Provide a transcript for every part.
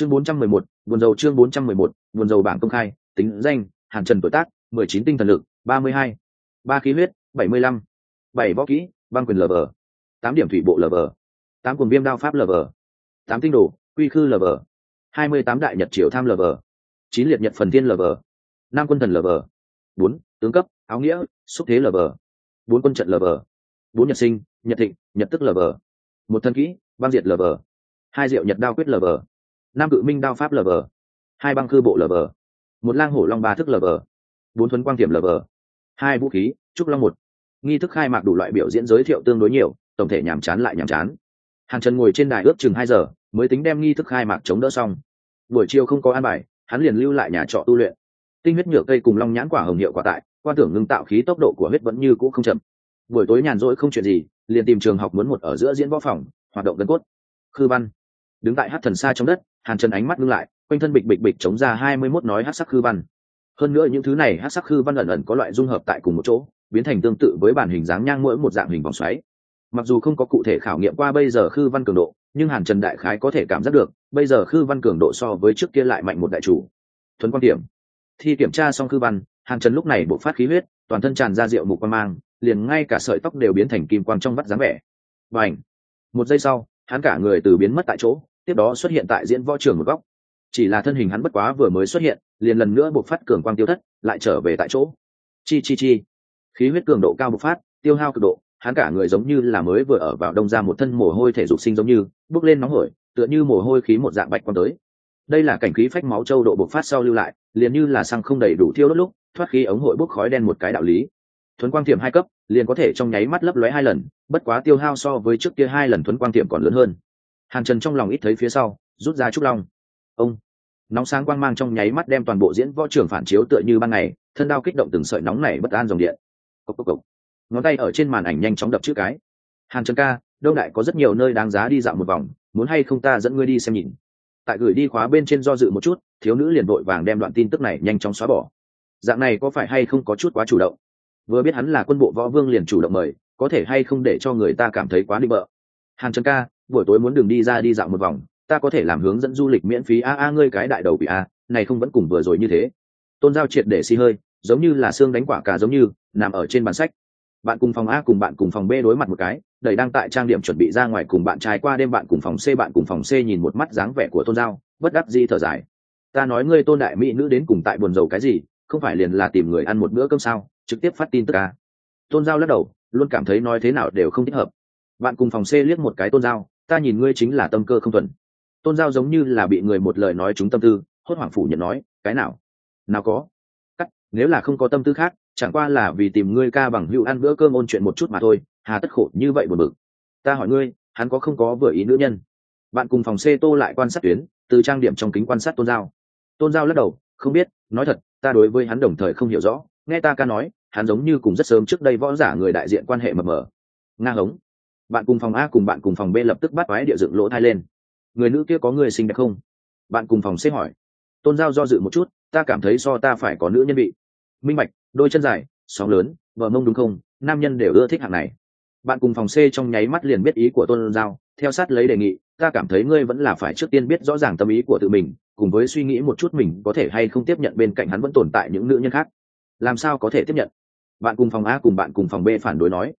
chương 411, nguồn dầu chương 411, nguồn dầu bảng công khai tính danh hàn trần tuổi tác 19 tinh thần lực 32. ba khí huyết 75. bảy võ kỹ băng quyền lờ vờ tám điểm thủy bộ lờ vờ tám cuồng viêm đao pháp lờ vờ tám tinh đồ quy khư lờ vờ hai mươi tám đại nhật triều tham lờ vờ chín liệt nhật phần thiên lờ vờ năm quân thần lờ vờ bốn tướng cấp áo nghĩa xúc thế lờ vờ bốn quân trận lờ vờ bốn nhật sinh nhật thịnh nhật tức lờ vờ một thân kỹ băng diệt lờ vờ hai diệu nhật đao quyết lờ vờ năm cự minh đao pháp lờ vờ. Hai băng khư bộ lờ vờ. Một lang hổ long ba thức lờ vờ. Bốn thuấn quang tiềm lờ vờ. Hai vũ khí, trúc long một. Nghi thức khai mạc đủ loại biểu diễn giới thiệu tương đối nhiều, tổng thể nhàm chán lại nhàm chán. Hàng trần ngồi trên đài ước chừng hai giờ, mới tính đem nghi thức khai mạc chống đỡ xong. Buổi chiều không có an bài, hắn liền lưu lại nhà trọ tu luyện. Tinh huyết nhựa cây cùng long nhãn quả hồng hiệu quả tại qua tưởng ngưng tạo khí tốc độ của huyết vẫn như cũ không chậm. Buổi tối nhàn rỗi không chuyện gì, liền tìm trường học muốn một ở giữa diễn võ phòng, hoạt động gân cốt. Khư văn. Đứng tại hát thần xa trong đất hàn trần ánh mắt ngưng lại, quanh thân bịch bịch bịch chống ra hai mươi mốt nói hát sắc khư văn. Hơn nữa những thứ này hát sắc khư văn ẩn ẩn có loại dung hợp tại cùng một chỗ, biến thành tương tự với bản hình dáng nhang mỗi một dạng hình vòng xoáy. Mặc dù không có cụ thể khảo nghiệm qua bây giờ khư văn cường độ, nhưng hàn trần đại khái có thể cảm giác được, bây giờ khư văn cường độ so với trước kia lại mạnh một đại chủ. Thuấn quan điểm. Thi kiểm tra xong khư văn, hàn trần lúc này bộ phát khí huyết, toàn thân tràn ra rượu mục quan mang, liền ngay cả sợi tóc đều biến thành kim quang trong vắt dáng vẻ. Và ảnh một giây sau, hắn cả người từ biến mất tại chỗ tiếp đó xuất hiện tại diễn võ trường một góc. Chỉ là thân hình hắn bất quá vừa mới xuất hiện, liền lần nữa buộc phát cường quang tiêu thất, lại trở về tại chỗ. Chi chi chi. Khí huyết cường độ cao bộc phát, tiêu hao cực độ, hắn cả người giống như là mới vừa ở vào đông ra một thân mồ hôi thể dục sinh giống như, bước lên nóng hổi, tựa như mồ hôi khí một dạng bạch quang tới. Đây là cảnh khí phách máu châu độ bộc phát sau lưu lại, liền như là xăng không đầy đủ thiêu đốt lúc, thoát khí ống hội bốc khói đen một cái đạo lý. Thuấn quang tiệm hai cấp, liền có thể trong nháy mắt lấp lóe hai lần, bất quá tiêu hao so với trước kia hai lần thuấn quang tiệm còn lớn hơn hàn trần trong lòng ít thấy phía sau, rút ra trúc long. Ông, nóng sáng quang mang trong nháy mắt đem toàn bộ diễn võ trường phản chiếu tựa như ban ngày, thân đao kích động từng sợi nóng này bất an dòng điện. Cốc cốc cốc. ngón tay ở trên màn ảnh nhanh chóng đập chữ cái. Hàn trần ca đông đại có rất nhiều nơi đáng giá đi dạo một vòng, muốn hay không ta dẫn ngươi đi xem nhìn. Tại gửi đi khóa bên trên do dự một chút, thiếu nữ liền vội vàng đem đoạn tin tức này nhanh chóng xóa bỏ. Dạng này có phải hay không có chút quá chủ động? Vừa biết hắn là quân bộ võ vương liền chủ động mời, có thể hay không để cho người ta cảm thấy quá định bợ. Hàn trần ca buổi tối muốn đường đi ra đi dạo một vòng, ta có thể làm hướng dẫn du lịch miễn phí. A a, ngươi cái đại đầu bị a, này không vẫn cùng vừa rồi như thế. Tôn giao triệt để xi hơi, giống như là xương đánh quả cà giống như, nằm ở trên bàn sách. Bạn cùng phòng a cùng bạn cùng phòng b đối mặt một cái, đầy đang tại trang điểm chuẩn bị ra ngoài cùng bạn trai qua đêm bạn cùng phòng c, bạn cùng phòng c nhìn một mắt dáng vẻ của tôn giao, bất đắc di thở dài. Ta nói ngươi tôn đại mỹ nữ đến cùng tại buồn rầu cái gì, không phải liền là tìm người ăn một bữa cơm sao? Trực tiếp phát tin tức ca tôn giao lắc đầu, luôn cảm thấy nói thế nào đều không thích hợp. Bạn cùng phòng c liếc một cái tôn giao ta nhìn ngươi chính là tâm cơ không thuần. Tôn giao giống như là bị người một lời nói chúng tâm tư, hốt hoảng phủ nhận nói, cái nào? Nào có. Cắt, nếu là không có tâm tư khác, chẳng qua là vì tìm ngươi ca bằng hữu ăn bữa cơm ôn chuyện một chút mà thôi, hà tất khổ như vậy buồn bực. Ta hỏi ngươi, hắn có không có vừa ý nữ nhân? Bạn cùng phòng xe tô lại quan sát tuyến, từ trang điểm trong kính quan sát tôn giao. Tôn giao lắc đầu, không biết, nói thật, ta đối với hắn đồng thời không hiểu rõ, nghe ta ca nói, hắn giống như cùng rất sớm trước đây võ giả người đại diện quan hệ mờ mờ. Nga hống bạn cùng phòng a cùng bạn cùng phòng b lập tức bắt quái địa dựng lỗ thai lên. Người nữ kia có người xinh đẹp không? Bạn cùng phòng xếp hỏi. Tôn giao do dự một chút, ta cảm thấy so ta phải có nữ nhân vị. Minh bạch, đôi chân dài, sóng lớn, vợ mông đúng không? Nam nhân đều ưa thích hạng này. Bạn cùng phòng c trong nháy mắt liền biết ý của tôn giao, theo sát lấy đề nghị, ta cảm thấy ngươi vẫn là phải trước tiên biết rõ ràng tâm ý của tự mình, cùng với suy nghĩ một chút mình có thể hay không tiếp nhận bên cạnh hắn vẫn tồn tại những nữ nhân khác. Làm sao có thể tiếp nhận? Bạn cùng phòng a cùng bạn cùng phòng b phản đối nói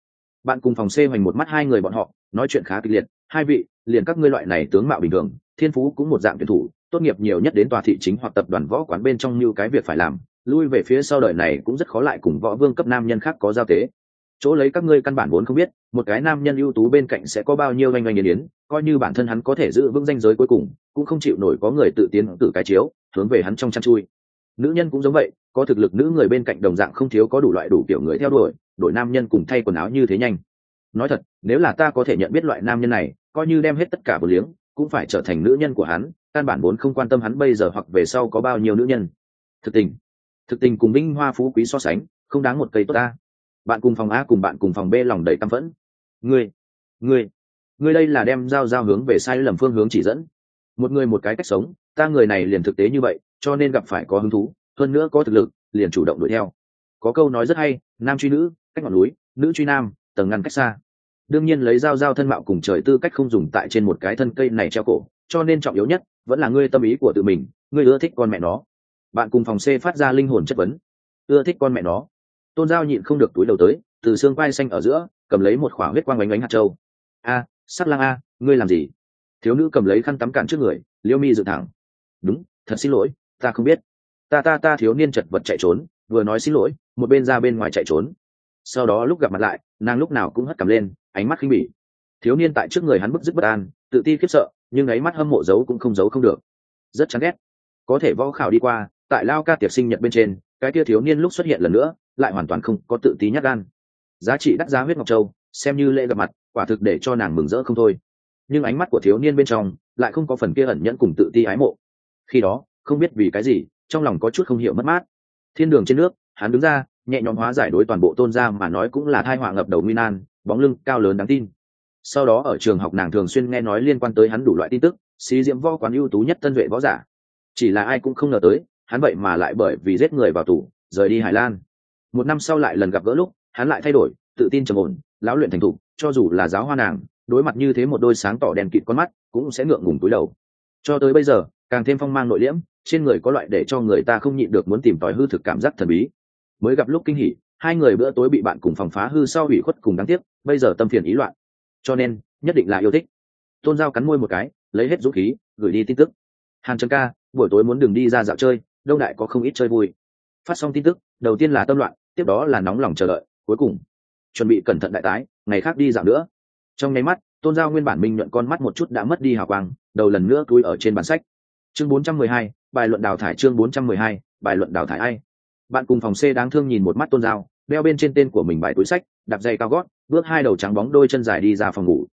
bạn cùng phòng c hoành một mắt hai người bọn họ, nói chuyện khá kịch liệt. Hai vị, liền các ngươi loại này tướng mạo bình thường, thiên phú cũng một dạng tuyển thủ, tốt nghiệp nhiều nhất đến tòa thị chính hoặc tập đoàn võ quán bên trong như cái việc phải làm, lui về phía sau đời này cũng rất khó lại cùng võ vương cấp nam nhân khác có giao tế. Chỗ lấy các ngươi căn bản vốn không biết, một cái nam nhân ưu tú bên cạnh sẽ có bao nhiêu oanh oanh yến yến, coi như bản thân hắn có thể giữ vững danh giới cuối cùng, cũng không chịu nổi có người tự tiến cử cái chiếu, hướng về hắn trong chăn chui. Nữ nhân cũng giống vậy, có thực lực nữ người bên cạnh đồng dạng không thiếu có đủ loại đủ kiểu người theo đuổi đổi nam nhân cùng thay quần áo như thế nhanh. Nói thật, nếu là ta có thể nhận biết loại nam nhân này, coi như đem hết tất cả bộ liếng, cũng phải trở thành nữ nhân của hắn, căn bản vốn không quan tâm hắn bây giờ hoặc về sau có bao nhiêu nữ nhân. Thực tình thực tình cùng minh hoa phú quý so sánh, không đáng một cây tốt ta. Bạn cùng phòng a cùng bạn cùng phòng b lòng đầy căm phẫn. Ngươi ngươi ngươi đây là đem giao giao hướng về sai lầm phương hướng chỉ dẫn. Một người một cái cách sống, ta người này liền thực tế như vậy, cho nên gặp phải có hứng thú, hơn nữa có thực lực, liền chủ động đuổi theo. Có câu nói rất hay, nam truy nữ cách ngọn núi, nữ truy nam, tầng ngăn cách xa. Đương nhiên lấy dao dao thân mạo cùng trời tư cách không dùng tại trên một cái thân cây này treo cổ, cho nên trọng yếu nhất vẫn là ngươi tâm ý của tự mình, ngươi ưa thích con mẹ nó. Bạn cùng phòng c phát ra linh hồn chất vấn. Ưa thích con mẹ nó. Tôn giao nhịn không được túi đầu tới, từ xương quai xanh ở giữa, cầm lấy một khoảng huyết quang bánh bánh hạt trâu a, sắc lang a, ngươi làm gì? Thiếu nữ cầm lấy khăn tắm cản trước người, liêu mi dựng thẳng. Đúng, thật xin lỗi, ta không biết. Ta ta ta thiếu niên chật vật chạy trốn, vừa nói xin lỗi, một bên ra bên ngoài chạy trốn sau đó lúc gặp mặt lại, nàng lúc nào cũng hất cầm lên, ánh mắt khinh bỉ. Thiếu niên tại trước người hắn bức dứt bất an, tự ti khiếp sợ, nhưng ấy mắt hâm mộ giấu cũng không giấu không được. Rất chán ghét. Có thể võ khảo đi qua, tại lao ca tiệc sinh nhật bên trên, cái kia thiếu niên lúc xuất hiện lần nữa, lại hoàn toàn không có tự tí nhát gan. Giá trị đắt giá huyết ngọc châu, xem như lễ gặp mặt, quả thực để cho nàng mừng rỡ không thôi. Nhưng ánh mắt của thiếu niên bên trong, lại không có phần kia ẩn nhẫn cùng tự ti ái mộ. Khi đó, không biết vì cái gì, trong lòng có chút không hiểu mất mát. Thiên đường trên nước, hắn đứng ra nhẹ nhõm hóa giải đối toàn bộ tôn gia mà nói cũng là thai họa ngập đầu nguy nan, bóng lưng cao lớn đáng tin. Sau đó ở trường học nàng thường xuyên nghe nói liên quan tới hắn đủ loại tin tức, xí diễm võ quán ưu tú nhất tân vệ võ giả. Chỉ là ai cũng không ngờ tới, hắn vậy mà lại bởi vì giết người vào tù, rời đi hải lan. Một năm sau lại lần gặp gỡ lúc, hắn lại thay đổi, tự tin trầm ổn, lão luyện thành thục, cho dù là giáo hoa nàng, đối mặt như thế một đôi sáng tỏ đèn kịt con mắt, cũng sẽ ngượng ngùng túi đầu. Cho tới bây giờ, càng thêm phong mang nội liễm, trên người có loại để cho người ta không nhịn được muốn tìm tòi hư thực cảm giác thần bí mới gặp lúc kinh hỉ hai người bữa tối bị bạn cùng phòng phá hư sau hủy khuất cùng đáng tiếc bây giờ tâm phiền ý loạn. Cho nên nhất định là yêu thích. Tôn giao cắn môi một cái lấy hết dũng khí gửi đi tin tức. Hàn trần ca buổi tối muốn đừng đi ra dạo chơi đông đại có không ít chơi vui. Phát xong tin tức đầu tiên là tâm loạn tiếp đó là nóng lòng chờ đợi cuối cùng chuẩn bị cẩn thận đại tái ngày khác đi dạo nữa. Trong nháy mắt tôn giao nguyên bản minh nhuận con mắt một chút đã mất đi hào quang đầu lần nữa túi ở trên bản sách. Chương 412, bài luận đào thải chương 412, bài luận đào thải ai? Bạn cùng phòng c đáng thương nhìn một mắt tôn giao đeo bên trên tên của mình bài túi sách, đạp dây cao gót, bước hai đầu trắng bóng đôi chân dài đi ra phòng ngủ.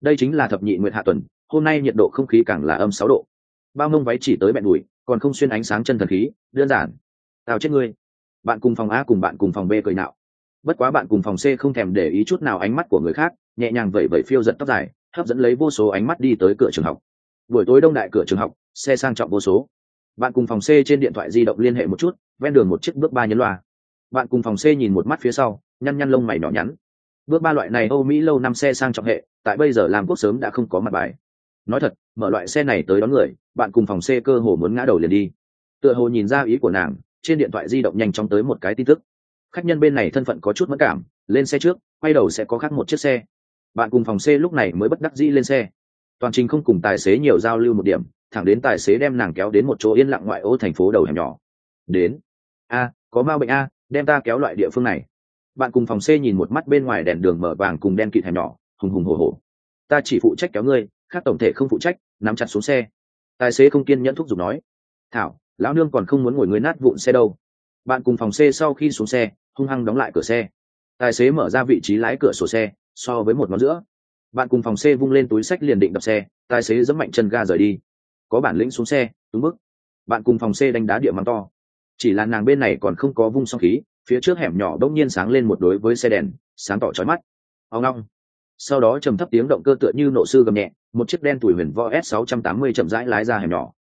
Đây chính là thập nhị nguyệt hạ tuần, hôm nay nhiệt độ không khí càng là âm sáu độ. Bao mông váy chỉ tới bẹn đùi, còn không xuyên ánh sáng chân thần khí, đơn giản. Tao chết ngươi. Bạn cùng phòng a cùng bạn cùng phòng b cười nạo. Bất quá bạn cùng phòng c không thèm để ý chút nào ánh mắt của người khác, nhẹ nhàng vẩy vẩy phiêu giật tóc dài, hấp dẫn lấy vô số ánh mắt đi tới cửa trường học. Buổi tối đông đại cửa trường học, xe sang trọng vô số bạn cùng phòng c trên điện thoại di động liên hệ một chút, ven đường một chiếc bước ba nhấn loa. Bạn cùng phòng c nhìn một mắt phía sau, nhăn nhăn lông mày nhỏ nhắn. Bước ba loại này âu mỹ lâu năm xe sang trọng hệ, tại bây giờ làm quốc sớm đã không có mặt bài. Nói thật, mở loại xe này tới đón người, bạn cùng phòng c cơ hồ muốn ngã đầu liền đi. Tựa hồ nhìn ra ý của nàng, trên điện thoại di động nhanh chóng tới một cái tin tức. Khách nhân bên này thân phận có chút mất cảm, lên xe trước, quay đầu sẽ có khác một chiếc xe. Bạn cùng phòng c lúc này mới bất đắc dĩ lên xe. Toàn trình không cùng tài xế nhiều giao lưu một điểm thẳng đến tài xế đem nàng kéo đến một chỗ yên lặng ngoại ô thành phố đầu hẻm nhỏ. Đến. A, có ma bệnh a, đem ta kéo loại địa phương này. Bạn cùng phòng c nhìn một mắt bên ngoài đèn đường mở vàng cùng đen kịt hẻm nhỏ, hùng hùng hồ hồ ta chỉ phụ trách kéo ngươi, khác tổng thể không phụ trách, nắm chặt xuống xe. Tài xế không kiên nhẫn thúc giục nói. Thảo, lão nương còn không muốn ngồi ngươi nát vụn xe đâu. Bạn cùng phòng c sau khi xuống xe, hung hăng đóng lại cửa xe. Tài xế mở ra vị trí lái cửa sổ xe, so với một ngón giữa. Bạn cùng phòng c vung lên túi sách liền định đập xe, tài xế dẫm mạnh chân ga rời đi có bản lĩnh xuống xe túng bức bạn cùng phòng c đánh đá địa mắng to. Chỉ là nàng bên này còn không có vung song khí, phía trước hẻm nhỏ đông nhiên sáng lên một đối với xe đèn, sáng tỏ trói mắt. Ao ngong sau đó trầm thấp tiếng động cơ tựa như nộ sư gầm nhẹ, một chiếc đen tuổi huyền võ s 680 chậm rãi lái ra hẻm nhỏ.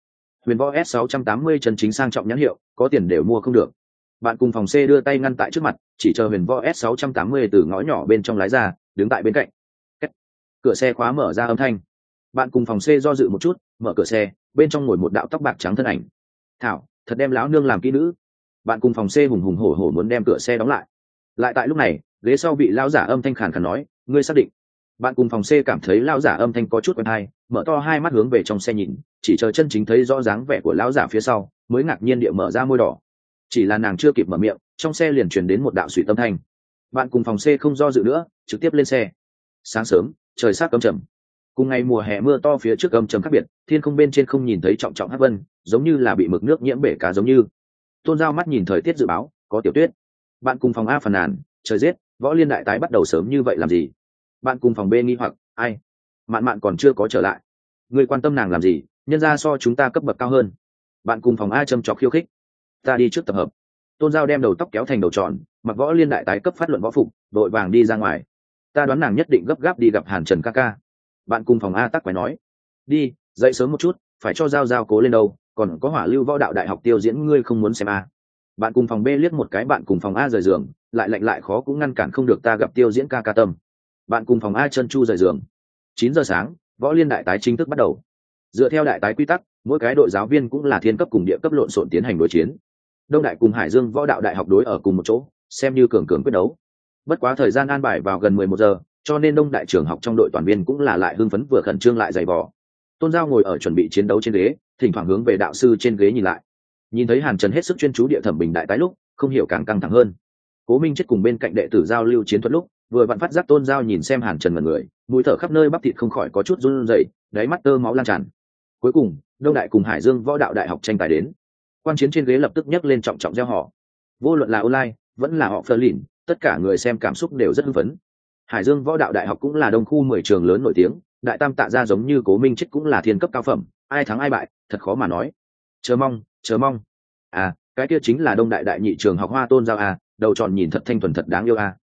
Huyền võ s 680 chân chính sang trọng nhãn hiệu, có tiền đều mua không được. Bạn cùng phòng c đưa tay ngăn tại trước mặt, chỉ chờ huyền võ s 680 từ ngõ nhỏ bên trong lái ra, đứng tại bên cạnh. Cửa xe khóa mở ra âm thanh bạn cùng phòng c do dự một chút, mở cửa xe, bên trong ngồi một đạo tóc bạc trắng thân ảnh. Thảo, thật đem lão nương làm kỹ nữ. Bạn cùng phòng c hùng hùng hổ hổ muốn đem cửa xe đóng lại. Lại tại lúc này, ghế sau bị lão giả âm thanh khàn khàn nói, ngươi xác định? Bạn cùng phòng c cảm thấy lão giả âm thanh có chút quen hay mở to hai mắt hướng về trong xe nhìn, chỉ chờ chân chính thấy rõ dáng vẻ của lão giả phía sau, mới ngạc nhiên địa mở ra môi đỏ. Chỉ là nàng chưa kịp mở miệng, trong xe liền truyền đến một đạo suy tâm thanh. Bạn cùng phòng c không do dự nữa, trực tiếp lên xe. Sáng sớm, trời sát cấm trầm cùng ngày mùa hè mưa to phía trước âm trầm khác biệt, thiên không bên trên không nhìn thấy trọng trọng hát vân, giống như là bị mực nước nhiễm bể cá giống như. Tôn giao mắt nhìn thời tiết dự báo, có tiểu tuyết. Bạn cùng phòng a phàn nàn, trời rét võ liên đại tái bắt đầu sớm như vậy làm gì? Bạn cùng phòng b nghi hoặc, ai? Mạn mạn còn chưa có trở lại. Người quan tâm nàng làm gì? Nhân ra so chúng ta cấp bậc cao hơn. Bạn cùng phòng a châm trọc khiêu khích. Ta đi trước tập hợp. Tôn giao đem đầu tóc kéo thành đầu tròn, mặc võ liên đại tái cấp phát luận võ phục, đội vàng đi ra ngoài. Ta đoán nàng nhất định gấp gáp đi gặp hàn trần ca ca bạn cùng phòng a tắc quái nói. Đi, dậy sớm một chút, phải cho giao giao cố lên đâu, còn có hỏa lưu võ đạo đại học tiêu diễn ngươi không muốn xem a. Bạn cùng phòng b liếc một cái, bạn cùng phòng a rời giường, lại lạnh lại khó cũng ngăn cản không được ta gặp tiêu diễn ca ca tâm. Bạn cùng phòng a chân chu rời giường. Chín giờ sáng, võ liên đại tái chính thức bắt đầu. Dựa theo đại tái quy tắc, mỗi cái đội giáo viên cũng là thiên cấp cùng địa cấp lộn xộn tiến hành đối chiến. Đông đại cùng hải dương võ đạo đại học đối ở cùng một chỗ, xem như cường cường quyết đấu. Bất quá thời gian an bài vào gần mười một giờ cho nên đông đại trường học trong đội toàn viên cũng là lại hưng phấn vừa khẩn trương lại dày vò. Tôn giao ngồi ở chuẩn bị chiến đấu trên ghế, thỉnh thoảng hướng về đạo sư trên ghế nhìn lại. Nhìn thấy hàn trần hết sức chuyên chú địa thẩm bình đại tái lúc, không hiểu càng căng thẳng hơn. Cố minh chết cùng bên cạnh đệ tử giao lưu chiến thuật lúc, vừa vặn phát giác tôn giao nhìn xem hàn trần mật người, mũi thở khắp nơi bắp thịt không khỏi có chút run rẩy, đáy mắt tơ máu lan tràn. Cuối cùng, đông đại cùng hải dương võ đạo đại học tranh tài đến. Quan chiến trên ghế lập tức nhấc lên trọng trọng gieo họ. Vô luận là online, vẫn là họ phơ lìn tất cả người xem cảm xúc đều rất hưng phấn hải dương võ đạo đại học cũng là đông khu mười trường lớn nổi tiếng, đại tam tạ ra giống như cố minh chết cũng là thiên cấp cao phẩm, ai thắng ai bại, thật khó mà nói. Chờ mong chờ mong. À cái kia chính là đông đại đại nhị trường học hoa tôn giao à đầu tròn nhìn thật thanh thuần thật đáng yêu à.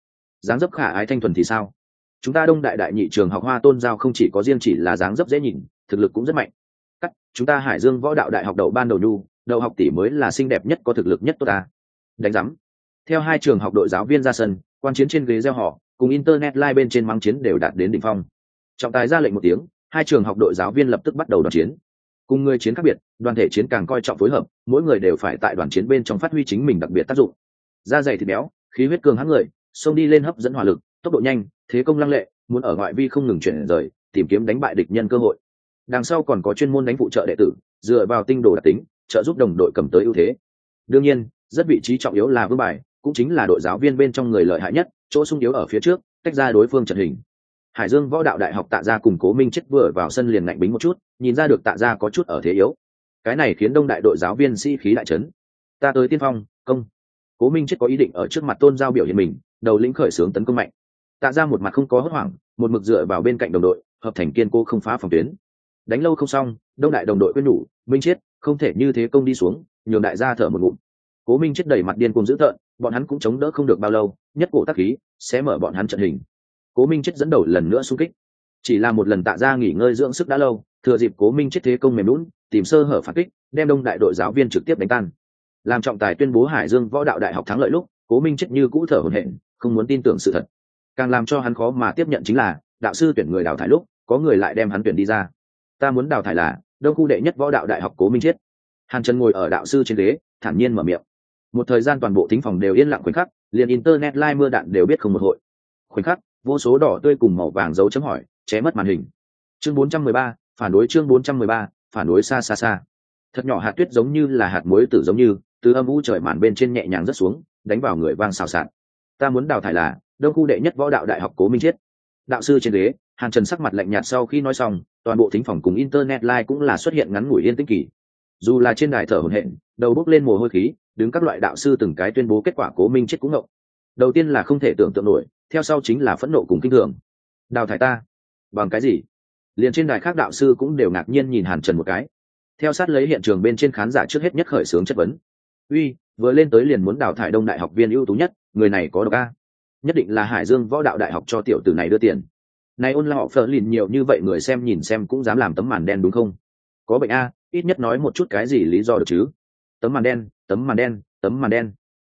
Dáng dấp khả ái thanh thuần thì sao? Chúng ta đông đại đại nhị trường học hoa tôn giao không chỉ có riêng chỉ là dáng dấp dễ nhìn, thực lực cũng rất mạnh. Cắt, chúng ta hải dương võ đạo đại học đầu ban đầu nhu, đầu học tỷ mới là xinh đẹp nhất có thực lực nhất tốt ta. Đánh giám. Theo hai trường học đội giáo viên ra sân, quan chiến trên ghế gieo họ cùng internet live bên trên mắng chiến đều đạt đến đỉnh phong. Trọng tài ra lệnh một tiếng, hai trường học đội giáo viên lập tức bắt đầu đoàn chiến. Cùng người chiến khác biệt, đoàn thể chiến càng coi trọng phối hợp, mỗi người đều phải tại đoàn chiến bên trong phát huy chính mình đặc biệt tác dụng. Da dày thịt béo, khí huyết cường hãng người, xông đi lên hấp dẫn hỏa lực, tốc độ nhanh, thế công lăng lệ, muốn ở ngoại vi không ngừng chuyển rời, tìm kiếm đánh bại địch nhân cơ hội. Đằng sau còn có chuyên môn đánh phụ trợ đệ tử, dựa vào tinh đồ đặc tính, trợ giúp đồng đội cầm tới ưu thế. Đương nhiên, rất vị trí trọng yếu là vương bài, cũng chính là đội giáo viên bên trong người lợi hại nhất chỗ sung yếu ở phía trước, tách ra đối phương trận hình. Hải dương võ đạo đại học tạ ra cùng cố minh chết vừa vào sân liền ngạnh bính một chút, nhìn ra được tạ ra có chút ở thế yếu. Cái này khiến đông đại đội giáo viên sĩ、si、khí đại trấn ta tới tiên phong, công. Cố minh chết có ý định ở trước mặt tôn giao biểu hiện mình, đầu lĩnh khởi xướng tấn công mạnh. Tạ ra một mặt không có hốt hoảng, một mực dựa vào bên cạnh đồng đội, hợp thành kiên cố không phá phòng tuyến. Đánh lâu không xong, đông đại đồng đội quyết nhủ, minh chết, không thể như thế công đi xuống, nhường đại gia thở một ngụm. Cố minh chết đẩy mặt điên cùng dữ tợn bọn hắn cũng chống đỡ không được bao lâu, nhất cổ tắc khí sẽ mở bọn hắn trận hình. Cố minh chết dẫn đầu lần nữa xung kích. Chỉ là một lần tạ ra nghỉ ngơi dưỡng sức đã lâu, thừa dịp cố minh chết thế công mềm lún tìm sơ hở phản kích, đem đông đại đội giáo viên trực tiếp đánh tan. Làm trọng tài tuyên bố hải dương võ đạo đại học thắng lợi lúc, cố minh chết như cũ thở hổn hển, không muốn tin tưởng sự thật. Càng làm cho hắn khó mà tiếp nhận chính là, đạo sư tuyển người đào thải lúc, có người lại đem hắn tuyển đi ra. Ta muốn đào thải là, đông khu đệ nhất võ đạo đại học cố minh chết. Hàn trần ngồi ở đạo sư trên ghế, thản nhiên mở miệng một thời gian toàn bộ thính phòng đều yên lặng khoảnh khắc liền internet live mưa đạn đều biết không một hội. Khoảnh khắc vô số đỏ tươi cùng màu vàng dấu chấm hỏi ché mất màn hình. Chương 413, phản đối chương 413, phản đối xa xa xa. Thật nhỏ hạt tuyết giống như là hạt muối tử giống như từ âm u trời màn bên trên nhẹ nhàng rất xuống đánh vào người vang xào xạc. Ta muốn đào thải là đông khu đệ nhất võ đạo đại học cố minh chiết. Đạo sư trên ghế hàn trần sắc mặt lạnh nhạt sau khi nói xong toàn bộ thính phòng cùng internet live cũng là xuất hiện ngắn ngủi yên tĩnh kỳ. Dù là trên đài thở hổn hển đầu bốc lên mồ hôi khí đứng các loại đạo sư từng cái tuyên bố kết quả cố minh chết cũng ngộng. Đầu tiên là không thể tưởng tượng nổi, theo sau chính là phẫn nộ cùng kinh thường. Đào thải ta. Bằng cái gì? Liền trên đài khác đạo sư cũng đều ngạc nhiên nhìn hàn trần một cái. Theo sát lấy hiện trường bên trên khán giả trước hết nhất khởi xướng chất vấn. Uy, vừa lên tới liền muốn đào thải đông đại học viên ưu tú nhất, người này có độc a. Nhất định là hải dương võ đạo đại học cho tiểu tử này đưa tiền. Này ôn là họ phở lìn nhiều như vậy người xem nhìn xem cũng dám làm tấm màn đen đúng không? Có bệnh a, ít nhất nói một chút cái gì lý do được chứ? Tấm màn đen, tấm màn đen, tấm màn đen.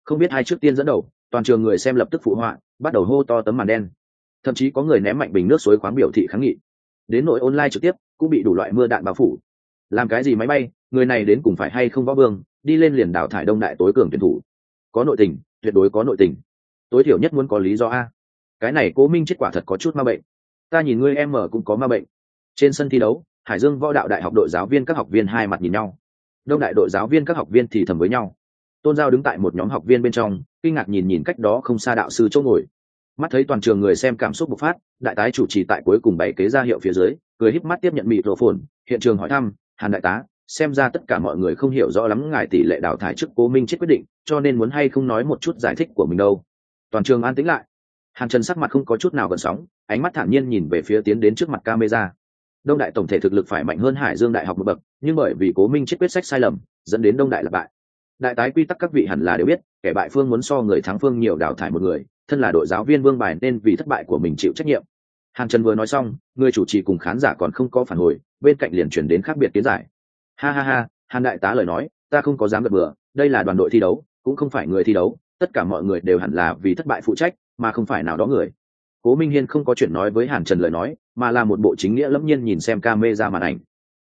Không biết hai trước tiên dẫn đầu, toàn trường người xem lập tức phụ họa, bắt đầu hô to tấm màn đen. Thậm chí có người ném mạnh bình nước suối khoáng biểu thị kháng nghị. Đến nội online trực tiếp, cũng bị đủ loại mưa đạn bao phủ. Làm cái gì máy bay, người này đến cùng phải hay không võ vương, đi lên liền đảo thải đông đại tối cường tuyển thủ. Có nội tình, tuyệt đối có nội tình. Tối thiểu nhất muốn có lý do a. Cái này cố minh kết quả thật có chút ma bệnh. Ta nhìn ngươi em mở cũng có ma bệnh. Trên sân thi đấu, hải dương võ đạo đại học đội giáo viên các học viên hai mặt nhìn nhau đông đại đội giáo viên các học viên thì thầm với nhau. Tôn giao đứng tại một nhóm học viên bên trong, kinh ngạc nhìn nhìn cách đó không xa đạo sư chỗ ngồi. Mắt thấy toàn trường người xem cảm xúc bộc phát, đại tái chủ trì tại cuối cùng bảy kế ra hiệu phía dưới, cười híp mắt tiếp nhận mịt rổ phồn, hiện trường hỏi thăm, hàn đại tá, xem ra tất cả mọi người không hiểu rõ lắm ngài tỷ lệ đào thải trước cố minh chết quyết định, cho nên muốn hay không nói một chút giải thích của mình đâu? Toàn trường an tĩnh lại. Hàn trần sắc mặt không có chút nào gần sóng, ánh mắt thản nhiên nhìn về phía tiến đến trước mặt camera đông đại tổng thể thực lực phải mạnh hơn hải dương đại học một bậc, nhưng bởi vì cố minh chết quyết sách sai lầm, dẫn đến đông đại là bại. Đại tái quy tắc các vị hẳn là đều biết, kẻ bại phương muốn so người thắng phương nhiều đào thải một người, thân là đội giáo viên vương bài nên vì thất bại của mình chịu trách nhiệm. Hàn trần vừa nói xong, người chủ trì cùng khán giả còn không có phản hồi, bên cạnh liền chuyển đến khác biệt kiến giải. Ha ha ha, hàn đại tá lời nói, ta không có dám gật bừa, đây là đoàn đội thi đấu, cũng không phải người thi đấu, tất cả mọi người đều hẳn là vì thất bại phụ trách, mà không phải nào đó người cố minh hiên không có chuyện nói với hàn trần lời nói, mà là một bộ chính nghĩa lẫm nhiên nhìn xem ca mê ra màn ảnh.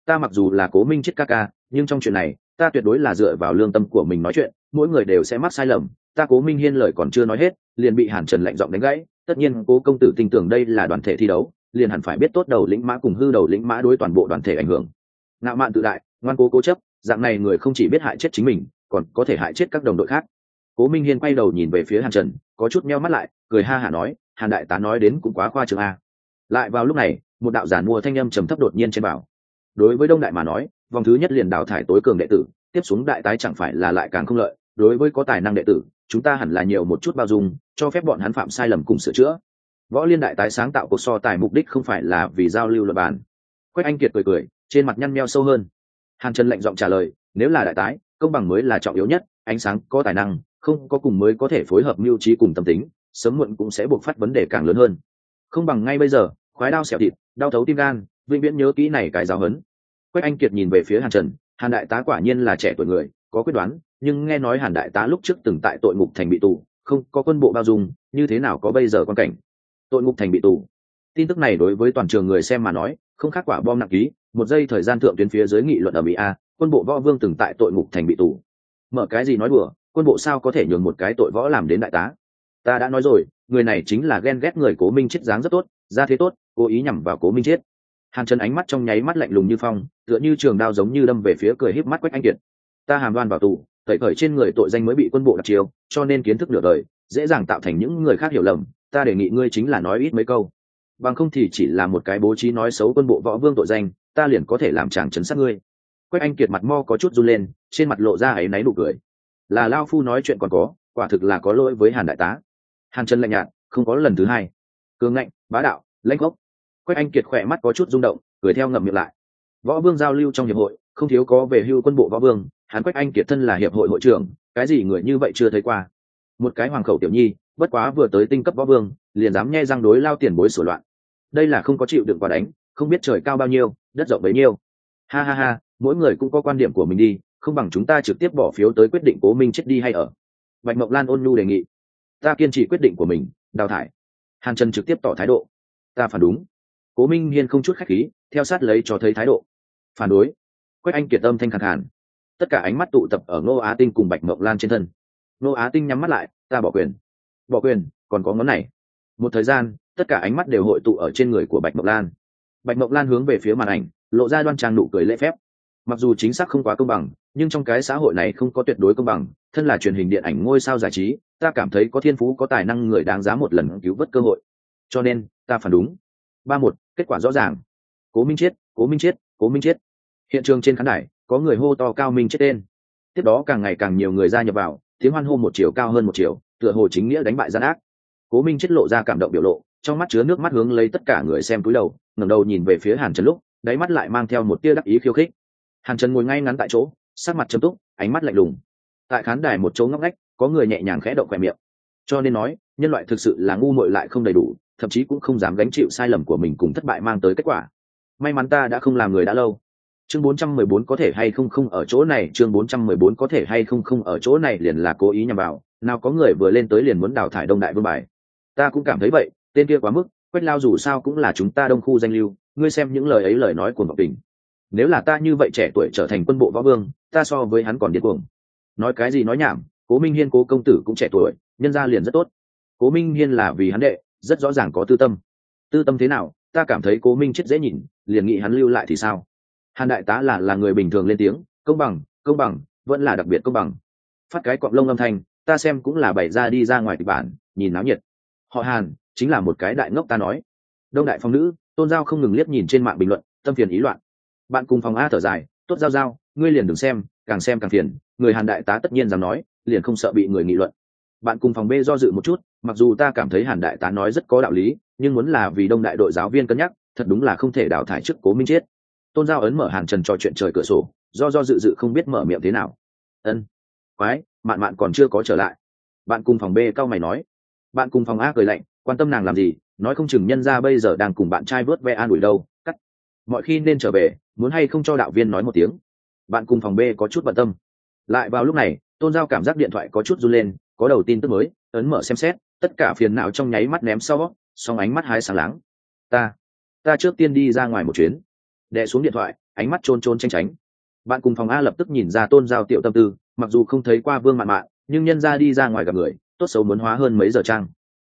Ta mặc dù là cố minh chết ca ca, nhưng trong chuyện này, ta tuyệt đối là dựa vào lương tâm của mình nói chuyện, mỗi người đều sẽ mắc sai lầm. Ta cố minh hiên lời còn chưa nói hết, liền bị hàn trần lạnh giọng đánh gãy. Tất nhiên, cố công tử tin tưởng đây là đoàn thể thi đấu, liền hẳn phải biết tốt đầu lĩnh mã cùng hư đầu lĩnh mã đối toàn bộ đoàn thể ảnh hưởng. Ngạo mạn tự đại, ngoan cố cố chấp, dạng này người không chỉ biết hại chết chính mình, còn có thể hại chết các đồng đội khác. Cố minh hiên quay đầu nhìn về phía hàn trần, có chút meo mắt lại, cười ha hả nói hàn đại tá nói đến cũng quá khoa trường a. Lại vào lúc này, một đạo giản mua thanh âm trầm thấp đột nhiên trên bảo. Đối với đông đại mà nói, vòng thứ nhất liền đào thải tối cường đệ tử, tiếp xuống đại tái chẳng phải là lại càng không lợi. Đối với có tài năng đệ tử, chúng ta hẳn là nhiều một chút bao dung, cho phép bọn hắn phạm sai lầm cùng sửa chữa. Võ liên đại tái sáng tạo cuộc so tài mục đích không phải là vì giao lưu luật bàn. Quách anh kiệt cười cười, trên mặt nhăn meo sâu hơn. Hàn trần lệnh giọng trả lời, nếu là đại tái, công bằng mới là trọng yếu nhất, ánh sáng có tài năng, không có cùng mới có thể phối hợp mưu trí cùng tâm tính sớm muộn cũng sẽ buộc phát vấn đề càng lớn hơn. Không bằng ngay bây giờ, khoái đau xẻo thịt, đau thấu tim gan, vĩnh viễn nhớ kỹ này cái giáo hấn quách anh kiệt nhìn về phía hàn trần, hàn đại tá quả nhiên là trẻ tuổi người, có quyết đoán, nhưng nghe nói hàn đại tá lúc trước từng tại tội ngục thành bị tù, không có quân bộ bao dung, như thế nào có bây giờ quan cảnh? Tội ngục thành bị tù. Tin tức này đối với toàn trường người xem mà nói, không khác quả bom nặng ký, một giây thời gian thượng tuyến phía dưới nghị luận ở mỹ a, quân bộ võ vương từng tại tội ngục thành bị tù. Mở cái gì nói đùa, quân bộ sao có thể nhường một cái tội võ làm đến đại tá? Ta đã nói rồi, người này chính là ghen ghét người cố minh chết dáng rất tốt, ra thế tốt, cố ý nhằm vào cố minh chết. Hàn trần ánh mắt trong nháy mắt lạnh lùng như phong, tựa như trường đao giống như đâm về phía cười híp mắt quách anh kiệt. Ta hàm đoan vào tù tẩy khởi trên người tội danh mới bị quân bộ đặt chiều cho nên kiến thức nửa đời, dễ dàng tạo thành những người khác hiểu lầm, ta đề nghị ngươi chính là nói ít mấy câu. Bằng không thì chỉ là một cái bố trí nói xấu quân bộ võ vương tội danh, ta liền có thể làm chàng chấn sát ngươi. Quách anh kiệt mặt mo có chút run lên, trên mặt lộ ra áy náy nụ cười. Là lao phu nói chuyện còn có, quả thực là có lỗi với hàn đại tá hàn trần lạnh nhạt, không có lần thứ hai. Cường ngạnh, bá đạo, lãnh gốc. Quách anh kiệt khỏe mắt có chút rung động, cười theo ngậm miệng lại. Võ vương giao lưu trong hiệp hội, không thiếu có về hưu quân bộ võ vương, hắn quách anh kiệt thân là hiệp hội hội trưởng, cái gì người như vậy chưa thấy qua. Một cái hoàng khẩu tiểu nhi, bất quá vừa tới tinh cấp võ vương, liền dám nghe răng đối lao tiền bối sửa loạn. Đây là không có chịu đựng quả đánh, không biết trời cao bao nhiêu, đất rộng bấy nhiêu. Ha ha ha, mỗi người cũng có quan điểm của mình đi, không bằng chúng ta trực tiếp bỏ phiếu tới quyết định cố minh chết đi hay ở. Bạch mộc lan ôn nhu đề nghị ta kiên trì quyết định của mình, đào thải. Hàn trần trực tiếp tỏ thái độ. Ta phản đúng. Cố minh hiên không chút khách khí, theo sát lấy cho thấy thái độ. Phản đối. Quách anh kiệt âm thanh khẳng hàn tất cả ánh mắt tụ tập ở ngô á tinh cùng bạch mộc lan trên thân. Ngô á tinh nhắm mắt lại, ta bỏ quyền. Bỏ quyền, còn có ngón này. Một thời gian, tất cả ánh mắt đều hội tụ ở trên người của bạch mộc lan. Bạch mộc lan hướng về phía màn ảnh, lộ ra đoan trang nụ cười lễ phép. Mặc dù chính xác không quá công bằng nhưng trong cái xã hội này không có tuyệt đối công bằng, thân là truyền hình điện ảnh ngôi sao giải trí, ta cảm thấy có thiên phú, có tài năng, người đáng giá một lần cứu vớt cơ hội. Cho nên, ta phản đúng. Ba một, kết quả rõ ràng. Cố minh chiết, cố minh chiết, cố minh chiết. Hiện trường trên khán đài, có người hô to cao minh chết tên. Tiếp đó càng ngày càng nhiều người gia nhập vào, tiếng hoan hô một chiều cao hơn một chiều, tựa hồ chính nghĩa đánh bại gian ác. Cố minh chết lộ ra cảm động biểu lộ, trong mắt chứa nước mắt hướng lấy tất cả người xem túi đầu, ngẩng đầu nhìn về phía hàn trần lúc, đáy mắt lại mang theo một tia đắc ý khiêu khích. Hàn trần ngồi ngay ngắn tại chỗ sắc mặt chấm túc, ánh mắt lạnh lùng. Tại khán đài một chỗ ngóc ngách, có người nhẹ nhàng khẽ động quẻ miệng. Cho nên nói, nhân loại thực sự là ngu muội lại không đầy đủ, thậm chí cũng không dám gánh chịu sai lầm của mình cùng thất bại mang tới kết quả. May mắn ta đã không làm người đã lâu. Chương 414 có thể hay không không ở chỗ này, chương 414 có thể hay không không ở chỗ này liền là cố ý nhằm vào. Nào có người vừa lên tới liền muốn đào thải đông đại vương bài. Ta cũng cảm thấy vậy, tên kia quá mức, quách lao dù sao cũng là chúng ta đông khu danh lưu, ngươi xem những lời ấy lời nói của ngọc tình nếu là ta như vậy trẻ tuổi trở thành quân bộ võ vương ta so với hắn còn điên cuồng. Nói cái gì nói nhảm, cố minh hiên cố công tử cũng trẻ tuổi, nhân gia liền rất tốt. Cố minh hiên là vì hắn đệ, rất rõ ràng có tư tâm. Tư tâm thế nào, ta cảm thấy cố minh chết dễ nhìn, liền nghĩ hắn lưu lại thì sao? Hàn đại tá là là người bình thường lên tiếng, công bằng công bằng, vẫn là đặc biệt công bằng. Phát cái cọng lông âm thanh, ta xem cũng là bày ra đi ra ngoài kịch bản, nhìn náo nhiệt. Họ hàn, chính là một cái đại ngốc ta nói. Đông đại phong nữ, tôn giao không ngừng liếc nhìn trên mạng bình luận, tâm phiền ý loạn. Bạn cùng phòng a thở dài, tốt giao giao ngươi liền đừng xem, càng xem càng phiền, người hàn đại tá tất nhiên dám nói, liền không sợ bị người nghị luận. Bạn cùng phòng b do dự một chút, mặc dù ta cảm thấy hàn đại tá nói rất có đạo lý, nhưng muốn là vì đông đại đội giáo viên cân nhắc, thật đúng là không thể đào thải chức cố minh chết. Tôn giao ấn mở hàn trần trò chuyện trời cửa sổ, do do dự dự không biết mở miệng thế nào. Ân, quái, mạn mạn còn chưa có trở lại. Bạn cùng phòng b cao mày nói. Bạn cùng phòng a cười lạnh, quan tâm nàng làm gì, nói không chừng nhân ra bây giờ đang cùng bạn trai vớt ve an ủi đâu, cắt. Mọi khi nên trở về, muốn hay không cho đạo viên nói một tiếng bạn cùng phòng b có chút bận tâm. Lại vào lúc này, tôn giao cảm giác điện thoại có chút run lên, có đầu tin tức mới, ấn mở xem xét, tất cả phiền não trong nháy mắt ném sau, song ánh mắt hái sáng láng. Ta ta trước tiên đi ra ngoài một chuyến. Đè xuống điện thoại, ánh mắt trôn trôn tranh tránh. Bạn cùng phòng a lập tức nhìn ra tôn giao tiểu tâm tư, mặc dù không thấy qua vương mạn mạn, nhưng nhân ra đi ra ngoài gặp người, tốt xấu muốn hóa hơn mấy giờ trang.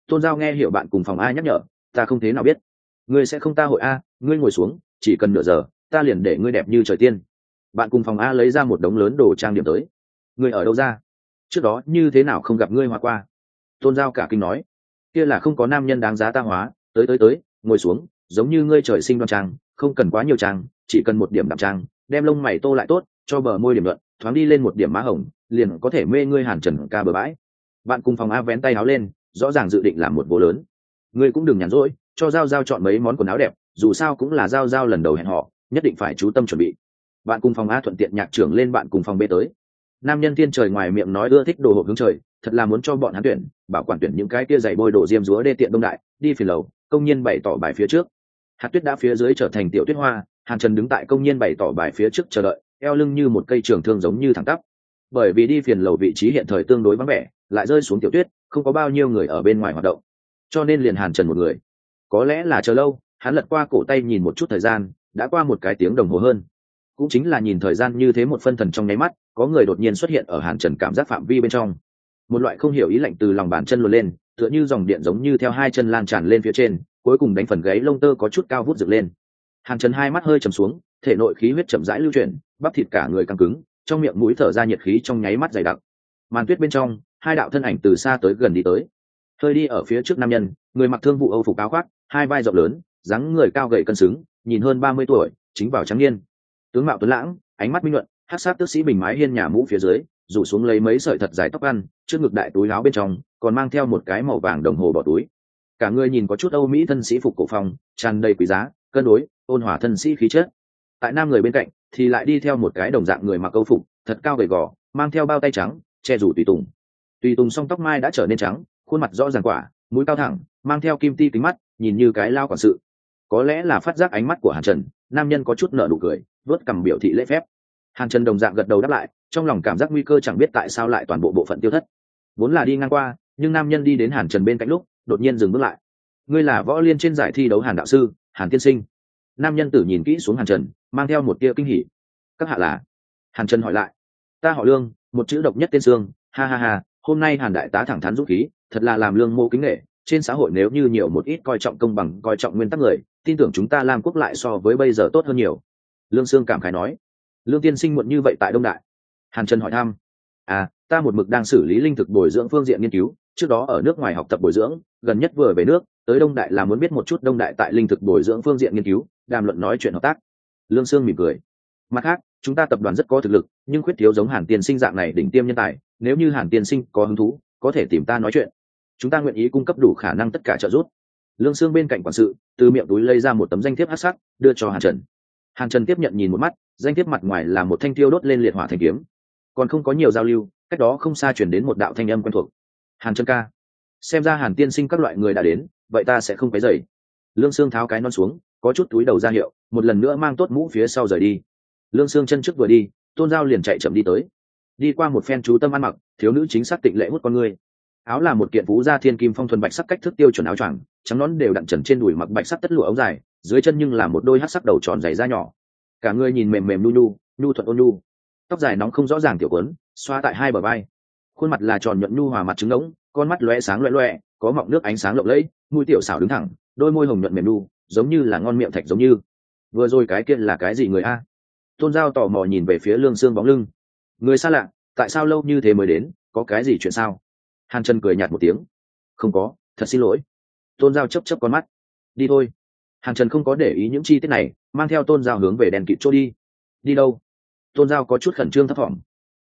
Tôn giao nghe hiểu bạn cùng phòng a nhắc nhở, ta không thế nào biết. Ngươi sẽ không ta hội a, ngươi ngồi xuống, chỉ cần nửa giờ, ta liền để ngươi đẹp như trời tiên bạn cùng phòng a lấy ra một đống lớn đồ trang điểm tới. Người ở đâu ra? Trước đó như thế nào không gặp ngươi hoa qua? Tôn giao cả kinh nói. Kia là không có nam nhân đáng giá ta hóa. Tới tới tới, ngồi xuống, giống như ngươi trời sinh đoan trang, không cần quá nhiều trang, chỉ cần một điểm đạm trang, đem lông mày tô lại tốt, cho bờ môi điểm luận, thoáng đi lên một điểm má hồng, liền có thể mê ngươi hàn trần ca bờ bãi. Bạn cùng phòng a vén tay áo lên, rõ ràng dự định làm một vô lớn. Ngươi cũng đừng nhàn rỗi, cho giao giao chọn mấy món quần áo đẹp, dù sao cũng là giao giao lần đầu hẹn họ nhất định phải chú tâm chuẩn bị bạn cùng phòng a thuận tiện nhạc trưởng lên bạn cùng phòng b tới. Nam nhân thiên trời ngoài miệng nói ưa thích đồ hộp hướng trời, thật là muốn cho bọn hắn tuyển, bảo quản tuyển những cái kia dày bôi đồ diêm dúa đê tiện đông đại, đi phiền lầu, công nhân bày tỏ bài phía trước. Hạt tuyết đã phía dưới trở thành tiểu tuyết hoa, hàn trần đứng tại công nhân bày tỏ bài phía trước chờ đợi, eo lưng như một cây trường thương giống như thẳng tắp. Bởi vì đi phiền lầu vị trí hiện thời tương đối vắng vẻ, lại rơi xuống tiểu tuyết, không có bao nhiêu người ở bên ngoài hoạt động. Cho nên liền hàn trần một người. Có lẽ là chờ lâu, hắn lật qua cổ tay nhìn một chút thời gian, đã qua một cái tiếng đồng hồ hơn cũng chính là nhìn thời gian như thế một phân thần trong nháy mắt, có người đột nhiên xuất hiện ở hàn trần cảm giác phạm vi bên trong. Một loại không hiểu ý lạnh từ lòng bàn chân luồn lên, tựa như dòng điện giống như theo hai chân lan tràn lên phía trên, cuối cùng đánh phần gáy lông tơ có chút cao vút dựng lên. Hàn trần hai mắt hơi chầm xuống, thể nội khí huyết chậm rãi lưu chuyển, bắp thịt cả người căng cứng, trong miệng mũi thở ra nhiệt khí trong nháy mắt dày đặc. Màn tuyết bên trong, hai đạo thân ảnh từ xa tới gần đi tới. Hơi đi ở phía trước nam nhân, người mặc thương vụ âu phục áo khoác, hai vai rộng lớn, dáng người cao gầy cân xứng, nhìn hơn ba mươi tuổi, chính vào trắng niên tướng mạo tuấn lãng, ánh mắt minh luận, hát sát tước sĩ bình mái hiên nhà mũ phía dưới, rủ xuống lấy mấy sợi thật dài tóc ăn, trước ngực đại túi láo bên trong, còn mang theo một cái màu vàng đồng hồ bỏ túi. Cả người nhìn có chút âu mỹ thân sĩ phục cổ phong, tràn đầy quý giá, cân đối, ôn hòa thân sĩ khí chất. Tại nam người bên cạnh, thì lại đi theo một cái đồng dạng người mặc câu phục, thật cao gầy gò, mang theo bao tay trắng, che rủ tùy tùng. Tùy tùng song tóc mai đã trở nên trắng, khuôn mặt rõ ràng quả, mũi cao thẳng, mang theo kim ti kính mắt, nhìn như cái lao quản sự. Có lẽ là phát giác ánh mắt của hàn trần nam nhân có chút nợ nụ cười vớt cầm biểu thị lễ phép. Hàn trần đồng dạng gật đầu đáp lại, trong lòng cảm giác nguy cơ chẳng biết tại sao lại toàn bộ bộ phận tiêu thất. Vốn là đi ngang qua, nhưng nam nhân đi đến hàn trần bên cạnh lúc, đột nhiên dừng bước lại. Ngươi là võ liên trên giải thi đấu hàn đạo sư, hàn tiên sinh. Nam nhân tử nhìn kỹ xuống hàn trần, mang theo một tia kinh hỉ. Các hạ là? Hàn trần hỏi lại. Ta họ lương, một chữ độc nhất tên sương, ha ha ha, hôm nay hàn đại tá thẳng thắn dũng khí, thật là làm lương mô kính nghệ trên xã hội nếu như nhiều một ít coi trọng công bằng, coi trọng nguyên tắc người, tin tưởng chúng ta lam quốc lại so với bây giờ tốt hơn nhiều. Lương sương cảm khái nói. Lương tiên sinh muộn như vậy tại đông đại. Hàn trần hỏi thăm. À ta một mực đang xử lý linh thực bồi dưỡng phương diện nghiên cứu, trước đó ở nước ngoài học tập bồi dưỡng, gần nhất vừa về nước, tới đông đại là muốn biết một chút đông đại tại linh thực bồi dưỡng phương diện nghiên cứu, đàm luận nói chuyện hợp tác. Lương sương mỉm cười. Mặt khác, chúng ta tập đoàn rất có thực lực, nhưng khuyết thiếu giống hàn tiên sinh dạng này đỉnh tiêm nhân tài, nếu như hàn tiên sinh có hứng thú, có thể tìm ta nói chuyện chúng ta nguyện ý cung cấp đủ khả năng tất cả trợ giúp. Lương sương bên cạnh quản sự, từ miệng túi lấy ra một tấm danh thiếp hát sắc, đưa cho hàn trần. Hàn trần tiếp nhận nhìn một mắt, danh thiếp mặt ngoài là một thanh tiêu đốt lên liệt hỏa thành kiếm. Còn không có nhiều giao lưu, cách đó không xa chuyển đến một đạo thanh âm quen thuộc. Hàn trần ca. Xem ra hàn tiên sinh các loại người đã đến, vậy ta sẽ không phải dày lương sương tháo cái non xuống, có chút túi đầu ra hiệu, một lần nữa mang tốt mũ phía sau rời đi. Lương sương chân trước vừa đi, tôn giao liền chạy chậm đi tới. Đi qua một phen chú tâm ăn mặc, thiếu nữ chính xác tịnh lệ hút con người áo là một kiện vũ gia thiên kim phong thuần bạch sắc cách thức tiêu chuẩn áo choàng, trắng nón đều đặn trần trên đùi mặc bạch sắc tất lụa ống dài, dưới chân nhưng là một đôi hát sắc đầu tròn dày da nhỏ. Cả người nhìn mềm mềm nu nu nu thuận ôn nu. Tóc dài nóng không rõ ràng tiểu quấn, xoa tại hai bờ vai. Khuôn mặt là tròn nhuận nu hòa mặt trứng ngỗng, con mắt loe sáng loe loe có mọng nước ánh sáng lộng lẫy, mũi tiểu xảo đứng thẳng, đôi môi hồng nhuận mềm nu, giống như là ngon miệng thạch giống như. Vừa rồi cái kia là cái gì người a? Tôn giao tò mò nhìn về phía lương xương bóng lưng. Người xa lạ, tại sao lâu như thế mới đến, có cái gì chuyện sao? Hàn trần cười nhạt một tiếng. Không có, thật xin lỗi. Tôn giao chấp chấp con mắt. Đi thôi. Hàn trần không có để ý những chi tiết này, mang theo tôn giao hướng về đèn kịp chỗ đi. Đi đâu? Tôn giao có chút khẩn trương thấp thỏm.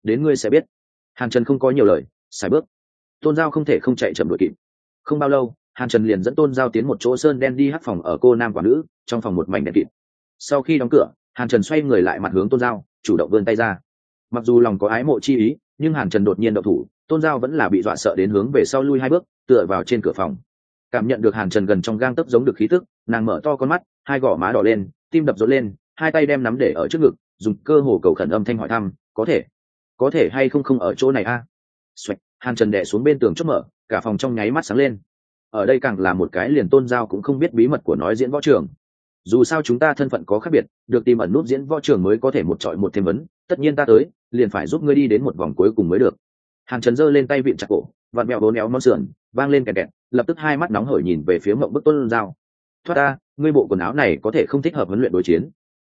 Đến ngươi sẽ biết. Hàn trần không có nhiều lời xài bước. Tôn giao không thể không chạy chậm đuổi kịp. Không bao lâu, hàn trần liền dẫn tôn giao tiến một chỗ sơn đen đi hát phòng ở cô nam quả nữ, trong phòng một mảnh đèn kịp sau khi đóng cửa, hàn trần xoay người lại mặt hướng tôn giao, chủ động vươn tay ra. Mặc dù lòng có ái mộ chi ý, nhưng hàn trần đột nhiên đậu thủ tôn giao vẫn là bị dọa sợ đến hướng về sau lui hai bước tựa vào trên cửa phòng. Cảm nhận được hàn trần gần trong gang tấc giống được khí tức nàng mở to con mắt hai gò má đỏ lên tim đập rộn lên hai tay đem nắm để ở trước ngực dùng cơ hồ cầu khẩn âm thanh hỏi thăm có thể có thể hay không không ở chỗ này a? À? Xoạch, hàn trần đẻ xuống bên tường chốt mở cả phòng trong nháy mắt sáng lên. Ở đây càng là một cái liền tôn giao cũng không biết bí mật của nói diễn võ trường. Dù sao chúng ta thân phận có khác biệt được tìm ẩn nút diễn võ trường mới có thể một trọi một thêm vấn tất nhiên ta tới liền phải giúp ngươi đi đến một vòng cuối cùng mới được hàn trần giơ lên tay vịn chặt cổ vặn mẹo bốn éo món sườn vang lên kẹt kẹt lập tức hai mắt nóng hởi nhìn về phía mộng bức tôn giao. Thoát ra, ngươi bộ quần áo này có thể không thích hợp huấn luyện đối chiến.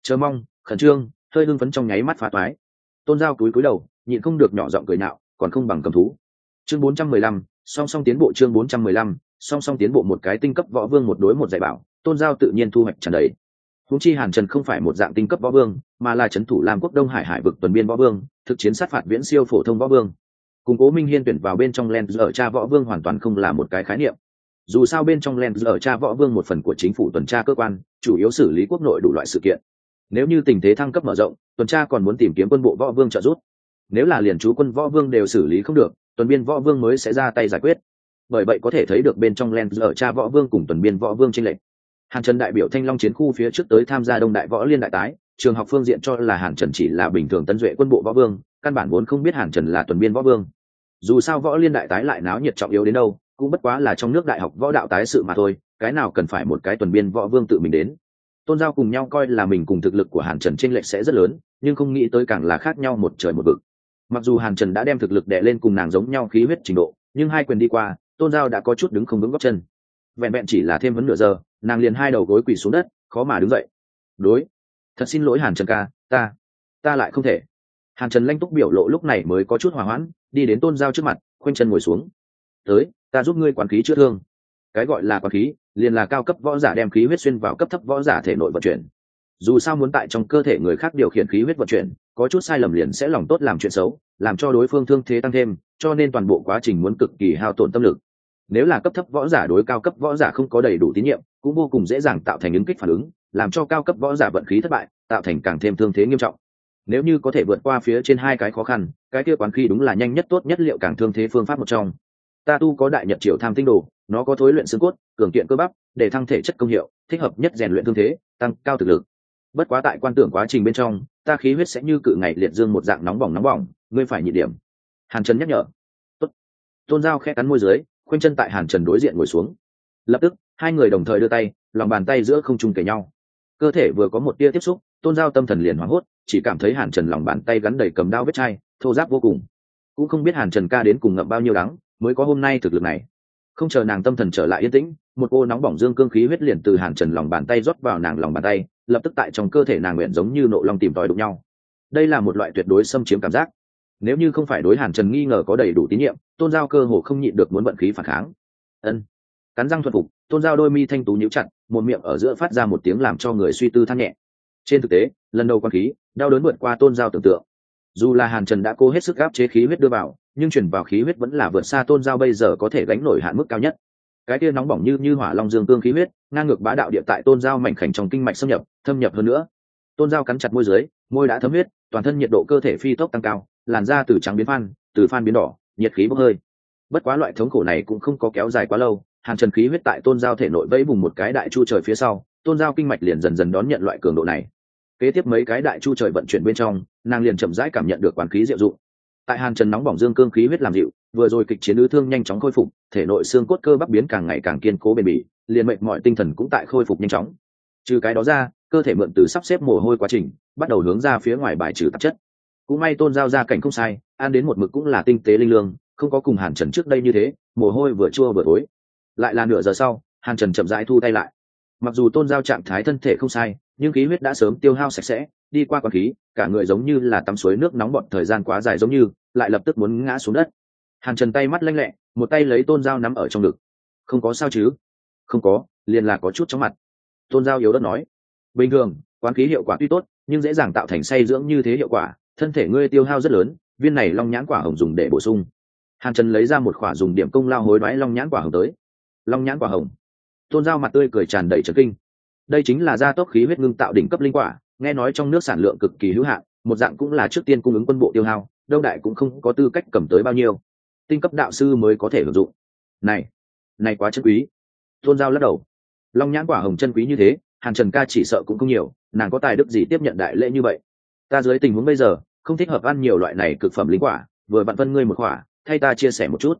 Chờ mong khẩn trương hơi hưng phấn trong nháy mắt phá toái. Tôn giao cúi cúi đầu nhịn không được nhỏ giọng cười nạo còn không bằng cầm thú. Chương bốn trăm mười lăm song song tiến bộ chương bốn trăm mười lăm song song tiến bộ một cái tinh cấp võ vương một đối một dạy bảo tôn giao tự nhiên thu hoạch trần đầy. Húng chi hàn trần không phải một dạng tinh cấp võ vương mà là c h ấ n thủ làm quốc đông hải hải vực tuần biên võ vương thực chiến sát phạt viễn siêu phổ thông võ vương cùng cố minh hiên tuyển vào bên trong len ở cha võ vương hoàn toàn không là một cái khái niệm. Dù sao bên trong len ở cha võ vương một phần của chính phủ tuần tra cơ quan, chủ yếu xử lý quốc nội đủ loại sự kiện. Nếu như tình thế thăng cấp mở rộng, tuần tra còn muốn tìm kiếm quân bộ võ vương trợ giúp. Nếu là liền chú quân võ vương đều xử lý không được, tuần biên võ vương mới sẽ ra tay giải quyết. Bởi vậy có thể thấy được bên trong len ở cha võ vương cùng tuần biên võ vương tranh lệch. Hàn trần đại biểu thanh long chiến khu phía trước tới tham gia đông đại võ liên đại tái trường học phương diện cho là hàn trần chỉ là bình thường tân duệ quân bộ võ vương, căn bản vốn không biết hàn trần là tuần biên võ vương. Dù sao võ liên đại tái lại náo nhiệt trọng yếu đến đâu, cũng bất quá là trong nước đại học võ đạo tái sự mà thôi, cái nào cần phải một cái tuần biên võ vương tự mình đến. Tôn giao cùng nhau coi là mình cùng thực lực của hàn trần tranh lệch sẽ rất lớn, nhưng không nghĩ tới càng là khác nhau một trời một vực. Mặc dù hàn trần đã đem thực lực đệ lên cùng nàng giống nhau khí huyết trình độ, nhưng hai quyền đi qua, tôn giao đã có chút đứng không vững góc chân. Vẹn vẹn chỉ là thêm vấn nửa giờ, nàng liền hai đầu gối quỳ xuống đất, khó mà đứng dậy. Đối thật xin lỗi hàn trần ca, ta ta lại không thể. Hàn trần lanh túc biểu lộ lúc này mới có chút hòa hoãn, đi đến tôn giao trước mặt, khoanh chân ngồi xuống. Tới, ta giúp ngươi quản khí chữa thương. Cái gọi là quản khí, liền là cao cấp võ giả đem khí huyết xuyên vào cấp thấp võ giả thể nội vận chuyển. Dù sao muốn tại trong cơ thể người khác điều khiển khí huyết vận chuyển, có chút sai lầm liền sẽ lòng tốt làm chuyện xấu, làm cho đối phương thương thế tăng thêm, cho nên toàn bộ quá trình muốn cực kỳ hao tổn tâm lực. Nếu là cấp thấp võ giả đối cao cấp võ giả không có đầy đủ tín nhiệm, cũng vô cùng dễ dàng tạo thành ứng kích phản ứng làm cho cao cấp võ giả vận khí thất bại, tạo thành càng thêm thương thế nghiêm trọng. Nếu như có thể vượt qua phía trên hai cái khó khăn, cái kia quán khí đúng là nhanh nhất tốt nhất liệu càng thương thế phương pháp một trong. Ta tu có đại nhật triều tham tinh đồ, nó có thối luyện xương cốt, cường kiện cơ bắp, để thăng thể chất công hiệu, thích hợp nhất rèn luyện thương thế, tăng cao thực lực. Bất quá tại quan tưởng quá trình bên trong, ta khí huyết sẽ như cự ngày liệt dương một dạng nóng bỏng nóng bỏng, ngươi phải nhị điểm. Hàn trần nhắc nhở. Tốt. tôn giao khẽ cắn môi dưới, khoanh chân tại hàn trần đối diện ngồi xuống. Lập tức, hai người đồng thời đưa tay, lòng bàn tay giữa không trung kể nhau cơ thể vừa có một tia tiếp xúc, tôn giao tâm thần liền hoảng hốt, chỉ cảm thấy hàn trần lòng bàn tay gắn đầy cầm đao vết chai, thô giáp vô cùng. Cũng không biết hàn trần ca đến cùng ngậm bao nhiêu đắng, mới có hôm nay thực lực này. Không chờ nàng tâm thần trở lại yên tĩnh, một cô nóng bỏng dương cương khí huyết liền từ hàn trần lòng bàn tay rót vào nàng lòng bàn tay, lập tức tại trong cơ thể nàng nguyện giống như nộ lòng tìm tòi đụng nhau. Đây là một loại tuyệt đối xâm chiếm cảm giác. Nếu như không phải đối hàn trần nghi ngờ có đầy đủ tín nhiệm, tôn giao cơ hồ không nhịn được muốn vận khí phản kháng. Ân. Cắn răng thuận phục, tôn giao đôi mi thanh tú nhíu chặt một miệng ở giữa phát ra một tiếng làm cho người suy tư than nhẹ. Trên thực tế, lần đầu quan khí, đau đớn vượt qua tôn giao tưởng tượng. Dù là hàn trần đã cố hết sức gáp chế khí huyết đưa vào, nhưng chuyển vào khí huyết vẫn là vượt xa tôn giao bây giờ có thể gánh nổi hạn mức cao nhất. Cái kia nóng bỏng như như hỏa long dương cương khí huyết, ngang ngược bá đạo địa tại tôn giao mảnh khảnh trong kinh mạch xâm nhập, thâm nhập hơn nữa. Tôn giao cắn chặt môi dưới, môi đã thấm huyết, toàn thân nhiệt độ cơ thể phi tốc tăng cao, làn da từ trắng biến phan, từ phan biến đỏ, nhiệt khí bốc hơi. Bất quá loại thống khổ này cũng không có kéo dài quá lâu hàn trần khí huyết tại tôn giao thể nội vẫy vùng một cái đại chu trời phía sau, tôn giao kinh mạch liền dần dần đón nhận loại cường độ này. Kế tiếp mấy cái đại chu trời vận chuyển bên trong, nàng liền chậm rãi cảm nhận được quán khí diệu dụng. Tại hàn trần nóng bỏng dương cương khí huyết làm dịu, vừa rồi kịch chiến ứ thương nhanh chóng khôi phục, thể nội xương cốt cơ bắp biến càng ngày càng kiên cố bền bỉ, liền mệnh mọi tinh thần cũng tại khôi phục nhanh chóng. Trừ cái đó ra, cơ thể mượn từ sắp xếp mồ hôi quá trình, bắt đầu hướng ra phía ngoài bài trừ tạp chất. Cũng may tôn giao ra cảnh không sai, ăn đến một mực cũng là tinh tế linh lương, không có cùng hàn trần trước đây như thế, mồ hôi vừa chua vừa tối lại là nửa giờ sau, hàn trần chậm rãi thu tay lại. Mặc dù tôn giao trạng thái thân thể không sai, nhưng khí huyết đã sớm tiêu hao sạch sẽ, đi qua quán khí, cả người giống như là tắm suối nước nóng bọt thời gian quá dài giống như, lại lập tức muốn ngã xuống đất. Hàn trần tay mắt lanh lẹ, một tay lấy tôn dao nắm ở trong ngực. Không có sao chứ? Không có, liền là có chút chóng mặt. Tôn dao yếu đất nói. Bình thường, quán khí hiệu quả tuy tốt, nhưng dễ dàng tạo thành say dưỡng như thế hiệu quả, thân thể ngươi tiêu hao rất lớn, viên này long nhãn quả hồng dùng để bổ sung. Hàn trần lấy ra một khỏa dùng điểm công lao hối đoái long nhãn quả hồng tới long nhãn quả hồng. Tôn dao mặt tươi cười tràn đầy trấn kinh. Đây chính là gia tốc khí huyết ngưng tạo đỉnh cấp linh quả, nghe nói trong nước sản lượng cực kỳ hữu hạn, một dạng cũng là trước tiên cung ứng quân bộ tiêu hao, đông đại cũng không có tư cách cầm tới bao nhiêu. Tinh cấp đạo sư mới có thể hưởng dụng. Này này quá chân quý. Tôn giao lắc đầu. Long nhãn quả hồng chân quý như thế, hàn trần ca chỉ sợ cũng không nhiều, nàng có tài đức gì tiếp nhận đại lễ như vậy? Ta dưới tình huống bây giờ, không thích hợp ăn nhiều loại này cực phẩm linh quả, vừa vặn phân ngươi một quả, thay ta chia sẻ một chút.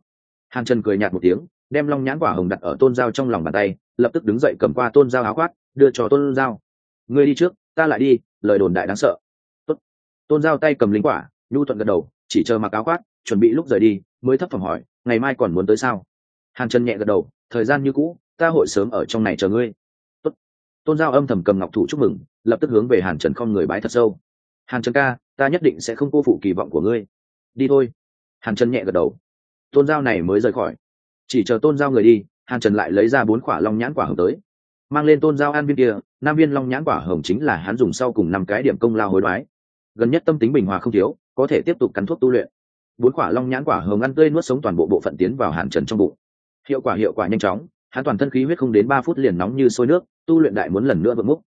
Hàn trần cười nhạt một tiếng đem long nhãn quả hồng đặt ở tôn giao trong lòng bàn tay, lập tức đứng dậy cầm qua tôn giao áo khoác, đưa cho tôn giao ngươi đi trước, ta lại đi, lời đồn đại đáng sợ. Tốt. tôn giao tay cầm linh quả, nhu thuận gật đầu, chỉ chờ mặc áo khoác, chuẩn bị lúc rời đi, mới thấp phòng hỏi, ngày mai còn muốn tới sao? Hàn trần nhẹ gật đầu, thời gian như cũ, ta hội sớm ở trong này chờ ngươi. Tốt. tôn giao âm thầm cầm ngọc thủ chúc mừng, lập tức hướng về hàn trần không người bái thật sâu. Hàn trần ca, ta nhất định sẽ không cô phụ kỳ vọng của ngươi. Đi thôi. Hàn trần nhẹ gật đầu. Tôn giao này mới rời khỏi chỉ chờ tôn giao người đi, hàn trần lại lấy ra bốn quả long nhãn quả hồng tới. Mang lên tôn giao an viên kia nam viên long nhãn quả hồng chính là hắn dùng sau cùng năm cái điểm công lao hối đoái. Gần nhất tâm tính bình hòa không thiếu, có thể tiếp tục cắn thuốc tu luyện. Bốn quả long nhãn quả hồng ăn tươi nuốt sống toàn bộ bộ phận tiến vào hàn trần trong bụng. Hiệu quả hiệu quả nhanh chóng, hắn toàn thân khí huyết không đến ba phút liền nóng như sôi nước, tu luyện đại muốn lần nữa vượt múc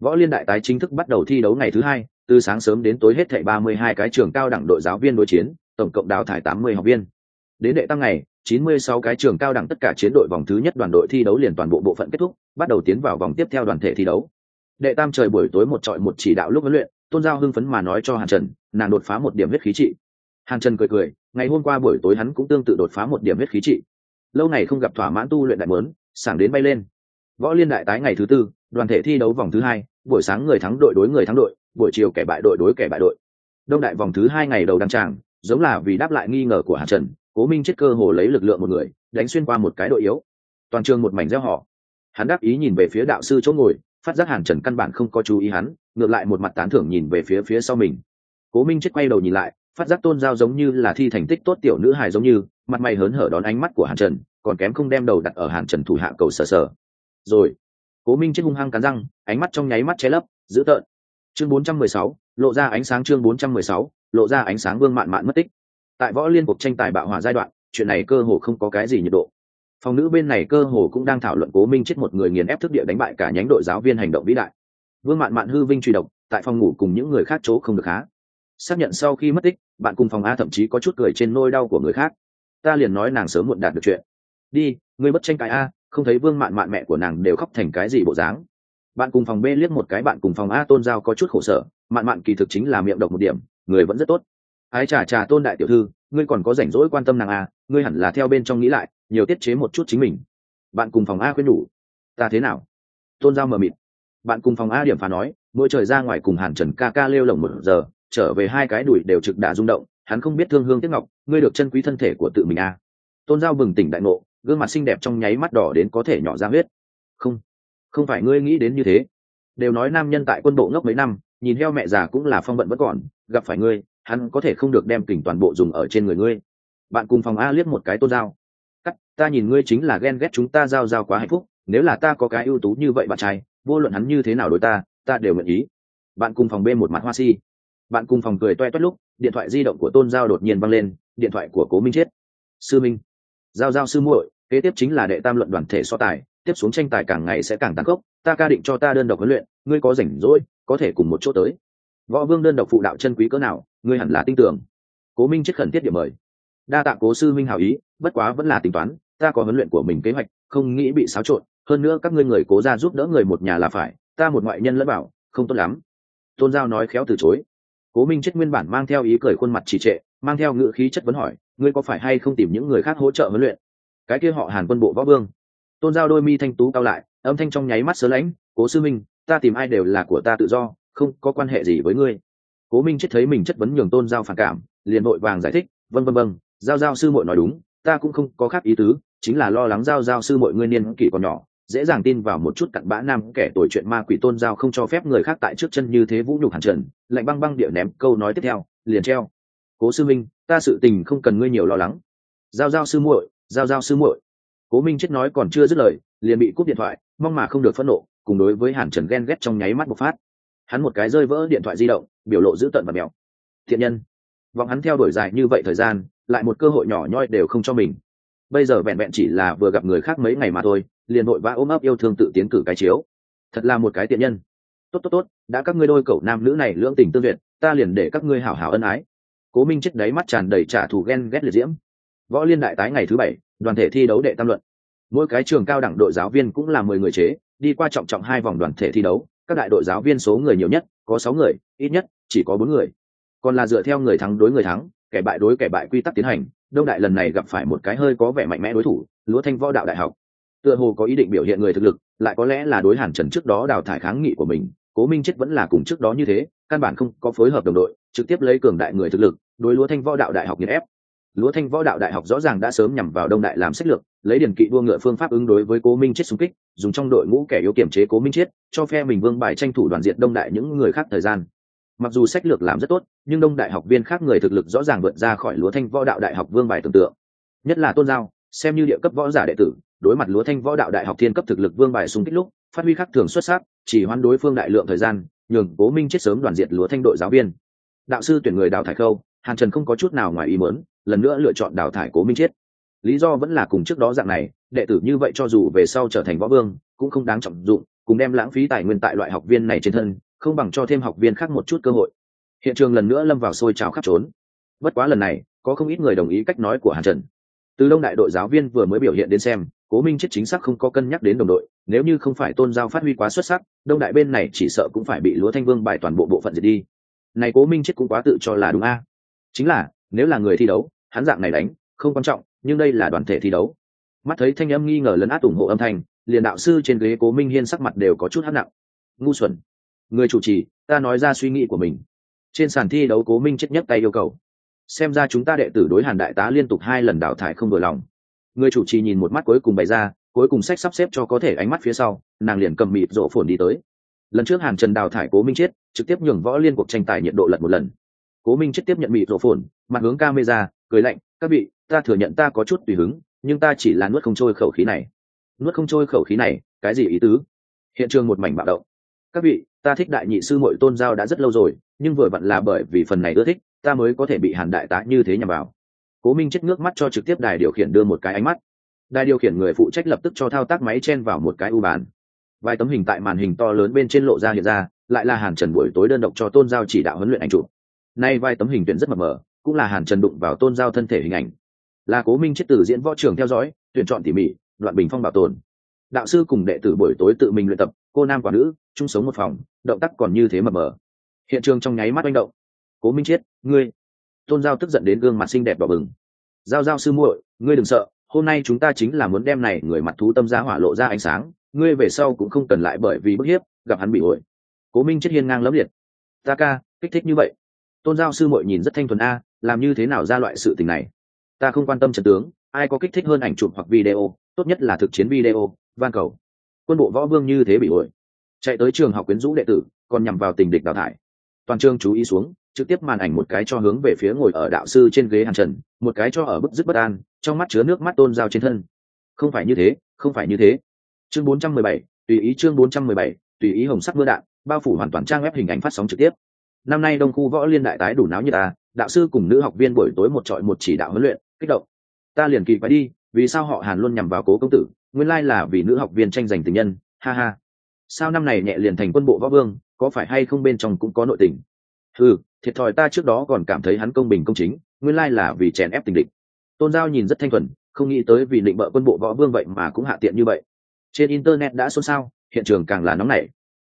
võ liên đại tái chính thức bắt đầu thi đấu ngày thứ hai, từ sáng sớm đến tối hết thảy ba mươi hai cái trường cao đẳng đội giáo viên đối chiến, tổng cộng đào thải tám mươi học viên. Đến đệ tăng ngày chín mươi sáu cái trường cao đẳng tất cả chiến đội vòng thứ nhất đoàn đội thi đấu liền toàn bộ bộ phận kết thúc, bắt đầu tiến vào vòng tiếp theo đoàn thể thi đấu. Đệ tam trời buổi tối một trọi một chỉ đạo lúc huấn luyện, tôn giao hưng phấn mà nói cho hàn trần, nàng đột phá một điểm huyết khí trị. Hàn trần cười cười, ngày hôm qua buổi tối hắn cũng tương tự đột phá một điểm huyết khí trị. Lâu ngày không gặp thỏa mãn tu luyện đại muốn sảng đến bay lên. Võ liên đại tái ngày thứ tư, đoàn thể thi đấu vòng thứ hai, buổi sáng người thắng đội đối người thắng đội, buổi chiều kẻ bại đội đối kẻ bại đội. Đông đại vòng thứ hai ngày đầu đăng tràng, giống là vì đáp lại nghi ngờ của hàn trần cố minh chết cơ hồ lấy lực lượng một người đánh xuyên qua một cái đội yếu. Toàn trường một mảnh gieo họ. Hắn đáp ý nhìn về phía đạo sư chỗ ngồi phát giác hàn trần căn bản không có chú ý hắn ngược lại một mặt tán thưởng nhìn về phía phía sau mình. Cố minh chết quay đầu nhìn lại phát giác tôn giao giống như là thi thành tích tốt tiểu nữ hài giống như mặt mày hớn hở đón ánh mắt của hàn trần còn kém không đem đầu đặt ở hàn trần thủ hạ cầu sờ sờ. Rồi cố minh chết hung hăng cắn răng ánh mắt trong nháy mắt che lấp dữ tợn. Chương 416, lộ ra ánh sáng chương 416, lộ ra ánh sáng vương mạn mạn mất tích tại võ liên cuộc tranh tài bạo hỏa giai đoạn, chuyện này cơ hồ không có cái gì nhiệt độ. Phòng nữ bên này cơ hồ cũng đang thảo luận cố minh chết một người nghiền ép thức địa đánh bại cả nhánh đội giáo viên hành động vĩ đại. Vương mạn mạn hư vinh truy độc, tại phòng ngủ cùng những người khác chỗ không được há. xác nhận sau khi mất tích, bạn cùng phòng a thậm chí có chút cười trên nôi đau của người khác. Ta liền nói nàng sớm muộn đạt được chuyện. Đi người bất tranh cãi a, không thấy vương mạn mạn mẹ của nàng đều khóc thành cái gì bộ dáng. Bạn cùng phòng b liếc một cái, bạn cùng phòng a tôn giao có chút khổ sở. Mạn mạn kỳ thực chính là miệng độc một điểm, người vẫn rất tốt ái trà trà tôn đại tiểu thư, ngươi còn có rảnh rỗi quan tâm nàng à? ngươi hẳn là theo bên trong nghĩ lại, nhiều tiết chế một chút chính mình. Bạn cùng phòng a khuyên nhủ. Ta thế nào? Tôn giao mờ mịt. Bạn cùng phòng a điểm phá nói, mỗi trời ra ngoài cùng hàn trần ca ca lêu lồng một giờ, trở về hai cái đùi đều trực đà rung động, hắn không biết thương hương tiếc ngọc, ngươi được chân quý thân thể của tự mình a tôn giao bừng tỉnh đại ngộ, gương mặt xinh đẹp trong nháy mắt đỏ đến có thể nhỏ ra huyết. Không không phải ngươi nghĩ đến như thế. Đều nói nam nhân tại quân bộ ngốc mấy năm, nhìn heo mẹ già cũng là phong vận vẫn còn, gặp phải ngươi hắn có thể không được đem kình toàn bộ dùng ở trên người ngươi. Bạn cùng phòng a liếc một cái tôn dao. cắt, ta nhìn ngươi chính là ghen ghét chúng ta giao giao quá hạnh phúc, nếu là ta có cái ưu tú như vậy bạn trai, vô luận hắn như thế nào đối ta ta đều nguyện ý. Bạn cùng phòng b một mặt hoa si. Bạn cùng phòng cười toe toét lúc, điện thoại di động của tôn giao đột nhiên văng lên, điện thoại của cố minh chết. Sư minh. Giao giao sư muội, kế tiếp chính là đệ tam luận đoàn thể so tài, tiếp xuống tranh tài càng ngày sẽ càng tăng cốc ta ca định cho ta đơn độc huấn luyện, ngươi có rảnh rỗi, có thể cùng một chỗ tới võ vương đơn độc phụ đạo chân quý cỡ nào, ngươi hẳn là tin tưởng. Cố minh chết khẩn thiết điểm mời. Đa tạ cố sư minh hảo ý, bất quá vẫn là tính toán, ta có huấn luyện của mình kế hoạch, không nghĩ bị xáo trộn, hơn nữa các ngươi người cố ra giúp đỡ người một nhà là phải, ta một ngoại nhân lẫn bảo, không tốt lắm. Tôn giao nói khéo từ chối. Cố minh chết nguyên bản mang theo ý cười khuôn mặt trì trệ, mang theo ngữ khí chất vấn hỏi, ngươi có phải hay không tìm những người khác hỗ trợ huấn luyện? Cái kia họ hàn quân bộ võ vương. Tôn giao đôi mi thanh tú cao lại, âm thanh trong nháy mắt sớ lãnh, cố sư minh ta tìm ai đều là của ta tự do không có quan hệ gì với ngươi. Cố minh chết thấy mình chất vấn nhường tôn giao phản cảm, liền vội vàng giải thích vân vân vân giao giao sư mội nói đúng, ta cũng không có khác ý tứ, chính là lo lắng giao giao sư mội ngươi niên kỷ còn nhỏ, dễ dàng tin vào một chút cặn bã nam kẻ tuổi chuyện ma quỷ tôn giao không cho phép người khác tại trước chân như thế vũ nhục hàn trần, lạnh băng băng địa ném câu nói tiếp theo, liền treo. Cố sư minh, ta sự tình không cần ngươi nhiều lo lắng. Giao giao sư muội, giao giao sư muội. Cố minh chết nói còn chưa dứt lời, liền bị cúp điện thoại, mong mà không được phẫn nộ, cùng đối với hàn trần ghen ghét trong nháy mắt bộc phát hắn một cái rơi vỡ điện thoại di động, biểu lộ dữ tợn và mèo thiện nhân. Vọng hắn theo đuổi dài như vậy thời gian, lại một cơ hội nhỏ nhoi đều không cho mình. Bây giờ vẹn vẹn chỉ là vừa gặp người khác mấy ngày mà thôi, liền vội vã ôm ấp yêu thương tự tiến cử cái chiếu. Thật là một cái tiện nhân. Tốt tốt tốt, đã các ngươi đôi cậu nam nữ này lưỡng tình tương duyệt, ta liền để các ngươi hảo hảo ân ái. Cố minh chết đáy mắt tràn đầy trả thù ghen ghét liệt diễm. Võ liên đại tái ngày thứ bảy, đoàn thể thi đấu đệ tam luận. Mỗi cái trường cao đẳng đội giáo viên cũng là mười người chế, đi qua trọng trọng hai vòng đoàn thể thi đấu các đại đội giáo viên số người nhiều nhất, có sáu người, ít nhất chỉ có bốn người. Còn là dựa theo người thắng đối người thắng, kẻ bại đối kẻ bại quy tắc tiến hành, đông đại lần này gặp phải một cái hơi có vẻ mạnh mẽ đối thủ, lúa thanh võ đạo đại học. Tựa hồ có ý định biểu hiện người thực lực, lại có lẽ là đối hàn trần trước đó đào thải kháng nghị của mình, cố minh chết vẫn là cùng trước đó như thế, căn bản không có phối hợp đồng đội, trực tiếp lấy cường đại người thực lực, đối lúa thanh võ đạo đại học nghiền ép lúa thanh võ đạo đại học rõ ràng đã sớm nhằm vào đông đại làm sách lược, lấy điển kỵ đua ngựa phương pháp ứng đối với cố minh chết xung kích, dùng trong đội ngũ kẻ yếu kiểm chế cố minh chết, cho phe mình vương bài tranh thủ đoàn diện đông đại những người khác thời gian. Mặc dù sách lược làm rất tốt, nhưng đông đại học viên khác người thực lực rõ ràng vượt ra khỏi lúa thanh võ đạo đại học vương bài tưởng tượng. Nhất là tôn giao, xem như địa cấp võ giả đệ tử, đối mặt lúa thanh võ đạo đại học thiên cấp thực lực vương bài xung kích lúc, phát huy khắc thường xuất sắc, chỉ hoán đối phương đại lượng thời gian, nhường cố minh chết sớm đoàn diệt lúa thanh đội giáo viên. Đạo sư tuyển người đào thải khâu, hàn trần không có chút nào ngoài ý mớn lần nữa lựa chọn đào thải cố minh Chiết. Lý do vẫn là cùng trước đó dạng này, đệ tử như vậy cho dù về sau trở thành võ vương, cũng không đáng trọng dụng, cùng đem lãng phí tài nguyên tại loại học viên này trên thân, không bằng cho thêm học viên khác một chút cơ hội. Hiện trường lần nữa lâm vào sôi trào khắp trốn. Bất quá lần này, có không ít người đồng ý cách nói của hàn trần. Từ đông đại đội giáo viên vừa mới biểu hiện đến xem, cố minh chết chính xác không có cân nhắc đến đồng đội, nếu như không phải tôn giao phát huy quá xuất sắc, đông đại bên này chỉ sợ cũng phải bị lúa thanh vương bài toàn bộ bộ phận diệt đi. Này cố minh chết cũng quá tự cho là đúng a. Chính là, nếu là người thi đấu hắn dạng này đánh, không quan trọng, nhưng đây là đoàn thể thi đấu. Mắt thấy thanh âm nghi ngờ lấn át ủng hộ âm thanh, liền đạo sư trên ghế cố minh hiên sắc mặt đều có chút hát nặng. Ngu xuẩn. Người chủ trì, ta nói ra suy nghĩ của mình. Trên sàn thi đấu cố minh chết nhất tay yêu cầu. Xem ra chúng ta đệ tử đối hàn đại tá liên tục hai lần đào thải không vừa lòng. Người chủ trì nhìn một mắt cuối cùng bày ra, cuối cùng sách sắp xếp cho có thể ánh mắt phía sau, nàng liền cầm mịt rộ phồn đi tới. Lần trước hàn trần đào thải cố minh chết, trực tiếp nhường võ liên cuộc tranh tài nhiệt độ lật một lần. Cố minh chết tiếp nhận mịt rộ phồn, mặt hướng camera cười lạnh, các vị, ta thừa nhận ta có chút tùy hứng, nhưng ta chỉ là nuốt không trôi khẩu khí này. Nuốt không trôi khẩu khí này, cái gì ý tứ? Hiện trường một mảnh bạo động. Các vị, ta thích đại nhị sư mội tôn giao đã rất lâu rồi, nhưng vừa vặn là bởi vì phần này ưa thích, ta mới có thể bị hàn đại tá như thế nhằm vào. Cố minh chết nước mắt cho trực tiếp đài điều khiển đưa một cái ánh mắt. Đài điều khiển người phụ trách lập tức cho thao tác máy chen vào một cái u bàn. Vài tấm hình tại màn hình to lớn bên trên lộ ra hiện ra, lại là hàn trần buổi tối đơn độc cho tôn giao chỉ đạo huấn luyện ảnh chụp. Nay vài tấm hình tuyển rất mập mờ cũng là hàn trần đụng vào tôn giao thân thể hình ảnh. Là cố minh chết từ diễn võ trường theo dõi, tuyển chọn tỉ mỉ, đoạn bình phong bảo tồn. Đạo sư cùng đệ tử buổi tối tự mình luyện tập, cô nam quả nữ, chung sống một phòng, động tác còn như thế mập mờ. Hiện trường trong nháy mắt manh động. Cố minh chết, ngươi. Tôn giao tức giận đến gương mặt xinh đẹp đỏ bừng. Giao giao sư muội, ngươi đừng sợ, hôm nay chúng ta chính là muốn đem này người mặt thú tâm giá hỏa lộ ra ánh sáng, ngươi về sau cũng không cần lại bởi vì bức hiếp, gặp hắn bị ổi. Cố minh chết hiên ngang lẫm liệt. Ta ca, kích thích như vậy. Tôn giao sư muội nhìn rất thanh thuần a làm như thế nào ra loại sự tình này? Ta không quan tâm trận tướng ai có kích thích hơn ảnh chụp hoặc video tốt nhất là thực chiến video van cầu. Quân bộ võ vương như thế bị ổi. Chạy tới trường học quyến rũ đệ tử còn nhằm vào tình địch đào thải. Toàn trường chú ý xuống trực tiếp màn ảnh một cái cho hướng về phía ngồi ở đạo sư trên ghế hàn trần một cái cho ở bức dứt bất an trong mắt chứa nước mắt tôn dao trên thân. Không phải như thế không phải như thế. Chương 417, tùy ý chương 417, tùy ý hồng sắc mưa đạn bao phủ hoàn toàn trang web hình ảnh phát sóng trực tiếp. Năm nay đông khu võ liên đại tái đủ náo như ta à, đạo sư cùng nữ học viên buổi tối một trọi một chỉ đạo huấn luyện, kích động. Ta liền kỳ quái đi, vì sao họ hàn luôn nhằm vào cố công tử, nguyên lai là vì nữ học viên tranh giành tình nhân, ha ha. Sao năm này nhẹ liền thành quân bộ võ vương, có phải hay không bên trong cũng có nội tình? Ừ thiệt thòi ta trước đó còn cảm thấy hắn công bình công chính, nguyên lai là vì chèn ép tình địch. Tôn giao nhìn rất thanh thuần, không nghĩ tới vì định bợ quân bộ võ vương vậy mà cũng hạ tiện như vậy. Trên internet đã xôn xao, hiện trường càng là nóng nảy.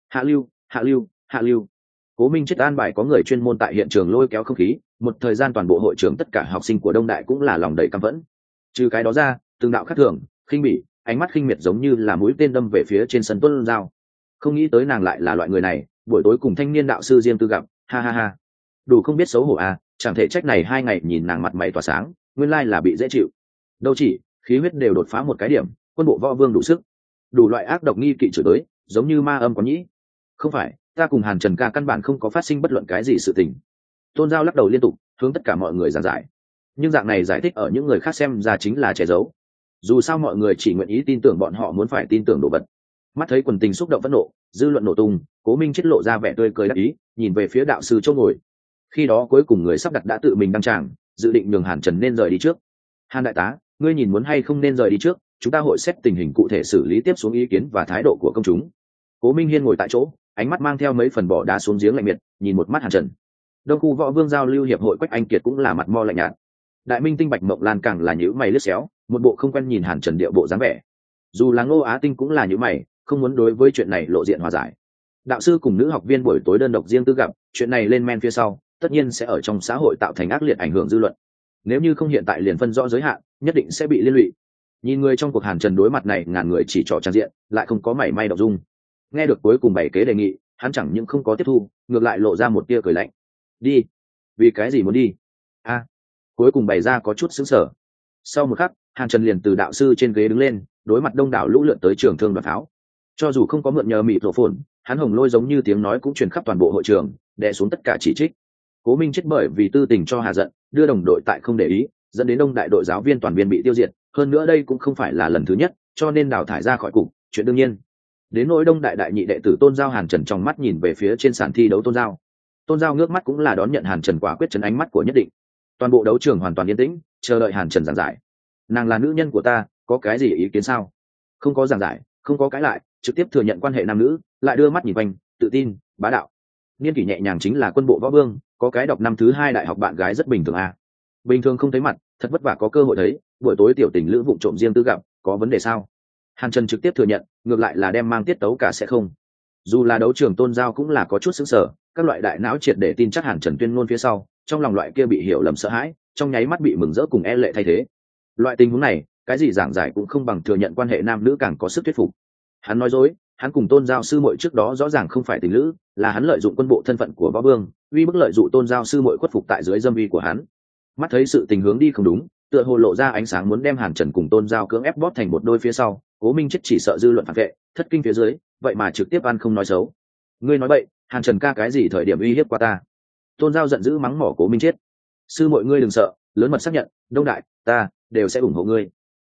Hạ lưu hạ lưu hạ lưu. Cố minh chết an bài có người chuyên môn tại hiện trường lôi kéo không khí một thời gian toàn bộ hội trưởng tất cả học sinh của đông đại cũng là lòng đầy căm phẫn. Trừ cái đó ra, từng đạo khác thường, khinh bỉ, ánh mắt khinh miệt giống như là mũi tên đâm về phía trên sân tuân giao. Không nghĩ tới nàng lại là loại người này, buổi tối cùng thanh niên đạo sư riêng tư gặp, ha ha ha. Đủ không biết xấu hổ à chẳng thể trách này hai ngày nhìn nàng mặt mày tỏa sáng, nguyên lai là bị dễ chịu. Đâu chỉ, khí huyết đều đột phá một cái điểm, quân bộ võ vương đủ sức. Đủ loại ác độc nghi kỵ chửi tới giống như ma âm có nhĩ. Không phải, ta cùng hàn trần ca căn bản không có phát sinh bất luận cái gì sự tình tôn giao lắc đầu liên tục, hướng tất cả mọi người giảng giải. Nhưng dạng này giải thích ở những người khác xem ra chính là che giấu. Dù sao mọi người chỉ nguyện ý tin tưởng bọn họ muốn phải tin tưởng đồ vật. Mắt thấy quần tình xúc động phẫn nộ, dư luận nổ tung, cố minh chết lộ ra vẻ tươi cười đắc ý, nhìn về phía đạo sư châu ngồi. Khi đó cuối cùng người sắp đặt đã tự mình đăng tràng, dự định nhường hàn trần nên rời đi trước. Hàn đại tá, ngươi nhìn muốn hay không nên rời đi trước, chúng ta hội xét tình hình cụ thể xử lý tiếp xuống ý kiến và thái độ của công chúng. Cố minh hiên ngồi tại chỗ, ánh mắt mang theo mấy phần bỏ đá xuống giếng lạnh miệt, nhìn một mắt hàn trần đông khu võ vương giao lưu hiệp hội quách anh kiệt cũng là mặt mo lạnh nhạt. Đại minh tinh bạch mộng lan càng là nhữ mày lướt xéo, một bộ không quen nhìn hàn trần điệu bộ dáng vẻ. Dù là ngô á tinh cũng là nhữ mày, không muốn đối với chuyện này lộ diện hòa giải. Đạo sư cùng nữ học viên buổi tối đơn độc riêng tư gặp, chuyện này lên men phía sau, tất nhiên sẽ ở trong xã hội tạo thành ác liệt ảnh hưởng dư luận. Nếu như không hiện tại liền phân rõ giới hạn, nhất định sẽ bị liên lụy. Nhìn người trong cuộc hàn trần đối mặt này, ngàn người chỉ trỏ trang diện, lại không có mảy may đọc dung. Nghe được cuối cùng bảy kế đề nghị, hắn chẳng những không có tiếp thu, ngược lại lộ ra một tia cười lạnh đi. Vì cái gì muốn đi? A. Cuối cùng bày ra có chút xứng sở sau một khắc, hàn trần liền từ đạo sư trên ghế đứng lên, đối mặt đông đảo lũ lượn tới trường thương đoàn pháo. Cho dù không có mượn nhờ mịt rổ phồn, hắn hồng lôi giống như tiếng nói cũng truyền khắp toàn bộ hội trường, đè xuống tất cả chỉ trích. Cố minh chết bởi vì tư tình cho hà giận, đưa đồng đội tại không để ý, dẫn đến đông đại đội giáo viên toàn viên bị tiêu diệt, hơn nữa đây cũng không phải là lần thứ nhất, cho nên đào thải ra khỏi cục, chuyện đương nhiên. Đến nỗi đông đại đại nhị đệ tử tôn giao hàn trần trong mắt nhìn về phía trên sàn thi đấu tôn giao tôn giao ngước mắt cũng là đón nhận hàn trần quả quyết chấn ánh mắt của nhất định. Toàn bộ đấu trường hoàn toàn yên tĩnh, chờ đợi hàn trần giảng giải. Nàng là nữ nhân của ta, có cái gì ý kiến sao? Không có giảng giải, không có cãi lại, trực tiếp thừa nhận quan hệ nam nữ, lại đưa mắt nhìn quanh, tự tin, bá đạo. Niên kỷ nhẹ nhàng chính là quân bộ võ vương, có cái đọc năm thứ hai đại học bạn gái rất bình thường à. bình thường không thấy mặt, thật vất vả có cơ hội thấy, buổi tối tiểu tình lữ vụ trộm riêng tư gặp, có vấn đề sao? Hàn trần trực tiếp thừa nhận, ngược lại là đem mang tiết tấu cả sẽ không. Dù là đấu trường tôn giao cũng là có chút xứng sở các loại đại não triệt để tin chắc hàn trần tuyên ngôn phía sau, trong lòng loại kia bị hiểu lầm sợ hãi, trong nháy mắt bị mừng rỡ cùng e lệ thay thế. Loại tình huống này, cái gì giảng giải cũng không bằng thừa nhận quan hệ nam nữ càng có sức thuyết phục. Hắn nói dối, hắn cùng tôn giao sư muội trước đó rõ ràng không phải tình nữ là hắn lợi dụng quân bộ thân phận của võ vương, uy bức lợi dụng tôn giao sư muội khuất phục tại dưới dâm vi của hắn. Mắt thấy sự tình hướng đi không đúng, tựa hồ lộ ra ánh sáng muốn đem hàn trần cùng tôn giao cưỡng ép bóp thành một đôi phía sau, cố minh chết chỉ sợ dư luận phản vệ, thất kinh phía dưới, vậy mà trực tiếp ăn không nói xấu ngươi nói vậy, hàn trần ca cái gì thời điểm uy hiếp qua ta? Tôn giao giận dữ mắng mỏ cố minh chết. Sư mọi ngươi đừng sợ, lớn mật xác nhận, đông đại, ta đều sẽ ủng hộ ngươi.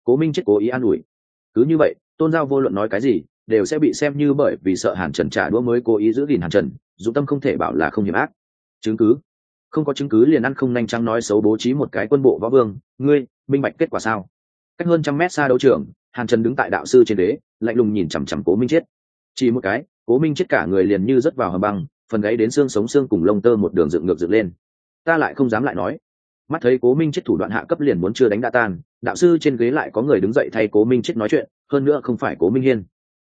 Cố minh chết cố ý an ủi. Cứ như vậy, tôn giao vô luận nói cái gì, đều sẽ bị xem như bởi vì sợ hàn trần trả đũa mới cố ý giữ gìn hàn trần dũng tâm không thể bảo là không hiểm ác. Chứng cứ? Không có chứng cứ liền ăn không nhanh trắng nói xấu bố trí một cái quân bộ võ vương, ngươi, minh bạch kết quả sao? Cách hơn trăm mét xa đấu trường, hàn trần đứng tại đạo sư trên đế, lạnh lùng nhìn chằm chằm cố minh chết chỉ một cái, cố minh chết cả người liền như rớt vào hầm băng, phần gáy đến xương sống xương cùng lông tơ một đường dựng ngược dựng lên. Ta lại không dám lại nói. Mắt thấy cố minh chết thủ đoạn hạ cấp liền muốn chưa đánh đã tan, đạo sư trên ghế lại có người đứng dậy thay cố minh chết nói chuyện, hơn nữa không phải cố minh hiên.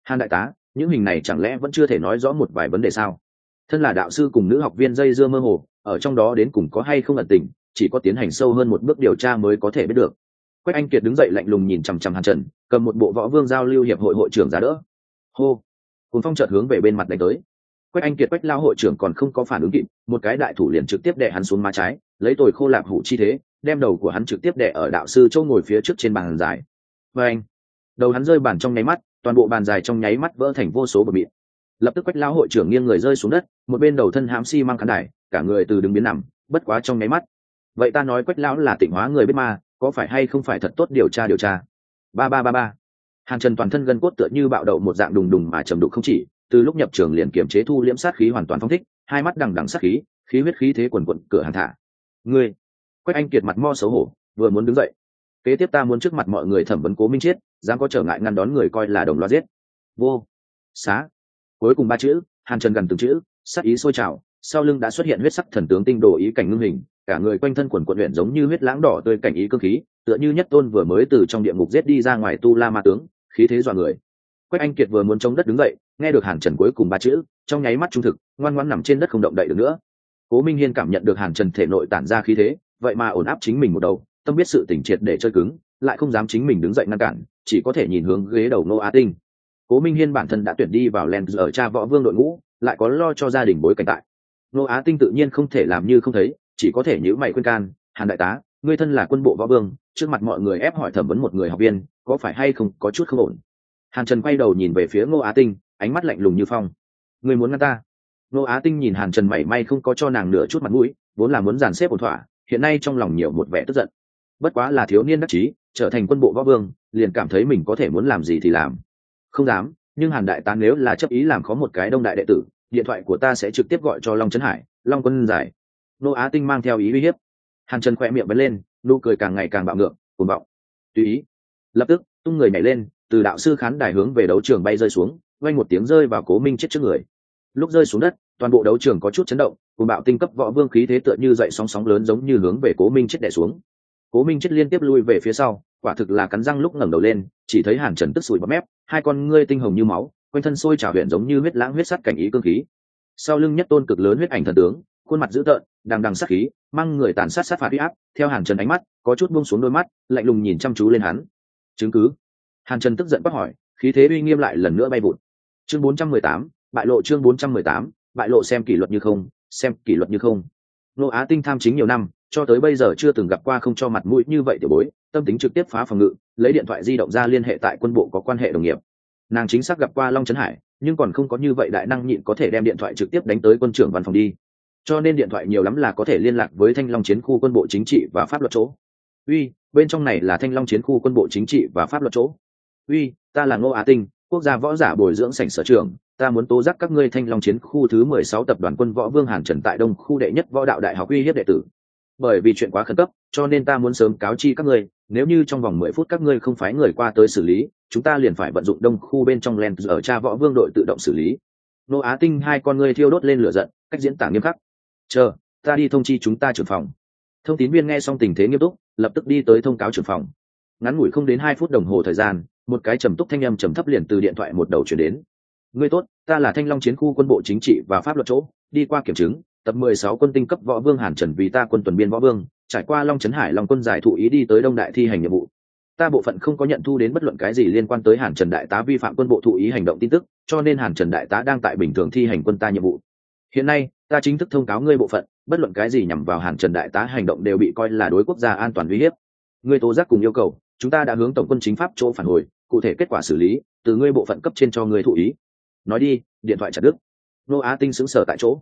Hàn đại tá, những hình này chẳng lẽ vẫn chưa thể nói rõ một vài vấn đề sao? Thân là đạo sư cùng nữ học viên dây dưa mơ hồ, ở trong đó đến cùng có hay không ẩn tình, chỉ có tiến hành sâu hơn một bước điều tra mới có thể biết được. Quách anh kiệt đứng dậy lạnh lùng nhìn chằm chằm hàn trần, cầm một bộ võ vương giao lưu hiệp hội hội trưởng giá đỡ. Hô cùng phong chợt hướng về bên mặt đánh tới. Quách anh kiệt, quách lao hội trưởng còn không có phản ứng kịp, một cái đại thủ liền trực tiếp đè hắn xuống má trái, lấy tồi khô lạp hủ chi thế, đem đầu của hắn trực tiếp đè ở đạo sư châu ngồi phía trước trên bàn dài. Và anh, đầu hắn rơi bàn trong nháy mắt, toàn bộ bàn dài trong nháy mắt vỡ thành vô số bờ miệng lập tức quách lao hội trưởng nghiêng người rơi xuống đất, một bên đầu thân hãm mang khán đài, cả người từ đứng biến nằm, bất quá trong nháy mắt. Vậy ta nói quách lão là tịnh hóa người biết ma, có phải hay không phải thật tốt điều tra điều tra? Ba ba ba ba hàn trần toàn thân gân cốt tựa như bạo đậu một dạng đùng đùng mà trầm đục không chỉ, từ lúc nhập trường liền kiềm chế thu liễm sát khí hoàn toàn phong thích, hai mắt đằng đằng sát khí khí huyết khí thế quần quận cửa hàng thả. Ngươi! Quách anh kiệt mặt mo xấu hổ, vừa muốn đứng dậy. Kế tiếp ta muốn trước mặt mọi người thẩm vấn cố minh chiết, dám có trở ngại ngăn đón người coi là đồng loạt giết. Vô! Xá! Cuối cùng ba chữ, hàn trần gần từng chữ, sát ý sôi trào, sau lưng đã xuất hiện huyết sắc thần tướng tinh đồ ý cảnh ngưng hình, cả người quanh thân quần quận luyện giống như huyết lãng đỏ tươi cảnh ý cơ khí, tựa như nhất tôn vừa mới từ trong địa ngục giết đi ra ngoài tu la ma tướng khí thế dọa người. Quách anh kiệt vừa muốn chống đất đứng dậy, nghe được hàn trần cuối cùng ba chữ, trong nháy mắt trung thực, ngoan ngoãn nằm trên đất không động đậy được nữa. Cố minh hiên cảm nhận được hàn trần thể nội tản ra khí thế, vậy mà ổn áp chính mình một đầu, tâm biết sự tỉnh triệt để chơi cứng, lại không dám chính mình đứng dậy ngăn cản, chỉ có thể nhìn hướng ghế đầu nô á tinh. Cố minh hiên bản thân đã tuyển đi vào len ở cha võ vương đội ngũ, lại có lo cho gia đình bối cảnh tại. Nô á tinh tự nhiên không thể làm như không thấy, chỉ có thể nhữ mày khuyên can, hàn đại tá, ngươi thân là quân bộ võ vương, trước mặt mọi người ép hỏi thẩm vấn một người học viên có phải hay không có chút không ổn? Hàn trần quay đầu nhìn về phía ngô á tinh, ánh mắt lạnh lùng như phong. Người muốn ngăn ta? Ngô á tinh nhìn hàn trần mảy may không có cho nàng nửa chút mặt mũi, vốn là muốn dàn xếp ổn thỏa, hiện nay trong lòng nhiều một vẻ tức giận. Bất quá là thiếu niên đắc chí, trở thành quân bộ võ vương, liền cảm thấy mình có thể muốn làm gì thì làm. Không dám, nhưng hàn đại tá nếu là chấp ý làm khó một cái đông đại đệ tử, điện thoại của ta sẽ trực tiếp gọi cho long trấn hải, long quân giải. Nô á tinh mang theo ý uy hiếp. Hàn trần khoe miệng vẫn lên, nụ cười càng ngày càng bạo ngược, cuồng vọng. Tùy ý lập tức, tung người nhảy lên, từ đạo sư khán đài hướng về đấu trường bay rơi xuống, vang một tiếng rơi vào cố minh chết trước người. Lúc rơi xuống đất, toàn bộ đấu trường có chút chấn động, cùng bạo tinh cấp võ vương khí thế tựa như dậy sóng sóng lớn giống như hướng về cố minh chết đẻ xuống. Cố minh chết liên tiếp lui về phía sau, quả thực là cắn răng lúc ngẩng đầu lên, chỉ thấy hàn trần tức sủi bọt mép, hai con ngươi tinh hồng như máu, quanh thân sôi trào huyện giống như huyết lãng huyết sắt cảnh ý cương khí. Sau lưng nhất tôn cực lớn huyết ảnh thần tướng, khuôn mặt dữ tợn, đằng đằng sát khí, mang người tàn sát sát phạt huy áp, theo hàn trần ánh mắt, có chút buông xuống đôi mắt, lạnh lùng nhìn chăm chú lên hắn chứng cứ. Hàn trần tức giận quát hỏi khí thế uy nghiêm lại lần nữa bay vụt. Chương 418, bại lộ chương 418, bại lộ xem kỷ luật như không xem kỷ luật như không. Nô á tinh tham chính nhiều năm cho tới bây giờ chưa từng gặp qua không cho mặt mũi như vậy tiểu bối tâm tính trực tiếp phá phòng ngự lấy điện thoại di động ra liên hệ tại quân bộ có quan hệ đồng nghiệp. Nàng chính xác gặp qua long trấn hải nhưng còn không có như vậy đại năng nhịn có thể đem điện thoại trực tiếp đánh tới quân trưởng văn phòng đi. Cho nên điện thoại nhiều lắm là có thể liên lạc với thanh long chiến khu quân bộ chính trị và pháp luật chỗ uy, bên trong này là thanh long chiến khu quân bộ chính trị và pháp luật chỗ. Uy, ta là ngô á tinh, quốc gia võ giả bồi dưỡng sảnh sở trường. Ta muốn tố giác các ngươi thanh long chiến khu thứ mười sáu tập đoàn quân võ vương hàn trần tại đông khu đệ nhất võ đạo đại học uy hiếp đệ tử. Bởi vì chuyện quá khẩn cấp, cho nên ta muốn sớm cáo chi các ngươi. Nếu như trong vòng mười phút các ngươi không phái người qua tới xử lý, chúng ta liền phải vận dụng đông khu bên trong len ở cha võ vương đội tự động xử lý. Nô á tinh, hai con ngươi thiêu đốt lên lửa giận, cách diễn tả nghiêm khắc. Chờ, ta đi thông chi chúng ta trưởng phòng. Thông tín viên nghe xong tình thế nghiêm túc lập tức đi tới thông cáo trưởng phòng. Ngắn ngủi không đến hai phút đồng hồ thời gian, một cái trầm túc thanh âm trầm thấp liền từ điện thoại một đầu chuyển đến. Ngươi tốt, ta là thanh long chiến khu quân bộ chính trị và pháp luật chỗ, đi qua kiểm chứng, tập mười sáu quân tinh cấp võ vương hàn trần vì ta quân tuần biên võ vương, trải qua long trấn hải long quân giải thụ ý đi tới đông đại thi hành nhiệm vụ. Ta bộ phận không có nhận thu đến bất luận cái gì liên quan tới hàn trần đại tá vi phạm quân bộ thụ ý hành động tin tức, cho nên hàn trần đại tá đang tại bình thường thi hành quân ta nhiệm vụ. Hiện nay, ta chính thức thông cáo ngươi bộ phận bất luận cái gì nhằm vào hàn trần đại tá hành động đều bị coi là đối quốc gia an toàn uy hiếp. Người tố giác cùng yêu cầu, chúng ta đã hướng tổng quân chính pháp chỗ phản hồi, cụ thể kết quả xử lý, từ ngươi bộ phận cấp trên cho người thụ ý. Nói đi, điện thoại chặt đức nô á tinh xứng sở tại chỗ.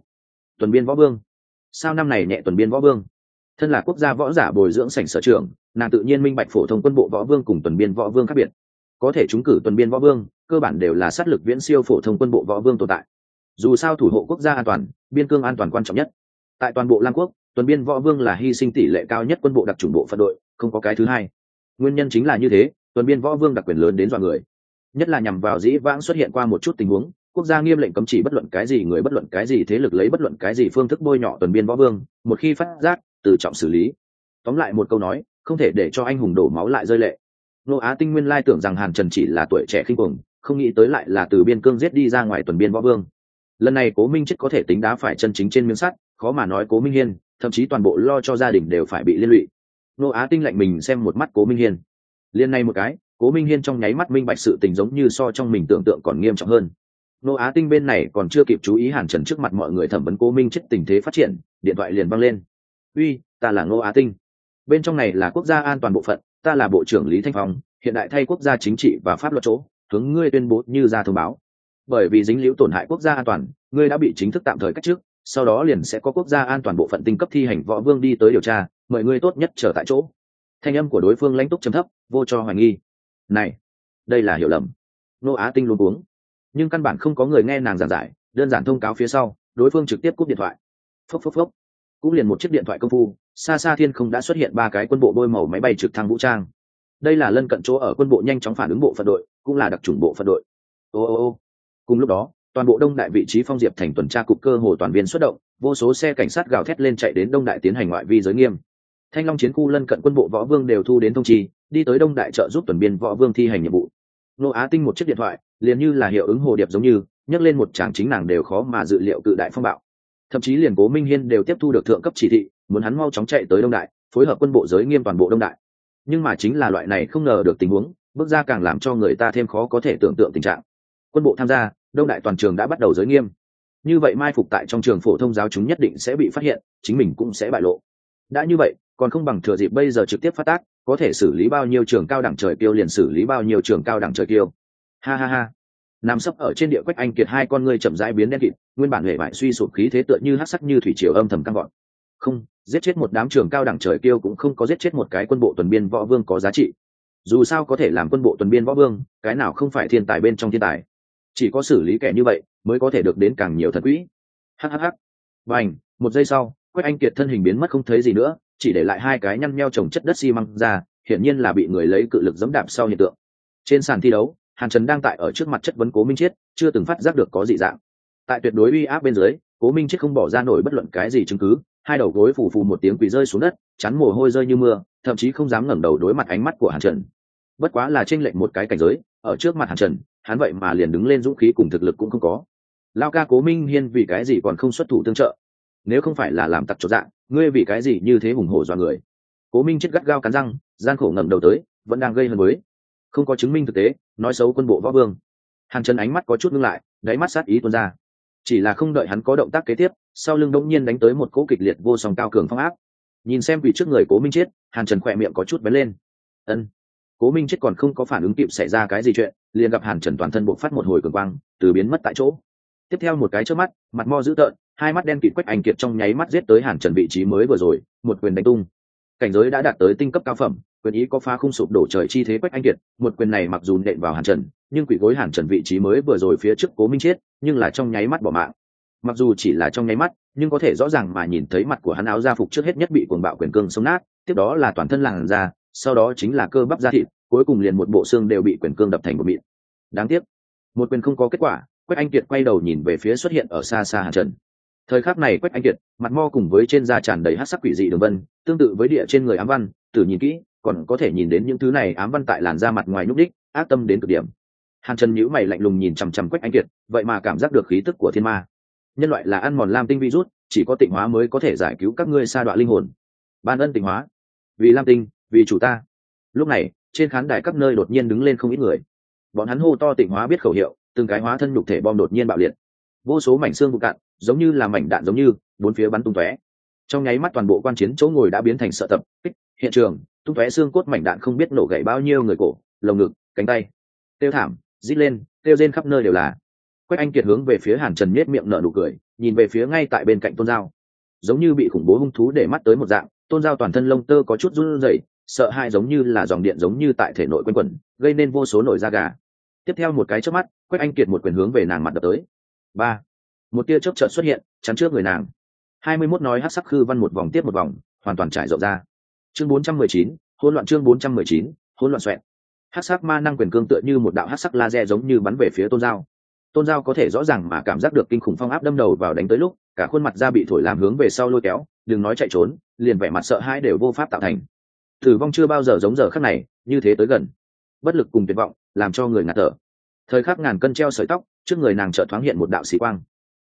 Tuần biên võ vương. Sao năm này nhẹ tuần biên võ vương? Thân là quốc gia võ giả bồi dưỡng sảnh sở trường nàng tự nhiên minh bạch phổ thông quân bộ võ vương cùng tuần biên võ vương khác biệt. Có thể chúng cử tuần biên võ vương, cơ bản đều là sát lực viễn siêu phổ thông quân bộ võ vương tồn tại. Dù sao thủ hộ quốc gia an toàn, biên cương an toàn quan trọng nhất tại toàn bộ lam quốc, tuần biên võ vương là hy sinh tỷ lệ cao nhất quân bộ đặc chủng bộ phận đội, không có cái thứ hai. Nguyên nhân chính là như thế, tuần biên võ vương đặc quyền lớn đến dọa người. Nhất là nhằm vào dĩ vãng xuất hiện qua một chút tình huống, quốc gia nghiêm lệnh cấm chỉ bất luận cái gì, người bất luận cái gì, thế lực lấy bất luận cái gì phương thức bôi nhọ tuần biên võ vương, một khi phát giác tự trọng xử lý. Tóm lại một câu nói, không thể để cho anh hùng đổ máu lại rơi lệ. Nô á tinh nguyên lai tưởng rằng hàn trần chỉ là tuổi trẻ khinh cuồng không nghĩ tới lại là từ biên cương giết đi ra ngoài tuần biên võ vương. Lần này cố minh chết có thể tính đá phải chân chính trên miếng sắt khó mà nói cố minh hiên, thậm chí toàn bộ lo cho gia đình đều phải bị liên lụy. Nô á tinh lạnh mình xem một mắt cố minh hiên. Liên này một cái, cố minh hiên trong nháy mắt minh bạch sự tình giống như so trong mình tưởng tượng còn nghiêm trọng hơn. Nô á tinh bên này còn chưa kịp chú ý hàn trần trước mặt mọi người thẩm vấn cố minh chết tình thế phát triển, điện thoại liền văng lên. Uy, ta là nô á tinh. Bên trong này là quốc gia an toàn bộ phận, ta là bộ trưởng lý thanh phong, hiện đại thay quốc gia chính trị và pháp luật chỗ, hướng ngươi tuyên bố như ra thông báo. Bởi vì dính liễu tổn hại quốc gia an toàn, ngươi đã bị chính thức tạm thời cách chức sau đó liền sẽ có quốc gia an toàn bộ phận tinh cấp thi hành võ vương đi tới điều tra mọi người tốt nhất trở tại chỗ. Thanh âm của đối phương lãnh túc chấm thấp, vô cho hoài nghi. Này, đây là hiểu lầm. Nô á tinh luôn uống nhưng căn bản không có người nghe nàng giảng giải, đơn giản thông cáo phía sau, đối phương trực tiếp cúp điện thoại. Phốc phốc phốc. Cũng liền một chiếc điện thoại công phu, xa xa thiên không đã xuất hiện ba cái quân bộ đôi màu máy bay trực thăng vũ trang. Đây là lân cận chỗ ở quân bộ nhanh chóng phản ứng bộ phận đội, cũng là đặc trùng bộ phận đội. Ô ô ô. Cùng lúc đó toàn bộ đông đại vị trí phong diệp thành tuần tra cục cơ hồ toàn viên xuất động, vô số xe cảnh sát gào thét lên chạy đến đông đại tiến hành ngoại vi giới nghiêm. Thanh long chiến khu lân cận quân bộ võ vương đều thu đến thông chi, đi tới đông đại trợ giúp tuần biên võ vương thi hành nhiệm vụ. Nô á tinh một chiếc điện thoại, liền như là hiệu ứng hồ điệp giống như nhắc lên một chàng chính nàng đều khó mà dự liệu cự đại phong bạo. Thậm chí liền cố minh hiên đều tiếp thu được thượng cấp chỉ thị, muốn hắn mau chóng chạy tới đông đại, phối hợp quân bộ giới nghiêm toàn bộ đông đại. Nhưng mà chính là loại này không ngờ được tình huống, bước ra càng làm cho người ta thêm khó có thể tưởng tượng tình trạng. Quân bộ tham gia đông đại toàn trường đã bắt đầu giới nghiêm. Như vậy mai phục tại trong trường phổ thông giáo chúng nhất định sẽ bị phát hiện, chính mình cũng sẽ bại lộ. Đã như vậy, còn không bằng thừa dịp bây giờ trực tiếp phát tác, có thể xử lý bao nhiêu trường cao đẳng trời kiêu liền xử lý bao nhiêu trường cao đẳng trời kiêu. Ha ha ha. Nằm sấp ở trên địa quách anh kiệt hai con ngươi chậm rãi biến đen kịt, nguyên bản hệ vải suy sụp khí thế tựa như hát sắc như thủy triều âm thầm căng gọn. Không, giết chết một đám trường cao đẳng trời kiêu cũng không có giết chết một cái quân bộ tuần biên võ vương có giá trị. Dù sao có thể làm quân bộ tuần biên võ vương, cái nào không phải thiên tài bên trong thiên tài chỉ có xử lý kẻ như vậy mới có thể được đến càng nhiều thần quỹ. Hhh và ảnh một giây sau, quách anh kiệt thân hình biến mất không thấy gì nữa, chỉ để lại hai cái nhăn nheo trồng chất đất xi măng ra, hiển nhiên là bị người lấy cự lực dẫm đạp sau hiện tượng. Trên sàn thi đấu, hàn trần đang tại ở trước mặt chất vấn cố minh chiết, chưa từng phát giác được có dị dạng. Tại tuyệt đối uy áp bên dưới, cố minh chiết không bỏ ra nổi bất luận cái gì chứng cứ, hai đầu gối phù phù một tiếng quỳ rơi xuống đất, chắn mồ hôi rơi như mưa, thậm chí không dám ngẩng đầu đối mặt ánh mắt của hàn trần. Bất quá là tranh lệnh một cái cảnh giới, ở trước mặt hàn trần hắn vậy mà liền đứng lên dũng khí cùng thực lực cũng không có. Lao ca cố minh hiên vì cái gì còn không xuất thủ tương trợ? Nếu không phải là làm tặc chỗ dạng, ngươi vì cái gì như thế hùng hổ dọa người? Cố minh chết gắt gao cắn răng, gian khổ ngẩng đầu tới, vẫn đang gây hấn mới. không có chứng minh thực tế, nói xấu quân bộ võ vương. Hàn trần ánh mắt có chút ngưng lại, đáy mắt sát ý tuôn ra. Chỉ là không đợi hắn có động tác kế tiếp, sau lưng đông nhiên đánh tới một cỗ kịch liệt vô song cao cường phong áp. Nhìn xem quỷ trước người cố minh chết, hàn trần khỏe miệng có chút bén lên. Ân cố minh chết còn không có phản ứng kịp xảy ra cái gì chuyện, liền gặp hàn trần toàn thân buộc phát một hồi cường quang, từ biến mất tại chỗ. Tiếp theo một cái trước mắt, mặt mo dữ tợn, hai mắt đen kịt quách anh kiệt trong nháy mắt giết tới hàn trần vị trí mới vừa rồi, một quyền đánh tung. Cảnh giới đã đạt tới tinh cấp cao phẩm, quyền ý có pha không sụp đổ trời chi thế quách anh kiệt, một quyền này mặc dù nện vào hàn trần, nhưng quỷ gối hàn trần vị trí mới vừa rồi phía trước cố minh chết, nhưng là trong nháy mắt bỏ mạng. Mặc dù chỉ là trong nháy mắt, nhưng có thể rõ ràng mà nhìn thấy mặt của hắn áo gia phục trước hết nhất bị cuồng bạo quyền cương sống nát, tiếp đó là toàn thân làn da sau đó chính là cơ bắp da thịt, cuối cùng liền một bộ xương đều bị quyền cương đập thành một mịn. Đáng tiếc, một quyền không có kết quả, quách anh kiệt quay đầu nhìn về phía xuất hiện ở xa xa hàn trần. Thời khắc này quách anh kiệt, mặt mo cùng với trên da tràn đầy hát sắc quỷ dị đường vân, tương tự với địa trên người ám văn, tử nhìn kỹ, còn có thể nhìn đến những thứ này ám văn tại làn da mặt ngoài nhúc đích ác tâm đến cực điểm. Hàn trần nhữ mày lạnh lùng nhìn chằm chằm quách anh kiệt, vậy mà cảm giác được khí tức của thiên ma. Nhân loại là ăn mòn lam tinh virus, chỉ có tịnh hóa mới có thể giải cứu các ngươi sa đoạn linh hồn. Ban ân tịnh hóa. Vì lam tinh vì chủ ta. Lúc này, trên khán đài các nơi đột nhiên đứng lên không ít người. Bọn hắn hô to tịnh hóa biết khẩu hiệu, từng cái hóa thân nhục thể bom đột nhiên bạo liệt. Vô số mảnh xương vụ cạn, giống như là mảnh đạn giống như, bốn phía bắn tung tóe. Trong nháy mắt toàn bộ quan chiến chỗ ngồi đã biến thành sợ tập, kích, hiện trường, tung tóe xương cốt mảnh đạn không biết nổ gãy bao nhiêu người cổ, lồng ngực, cánh tay. Tiêu thảm, rít lên tiêu rên khắp nơi đều là. Quách anh kiệt hướng về phía hàn trần nhếch miệng nở nụ cười, nhìn về phía ngay tại bên cạnh tôn giao. Giống như bị khủng bố hung thú để mắt tới một dạng, tôn giao toàn thân lông tơ có chút run rẩy sợ hãi giống như là dòng điện giống như tại thể nội quanh quẩn, gây nên vô số nổi da gà. Tiếp theo một cái chớp mắt, quách anh kiệt một quyền hướng về nàng mặt đập tới. Ba. Một tia chớp chợt xuất hiện, chắn trước người nàng. Hai mươi mốt nói hát sắc khư văn một vòng tiếp một vòng, hoàn toàn trải rộng ra. Chương bốn trăm mười chín, hỗn loạn chương bốn trăm mười chín, hỗn loạn xoẹn hát sắc ma năng quyền cương tựa như một đạo hát sắc laser giống như bắn về phía tôn giao. Tôn giao có thể rõ ràng mà cảm giác được kinh khủng phong áp đâm đầu vào đánh tới lúc, cả khuôn mặt da bị thổi làm hướng về sau lôi kéo, đừng nói chạy trốn, liền vẻ mặt sợ hãi đều vô pháp tạo thành tử vong chưa bao giờ giống giờ khắc này, như thế tới gần. Bất lực cùng tuyệt vọng, làm cho người ngạt thở. Thời khắc ngàn cân treo sợi tóc, trước người nàng chợt thoáng hiện một đạo sĩ quang.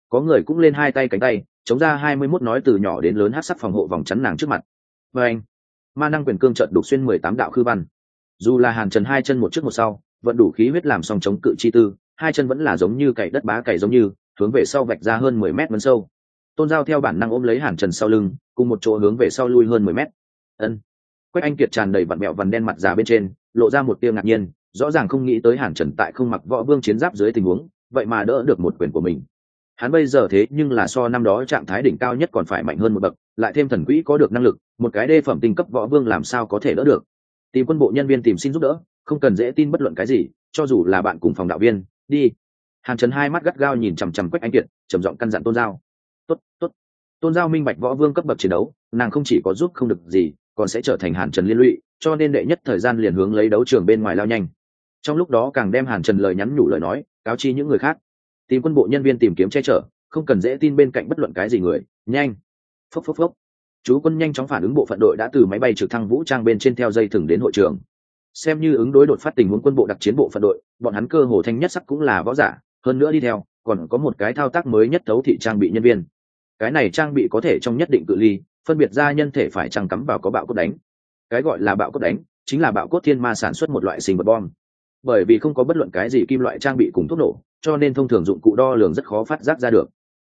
Có người cũng lên hai tay cánh tay, chống ra hai mươi mốt nói từ nhỏ đến lớn hát sắc phòng hộ vòng chắn nàng trước mặt. Và anh, ma năng quyền cương trợt đục xuyên mười tám đạo khư văn. Dù là hàn trần hai chân một trước một sau, vẫn đủ khí huyết làm song chống cự chi tư, hai chân vẫn là giống như cày đất bá cày giống như, hướng về sau vạch ra hơn mười mét vân sâu. Tôn giao theo bản năng ôm lấy hàn trần sau lưng, cùng một chỗ hướng về sau lui hơn mười mét. Ân quách anh kiệt tràn đầy vặn mẹo vằn đen mặt già bên trên, lộ ra một tiêu ngạc nhiên, rõ ràng không nghĩ tới hàn trần tại không mặc võ vương chiến giáp dưới tình huống, vậy mà đỡ được một quyền của mình. Hắn bây giờ thế nhưng là so năm đó trạng thái đỉnh cao nhất còn phải mạnh hơn một bậc, lại thêm thần quỹ có được năng lực, một cái đê phẩm tinh cấp võ vương làm sao có thể đỡ được? Tìm quân bộ nhân viên tìm xin giúp đỡ, không cần dễ tin bất luận cái gì, cho dù là bạn cùng phòng đạo viên, đi. Hàn trần hai mắt gắt gao nhìn chằm chằm quách anh kiệt, trầm giọng căn dặn tôn giao. Tốt tốt, tôn giao minh bạch võ vương cấp bậc chiến đấu, nàng không chỉ có giúp không được gì còn sẽ trở thành hàn trần liên lụy, cho nên đệ nhất thời gian liền hướng lấy đấu trường bên ngoài lao nhanh. Trong lúc đó càng đem hàn trần lời nhắn nhủ lời nói, cáo chi những người khác. Tìm quân bộ nhân viên tìm kiếm che chở, không cần dễ tin bên cạnh bất luận cái gì người. Nhanh. Phốc phốc phốc. Chú quân nhanh chóng phản ứng bộ phận đội đã từ máy bay trực thăng vũ trang bên trên theo dây thừng đến hội trường. Xem như ứng đối đột phát tình huống quân bộ đặc chiến bộ phận đội, bọn hắn cơ hồ thanh nhất sắc cũng là võ giả, hơn nữa đi theo, còn có một cái thao tác mới nhất thấu thị trang bị nhân viên. Cái này trang bị có thể trong nhất định cự ly phân biệt ra nhân thể phải chăng cắm vào có bạo cốt đánh. Cái gọi là bạo cốt đánh chính là bạo cốt thiên ma sản xuất một loại sinh vật bom. Bởi vì không có bất luận cái gì kim loại trang bị cùng thuốc nổ, cho nên thông thường dụng cụ đo lường rất khó phát giác ra được.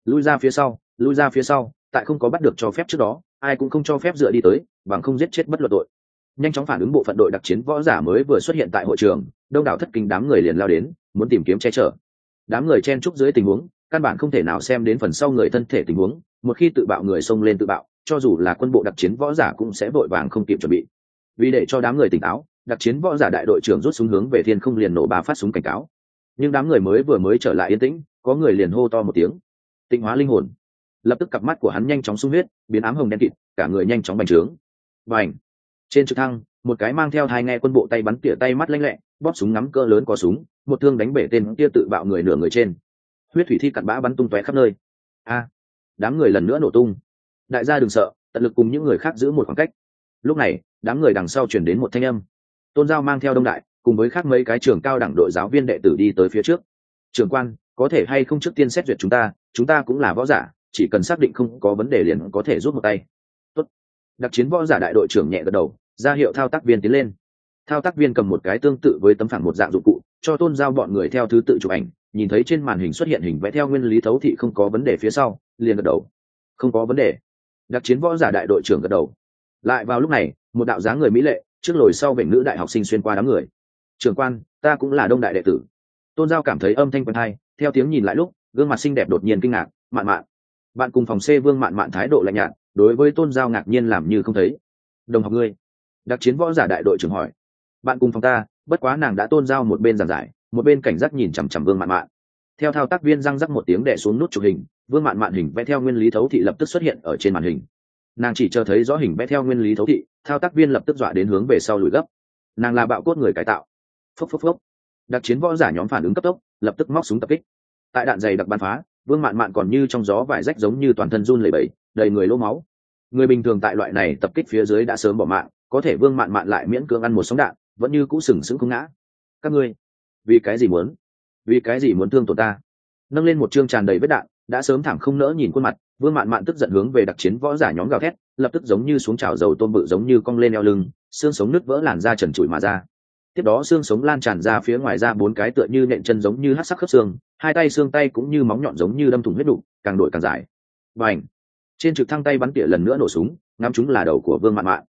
Lui ra phía sau, lui ra phía sau, tại không có bắt được cho phép trước đó, ai cũng không cho phép dựa đi tới, bằng không giết chết bất luận tội nhanh chóng phản ứng bộ phận đội đặc chiến võ giả mới vừa xuất hiện tại hội trường, đông đảo thất kinh đám người liền lao đến, muốn tìm kiếm che chở. Đám người chen trúc dưới tình huống, căn bản không thể nào xem đến phần sau người thân thể tình huống, một khi tự bạo người xông lên tự bạo cho dù là quân bộ đặc chiến võ giả cũng sẽ vội vàng không kịp chuẩn bị. Vì để cho đám người tỉnh táo, đặc chiến võ giả đại đội trưởng rút súng hướng về thiên không liền nổ ba phát súng cảnh cáo. Nhưng đám người mới vừa mới trở lại yên tĩnh, có người liền hô to một tiếng. Tịnh hóa linh hồn. Lập tức cặp mắt của hắn nhanh chóng sung huyết, biến ám hồng đen kịt, cả người nhanh chóng bành trướng. Và ảnh trên trực thăng, một cái mang theo hai nghe quân bộ tay bắn tỉa tay mắt lanh lẹ, bóp súng ngắm cỡ lớn có súng, một thương đánh bể tên kia tự bạo người nửa người trên. Huyết thủy thi cặn bã bắn tung tóe khắp nơi. A! Đám người lần nữa nổ tung đại gia đừng sợ, tận lực cùng những người khác giữ một khoảng cách. Lúc này, đám người đằng sau chuyển đến một thanh âm. Tôn giao mang theo đông đại, cùng với khác mấy cái trường cao đẳng đội giáo viên đệ tử đi tới phía trước. Trường quan, có thể hay không trước tiên xét duyệt chúng ta chúng ta cũng là võ giả, chỉ cần xác định không có vấn đề liền có thể rút một tay. Tốt. đặc chiến võ giả đại đội trưởng nhẹ gật đầu, ra hiệu thao tác viên tiến lên. Thao tác viên cầm một cái tương tự với tấm phẳng một dạng dụng cụ, cho tôn giao bọn người theo thứ tự chụp ảnh, nhìn thấy trên màn hình xuất hiện hình vẽ theo nguyên lý thấu thị không có vấn đề phía sau, liền gật đầu. Không có vấn đề đặc chiến võ giả đại đội trưởng gật đầu. Lại vào lúc này, một đạo dáng người mỹ lệ, trước lồi sau bệnh nữ đại học sinh xuyên qua đám người. Trưởng quan, ta cũng là đông đại đệ tử. Tôn giao cảm thấy âm thanh quen hay, theo tiếng nhìn lại lúc, gương mặt xinh đẹp đột nhiên kinh ngạc, mạn mạn, bạn cùng phòng c vương mạn mạn thái độ lạnh nhạt, đối với tôn giao ngạc nhiên làm như không thấy. Đồng học ngươi. Đặc chiến võ giả đại đội trưởng hỏi. Bạn cùng phòng ta, bất quá nàng đã tôn giao một bên giảng giải, một bên cảnh giác nhìn chằm chằm vương mạn mạn theo thao tác viên răng rắc một tiếng đẻ xuống nút chụp hình, vương mạn mạn hình vẽ theo nguyên lý thấu thị lập tức xuất hiện ở trên màn hình. Nàng chỉ chờ thấy rõ hình vẽ theo nguyên lý thấu thị, thao tác viên lập tức dọa đến hướng về sau lùi gấp. Nàng là bạo cốt người cải tạo. Phốc phốc phốc. Đặc chiến võ giả nhóm phản ứng cấp tốc, lập tức móc súng tập kích. Tại đạn dày đặc bắn phá, vương mạn mạn còn như trong gió vải rách giống như toàn thân run lẩy bẩy, đầy người lỗ máu. Người bình thường tại loại này tập kích phía dưới đã sớm bỏ mạng, có thể vương mạn mạn lại miễn cưỡng ăn một sóng đạn, vẫn như cũ sừng sững không ngã. Các ngươi, vì cái gì muốn? Vì cái gì muốn thương tổn ta? Nâng lên một chương tràn đầy vết đạn, đã sớm thẳng không nỡ nhìn khuôn mặt, vương mạn mạn tức giận hướng về đặc chiến võ giả nhóm gào thét, lập tức giống như xuống trào dầu tôm bự giống như cong lên eo lưng, xương sống nứt vỡ làn da trần trụi mà ra. Tiếp đó xương sống lan tràn ra phía ngoài ra bốn cái tựa như nện chân giống như hát sắc khớp xương, hai tay xương tay cũng như móng nhọn giống như đâm thủng huyết đục, càng đổi càng dài. Và ảnh trên trực thăng tay bắn tỉa lần nữa nổ súng, ngắm chúng là đầu của vương mạn mạn.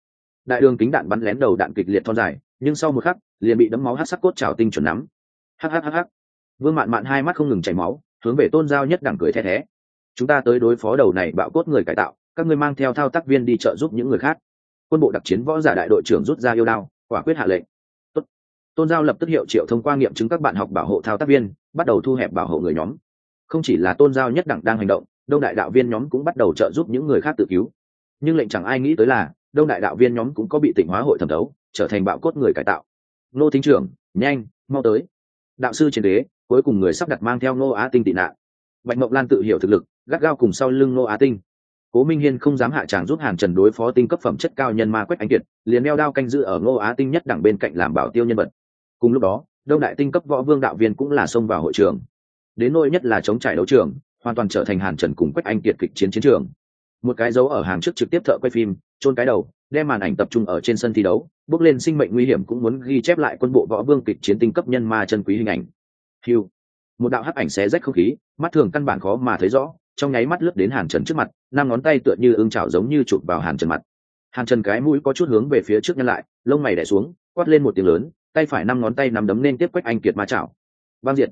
Đại đường kính đạn bắn lén đầu đạn kịch liệt thon dài, nhưng sau một khắc, liền bị đấm máu hát sắc cốt trào tinh chuẩn nắm. Hhhh vương mạn mạn hai mắt không ngừng chảy máu, hướng về tôn giao nhất đẳng cười the thé. Chúng ta tới đối phó đầu này bạo cốt người cải tạo, các ngươi mang theo thao tác viên đi trợ giúp những người khác. Quân bộ đặc chiến võ giả đại đội trưởng rút ra yêu đao, quả quyết hạ lệnh. Tốt. tôn giao lập tức hiệu triệu thông qua nghiệm chứng các bạn học bảo hộ thao tác viên, bắt đầu thu hẹp bảo hộ người nhóm. Không chỉ là tôn giao nhất đẳng đang hành động, đông đại đạo viên nhóm cũng bắt đầu trợ giúp những người khác tự cứu. Nhưng lệnh chẳng ai nghĩ tới là, đông đại đạo viên nhóm cũng có bị tỉnh hóa hội thẩm thấu, trở thành bạo cốt người cải tạo. Nô thính trưởng, nhanh, mau tới. Đạo sư trên đế cuối cùng người sắp đặt mang theo Ngô á tinh tị nạn. Bạch mộng lan tự hiểu thực lực, gắt gao cùng sau lưng Ngô á tinh. Cố minh hiên không dám hạ tràng giúp hàn trần đối phó tinh cấp phẩm chất cao nhân ma quách ánh kiệt, liền đeo đao canh giữ ở ngô á tinh nhất đẳng bên cạnh làm bảo tiêu nhân vật. Cùng lúc đó, đông đại tinh cấp võ vương đạo viên cũng là xông vào hội trường. Đến nỗi nhất là chống trải đấu trường, hoàn toàn trở thành hàn trần cùng quách anh kiệt kịch chiến chiến trường. Một cái dấu ở hàng trước trực tiếp thợ quay phim trôn cái đầu, đem màn ảnh tập trung ở trên sân thi đấu, bước lên sinh mệnh nguy hiểm cũng muốn ghi chép lại quân bộ võ vương kịch chiến tinh cấp nhân ma chân quý hình ảnh hiu một đạo hắc ảnh xé rách không khí, mắt thường căn bản khó mà thấy rõ, trong nháy mắt lướt đến hàn trần trước mặt, năm ngón tay tựa như ưng chảo giống như chụp vào hàn trần mặt. Hàn trần cái mũi có chút hướng về phía trước nhân lại, lông mày đẻ xuống, quát lên một tiếng lớn, tay phải năm ngón tay nắm đấm nên tiếp quách anh kiệt ma chảo. Băng diện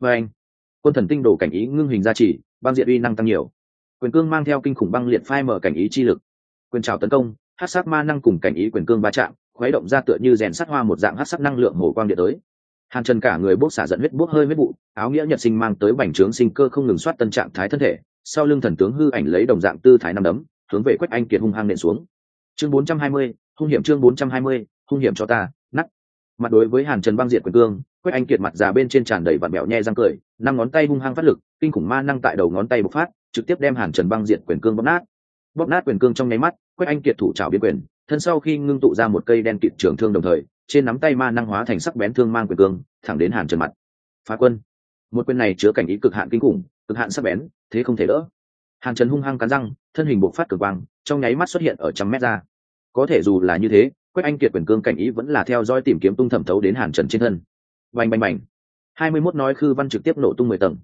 và vâng anh. Quân thần tinh đồ cảnh ý ngưng hình ra chỉ, băng diện uy năng tăng nhiều. Quyền cương mang theo kinh khủng băng liệt phai mở cảnh ý chi lực. Quyền trào tấn công hát sát ma năng cùng cảnh ý quyền cương va chạm, khuấy động ra tựa như rèn sắt hoa một dạng hát sắc năng lượng mổ quang điện tới hàn trần cả người bốc xả dẫn huyết bốc hơi huyết vụ áo nghĩa nhật sinh mang tới bành trướng sinh cơ không ngừng soát tân trạng thái thân thể sau lưng thần tướng hư ảnh lấy đồng dạng tư thái năm đấm hướng về quách anh kiệt hung hăng nện xuống. Chương 420, hung hiểm chương 420, hung hiểm cho ta nắt mặt đối với hàn trần băng diệt quyền cương quách anh kiệt mặt già bên trên tràn đầy vặn mẹo nhe răng cười năm ngón tay hung hăng phát lực kinh khủng ma năng tại đầu ngón tay bộc phát trực tiếp đem hàn trần băng diệt quyền cương bóp nát. Bóp nát quyền cương trong nháy mắt quách anh kiệt thủ trào biến quyền thân sau khi ngưng tụ ra một cây đen kịt trường thương đồng thời trên nắm tay ma năng hóa thành sắc bén thương mang quyền cương, thẳng đến hàn trần mặt. Phá quân. Một quyền này chứa cảnh ý cực hạn kinh khủng, cực hạn sắc bén, thế không thể đỡ. Hàn trần hung hăng cắn răng, thân hình bộc phát cực quang, trong nháy mắt xuất hiện ở trăm mét ra. Có thể dù là như thế, quách anh kiệt quyền cương cảnh ý vẫn là theo dõi tìm kiếm tung thẩm thấu đến hàn trần trên thân. Bành bành bành. Hai mươi mốt nói khư văn trực tiếp nổ tung mười tầng.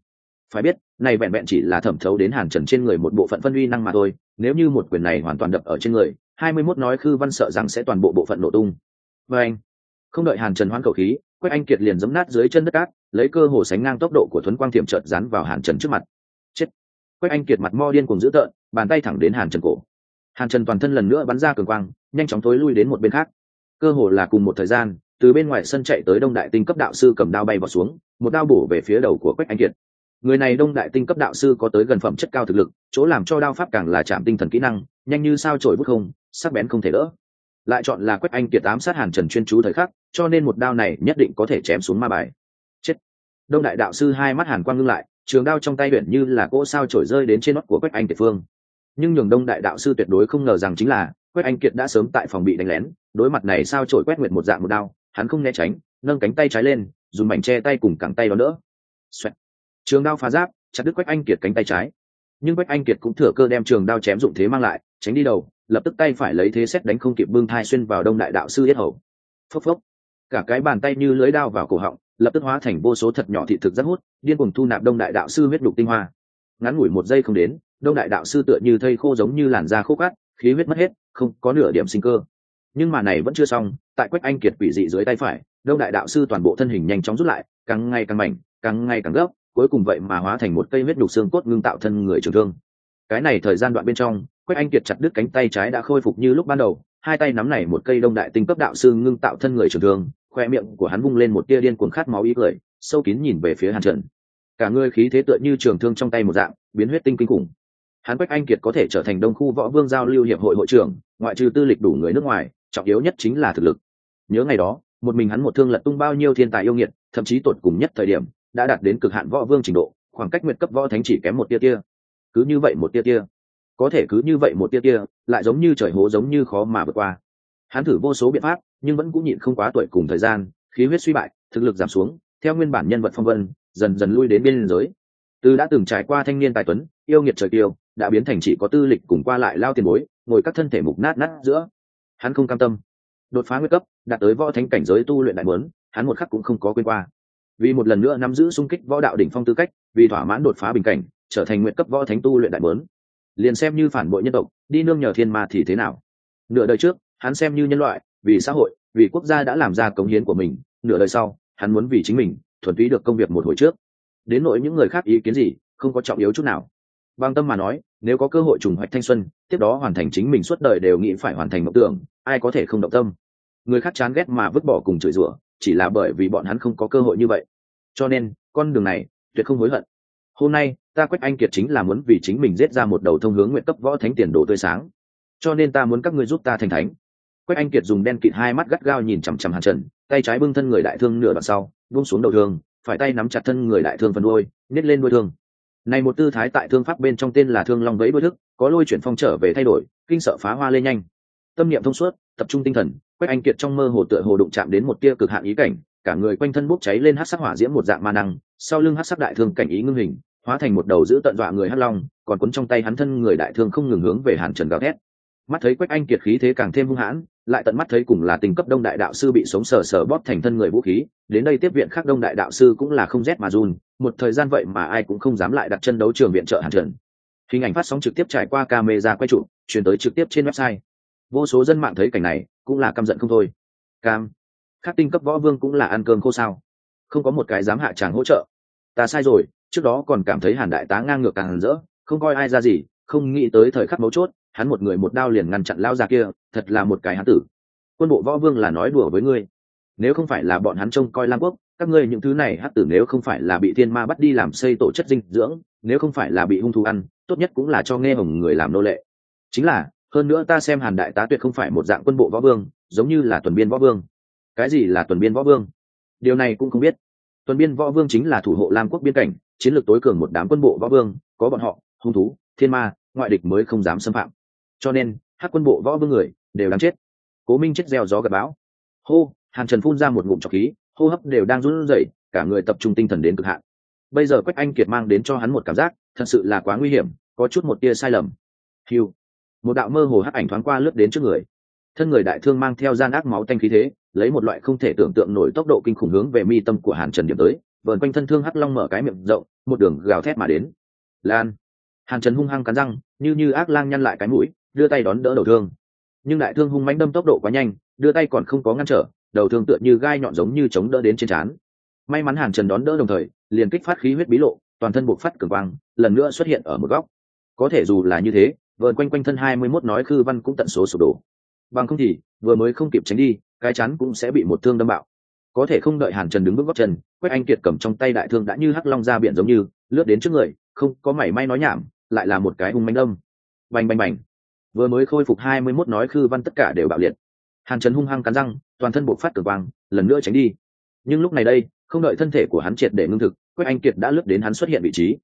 Phải biết, này vẹn vẹn chỉ là thẩm thấu đến hàn trần trên người một bộ phận phân uy năng mà thôi, nếu như một quyền này hoàn toàn đập ở trên người, hai mươi mốt nói khư văn sợ rằng sẽ toàn bộ bộ phận nổ tung. Và anh không đợi hàn trần hoán cầu khí, quách anh kiệt liền giấm nát dưới chân đất cát, lấy cơ hồ sánh ngang tốc độ của thuấn quang Thiểm trợt dán vào hàn trần trước mặt. Chết! Quách anh kiệt mặt mo điên cùng dữ tợn, bàn tay thẳng đến hàn trần cổ. Hàn trần toàn thân lần nữa bắn ra cường quang, nhanh chóng tối lui đến một bên khác. Cơ hồ là cùng một thời gian, từ bên ngoài sân chạy tới đông đại tinh cấp đạo sư cầm đao bay vào xuống, một đao bổ về phía đầu của quách anh kiệt. Người này đông đại tinh cấp đạo sư có tới gần phẩm chất cao thực lực, chỗ làm cho đao pháp càng là chạm tinh thần kỹ năng, nhanh như sao trổi bút không, sắc bén không thể đỡ lại chọn là quách anh kiệt ám sát hàn trần chuyên chú thời khắc, cho nên một đao này nhất định có thể chém xuống ma bài. Chết. Đông đại đạo sư hai mắt hàn quang ngưng lại, trường đao trong tay huyện như là cỗ sao trổi rơi đến trên nót của quách anh kiệt phương. Nhưng nhường đông đại đạo sư tuyệt đối không ngờ rằng chính là, quách anh kiệt đã sớm tại phòng bị đánh lén, đối mặt này sao trổi quét nguyệt một dạng một đao, hắn không né tránh, nâng cánh tay trái lên, dùng mảnh che tay cùng cẳng tay đó nữa Xoẹt. trường đao phá giáp, chặt đứt quách anh kiệt cánh tay trái nhưng quách anh kiệt cũng thừa cơ đem trường đao chém dụng thế mang lại, tránh đi đầu, lập tức tay phải lấy thế xét đánh không kịp bưng thai xuyên vào đông đại đạo sư yết hầu. Phốc phốc. Cả cái bàn tay như lưới đao vào cổ họng, lập tức hóa thành vô số thật nhỏ thị thực rất hút, điên cùng thu nạp đông đại đạo sư huyết đục tinh hoa. Ngắn ngủi một giây không đến, đông đại đạo sư tựa như thây khô giống như làn da khô cát khí huyết mất hết, không có nửa điểm sinh cơ. Nhưng mà này vẫn chưa xong, tại quách anh kiệt quỷ dị dưới tay phải, đông đại đạo sư toàn bộ thân hình nhanh chóng rút lại, càng ngày càng mảnh, càng ngày càng gấp cuối cùng vậy mà hóa thành một cây huyết nhục xương cốt ngưng tạo thân người trường thương. Cái này thời gian đoạn bên trong, quách anh kiệt chặt đứt cánh tay trái đã khôi phục như lúc ban đầu, hai tay nắm này một cây đông đại tinh cấp đạo sư ngưng tạo thân người trường thương, khoe miệng của hắn bung lên một tia điên cuồng khát máu ý cười, sâu kín nhìn về phía hàn trần. Cả người khí thế tựa như trường thương trong tay một dạng, biến huyết tinh kinh khủng. Hắn quách anh kiệt có thể trở thành đông khu võ vương giao lưu hiệp hội hội trưởng, ngoại trừ tư lịch đủ người nước ngoài, trọng yếu nhất chính là thực lực. Nhớ ngày đó, một mình hắn một thương lật tung bao nhiêu thiên tài yêu nghiệt, thậm chí tột cùng nhất thời điểm đã đạt đến cực hạn võ vương trình độ, khoảng cách nguyệt cấp võ thánh chỉ kém một tia tia. Cứ như vậy một tia tia. Có thể cứ như vậy một tia tia, lại giống như trời hố giống như khó mà vượt qua. Hắn thử vô số biện pháp, nhưng vẫn cũng nhịn không quá tuổi cùng thời gian, khí huyết suy bại, thực lực giảm xuống, theo nguyên bản nhân vật phong vân, dần dần lui đến biên giới. Từ đã từng trải qua thanh niên tài tuấn, yêu nghiệt trời tiêu đã biến thành chỉ có tư lịch cùng qua lại lao tiền bối, ngồi các thân thể mục nát nát giữa. Hắn không cam tâm. Đột phá nguyên cấp, đạt tới võ thánh cảnh giới tu luyện đại mớn hắn một khắc cũng không có quên qua vì một lần nữa nắm giữ sung kích võ đạo đỉnh phong tư cách, vì thỏa mãn đột phá bình cảnh, trở thành nguyện cấp võ thánh tu luyện đại mớn liền xem như phản bội nhân tộc, đi nương nhờ thiên ma thì thế nào? Nửa đời trước, hắn xem như nhân loại, vì xã hội, vì quốc gia đã làm ra cống hiến của mình, nửa đời sau, hắn muốn vì chính mình, thuần túy được công việc một hồi trước. Đến nỗi những người khác ý kiến gì, không có trọng yếu chút nào. Bằng tâm mà nói, nếu có cơ hội trùng hoạch thanh xuân, tiếp đó hoàn thành chính mình suốt đời đều nghĩ phải hoàn thành mộng tưởng, ai có thể không động tâm? Người khác chán ghét mà vứt bỏ cùng chửi rủa chỉ là bởi vì bọn hắn không có cơ hội như vậy. Cho nên, con đường này, tuyệt không hối hận. Hôm nay, ta quách anh kiệt chính là muốn vì chính mình giết ra một đầu thông hướng nguyện cấp võ thánh tiền đồ tươi sáng. Cho nên ta muốn các ngươi giúp ta thành thánh. Quách anh kiệt dùng đen kịt hai mắt gắt gao nhìn chằm chằm hàn trần, tay trái bưng thân người đại thương nửa đoạn sau, buông xuống đầu thương, phải tay nắm chặt thân người đại thương phần đôi nhét lên đuôi thương. Này một tư thái tại thương pháp bên trong tên là thương long vẫy đuôi thức, có lôi chuyển phong trở về thay đổi, kinh sợ phá hoa lên nhanh. Tâm niệm thông suốt, tập trung tinh thần quách anh kiệt trong mơ hồ tựa hồ đụng chạm đến một tia cực hạn ý cảnh, cả người quanh thân bốc cháy lên hát sắc hỏa diễm một dạng ma năng, sau lưng hát sắc đại thương cảnh ý ngưng hình, hóa thành một đầu giữ tận dọa người hắc long, còn cuốn trong tay hắn thân người đại thương không ngừng hướng về hàn trần gào thét. Mắt thấy quách anh kiệt khí thế càng thêm hung hãn, lại tận mắt thấy cùng là tình cấp đông đại đạo sư bị sống sờ sờ bóp thành thân người vũ khí, đến đây tiếp viện khác đông đại đạo sư cũng là không rét mà run, một thời gian vậy mà ai cũng không dám lại đặt chân đấu trường viện trợ hàn trần. Hình ảnh phát sóng trực tiếp trải qua camera quay trụ, truyền tới trực tiếp trên website vô số dân mạng thấy cảnh này, cũng là căm giận không thôi. Cam, khắc tinh cấp võ vương cũng là ăn cơm khô sao? Không có một cái dám hạ tràng hỗ trợ. Ta sai rồi, trước đó còn cảm thấy hàn đại tá ngang ngược càng rỡ, không coi ai ra gì, không nghĩ tới thời khắc mấu chốt, hắn một người một đao liền ngăn chặn lao ra kia, thật là một cái hán tử. Quân bộ võ vương là nói đùa với ngươi. Nếu không phải là bọn hắn trông coi lam quốc, các ngươi những thứ này hát tử nếu không phải là bị thiên ma bắt đi làm xây tổ chất dinh dưỡng, nếu không phải là bị hung thú ăn, tốt nhất cũng là cho nghe hồng người làm nô lệ. Chính là hơn nữa ta xem hàn đại tá tuyệt không phải một dạng quân bộ võ vương, giống như là tuần biên võ vương. Cái gì là tuần biên võ vương? Điều này cũng không biết. Tuần biên võ vương chính là thủ hộ lam quốc biên cảnh, chiến lược tối cường một đám quân bộ võ vương, có bọn họ, hung thú, thiên ma, ngoại địch mới không dám xâm phạm. Cho nên hát quân bộ võ vương người đều đáng chết. Cố minh chết gieo gió gặp bão. Hô, hàn trần phun ra một ngụm trọc khí, hô hấp đều đang run rẩy, cả người tập trung tinh thần đến cực hạn. Bây giờ quách anh kiệt mang đến cho hắn một cảm giác, thật sự là quá nguy hiểm, có chút một tia sai lầm. Hiu một đạo mơ hồ hắc ảnh thoáng qua lướt đến trước người. Thân người đại thương mang theo gian ác máu tanh khí thế, lấy một loại không thể tưởng tượng nổi tốc độ kinh khủng hướng về mi tâm của hàn trần điểm tới, vờn quanh thân thương hắc long mở cái miệng rộng, một đường gào thét mà đến. Lan. Hàn trần hung hăng cắn răng, như như ác lang nhăn lại cái mũi, đưa tay đón đỡ đầu thương. Nhưng đại thương hung mánh đâm tốc độ quá nhanh, đưa tay còn không có ngăn trở, đầu thương tựa như gai nhọn giống như chống đỡ đến trên trán. May mắn hàn trần đón đỡ đồng thời, liền kích phát khí huyết bí lộ, toàn thân buộc phát cường quang, lần nữa xuất hiện ở một góc. Có thể dù là như thế vợn quanh quanh thân hai mươi mốt nói khư văn cũng tận số sụp đổ. Bằng không thì, vừa mới không kịp tránh đi, cái chắn cũng sẽ bị một thương đâm bạo. Có thể không đợi hàn trần đứng bước gót chân, quách anh kiệt cầm trong tay đại thương đã như hắc long ra biển giống như, lướt đến trước người, không có mảy may nói nhảm, lại là một cái hung manh đâm. Bành bành bành. Vừa mới khôi phục hai mươi mốt nói khư văn tất cả đều bạo liệt. Hàn trần hung hăng cắn răng, toàn thân bộc phát cường quang, lần nữa tránh đi. Nhưng lúc này đây, không đợi thân thể của hắn triệt để ngưng thực, quách anh kiệt đã lướt đến hắn xuất hiện vị trí.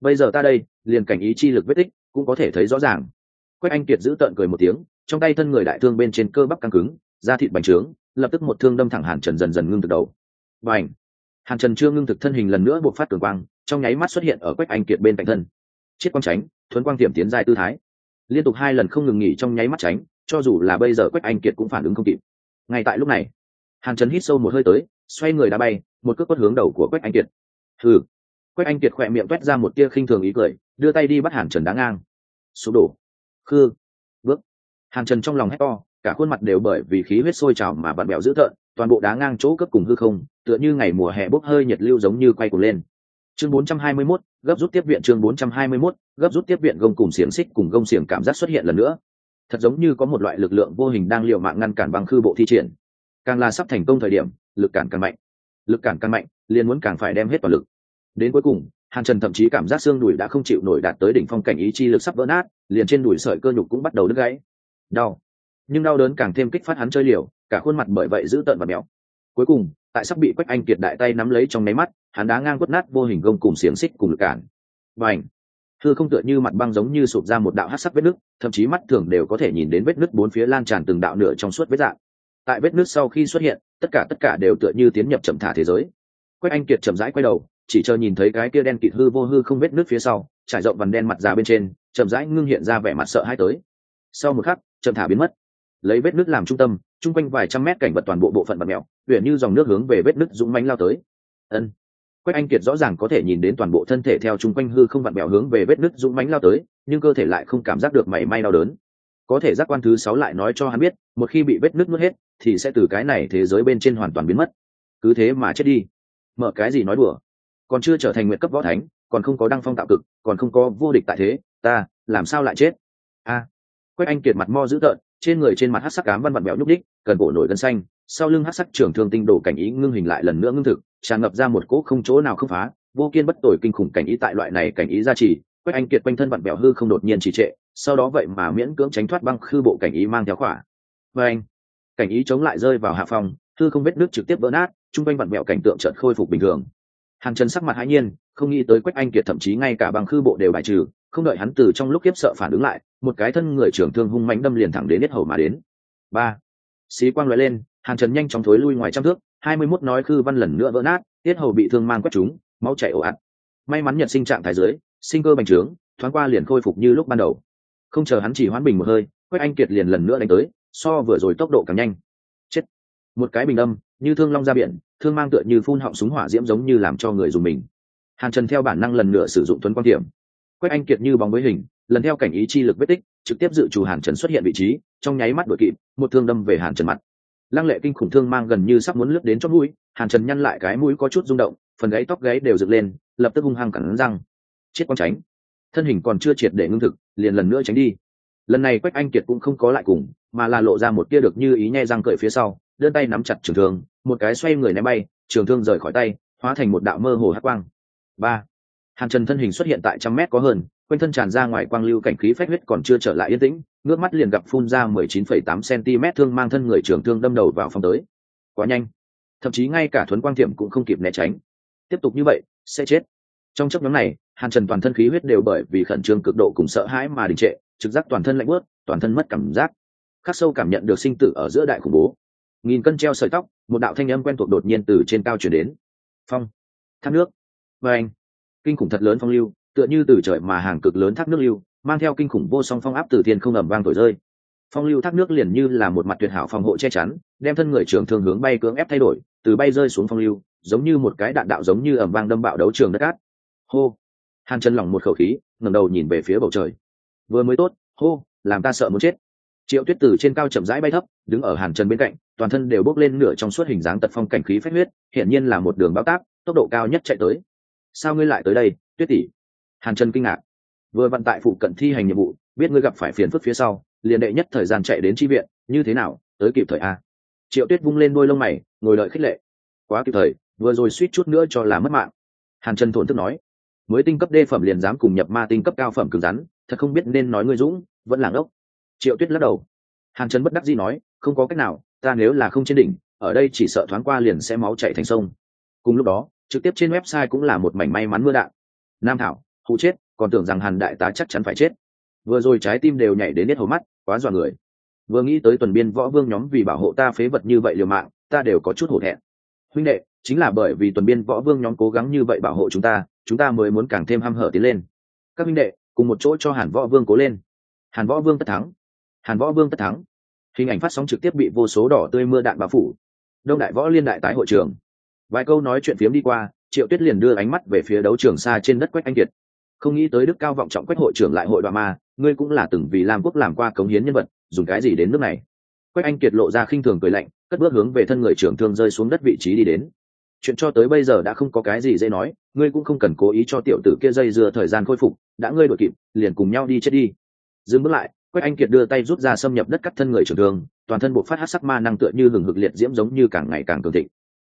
Bây giờ ta đây, liền cảnh ý chi lực vết tích cũng có thể thấy rõ ràng. Quách anh kiệt giữ tợn cười một tiếng, trong tay thân người đại thương bên trên cơ bắp căng cứng, da thịt bành trướng, lập tức một thương đâm thẳng hàn trần dần dần ngưng thực đầu. Và ảnh hàn trần chưa ngưng thực thân hình lần nữa buộc phát cường quang, trong nháy mắt xuất hiện ở quách anh kiệt bên cạnh thân. Chiết quang tránh, thuấn quang tiệm tiến dài tư thái. Liên tục hai lần không ngừng nghỉ trong nháy mắt tránh, cho dù là bây giờ quách anh kiệt cũng phản ứng không kịp. Ngay tại lúc này, hàn trần hít sâu một hơi tới, xoay người đá bay, một cước quất hướng đầu của quách anh kiệt. Thử quách anh kiệt khỏe miệng quét ra một tia khinh thường ý cười đưa tay đi bắt hàn trần đá ngang. Sụp đổ. Khư. Bước. Hàn trần trong lòng hét to cả khuôn mặt đều bởi vì khí huyết sôi trào mà bạn bẹo dữ tợn toàn bộ đá ngang chỗ cấp cùng hư không tựa như ngày mùa hè bốc hơi nhiệt lưu giống như quay cuồng lên. Chương 421, gấp rút tiếp viện chương 421, gấp rút tiếp viện gông cùng xiềng xích cùng gông xiềng cảm giác xuất hiện lần nữa. Thật giống như có một loại lực lượng vô hình đang liều mạng ngăn cản băng khư bộ thi triển. Càng là sắp thành công thời điểm lực cản càng mạnh. Lực cản càng mạnh liền muốn càng phải đem hết toàn lực. Đến cuối cùng hàn trần thậm chí cảm giác xương đùi đã không chịu nổi đạt tới đỉnh phong cảnh ý chi lực sắp vỡ nát, liền trên đùi sợi cơ nhục cũng bắt đầu đứt gãy. Đau. Nhưng đau đớn càng thêm kích phát hắn chơi liều, cả khuôn mặt bởi vậy giữ tợn và mèo cuối cùng, tại sắp bị quách anh kiệt đại tay nắm lấy trong mấy mắt, hắn đá ngang quất nát vô hình gông cùng xiềng xích cùng lực cản. Và ảnh thư không tựa như mặt băng giống như sụp ra một đạo hát sắc vết nứt, thậm chí mắt thường đều có thể nhìn đến vết nứt bốn phía lan tràn từng đạo nửa trong suốt vết dạng. Tại vết nứt sau khi xuất hiện, tất cả tất cả đều tựa như tiến nhập chậm thả thế giới. Quách anh kiệt chậm rãi quay đầu chỉ chờ nhìn thấy cái kia đen kịt hư vô hư không vết nứt phía sau, trải rộng vằn đen mặt ra bên trên, chậm rãi ngưng hiện ra vẻ mặt sợ hãi tới. Sau một khắc, chậm thả biến mất. Lấy vết nứt làm trung tâm, chung quanh vài trăm mét cảnh vật toàn bộ bộ phận vật mèo huyện như dòng nước hướng về vết nứt dũng mánh lao tới. Ân. Quách anh kiệt rõ ràng có thể nhìn đến toàn bộ thân thể theo chung quanh hư không vặn bèo hướng về vết nứt dũng mánh lao tới, nhưng cơ thể lại không cảm giác được mảy may đau đớn. Có thể giác quan thứ sáu lại nói cho hắn biết, một khi bị vết nứt mất hết, thì sẽ từ cái này thế giới bên trên hoàn toàn biến mất. Cứ thế mà chết đi. Mở cái gì nói đùa? Còn chưa trở thành nguyện cấp võ thánh, còn không có đăng phong tạo cực, còn không có vô địch tại thế, ta, làm sao lại chết? A. Quách anh kiệt mặt mo dữ tợn, trên người trên mặt hát sắc cám văn vặn bẹo nhúc đích cần cổ nổi gân xanh, sau lưng hát sắc trưởng thương tinh đồ cảnh ý ngưng hình lại lần nữa ngưng thực, tràn ngập ra một cỗ không chỗ nào không phá, vô kiên bất tội kinh khủng cảnh ý tại loại này cảnh ý gia trì, quách anh kiệt quanh thân vặn bẹo hư không đột nhiên trì trệ, sau đó vậy mà miễn cưỡng tránh thoát băng khư bộ cảnh ý mang theo khỏa. Và anh, cảnh ý chống lại rơi vào hạ phòng, hư không vết nước trực tiếp vỡ nát, chung quanh vặn bẹo cảnh tượng trận khôi phục bình thường hàng trần sắc mặt hãi nhiên, không nghĩ tới quách anh kiệt thậm chí ngay cả băng khư bộ đều bài trừ, không đợi hắn từ trong lúc kiếp sợ phản ứng lại, một cái thân người trưởng thương hung mãnh đâm liền thẳng đến hết hầu mà đến. Ba. Xí quang loại lên hàng trần nhanh chóng thối lui ngoài trăm thước, hai mươi mốt nói khư văn lần nữa vỡ nát tiết hầu bị thương mang quét chúng, máu chảy ồ ạt. May mắn nhật sinh trạng thái dưới, sinh cơ bành trướng, thoáng qua liền khôi phục như lúc ban đầu. Không chờ hắn chỉ hoán bình một hơi, quách anh kiệt liền lần nữa đánh tới, so vừa rồi tốc độ càng nhanh. Chết. Một cái bình âm, như thương long ra biển thương mang tựa như phun họng súng hỏa diễm giống như làm cho người dùng mình. Hàn trần theo bản năng lần nữa sử dụng tuấn quan điểm. Quách anh kiệt như bóng với hình, lần theo cảnh ý chi lực vết tích, trực tiếp dự trù hàn trần xuất hiện vị trí, trong nháy mắt đội kịp, một thương đâm về hàn trần mặt. Lăng lệ kinh khủng thương mang gần như sắp muốn lướt đến chót mũi, hàn trần nhăn lại cái mũi có chút rung động, phần gáy tóc gáy đều dựng lên, lập tức hung hăng cẳng răng. Chết quang tránh. Thân hình còn chưa triệt để ngưng thực, liền lần nữa tránh đi. Lần này quách anh kiệt cũng không có lại cùng, mà là lộ ra một tia được như ý nhẹ răng cởi phía sau đơn tay nắm chặt trường thương, một cái xoay người ném bay, trường thương rời khỏi tay, hóa thành một đạo mơ hồ hắc quang. Ba. Hàn trần thân hình xuất hiện tại trăm mét có hơn, quanh thân tràn ra ngoài quang lưu cảnh khí phách huyết còn chưa trở lại yên tĩnh, ngước mắt liền gặp phun ra mười chín phẩy tám cm thương mang thân người trường thương đâm đầu vào phòng tới. Quá nhanh. Thậm chí ngay cả thuấn quang thiệm cũng không kịp né tránh. Tiếp tục như vậy, sẽ chết. Trong chấp nhóm này, hàn trần toàn thân khí huyết đều bởi vì khẩn trương cực độ cùng sợ hãi mà đình trệ, trực giác toàn thân lạnh bớt toàn thân mất cảm giác. Khắc sâu cảm nhận được sinh tử ở giữa đại khủng bố nghìn cân treo sợi tóc, một đạo thanh âm quen thuộc đột nhiên từ trên cao chuyển đến. Phong. Thác nước. Và anh. Kinh khủng thật lớn phong lưu, tựa như từ trời mà hàng cực lớn thác nước lưu, mang theo kinh khủng vô song phong áp từ thiên không ẩm vang thổi rơi. Phong lưu thác nước liền như là một mặt tuyệt hảo phòng hộ che chắn, đem thân người trưởng thường hướng bay cưỡng ép thay đổi, từ bay rơi xuống phong lưu, giống như một cái đạn đạo giống như ẩm vang đâm bạo đấu trường đất cát. Hô. Hàn chân lỏng một khẩu khí, ngẩng đầu nhìn về phía bầu trời. Vừa mới tốt, hô, làm ta sợ muốn chết. Triệu tuyết từ trên cao chậm rãi bay thấp đứng ở hàn trần bên cạnh, toàn thân đều bốc lên nửa trong suốt hình dáng tật phong cảnh khí phách huyết, hiển nhiên là một đường bao tác tốc độ cao nhất chạy tới. Sao ngươi lại tới đây, tuyết tỷ? Hàn trần kinh ngạc. Vừa vận tại phụ cận thi hành nhiệm vụ, biết ngươi gặp phải phiền phức phía sau, liền đệ nhất thời gian chạy đến tri viện, như thế nào, tới kịp thời a? Triệu tuyết vung lên đôi lông mày, ngồi đợi khích lệ. Quá kịp thời, vừa rồi suýt chút nữa cho là mất mạng. Hàn trần thổn thức nói. Mới tinh cấp đê phẩm liền dám cùng nhập ma tinh cấp cao phẩm cứng rắn, thật không biết nên nói ngươi dũng, vẫn làng ốc triệu tuyết lắc đầu. Hàn trần bất đắc dĩ nói không có cách nào, ta nếu là không trên đỉnh, ở đây chỉ sợ thoáng qua liền sẽ máu chạy thành sông. Cùng lúc đó, trực tiếp trên website cũng là một mảnh may mắn mưa đạn. Nam thảo hụ chết, còn tưởng rằng hàn đại tá chắc chắn phải chết. Vừa rồi trái tim đều nhảy đến nết hầu mắt, quá dọa người. Vừa nghĩ tới tuần biên võ vương nhóm vì bảo hộ ta phế vật như vậy liều mạng, ta đều có chút hổ thẹn. Huynh đệ, chính là bởi vì tuần biên võ vương nhóm cố gắng như vậy bảo hộ chúng ta chúng ta mới muốn càng thêm h hở tiến lên. Các huynh đệ, cùng một chỗ cho hàn võ vương cố lên. Hàn võ vương tất thắng. Hàn võ vương tất thắng hình ảnh phát sóng trực tiếp bị vô số đỏ tươi mưa đạn bao phủ. Đông đại võ liên đại tái hội trường. Vài câu nói chuyện phiếm đi qua, triệu tuyết liền đưa ánh mắt về phía đấu trường xa trên đất quách anh kiệt. Không nghĩ tới đức cao vọng trọng quách hội trưởng lại hội đoạn ma, ngươi cũng là từng vì lam quốc làm qua cống hiến nhân vật, dùng cái gì đến nước này? Quách anh kiệt lộ ra khinh thường cười lạnh, cất bước hướng về thân người trưởng thương rơi xuống đất vị trí đi đến. Chuyện cho tới bây giờ đã không có cái gì dễ nói, ngươi cũng không cần cố ý cho tiểu tử kia dây dưa thời gian khôi phục, đã ngươi đội kịp, liền cùng nhau đi chết đi. Dừng bước lại quách anh kiệt đưa tay rút ra xâm nhập đất cắt thân người trưởng thương toàn thân bộ phát hát sắc ma năng tựa như hừng hực liệt diễm giống như càng ngày càng cường thịnh.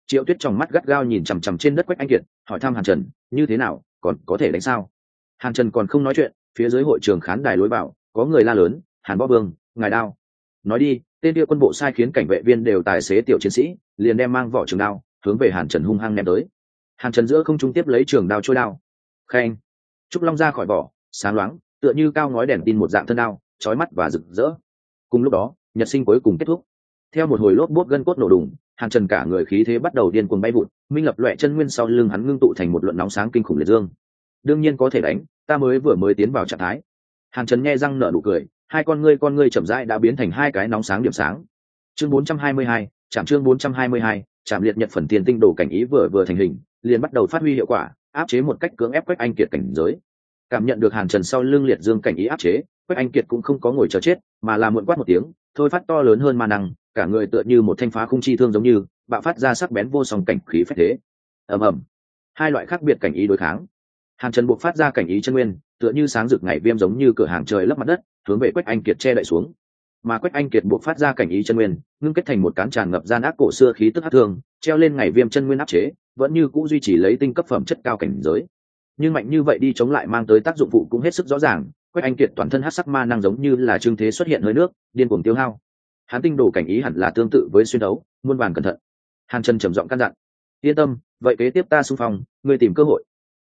Triệu tuyết trong mắt gắt gao nhìn chằm chằm trên đất quách anh kiệt, hỏi thăm hàn trần, như thế nào, còn có thể đánh sao? Hàn trần còn không nói chuyện, phía dưới hội trường khán đài lối vào, có người la lớn, hàn bó vương, ngài đao. Nói đi, tên địa quân bộ sai khiến cảnh vệ viên đều tài xế tiểu chiến sĩ, liền đem mang vỏ trường đao, hướng về hàn trần hung hăng ném tới. Hàn trần giữa không trung tiếp lấy trường đao trôi đao. Khen. Trúc long ra khỏi vỏ, sáng loáng, tựa như cao ngói đèn tin một dạng thân đao trói mắt và rực rỡ. Cùng lúc đó nhật sinh cuối cùng kết thúc. Theo một hồi lốp bốt gân cốt nổ đùng hàn trần cả người khí thế bắt đầu điên cuồng bay vụt minh lập loẹ chân nguyên sau lưng hắn ngưng tụ thành một luận nóng sáng kinh khủng liệt dương. Đương nhiên có thể đánh ta mới vừa mới tiến vào trạng thái. Hàn trần nghe răng nở nụ cười hai con ngươi con ngươi chậm rãi đã biến thành hai cái nóng sáng điểm sáng. Chương 422, trạm chương 422, trạm liệt nhật phần tiền tinh đồ cảnh ý vừa vừa thành hình liền bắt đầu phát huy hiệu quả áp chế một cách cưỡng ép quách anh kiệt cảnh giới. Cảm nhận được hàn trần sau lưng liệt dương cảnh ý áp chế quách anh kiệt cũng không có ngồi chờ chết, mà là muộn quát một tiếng, thôi phát to lớn hơn ma năng, cả người tựa như một thanh phá khung chi thương giống như, bạo phát ra sắc bén vô song cảnh khí phách thế. Ầm ầm. Hai loại khác biệt cảnh ý đối kháng. Hàn trần buộc phát ra cảnh ý chân nguyên, tựa như sáng rực ngày viêm giống như cửa hàng trời lấp mặt đất, hướng về quách anh kiệt che đậy xuống. Mà quách anh kiệt buộc phát ra cảnh ý chân nguyên, ngưng kết thành một cán tràn ngập gian ác cổ xưa khí tức hát thương, treo lên ngày viêm chân nguyên áp chế, vẫn như c ũ duy trì lấy tinh cấp phẩm chất cao cảnh giới. Nhưng mạnh như vậy đi chống lại mang tới tác dụng phụ cũng hết sức rõ ràng quách anh kiệt toàn thân hát sắc ma năng giống như là trương thế xuất hiện hơi nước, điên cuồng tiêu hao. Hắn tinh đồ cảnh ý hẳn là tương tự với xuyên đấu, muôn bàn cẩn thận. Hàn trần trầm giọng căn dặn, yên tâm, vậy kế tiếp ta xung phong, ngươi tìm cơ hội.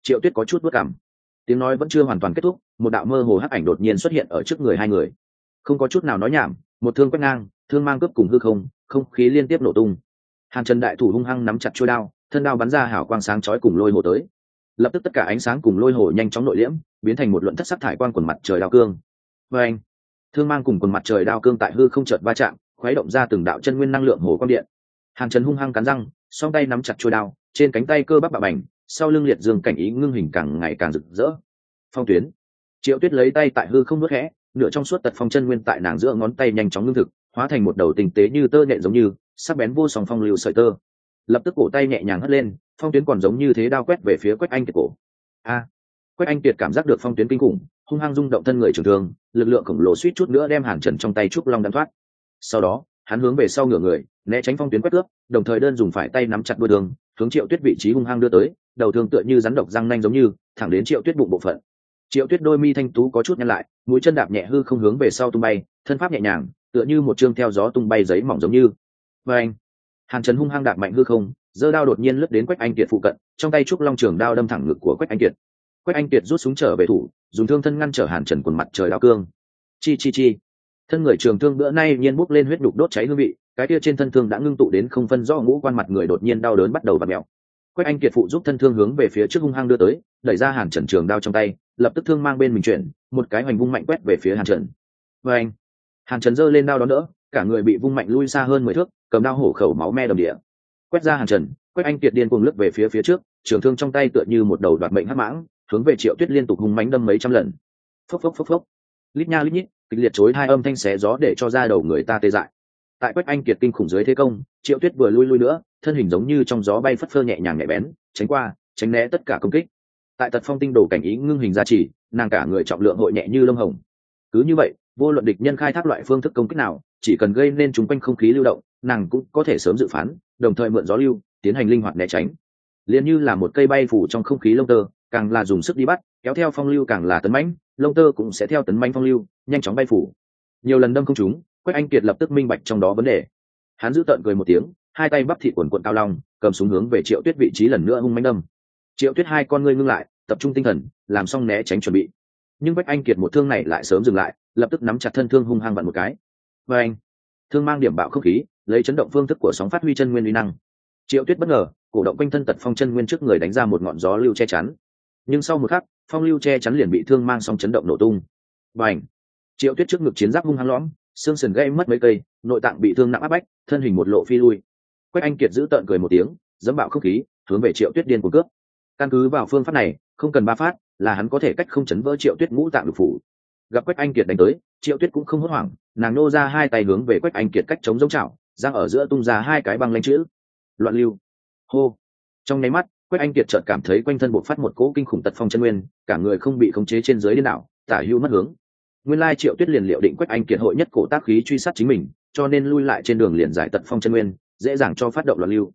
Triệu tuyết có chút bất cảm. Tiếng nói vẫn chưa hoàn toàn kết thúc, một đạo mơ hồ hắc ảnh đột nhiên xuất hiện ở trước người hai người. Không có chút nào nói nhảm, một thương quét ngang, thương mang cướp cùng hư không không khí liên tiếp nổ tung. Hàn trần đại thủ hung hăng nắm chặt chuôi đao, thân đao bắn ra hảo quang sáng chói cùng lôi hồ tới lập tức tất cả ánh sáng cùng lôi hồ nhanh chóng nội liễm, biến thành một luận thất sắc thải quan quần mặt trời đao cương. Và anh, thương mang cùng quần mặt trời đao cương tại hư không chợt va chạm, khuấy động ra từng đạo chân nguyên năng lượng hồ quang điện. Hàn trần hung hăng cắn răng, song tay nắm chặt trôi đao, trên cánh tay cơ bắp bạo bành, sau lưng liệt dương cảnh ý ngưng hình càng ngày càng rực rỡ. Phong tuyến, triệu tuyết lấy tay tại hư không nước khẽ, nửa trong suốt tật phong chân nguyên tại nàng giữa ngón tay nhanh chóng ngưng thực, hóa thành một đầu tinh tế như tơ nhện giống như, sắc bén vô song phong lưu sợi tơ lập tức cổ tay nhẹ nhàng hất lên, phong tuyến còn giống như thế đao quét về phía quách anh kiệt cổ. A! Quách anh kiệt cảm giác được phong tuyến kinh khủng, hung hăng rung động thân người trường thương, lực lượng khổng lồ suýt chút nữa đem hàn trần trong tay trúc long đắn thoát. Sau đó, hắn hướng về sau ngửa người, né tránh phong tuyến quét cướp đồng thời đơn dùng phải tay nắm chặt đuôi đường, hướng triệu tuyết vị trí hung hăng đưa tới, đầu thương tựa như rắn độc răng nanh giống như, thẳng đến triệu tuyết bụng bộ phận. Triệu tuyết đôi mi thanh tú có chút nhăn lại, mũi chân đạp nhẹ hư không hướng về sau tung bay, thân pháp nhẹ nhàng, tựa như một chương theo gió tung bay giấy mỏng giống như. Và anh hàn trần hung hăng đạp mạnh hư không, giơ đao đột nhiên lướt đến quách anh kiệt phụ cận, trong tay trúc long trường đao đâm thẳng ngực của quách anh kiệt. Quách anh kiệt rút súng trở về thủ, dùng thương thân ngăn trở hàn trần quần mặt trời đao cương. Chi chi chi. Thân người trường thương bữa nay nhiên bốc lên huyết đục đốt cháy hương vị, cái kia trên thân thương đã ngưng tụ đến không phân do ngũ quan mặt người đột nhiên đau đớn bắt đầu và mẹo quách anh kiệt phụ giúp thân thương hướng về phía trước hung hăng đưa tới, đẩy ra hàn trần trường đao trong tay, lập tức thương mang bên mình chuyển, một cái hoành vung mạnh quét về phía hàn trần. Và anh, hàn trần giơ lên đao đó nữa cả người bị vung mạnh lui xa hơn mười thước, cầm đao hổ khẩu máu me đầm địa. Quét ra hàn trần, quét anh kiệt điên cuồng lướt về phía phía trước, trường thương trong tay tựa như một đầu đoạt mệnh hắc mãng, hướng về triệu tuyết liên tục hung mánh đâm mấy trăm lần. Phốc phốc phốc phốc. Lít nha lít nhít, kịch liệt chối hai âm thanh xé gió để cho ra đầu người ta tê dại. Tại quách anh kiệt kinh khủng dưới thế công, triệu tuyết vừa lui lui nữa, thân hình giống như trong gió bay phất phơ nhẹ nhàng nhẹ bén, tránh qua, tránh né tất cả công kích. Tại tật phong tinh đồ cảnh ý ngưng hình gia trì nàng cả người trọng lượng hội nhẹ như lông hồng. Cứ như vậy, vô luận địch nhân khai thác loại phương thức công kích nào chỉ cần gây nên chúng quanh không khí lưu động, nàng cũng có thể sớm dự phán, đồng thời mượn gió lưu, tiến hành linh hoạt né tránh. Liền như là một cây bay phủ trong không khí lông tơ, càng là dùng sức đi bắt, kéo theo phong lưu càng là tấn mãnh, lông tơ cũng sẽ theo tấn mãnh phong lưu, nhanh chóng bay phủ. Nhiều lần đâm không trúng, quách anh kiệt lập tức minh bạch trong đó vấn đề. Hắn giữ tợn cười một tiếng, hai tay bắp thịt quần quận cao long, cầm súng hướng về triệu tuyết vị trí lần nữa hung manh đâm. Triệu tuyết hai con ngươi ngưng lại, tập trung tinh thần, làm xong né tránh chuẩn bị. Nhưng quách anh kiệt một thương này lại sớm dừng lại, lập tức nắm chặt thân thương hung hăng vặn một cái và anh, thương mang điểm bạo không khí, lấy chấn động phương thức của sóng phát huy chân nguyên uy năng. Triệu tuyết bất ngờ, cổ động quanh thân tật phong chân nguyên trước người đánh ra một ngọn gió lưu che chắn. Nhưng sau một khắc, phong lưu che chắn liền bị thương mang song chấn động nổ tung. Và ảnh triệu tuyết trước ngực chiến giáp hung hăng lõm, xương sườn gây mất mấy cây, nội tạng bị thương nặng áp bách, thân hình một lộ phi lui. Quách anh kiệt giữ tợn cười một tiếng, dẫm bạo không khí, hướng về triệu tuyết điên cuồng cướp. Căn cứ vào phương pháp này, không cần ba phát, là hắn có thể cách không chấn vỡ triệu tuyết ngũ tạng lục phủ gặp quách anh kiệt đánh tới, triệu tuyết cũng không hốt hoảng, nàng nô ra hai tay hướng về quách anh kiệt cách chống giống chảo, giang ở giữa tung ra hai cái băng lanh chữ. Loạn lưu. Hô. Trong nháy mắt, quách anh kiệt chợt cảm thấy quanh thân bộ phát một cỗ kinh khủng tật phong chân nguyên, cả người không bị khống chế trên dưới điên đảo, tả hưu mất hướng. Nguyên lai triệu tuyết liền liệu định quách anh kiệt hội nhất cổ tác khí truy sát chính mình, cho nên lui lại trên đường liền giải tật phong chân nguyên, dễ dàng cho phát động loạn lưu.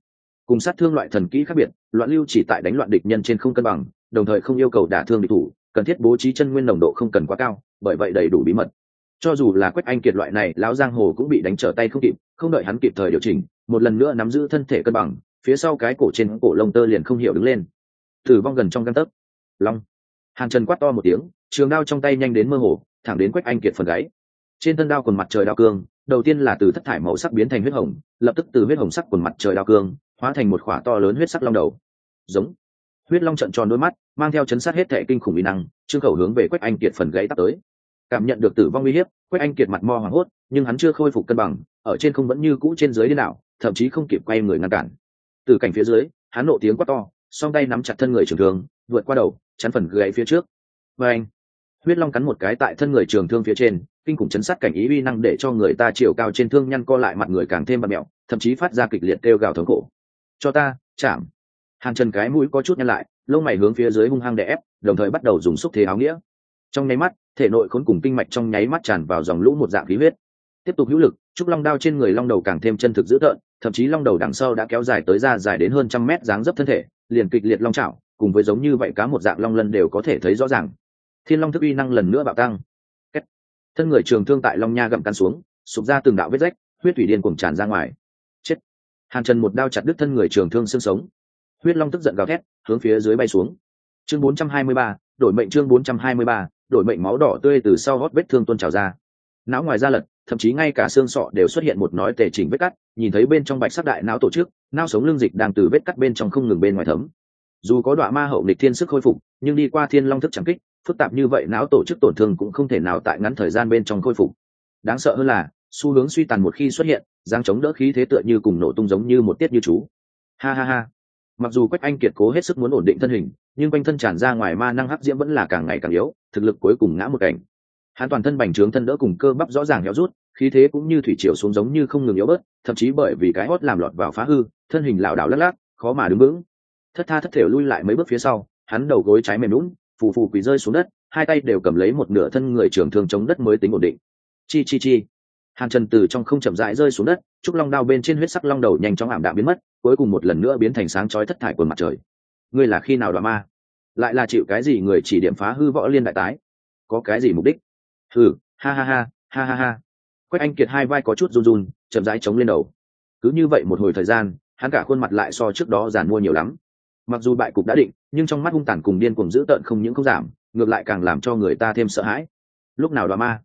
Cùng sát thương loại thần kỹ khác biệt, loạn lưu chỉ tại đánh loạn địch nhân trên không cân bằng, đồng thời không yêu cầu đả thương địch thủ, cần thiết bố trí chân nguyên nồng độ không cần quá cao bởi vậy đầy đủ bí mật. Cho dù là quách anh kiệt loại này, lão giang hồ cũng bị đánh trở tay không kịp, không đợi hắn kịp thời điều chỉnh, một lần nữa nắm giữ thân thể cân bằng, phía sau cái cổ trên cổ lông tơ liền không hiểu đứng lên. Tử vong gần trong găng tấc. Long. Hàn trần quát to một tiếng, trường đao trong tay nhanh đến mơ hồ, thẳng đến quách anh kiệt phần gáy. Trên thân đao quần mặt trời đao cương, đầu tiên là từ thất thải màu sắc biến thành huyết hồng, lập tức từ huyết hồng sắc quần mặt trời đao cương, hóa thành một khỏa to lớn huyết sắc long đầu. Giống. Huyết long trận tròn đôi mắt mang theo chấn sát hết thệ kinh khủng uy năng, trương khẩu hướng về quách anh kiệt phần gáy tắt tới. Cảm nhận được tử vong uy hiếp, quách anh kiệt mặt mo hoảng hốt, nhưng hắn chưa khôi phục cân bằng, ở trên không vẫn như cũ trên dưới đi nào thậm chí không kịp quay người ngăn cản. Từ cảnh phía dưới, hắn nộ tiếng quát to, song tay nắm chặt thân người trường thương, vượt qua đầu, chắn phần gáy phía trước. Và anh, huyết long cắn một cái tại thân người trường thương phía trên, kinh khủng chấn sát cảnh ý uy năng để cho người ta chiều cao trên thương nhăn co lại mặt người càng thêm bạt mẹo, thậm chí phát ra kịch liệt kêu gào thống khổ. Cho ta, chạm hàn trần cái mũi có chút nhăn lại, lông mày hướng phía dưới hung hăng đè ép, đồng thời bắt đầu dùng xúc thế áo nghĩa. Trong nháy mắt, thể nội khốn cùng kinh mạch trong nháy mắt tràn vào dòng lũ một dạng khí huyết. Tiếp tục hữu lực, trúc long đao trên người long đầu càng thêm chân thực dữ tợn, thậm chí long đầu đằng sau đã kéo dài tới ra dài đến hơn trăm mét dáng dấp thân thể, liền kịch liệt long chảo, cùng với giống như vậy cá một dạng long lân đều có thể thấy rõ ràng. Thiên long thức uy năng lần nữa bạo tăng. Thân người trường thương tại long nha gặm căn xuống, sụp ra từng đạo vết rách, huyết thủy điên cuồng tràn ra ngoài. Chết. Hàn trần một đao chặt đứt thân người trường thương xương sống huyết long tức giận gào thét hướng phía dưới bay xuống. Chương 423, đổi mệnh chương 423, đổi mệnh máu đỏ tươi từ sau gót vết thương tuôn trào ra. Não ngoài da lật thậm chí ngay cả xương sọ đều xuất hiện một nói tề chỉnh vết cắt nhìn thấy bên trong bạch sắc đại não tổ chức não sống lương dịch đang từ vết cắt bên trong không ngừng bên ngoài thấm. Dù có đoạn ma hậu nịch thiên sức khôi phục nhưng đi qua thiên long thức chẳng kích phức tạp như vậy não tổ chức tổn thương cũng không thể nào tại ngắn thời gian bên trong khôi phục. Đáng sợ hơn là xu hướng suy tàn một khi xuất hiện giang chống đỡ khí thế tựa như cùng nổ tung giống như một tiết như chú. Ha ha ha mặc dù quách anh kiệt cố hết sức muốn ổn định thân hình, nhưng quanh thân tràn ra ngoài ma năng hắc diễm vẫn là càng ngày càng yếu, thực lực cuối cùng ngã một cảnh. Hắn toàn thân bành trướng thân đỡ cùng cơ bắp rõ ràng héo rút, khí thế cũng như thủy triều xuống giống như không ngừng yếu bớt, thậm chí bởi vì cái hót làm lọt vào phá hư, thân hình lảo đảo lắc lắc, khó mà đứng vững. Thất tha thất thể lui lại mấy bước phía sau, hắn đầu gối trái mềm lún phù phù quỳ rơi xuống đất, hai tay đều cầm lấy một nửa thân người trưởng thương chống đất mới tính ổn định. Chi chi chi hàn trần từ trong không chậm rãi rơi xuống đất, trúc long đao bên trên huyết sắc long đầu nhanh chóng ảm đạm biến mất, cuối cùng một lần nữa biến thành sáng chói thất thải quần mặt trời. Ngươi là khi nào đoạ ma? Lại là chịu cái gì người chỉ điểm phá hư võ liên đại tái? Có cái gì mục đích? Hừ, ha ha ha ha ha ha. Quách anh kiệt hai vai có chút run run, chậm rãi chống lên đầu. Cứ như vậy một hồi thời gian, hắn cả khuôn mặt lại so trước đó giàn mua nhiều lắm. Mặc dù bại cục đã định, nhưng trong mắt hung tàn cùng điên cuồng dữ tợn không những không giảm, ngược lại càng làm cho người ta thêm sợ hãi. Lúc nào đoạ ma?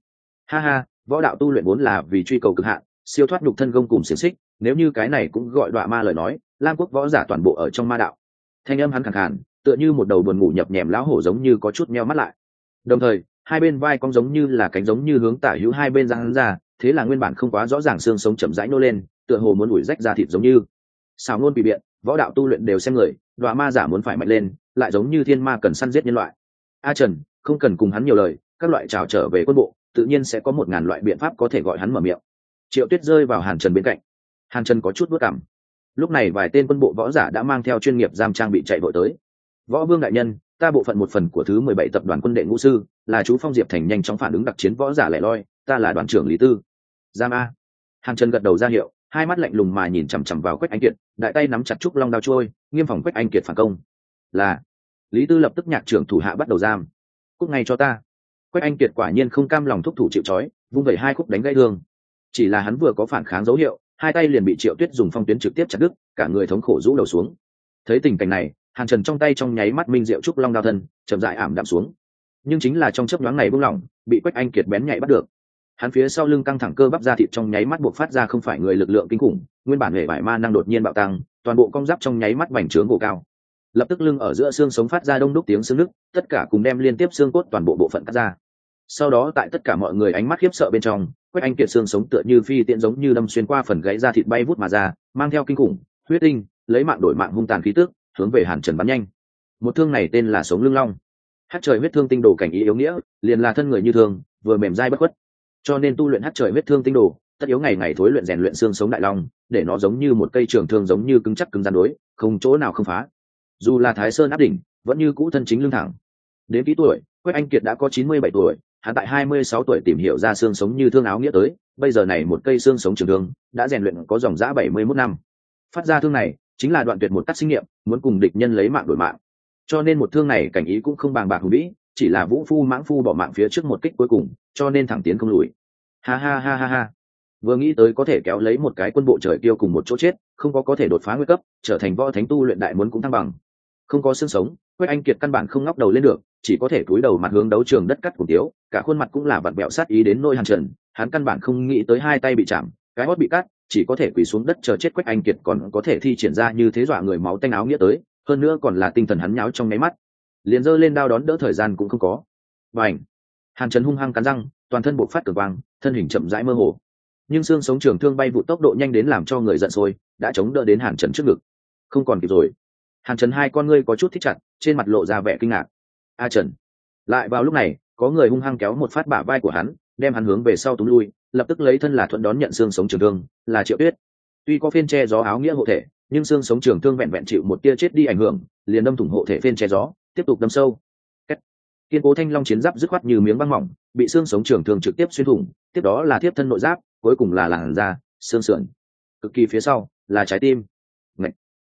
Ha ha võ đạo tu luyện vốn là vì truy cầu cực hạn, siêu thoát nhục thân gông cùng xiềng xích, nếu như cái này cũng gọi đoạ ma lời nói, lam quốc võ giả toàn bộ ở trong ma đạo. Thanh âm hắn khẳng khàn, tựa như một đầu buồn ngủ nhập nhèm lão hổ giống như có chút meo mắt lại. Đồng thời, hai bên vai cong giống như là cánh giống như hướng tả hữu hai bên răng hắn ra, thế là nguyên bản không quá rõ ràng xương sống chậm rãi nô lên, tựa hồ muốn ủi rách ra thịt giống như. Xào ngôn bị biện, võ đạo tu luyện đều xem người đoạ ma giả muốn phải mạnh lên, lại giống như thiên ma cần săn giết nhân loại. A trần, không cần cùng hắn nhiều lời, các loại trào trở về quân bộ tự nhiên sẽ có một ngàn loại biện pháp có thể gọi hắn mở miệng. Triệu tuyết rơi vào hàn trần bên cạnh. Hàn trần có chút bước cảm. Lúc này vài tên quân bộ võ giả đã mang theo chuyên nghiệp giam trang bị chạy vội tới. Võ vương đại nhân, ta bộ phận một phần của thứ mười bảy tập đoàn quân đệ ngũ sư, là chú phong diệp thành nhanh chóng phản ứng đặc chiến võ giả lẻ loi, ta là đoàn trưởng lý tư. Giam a. Hàn trần gật đầu ra hiệu, hai mắt lạnh lùng mà nhìn chằm chằm vào quách anh kiệt, đại tay nắm chặt trúc long đao trôi, nghiêm phòng quách anh kiệt phản công. Là, lý tư lập tức nhạc trưởng thủ hạ bắt đầu giam. Cúc ngay cho ta quách anh kiệt quả nhiên không cam lòng thúc thủ chịu trói, vung vẩy hai khúc đánh gãy thương chỉ là hắn vừa có phản kháng dấu hiệu, hai tay liền bị triệu tuyết dùng phong tuyến trực tiếp chặt đứt, cả người thống khổ rũ đầu xuống. Thấy tình cảnh này, hàn trần trong tay trong nháy mắt minh diệu trúc long đao thân, chậm dại ảm đạm xuống. Nhưng chính là trong chớp nhoáng này buông lỏng, bị quách anh kiệt bén nhạy bắt được. Hắn phía sau lưng căng thẳng cơ bắp ra thịt trong nháy mắt buộc phát ra không phải người lực lượng kinh khủng, nguyên bản hệ vải ma năng đột nhiên bạo tăng, toàn bộ cong giáp trong nháy mắt bành trướng gỗ cao lập tức lưng ở giữa xương sống phát ra đông đúc tiếng xương nước tất cả cùng đem liên tiếp xương cốt toàn bộ bộ phận cắt ra. Sau đó tại tất cả mọi người ánh mắt khiếp sợ bên trong, quách anh kiệt xương sống tựa như phi tiện giống như đâm xuyên qua phần gãy ra thịt bay vút mà ra, mang theo kinh khủng, huyết tinh, lấy mạng đổi mạng hung tàn khí tước hướng về hàn trần bắn nhanh. Một thương này tên là sống lưng long. Hát trời huyết thương tinh đồ cảnh ý yếu nghĩa, liền là thân người như thường, vừa mềm dai bất khuất. Cho nên tu luyện hát trời huyết thương tinh đồ, tất yếu ngày ngày thối luyện rèn luyện xương sống đại long, để nó giống như một cây trường thương giống như cứng chắc cứng gian đối, không chỗ nào không phá dù là thái sơn áp đỉnh, vẫn như cũ thân chính lưng thẳng. Đến ký tuổi, quách anh kiệt đã có chín mươi bảy tuổi, hắn tại hai mươi sáu tuổi tìm hiểu ra xương sống như thương áo nghĩa tới, bây giờ này một cây xương sống trường thương, đã rèn luyện có dòng giã bảy mươi mốt năm. Phát ra thương này, chính là đoạn tuyệt một cắt sinh nghiệm, muốn cùng địch nhân lấy mạng đổi mạng. Cho nên một thương này cảnh ý cũng không bàng bạc hùng vĩ, chỉ là vũ phu mãng phu bỏ mạng phía trước một kích cuối cùng, cho nên thẳng tiến không lùi. Ha ha ha ha ha. Vừa nghĩ tới có thể kéo lấy một cái quân bộ trời tiêu cùng một chỗ chết, không có có thể đột phá nguy cấp, trở thành võ thánh tu luyện đại muốn cũng thăng bằng không có xương sống quách anh kiệt căn bản không ngóc đầu lên được chỉ có thể cúi đầu mặt hướng đấu trường đất cắt cùng tiếu cả khuôn mặt cũng là vặn vẹo sát ý đến nôi hàn trần hắn căn bản không nghĩ tới hai tay bị chạm cái hót bị cắt chỉ có thể quỳ xuống đất chờ chết quách anh kiệt còn có thể thi triển ra như thế dọa người máu tanh áo nghĩa tới hơn nữa còn là tinh thần hắn nháo trong nháy mắt. Liền giơ lên đao đón đỡ thời gian cũng không có. Và ảnh hàn trần hung hăng cắn răng toàn thân bộc phát tử vang, thân hình chậm rãi mơ hồ. Nhưng xương sống trường thương bay vụ tốc độ nhanh đến làm cho người giận sôi đã chống đỡ đến hàn trần trước ngực. Không còn kịp rồi hàn trần hai con ngươi có chút thích chặt, trên mặt lộ ra vẻ kinh ngạc. A trần. Lại vào lúc này, có người hung hăng kéo một phát bả vai của hắn, đem hắn hướng về sau túm lui, lập tức lấy thân là thuận đón nhận xương sống trường thương, là triệu tuyết. Tuy có phiên che gió áo nghĩa hộ thể, nhưng xương sống trường thương vẹn vẹn chịu một tia chết đi ảnh hưởng, liền đâm thủng hộ thể phiên che gió, tiếp tục đâm sâu. Kiên cố thanh long chiến giáp dứt khoát như miếng băng mỏng, bị xương sống trường thương trực tiếp xuyên thủng, tiếp đó là tiếp thân nội giáp, cuối cùng là làn da, xương sườn. Cực kỳ phía sau, là trái tim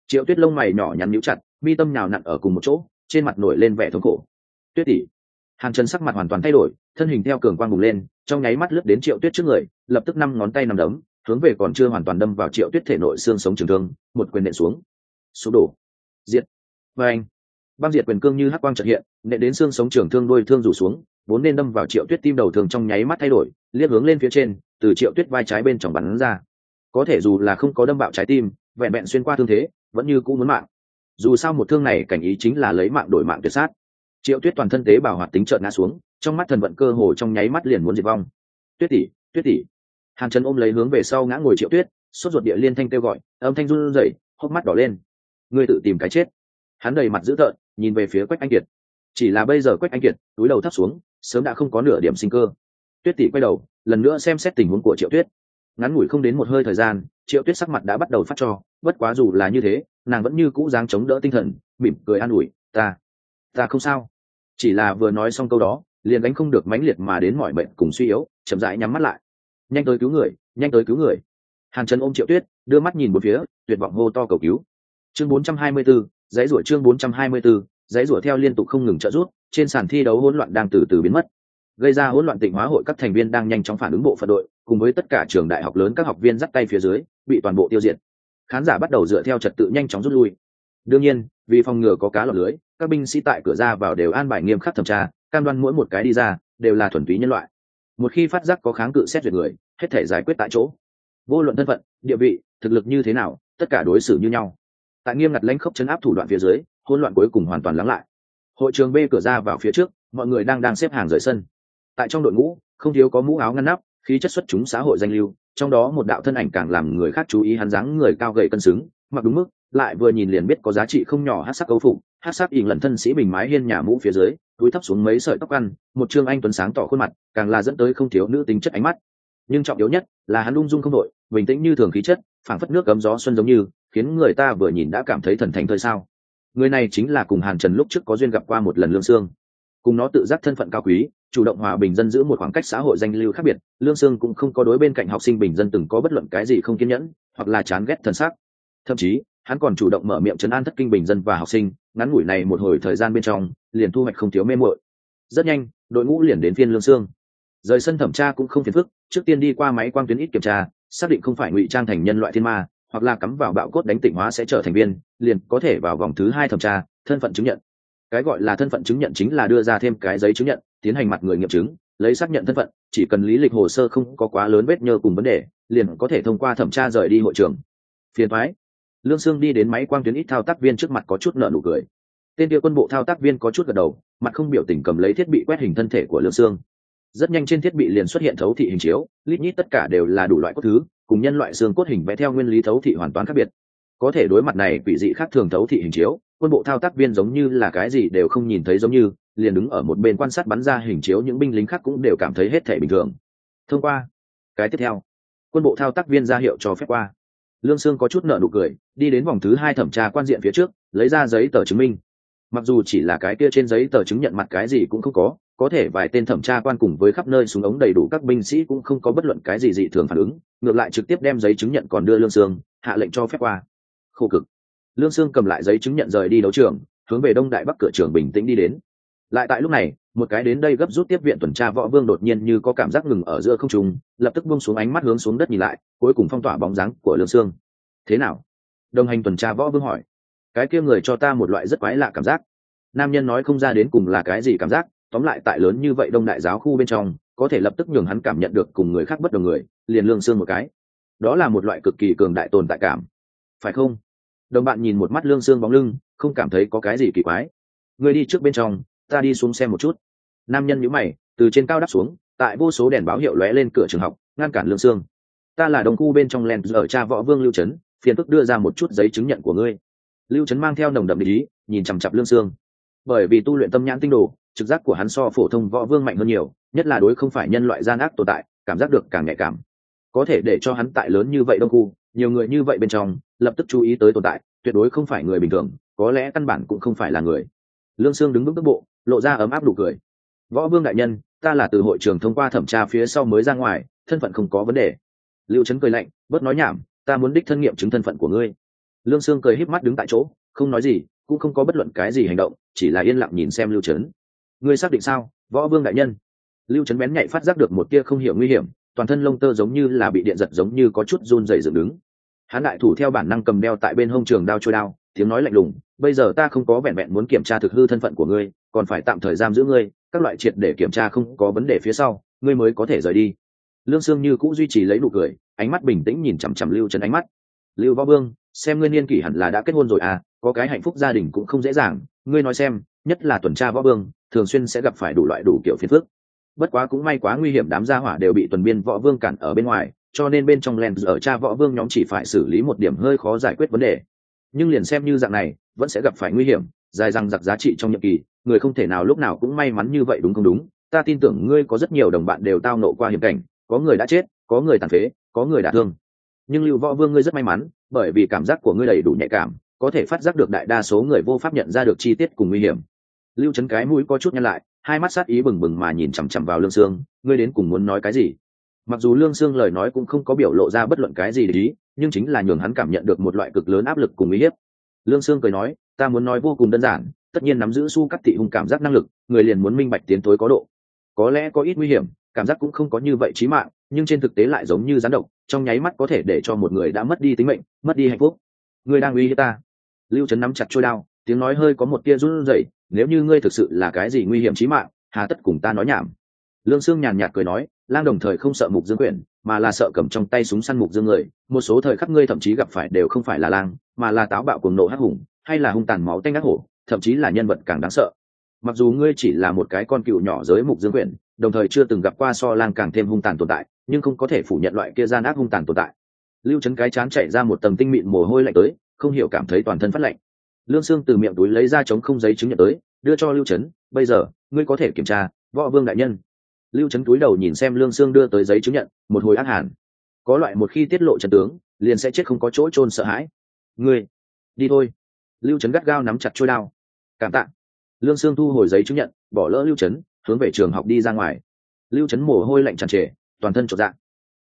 triệu tuyết lông mày nhỏ nhắn nhũ chặt, mi tâm nhào nặn ở cùng một chỗ, trên mặt nổi lên vẻ thống khổ. Tuyết tỷ. Hàn chân sắc mặt hoàn toàn thay đổi, thân hình theo cường quang bùng lên, trong nháy mắt lướt đến triệu tuyết trước người, lập tức năm ngón tay nằm đấm, hướng về còn chưa hoàn toàn đâm vào triệu tuyết thể nội xương sống trường thương, một quyền nện xuống. Sụp đổ. Diệt. Và anh, băng diệt quyền cương như hắc quang trật hiện, nện đến xương sống trường thương đôi thương rủ xuống, vốn nên đâm vào triệu tuyết tim đầu thường trong nháy mắt thay đổi, liếc hướng lên phía trên, từ triệu tuyết vai trái bên trong bắn ra. Có thể dù là không có đâm bạo trái tim, vẹn vẹn xuyên qua thương thế vẫn như cũng muốn mạng. Dù sao một thương này cảnh ý chính là lấy mạng đổi mạng tuyệt sát. Triệu tuyết toàn thân tế bào hoạt tính trợn ngã xuống, trong mắt thần vận cơ hồ trong nháy mắt liền muốn diệt vong. Tuyết tỷ tuyết tỷ. Hàn trần ôm lấy hướng về sau ngã ngồi triệu tuyết, sốt ruột địa liên thanh kêu gọi, âm thanh run rẩy, hốc mắt đỏ lên. Ngươi tự tìm cái chết. Hắn đầy mặt dữ tợn, nhìn về phía quách anh kiệt. Chỉ là bây giờ quách anh kiệt, túi đầu thấp xuống, sớm đã không có nửa điểm sinh cơ. Tuyết tỷ quay đầu, lần nữa xem xét tình huống của triệu tuyết ngắn ngủi không đến một hơi thời gian triệu tuyết sắc mặt đã bắt đầu phát cho bất quá dù là như thế nàng vẫn như cũ dáng chống đỡ tinh thần mỉm cười an ủi ta ta không sao. Chỉ là vừa nói xong câu đó liền đánh không được mãnh liệt mà đến mọi bệnh cùng suy yếu chậm rãi nhắm mắt lại. Nhanh tới cứu người nhanh tới cứu người. Hàn trần ôm triệu tuyết đưa mắt nhìn một phía tuyệt vọng hô to cầu cứu. Chương 424, dãy rủa chương 424, dãy rủa theo liên tục không ngừng trợ rút trên sàn thi đấu hỗn loạn đang từ từ biến mất gây ra hỗn loạn tỉnh hóa hội các thành viên đang nhanh chóng phản ứng bộ phận đội, cùng với tất cả trường đại học lớn các học viên dắt tay phía dưới, bị toàn bộ tiêu diệt. Khán giả bắt đầu dựa theo trật tự nhanh chóng rút lui. Đương nhiên, vì phòng ngừa có cá lọt lưới, các binh sĩ tại cửa ra vào đều an bài nghiêm khắc thẩm tra, cam đoan mỗi một cái đi ra, đều là thuần túy nhân loại. Một khi phát giác có kháng cự xét duyệt người, hết thể giải quyết tại chỗ. Vô luận thân phận, địa vị, thực lực như thế nào, tất cả đối xử như nhau. Tại nghiêm ngặt lãnh khốc chấn áp thủ đoạn phía dưới, hỗn loạn cuối cùng hoàn toàn lắng lại. Hội trường b cửa ra vào phía trước, mọi người đang đang xếp hàng rời sân tại trong đội ngũ, không thiếu có mũ áo ngăn nắp, khí chất xuất chúng xã hội danh lưu, trong đó một đạo thân ảnh càng làm người khác chú ý hắn dáng người cao gầy cân xứng, mặc đúng mức, lại vừa nhìn liền biết có giá trị không nhỏ hát sắc câu phục, hát sắc ỉn lần thân sĩ bình mái hiên nhà mũ phía dưới, túi thấp xuống mấy sợi tóc ăn, một trương anh tuấn sáng tỏ khuôn mặt, càng là dẫn tới không thiếu nữ tính chất ánh mắt. Nhưng trọng yếu nhất là hắn ung dung không đội bình tĩnh như thường khí chất, phảng phất nước cấm gió xuân giống như, khiến người ta vừa nhìn đã cảm thấy thần thánh thời sao. Người này chính là cùng hàn trần lúc trước có duyên gặp qua một lần lương sương cùng nó tự giác thân phận cao quý chủ động hòa bình dân giữ một khoảng cách xã hội danh lưu khác biệt, lương sương cũng không có đối bên cạnh học sinh bình dân từng có bất luận cái gì không kiên nhẫn, hoặc là chán ghét thân xác. Thậm chí, hắn còn chủ động mở miệng chấn an thất kinh bình dân và học sinh, ngắn ngủi này một hồi thời gian bên trong, liền thu hoạch không thiếu mê muội. Rất nhanh, đội ngũ liền đến phiên lương sương. Rời sân thẩm tra cũng không phiền phức, trước tiên đi qua máy quang tuyến ít kiểm tra, xác định không phải ngụy trang thành nhân loại thiên ma, hoặc là cắm vào bạo cốt đánh tỉnh hóa sẽ trở thành viên, liền có thể vào vòng thứ hai thẩm tra, thân phận chứng nhận. Cái gọi là thân phận chứng nhận chính là đưa ra thêm cái giấy chứng nhận tiến hành mặt người nghiệm chứng, lấy xác nhận thân phận, chỉ cần lý lịch hồ sơ không có quá lớn vết nhơ cùng vấn đề, liền có thể thông qua thẩm tra rời đi hội trường. Phiền thoái lương sương đi đến máy quang tuyến ít thao tác viên trước mặt có chút nợ nụ cười. Tên kia quân bộ thao tác viên có chút gật đầu, mặt không biểu tình cầm lấy thiết bị quét hình thân thể của lương sương. Rất nhanh trên thiết bị liền xuất hiện thấu thị hình chiếu, lít nhít tất cả đều là đủ loại cốt thứ, cùng nhân loại xương cốt hình vẽ theo nguyên lý thấu thị hoàn toàn khác biệt. Có thể đối mặt này quỷ dị khác thường thấu thị hình chiếu quân bộ thao tác viên giống như là cái gì đều không nhìn thấy giống như, liền đứng ở một bên quan sát bắn ra hình chiếu những binh lính khác cũng đều cảm thấy hết thể bình thường. Thông qua, cái tiếp theo, quân bộ thao tác viên ra hiệu cho phép qua. Lương sương có chút nợ nụ cười, đi đến vòng thứ hai thẩm tra quan diện phía trước, lấy ra giấy tờ chứng minh. Mặc dù chỉ là cái kia trên giấy tờ chứng nhận mặt cái gì cũng không có có thể vài tên thẩm tra quan cùng với khắp nơi súng ống đầy đủ các binh sĩ cũng không có bất luận cái gì dị thường phản ứng, ngược lại trực tiếp đem giấy chứng nhận còn đưa lương sương, hạ lệnh cho phép qua. Khổ cực lương sương cầm lại giấy chứng nhận rời đi đấu trường, hướng về đông đại bắc cửa trường bình tĩnh đi đến. Lại tại lúc này, một cái đến đây gấp rút tiếp viện tuần tra võ vương đột nhiên như có cảm giác ngừng ở giữa không trung, lập tức buông xuống ánh mắt hướng xuống đất nhìn lại, cuối cùng phong tỏa bóng dáng của lương sương. Thế nào? Đồng hành tuần tra võ vương hỏi. Cái kia người cho ta một loại rất quái lạ cảm giác. Nam nhân nói không ra đến cùng là cái gì cảm giác, tóm lại tại lớn như vậy đông đại giáo khu bên trong, có thể lập tức nhường hắn cảm nhận được cùng người khác bất đồng người, liền lương xương một cái. Đó là một loại cực kỳ cường đại tồn tại cảm. Phải không? Đồng bạn nhìn một mắt lương xương bóng lưng, không cảm thấy có cái gì kỳ quái. Người đi trước bên trong, ta đi xuống xem một chút. Nam nhân nhíu mày, từ trên cao đắp xuống, tại vô số đèn báo hiệu lóe lên cửa trường học, ngăn cản lương xương. Ta là đồng khu bên trong len ở cha võ vương lưu trấn phiền tức đưa ra một chút giấy chứng nhận của ngươi. Lưu trấn mang theo nồng đậm ý, nhìn chằm chặp lương xương. Bởi vì tu luyện tâm nhãn tinh đồ, trực giác của hắn so phổ thông võ vương mạnh hơn nhiều, nhất là đối không phải nhân loại gian ác tồn tại, cảm giác được càng nhạy cảm. Có thể để cho hắn tại lớn như vậy đông khu, nhiều người như vậy bên trong lập tức chú ý tới tồn tại, tuyệt đối không phải người bình thường, có lẽ căn bản cũng không phải là người. Lương sương đứng bước bước bộ, lộ ra ấm áp đủ cười. Võ vương đại nhân, ta là từ hội trường thông qua thẩm tra phía sau mới ra ngoài, thân phận không có vấn đề. Lưu trấn cười lạnh, bớt nói nhảm, ta muốn đích thân nghiệm chứng thân phận của ngươi. Lương sương cười híp mắt đứng tại chỗ, không nói gì, cũng không có bất luận cái gì hành động, chỉ là yên lặng nhìn xem lưu trấn ngươi xác định sao, võ vương đại nhân? Lưu trấn bén nhạy phát giác được một tia không hiểu nguy hiểm, toàn thân lông tơ giống như là bị điện giật giống như có chút run dày dựng đứng hắn đại thủ theo bản năng cầm đeo tại bên hông trường đao trôi đao, tiếng nói lạnh lùng, bây giờ ta không có vẹn vẹn muốn kiểm tra thực hư thân phận của ngươi, còn phải tạm thời giam giữ ngươi, các loại triệt để kiểm tra không có vấn đề phía sau, ngươi mới có thể rời đi. Lương sương như cũng duy trì lấy nụ cười, ánh mắt bình tĩnh nhìn chằm chằm lưu trần ánh mắt. Lưu võ vương, xem ngươi niên kỷ hẳn là đã kết hôn rồi à có cái hạnh phúc gia đình cũng không dễ dàng, ngươi nói xem, nhất là tuần tra võ vương, thường xuyên sẽ gặp phải đủ loại đủ kiểu phiền phức. Bất quá cũng may quá nguy hiểm đám gia hỏa đều bị tuần biên võ vương cản ở bên ngoài cho nên bên trong len ở cha võ vương nhóm chỉ phải xử lý một điểm hơi khó giải quyết vấn đề. Nhưng liền xem như dạng này, vẫn sẽ gặp phải nguy hiểm, dài răng giặc giá trị trong nhiệm kỳ, người không thể nào lúc nào cũng may mắn như vậy đúng không đúng? Ta tin tưởng ngươi có rất nhiều đồng bạn đều tao nộ qua hiểm cảnh, có người đã chết, có người tàn phế, có người đã thương. Nhưng lưu võ vương ngươi rất may mắn, bởi vì cảm giác của ngươi đầy đủ nhạy cảm, có thể phát giác được đại đa số người vô pháp nhận ra được chi tiết cùng nguy hiểm. Lưu trấn cái mũi có chút nhăn lại, hai mắt sát ý bừng bừng mà nhìn chằm chằm vào lương sương, ngươi đến cùng muốn nói cái gì? Mặc dù lương sương lời nói cũng không có biểu lộ ra bất luận cái gì để ý, nhưng chính là nhường hắn cảm nhận được một loại cực lớn áp lực cùng uy hiếp. Lương sương cười nói, ta muốn nói vô cùng đơn giản, tất nhiên nắm giữ su cắt thị hung cảm giác năng lực, người liền muốn minh bạch tiến tối có độ. Có lẽ có ít nguy hiểm, cảm giác cũng không có như vậy trí mạng, nhưng trên thực tế lại giống như rắn độc, trong nháy mắt có thể để cho một người đã mất đi tính mệnh, mất đi hạnh phúc. Người đang uy hiếp ta. Lưu trấn nắm chặt trôi đao, tiếng nói hơi có một tia run rẩy, nếu như ngươi thực sự là cái gì nguy hiểm chí mạng, hà tất cùng ta nói nhảm lương sương nhàn nhạt cười nói, lang đồng thời không sợ mục dương quyển, mà là sợ cầm trong tay súng săn mục dương người. Một số thời khắc ngươi thậm chí gặp phải đều không phải là lang, mà là táo bạo cuồng nộ hắc hùng, hay là hung tàn máu tanh ác hổ, thậm chí là nhân vật càng đáng sợ. Mặc dù ngươi chỉ là một cái con cựu nhỏ giới mục dương quyển, đồng thời chưa từng gặp qua so lang càng thêm hung tàn tồn tại, nhưng không có thể phủ nhận loại kia gian ác hung tàn tồn tại. Lưu trấn cái chán chạy ra một tầng tinh mịn mồ hôi lạnh tới, không hiểu cảm thấy toàn thân phát lạnh. Lương sương từ miệng túi lấy ra chống không giấy chứng nhận tới, đưa cho lưu trấn bây giờ, ngươi có thể kiểm tra, võ vương đại nhân lưu trấn túi đầu nhìn xem lương sương đưa tới giấy chứng nhận một hồi ác hàn. Có loại một khi tiết lộ trận tướng liền sẽ chết không có chỗ trôn sợ hãi. Ngươi đi thôi. Lưu trấn gắt gao nắm chặt trôi đao. Cảm tạ. Lương sương thu hồi giấy chứng nhận bỏ lỡ lưu trấn hướng về trường học đi ra ngoài. Lưu trấn mồ hôi lạnh tràn trề toàn thân trọn dạng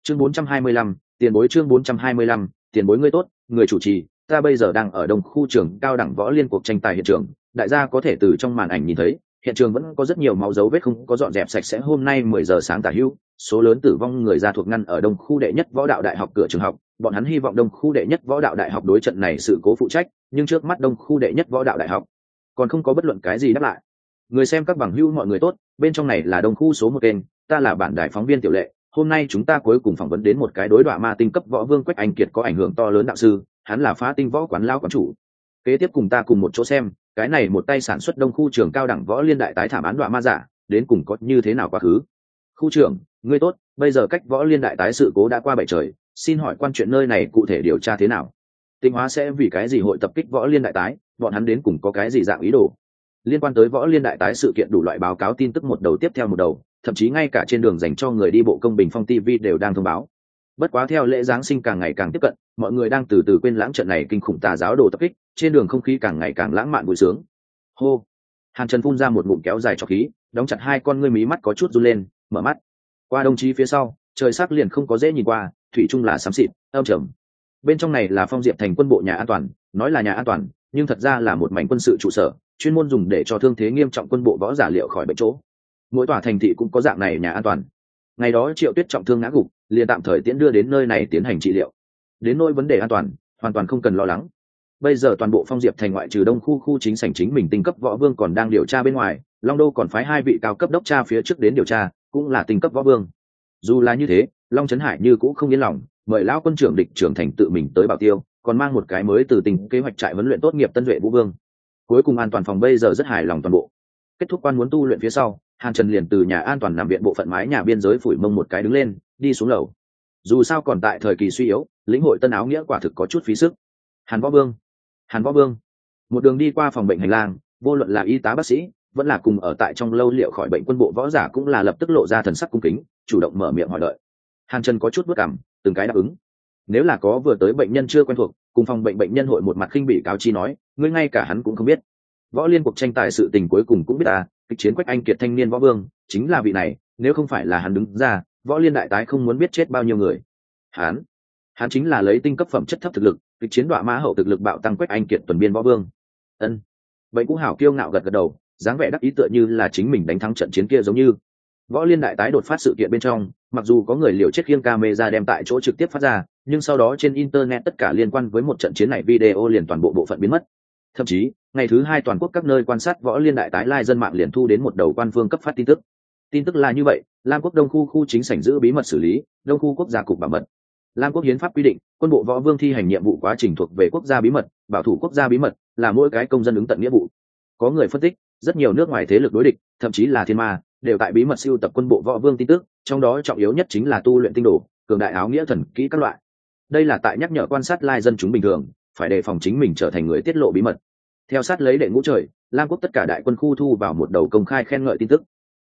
chương 425, tiền bối chương 425, tiền bối ngươi tốt người chủ trì ta bây giờ đang ở đông khu trường cao đẳng võ liên cuộc tranh tài hiện trường đại gia có thể từ trong màn ảnh nhìn thấy hiện trường vẫn có rất nhiều máu dấu vết không có dọn dẹp sạch sẽ. Hôm nay mười giờ sáng tả hưu, số lớn tử vong người ra thuộc ngăn ở đông khu đệ nhất võ đạo đại học cửa trường học. Bọn hắn hy vọng đông khu đệ nhất võ đạo đại học đối trận này sự cố phụ trách, nhưng trước mắt đông khu đệ nhất võ đạo đại học còn không có bất luận cái gì đáp lại. Người xem các bằng hưu mọi người tốt, bên trong này là đông khu số một kênh, ta là bản đài phóng viên tiểu lệ. Hôm nay chúng ta cuối cùng phỏng vấn đến một cái đối đoạn ma tinh cấp võ vương quách anh kiệt có ảnh hưởng to lớn đạo sư, hắn là phá tinh võ quán lao quán chủ kế tiếp cùng ta cùng một chỗ xem, cái này một tay sản xuất đông khu trường cao đẳng võ liên đại tái thảm án đoạn ma giả, đến cùng có như thế nào quá khứ? Khu trưởng, ngươi tốt, bây giờ cách võ liên đại tái sự cố đã qua bảy trời, xin hỏi quan chuyện nơi này cụ thể điều tra thế nào? Tinh hóa sẽ vì cái gì hội tập kích võ liên đại tái, bọn hắn đến cùng có cái gì dạng ý đồ? Liên quan tới võ liên đại tái sự kiện đủ loại báo cáo tin tức một đầu tiếp theo một đầu, thậm chí ngay cả trên đường dành cho người đi bộ công bình phong tv đều đang thông báo. Bất quá theo lễ giáng sinh càng ngày càng tiếp cận, mọi người đang từ từ quên lãng trận này kinh khủng tà giáo đồ tập kích trên đường không khí càng ngày càng lãng mạn vui sướng. Hô! Hàn trần phun ra một ngụm kéo dài cho khí, đóng chặt hai con ngươi mí mắt có chút run lên, mở mắt. Qua đồng chí phía sau, trời sắc liền không có dễ nhìn qua, thủy chung là xám xịt, âm trầm. Bên trong này là phong diệp thành quân bộ nhà an toàn, nói là nhà an toàn, nhưng thật ra là một mảnh quân sự trụ sở, chuyên môn dùng để cho thương thế nghiêm trọng quân bộ võ giả liệu khỏi bệnh chỗ. Mỗi tòa thành thị cũng có dạng này nhà an toàn. Ngày đó triệu tuyết trọng thương ngã gục, liền tạm thời tiễn đưa đến nơi này tiến hành trị liệu. Đến nỗi vấn đề an toàn, hoàn toàn không cần lo lắng bây giờ toàn bộ phong diệp thành ngoại trừ đông khu khu chính sảnh chính mình tinh cấp võ vương còn đang điều tra bên ngoài, long đô còn phái hai vị cao cấp đốc tra phía trước đến điều tra, cũng là tinh cấp võ vương. Dù là như thế, long trấn hải như cũng không yên lòng, mời lão quân trưởng địch trưởng thành tự mình tới bảo tiêu, còn mang một cái mới từ tình kế hoạch trại huấn luyện tốt nghiệp tân duệ vũ vương. Cuối cùng an toàn phòng bây giờ rất hài lòng toàn bộ. Kết thúc quan muốn tu luyện phía sau, hàn trần liền từ nhà an toàn nằm viện bộ phận mái nhà biên giới phủi mông một cái đứng lên, đi xuống lầu. Dù sao còn tại thời kỳ suy yếu, lĩnh hội tân áo nghĩa quả thực có chút phí sức. Hàn võ vương hàn võ vương. Một đường đi qua phòng bệnh hành lang, vô luận là y tá bác sĩ, vẫn là cùng ở tại trong lâu liệu khỏi bệnh quân bộ võ giả cũng là lập tức lộ ra thần sắc cung kính, chủ động mở miệng hỏi đợi. Hàn trần có chút bước cảm, từng cái đáp ứng. Nếu là có vừa tới bệnh nhân chưa quen thuộc, cùng phòng bệnh bệnh nhân hội một mặt khinh bị cáo chi nói, ngươi ngay cả hắn cũng không biết. Võ liên cuộc tranh tài sự tình cuối cùng cũng biết à kịch chiến quách anh kiệt thanh niên võ vương, chính là vị này, nếu không phải là hắn đứng ra, võ liên đại tái không muốn biết chết bao nhiêu người. Hắn hắn chính là lấy tinh cấp phẩm chất thấp thực lực, kịch chiến đoạ mã hậu thực lực bạo tăng quách anh kiệt tuần biên võ vương. Ân. Vậy cũng hảo kiêu ngạo gật gật đầu, dáng vẻ đắc ý tựa như là chính mình đánh thắng trận chiến kia giống như. Võ liên đại tái đột phát sự kiện bên trong, mặc dù có người liều chết khiêng camera đem tại chỗ trực tiếp phát ra, nhưng sau đó trên internet tất cả liên quan với một trận chiến này video liền toàn bộ bộ phận biến mất. Thậm chí, ngày thứ hai toàn quốc các nơi quan sát võ liên đại tái lai dân mạng liền thu đến một đầu quan phương cấp phát tin tức. Tin tức là như vậy, lam quốc đông khu khu chính sảnh giữ bí mật xử lý, đông khu quốc gia cục bảo mật lam quốc hiến pháp quy định, quân bộ võ vương thi hành nhiệm vụ quá trình thuộc về quốc gia bí mật, bảo thủ quốc gia bí mật là mỗi cái công dân ứng tận nghĩa vụ. Có người phân tích, rất nhiều nước ngoài thế lực đối địch, thậm chí là thiên ma, đều tại bí mật siêu tập quân bộ võ vương tin tức, trong đó trọng yếu nhất chính là tu luyện tinh đồ, cường đại áo nghĩa thần kỹ các loại. Đây là tại nhắc nhở quan sát lai dân chúng bình thường, phải đề phòng chính mình trở thành người tiết lộ bí mật. Theo sát lấy đệ ngũ trời, lam quốc tất cả đại quân khu thu vào một đầu công khai khen ngợi tin tức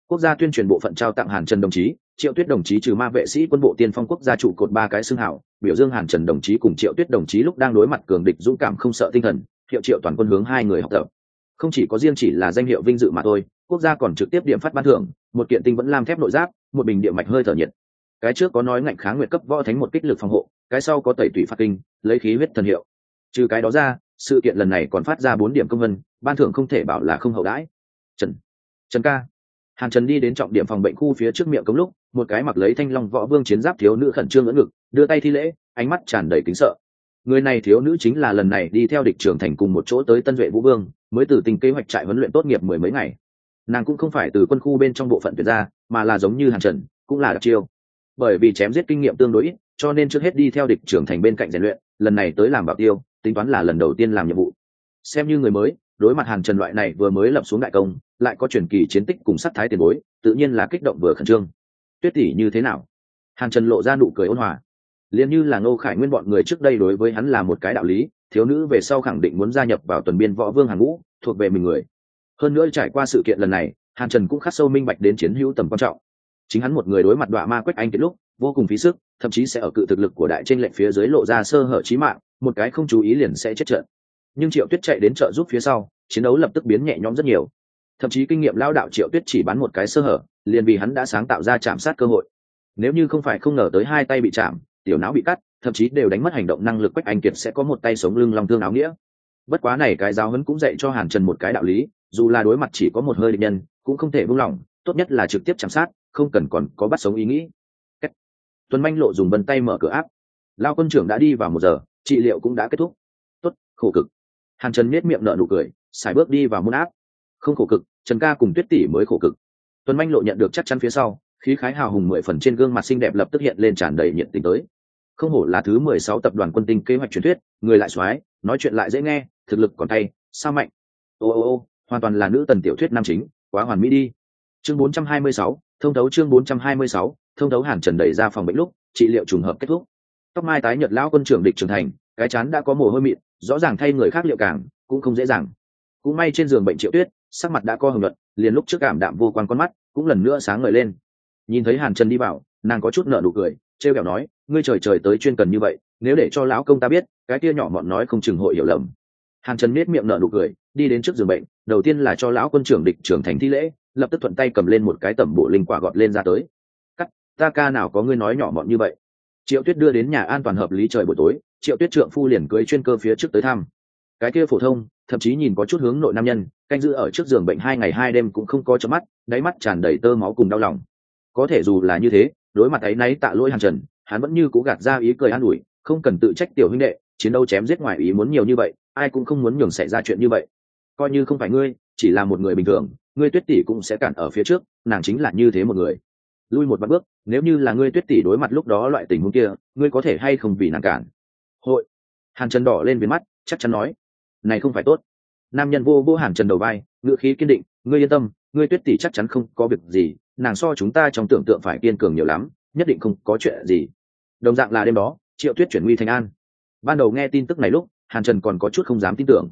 quốc gia tuyên truyền bộ phận trao tặng hàn trần đồng chí, triệu tuyết đồng chí trừ ma vệ sĩ quân bộ tiên phong quốc gia trụ cột ba cái xương hảo, biểu dương hàn trần đồng chí cùng triệu tuyết đồng chí lúc đang đối mặt cường địch dũng cảm không sợ tinh thần, hiệu triệu toàn quân hướng hai người học tập. Không chỉ có riêng chỉ là danh hiệu vinh dự mà thôi, quốc gia còn trực tiếp điểm phát ban thưởng, một kiện tinh vẫn làm thép nội giáp, một bình địa mạch hơi thở nhiệt. Cái trước có nói ngạnh kháng nguyệt cấp võ thánh một kích lực phòng hộ, cái sau có tẩy tủy phát kinh, lấy khí huyết thần hiệu. Trừ cái đó ra, sự kiện lần này còn phát ra bốn điểm công vân, ban thưởng không thể bảo là không hậu đãi. Trần. Trần ca hàn trần đi đến trọng điểm phòng bệnh khu phía trước miệng cống lúc, một cái mặc lấy thanh long võ vương chiến giáp thiếu nữ khẩn trương ngỡ ngực, đưa tay thi lễ, ánh mắt tràn đầy kính sợ. Người này thiếu nữ chính là lần này đi theo địch trưởng thành cùng một chỗ tới tân duệ vũ vương, mới từ tình kế hoạch trại huấn luyện tốt nghiệp mười mấy ngày. Nàng cũng không phải từ quân khu bên trong bộ phận tuyệt ra, mà là giống như hàn trần, cũng là đặc chiêu. Bởi vì chém giết kinh nghiệm tương đối cho nên trước hết đi theo địch trưởng thành bên cạnh rèn luyện, lần này tới làm bảo tiêu, tính toán là lần đầu tiên làm nhiệm vụ. Xem như người mới, đối mặt hàn trần loại này vừa mới lập xuống đại công lại có truyền kỳ chiến tích cùng sắc thái tiền bối, tự nhiên là kích động vừa khẩn trương. Tuyết tỷ như thế nào? Hàn trần lộ ra nụ cười ôn hòa. Liền như là ngô khải nguyên bọn người trước đây đối với hắn là một cái đạo lý, thiếu nữ về sau khẳng định muốn gia nhập vào tuần biên võ vương hàng ngũ, thuộc về mình người. Hơn nữa trải qua sự kiện lần này, hàn trần cũng khắc sâu minh bạch đến chiến hữu tầm quan trọng. Chính hắn một người đối mặt đọa ma quách anh kết lúc, vô cùng phí sức, thậm chí sẽ ở cự thực lực của đại trên lệnh phía dưới lộ ra sơ hở trí mạng, một cái không chú ý liền sẽ chết trận. Nhưng triệu tuyết chạy đến trợ giúp phía sau, chiến đấu lập tức biến nhẹ nhõm rất nhiều thậm chí kinh nghiệm lao đạo triệu tuyết chỉ bắn một cái sơ hở, liền vì hắn đã sáng tạo ra chạm sát cơ hội. Nếu như không phải không ngờ tới hai tay bị chạm, tiểu não bị cắt, thậm chí đều đánh mất hành động năng lực quách anh kiệt sẽ có một tay sống lưng lòng thương áo nghĩa. Bất quá này cái giáo hấn cũng dạy cho hàn trần một cái đạo lý, dù là đối mặt chỉ có một hơi định nhân, cũng không thể buông lỏng, tốt nhất là trực tiếp chạm sát, không cần còn có bắt sống ý nghĩ. Tuấn manh lộ dùng vân tay mở cửa áp. Lao quân trưởng đã đi vào một giờ, trị liệu cũng đã kết thúc. Tốt, khổ cực. Hàn trần miết miệng nợ nụ cười, xài bước đi vào môn áp không khổ cực, trần ca cùng tuyết tỷ mới khổ cực. Tuần manh lộ nhận được chắc chắn phía sau, khí khái hào hùng mười phần trên gương mặt xinh đẹp lập tức hiện lên tràn đầy nhiệt tình tới. Không hổ là thứ mười sáu tập đoàn quân tinh kế hoạch truyền thuyết, người lại soái, nói chuyện lại dễ nghe, thực lực còn tay, sao mạnh. Ô ô ô, hoàn toàn là nữ tần tiểu thuyết nam chính, quá hoàn mỹ đi. Chương bốn trăm hai mươi sáu, thông thấu chương bốn trăm hai mươi sáu, thông thấu hàn trần đẩy ra phòng bệnh lúc, trị liệu trùng hợp kết thúc. Tóc mai tái nhật lão quân trưởng địch trưởng thành, cái chán đã có mồ hôi mịn, rõ ràng thay người khác liệu càng, cũng không dễ dàng. Cũng may trên giường bệnh triệu tuyết sắc mặt đã co hồng luận liền lúc trước cảm đạm vô quan con mắt cũng lần nữa sáng ngời lên. Nhìn thấy hàn trần đi vào, nàng có chút nợ nụ cười, trêu kẹo nói, ngươi trời trời tới chuyên cần như vậy, nếu để cho lão công ta biết, cái kia nhỏ mọn nói không chừng hội hiểu lầm. Hàn trần nết miệng nợ nụ cười, đi đến trước giường bệnh, đầu tiên là cho lão quân trưởng địch trưởng thành thi lễ, lập tức thuận tay cầm lên một cái tẩm bộ linh quả gọt lên ra tới. Cắt, ta ca nào có ngươi nói nhỏ mọn như vậy? Triệu tuyết đưa đến nhà an toàn hợp lý trời buổi tối, triệu tuyết trượng phu liền cưới chuyên cơ phía trước tới thăm. Cái kia phổ thông thậm chí nhìn có chút hướng nội nam nhân, canh giữ ở trước giường bệnh hai ngày hai đêm cũng không có chớp mắt, đáy mắt tràn đầy tơ máu cùng đau lòng. Có thể dù là như thế, đối mặt ấy náy tạ lỗi Hàn trần, hắn vẫn như cố gạt ra ý cười an ủi, không cần tự trách tiểu huynh đệ, chiến đấu chém giết ngoài ý muốn nhiều như vậy, ai cũng không muốn nhường xảy ra chuyện như vậy. Coi như không phải ngươi, chỉ là một người bình thường, ngươi tuyết tỷ cũng sẽ cản ở phía trước, nàng chính là như thế một người. Lui một vạn bước, nếu như là ngươi tuyết tỷ đối mặt lúc đó loại tình huống kia, ngươi có thể hay không vì nàng cản? Hội. Hàn trần đỏ lên viên mắt, chắc chắn nói này không phải tốt. Nam nhân vô vô hàn trần đầu vai ngự khí kiên định, ngươi yên tâm, ngươi tuyết tỷ chắc chắn không có việc gì, nàng so chúng ta trong tưởng tượng phải kiên cường nhiều lắm, nhất định không có chuyện gì. Đồng dạng là đêm đó, triệu tuyết chuyển nguy thành an. Ban đầu nghe tin tức này lúc, hàn trần còn có chút không dám tin tưởng.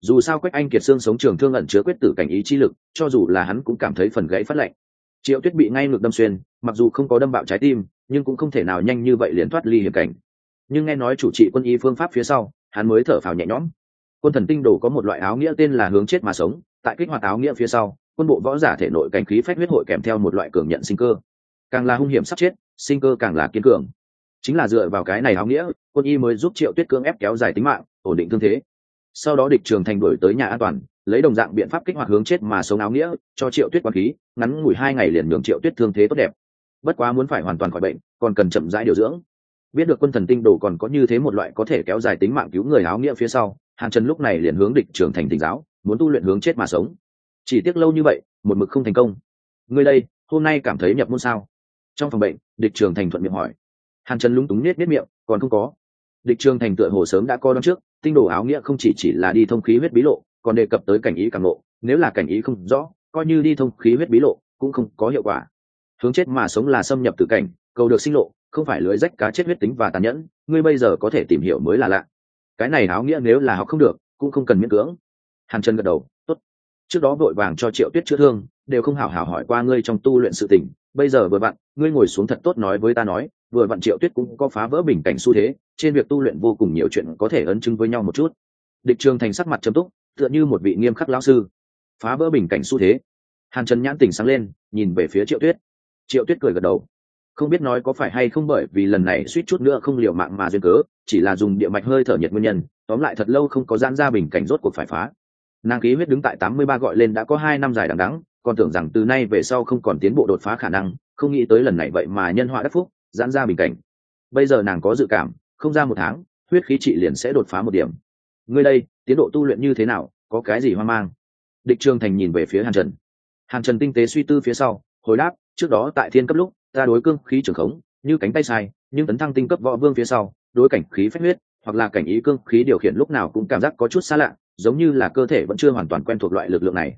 Dù sao quách anh kiệt xương sống trường thương ẩn chứa quyết tử cảnh ý chi lực, cho dù là hắn cũng cảm thấy phần gãy phát lạnh. Triệu tuyết bị ngay ngược đâm xuyên, mặc dù không có đâm bạo trái tim, nhưng cũng không thể nào nhanh như vậy liền thoát ly hiểm cảnh. Nhưng nghe nói chủ trị quân y phương pháp phía sau, hắn mới thở phào nhẹ nhõm quân thần tinh đồ có một loại áo nghĩa tên là hướng chết mà sống, tại kích hoạt áo nghĩa phía sau, quân bộ võ giả thể nội cảnh khí phách huyết hội kèm theo một loại cường nhận sinh cơ. Càng là hung hiểm sắp chết, sinh cơ càng là kiên cường. Chính là dựa vào cái này áo nghĩa, quân y mới giúp triệu tuyết cưỡng ép kéo dài tính mạng, ổn định thương thế. Sau đó địch trường thành đuổi tới nhà an toàn, lấy đồng dạng biện pháp kích hoạt hướng chết mà sống áo nghĩa, cho triệu tuyết quản khí, ngắn ngủi hai ngày liền nhường triệu tuyết thương thế tốt đẹp. Bất quá muốn phải hoàn toàn khỏi bệnh, còn cần chậm rãi điều dưỡng. Biết được quân thần tinh đồ còn có như thế một loại có thể kéo dài tính mạng cứu người áo nghĩa phía sau hàn trần lúc này liền hướng địch trường thành tỉnh giáo, muốn tu luyện hướng chết mà sống. Chỉ tiếc lâu như vậy, một mực không thành công. Ngươi đây, hôm nay cảm thấy nhập môn sao? Trong phòng bệnh, địch trường thành thuận miệng hỏi. Hàn trần lúng túng nết nết miệng, còn không có. Địch trường thành tựa hồ sớm đã coi đón trước, tinh đồ áo nghĩa không chỉ chỉ là đi thông khí huyết bí lộ, còn đề cập tới cảnh ý càng lộ. Nếu là cảnh ý không rõ, coi như đi thông khí huyết bí lộ, cũng không có hiệu quả. Hướng chết mà sống là xâm nhập từ cảnh, cầu được sinh lộ, không phải lưới rách cá chết huyết tính và tàn nhẫn, ngươi bây giờ có thể tìm hiểu mới là lạ cái này áo nghĩa nếu là học không được, cũng không cần miễn cưỡng. Hàn trần gật đầu, tốt. Trước đó vội vàng cho triệu tuyết chữa thương, đều không hảo hảo hỏi qua ngươi trong tu luyện sự tình. Bây giờ vừa vặn, ngươi ngồi xuống thật tốt nói với ta nói, vừa vặn triệu tuyết cũng có phá vỡ bình cảnh xu thế, trên việc tu luyện vô cùng nhiều chuyện có thể ấn chứng với nhau một chút. Địch trường thành sắc mặt chấm túc, tựa như một vị nghiêm khắc lão sư. Phá vỡ bình cảnh xu thế. Hàn trần nhãn tỉnh sáng lên, nhìn về phía triệu tuyết. Triệu tuyết cười gật đầu không biết nói có phải hay không bởi vì lần này suýt chút nữa không liều mạng mà duyên cớ, chỉ là dùng địa mạch hơi thở nhiệt nguyên nhân, tóm lại thật lâu không có giãn ra bình cảnh rốt cuộc phải phá. Nàng ký huyết đứng tại tám mươi ba gọi lên đã có hai năm dài đằng đắng còn tưởng rằng từ nay về sau không còn tiến bộ đột phá khả năng, không nghĩ tới lần này vậy mà nhân họa đắc phúc, giãn ra bình cảnh. Bây giờ nàng có dự cảm, không ra một tháng, huyết khí trị liền sẽ đột phá một điểm. Ngươi đây, tiến độ tu luyện như thế nào, có cái gì hoang mang? Địch trương thành nhìn về phía hàn trần. Hàn trần tinh tế suy tư phía sau, hồi đáp, trước đó tại thiên cấp lúc ta đối cương khí trường khống, như cánh tay sai, nhưng tấn thăng tinh cấp võ vương phía sau, đối cảnh khí phách huyết, hoặc là cảnh ý cương khí điều khiển lúc nào cũng cảm giác có chút xa lạ, giống như là cơ thể vẫn chưa hoàn toàn quen thuộc loại lực lượng này.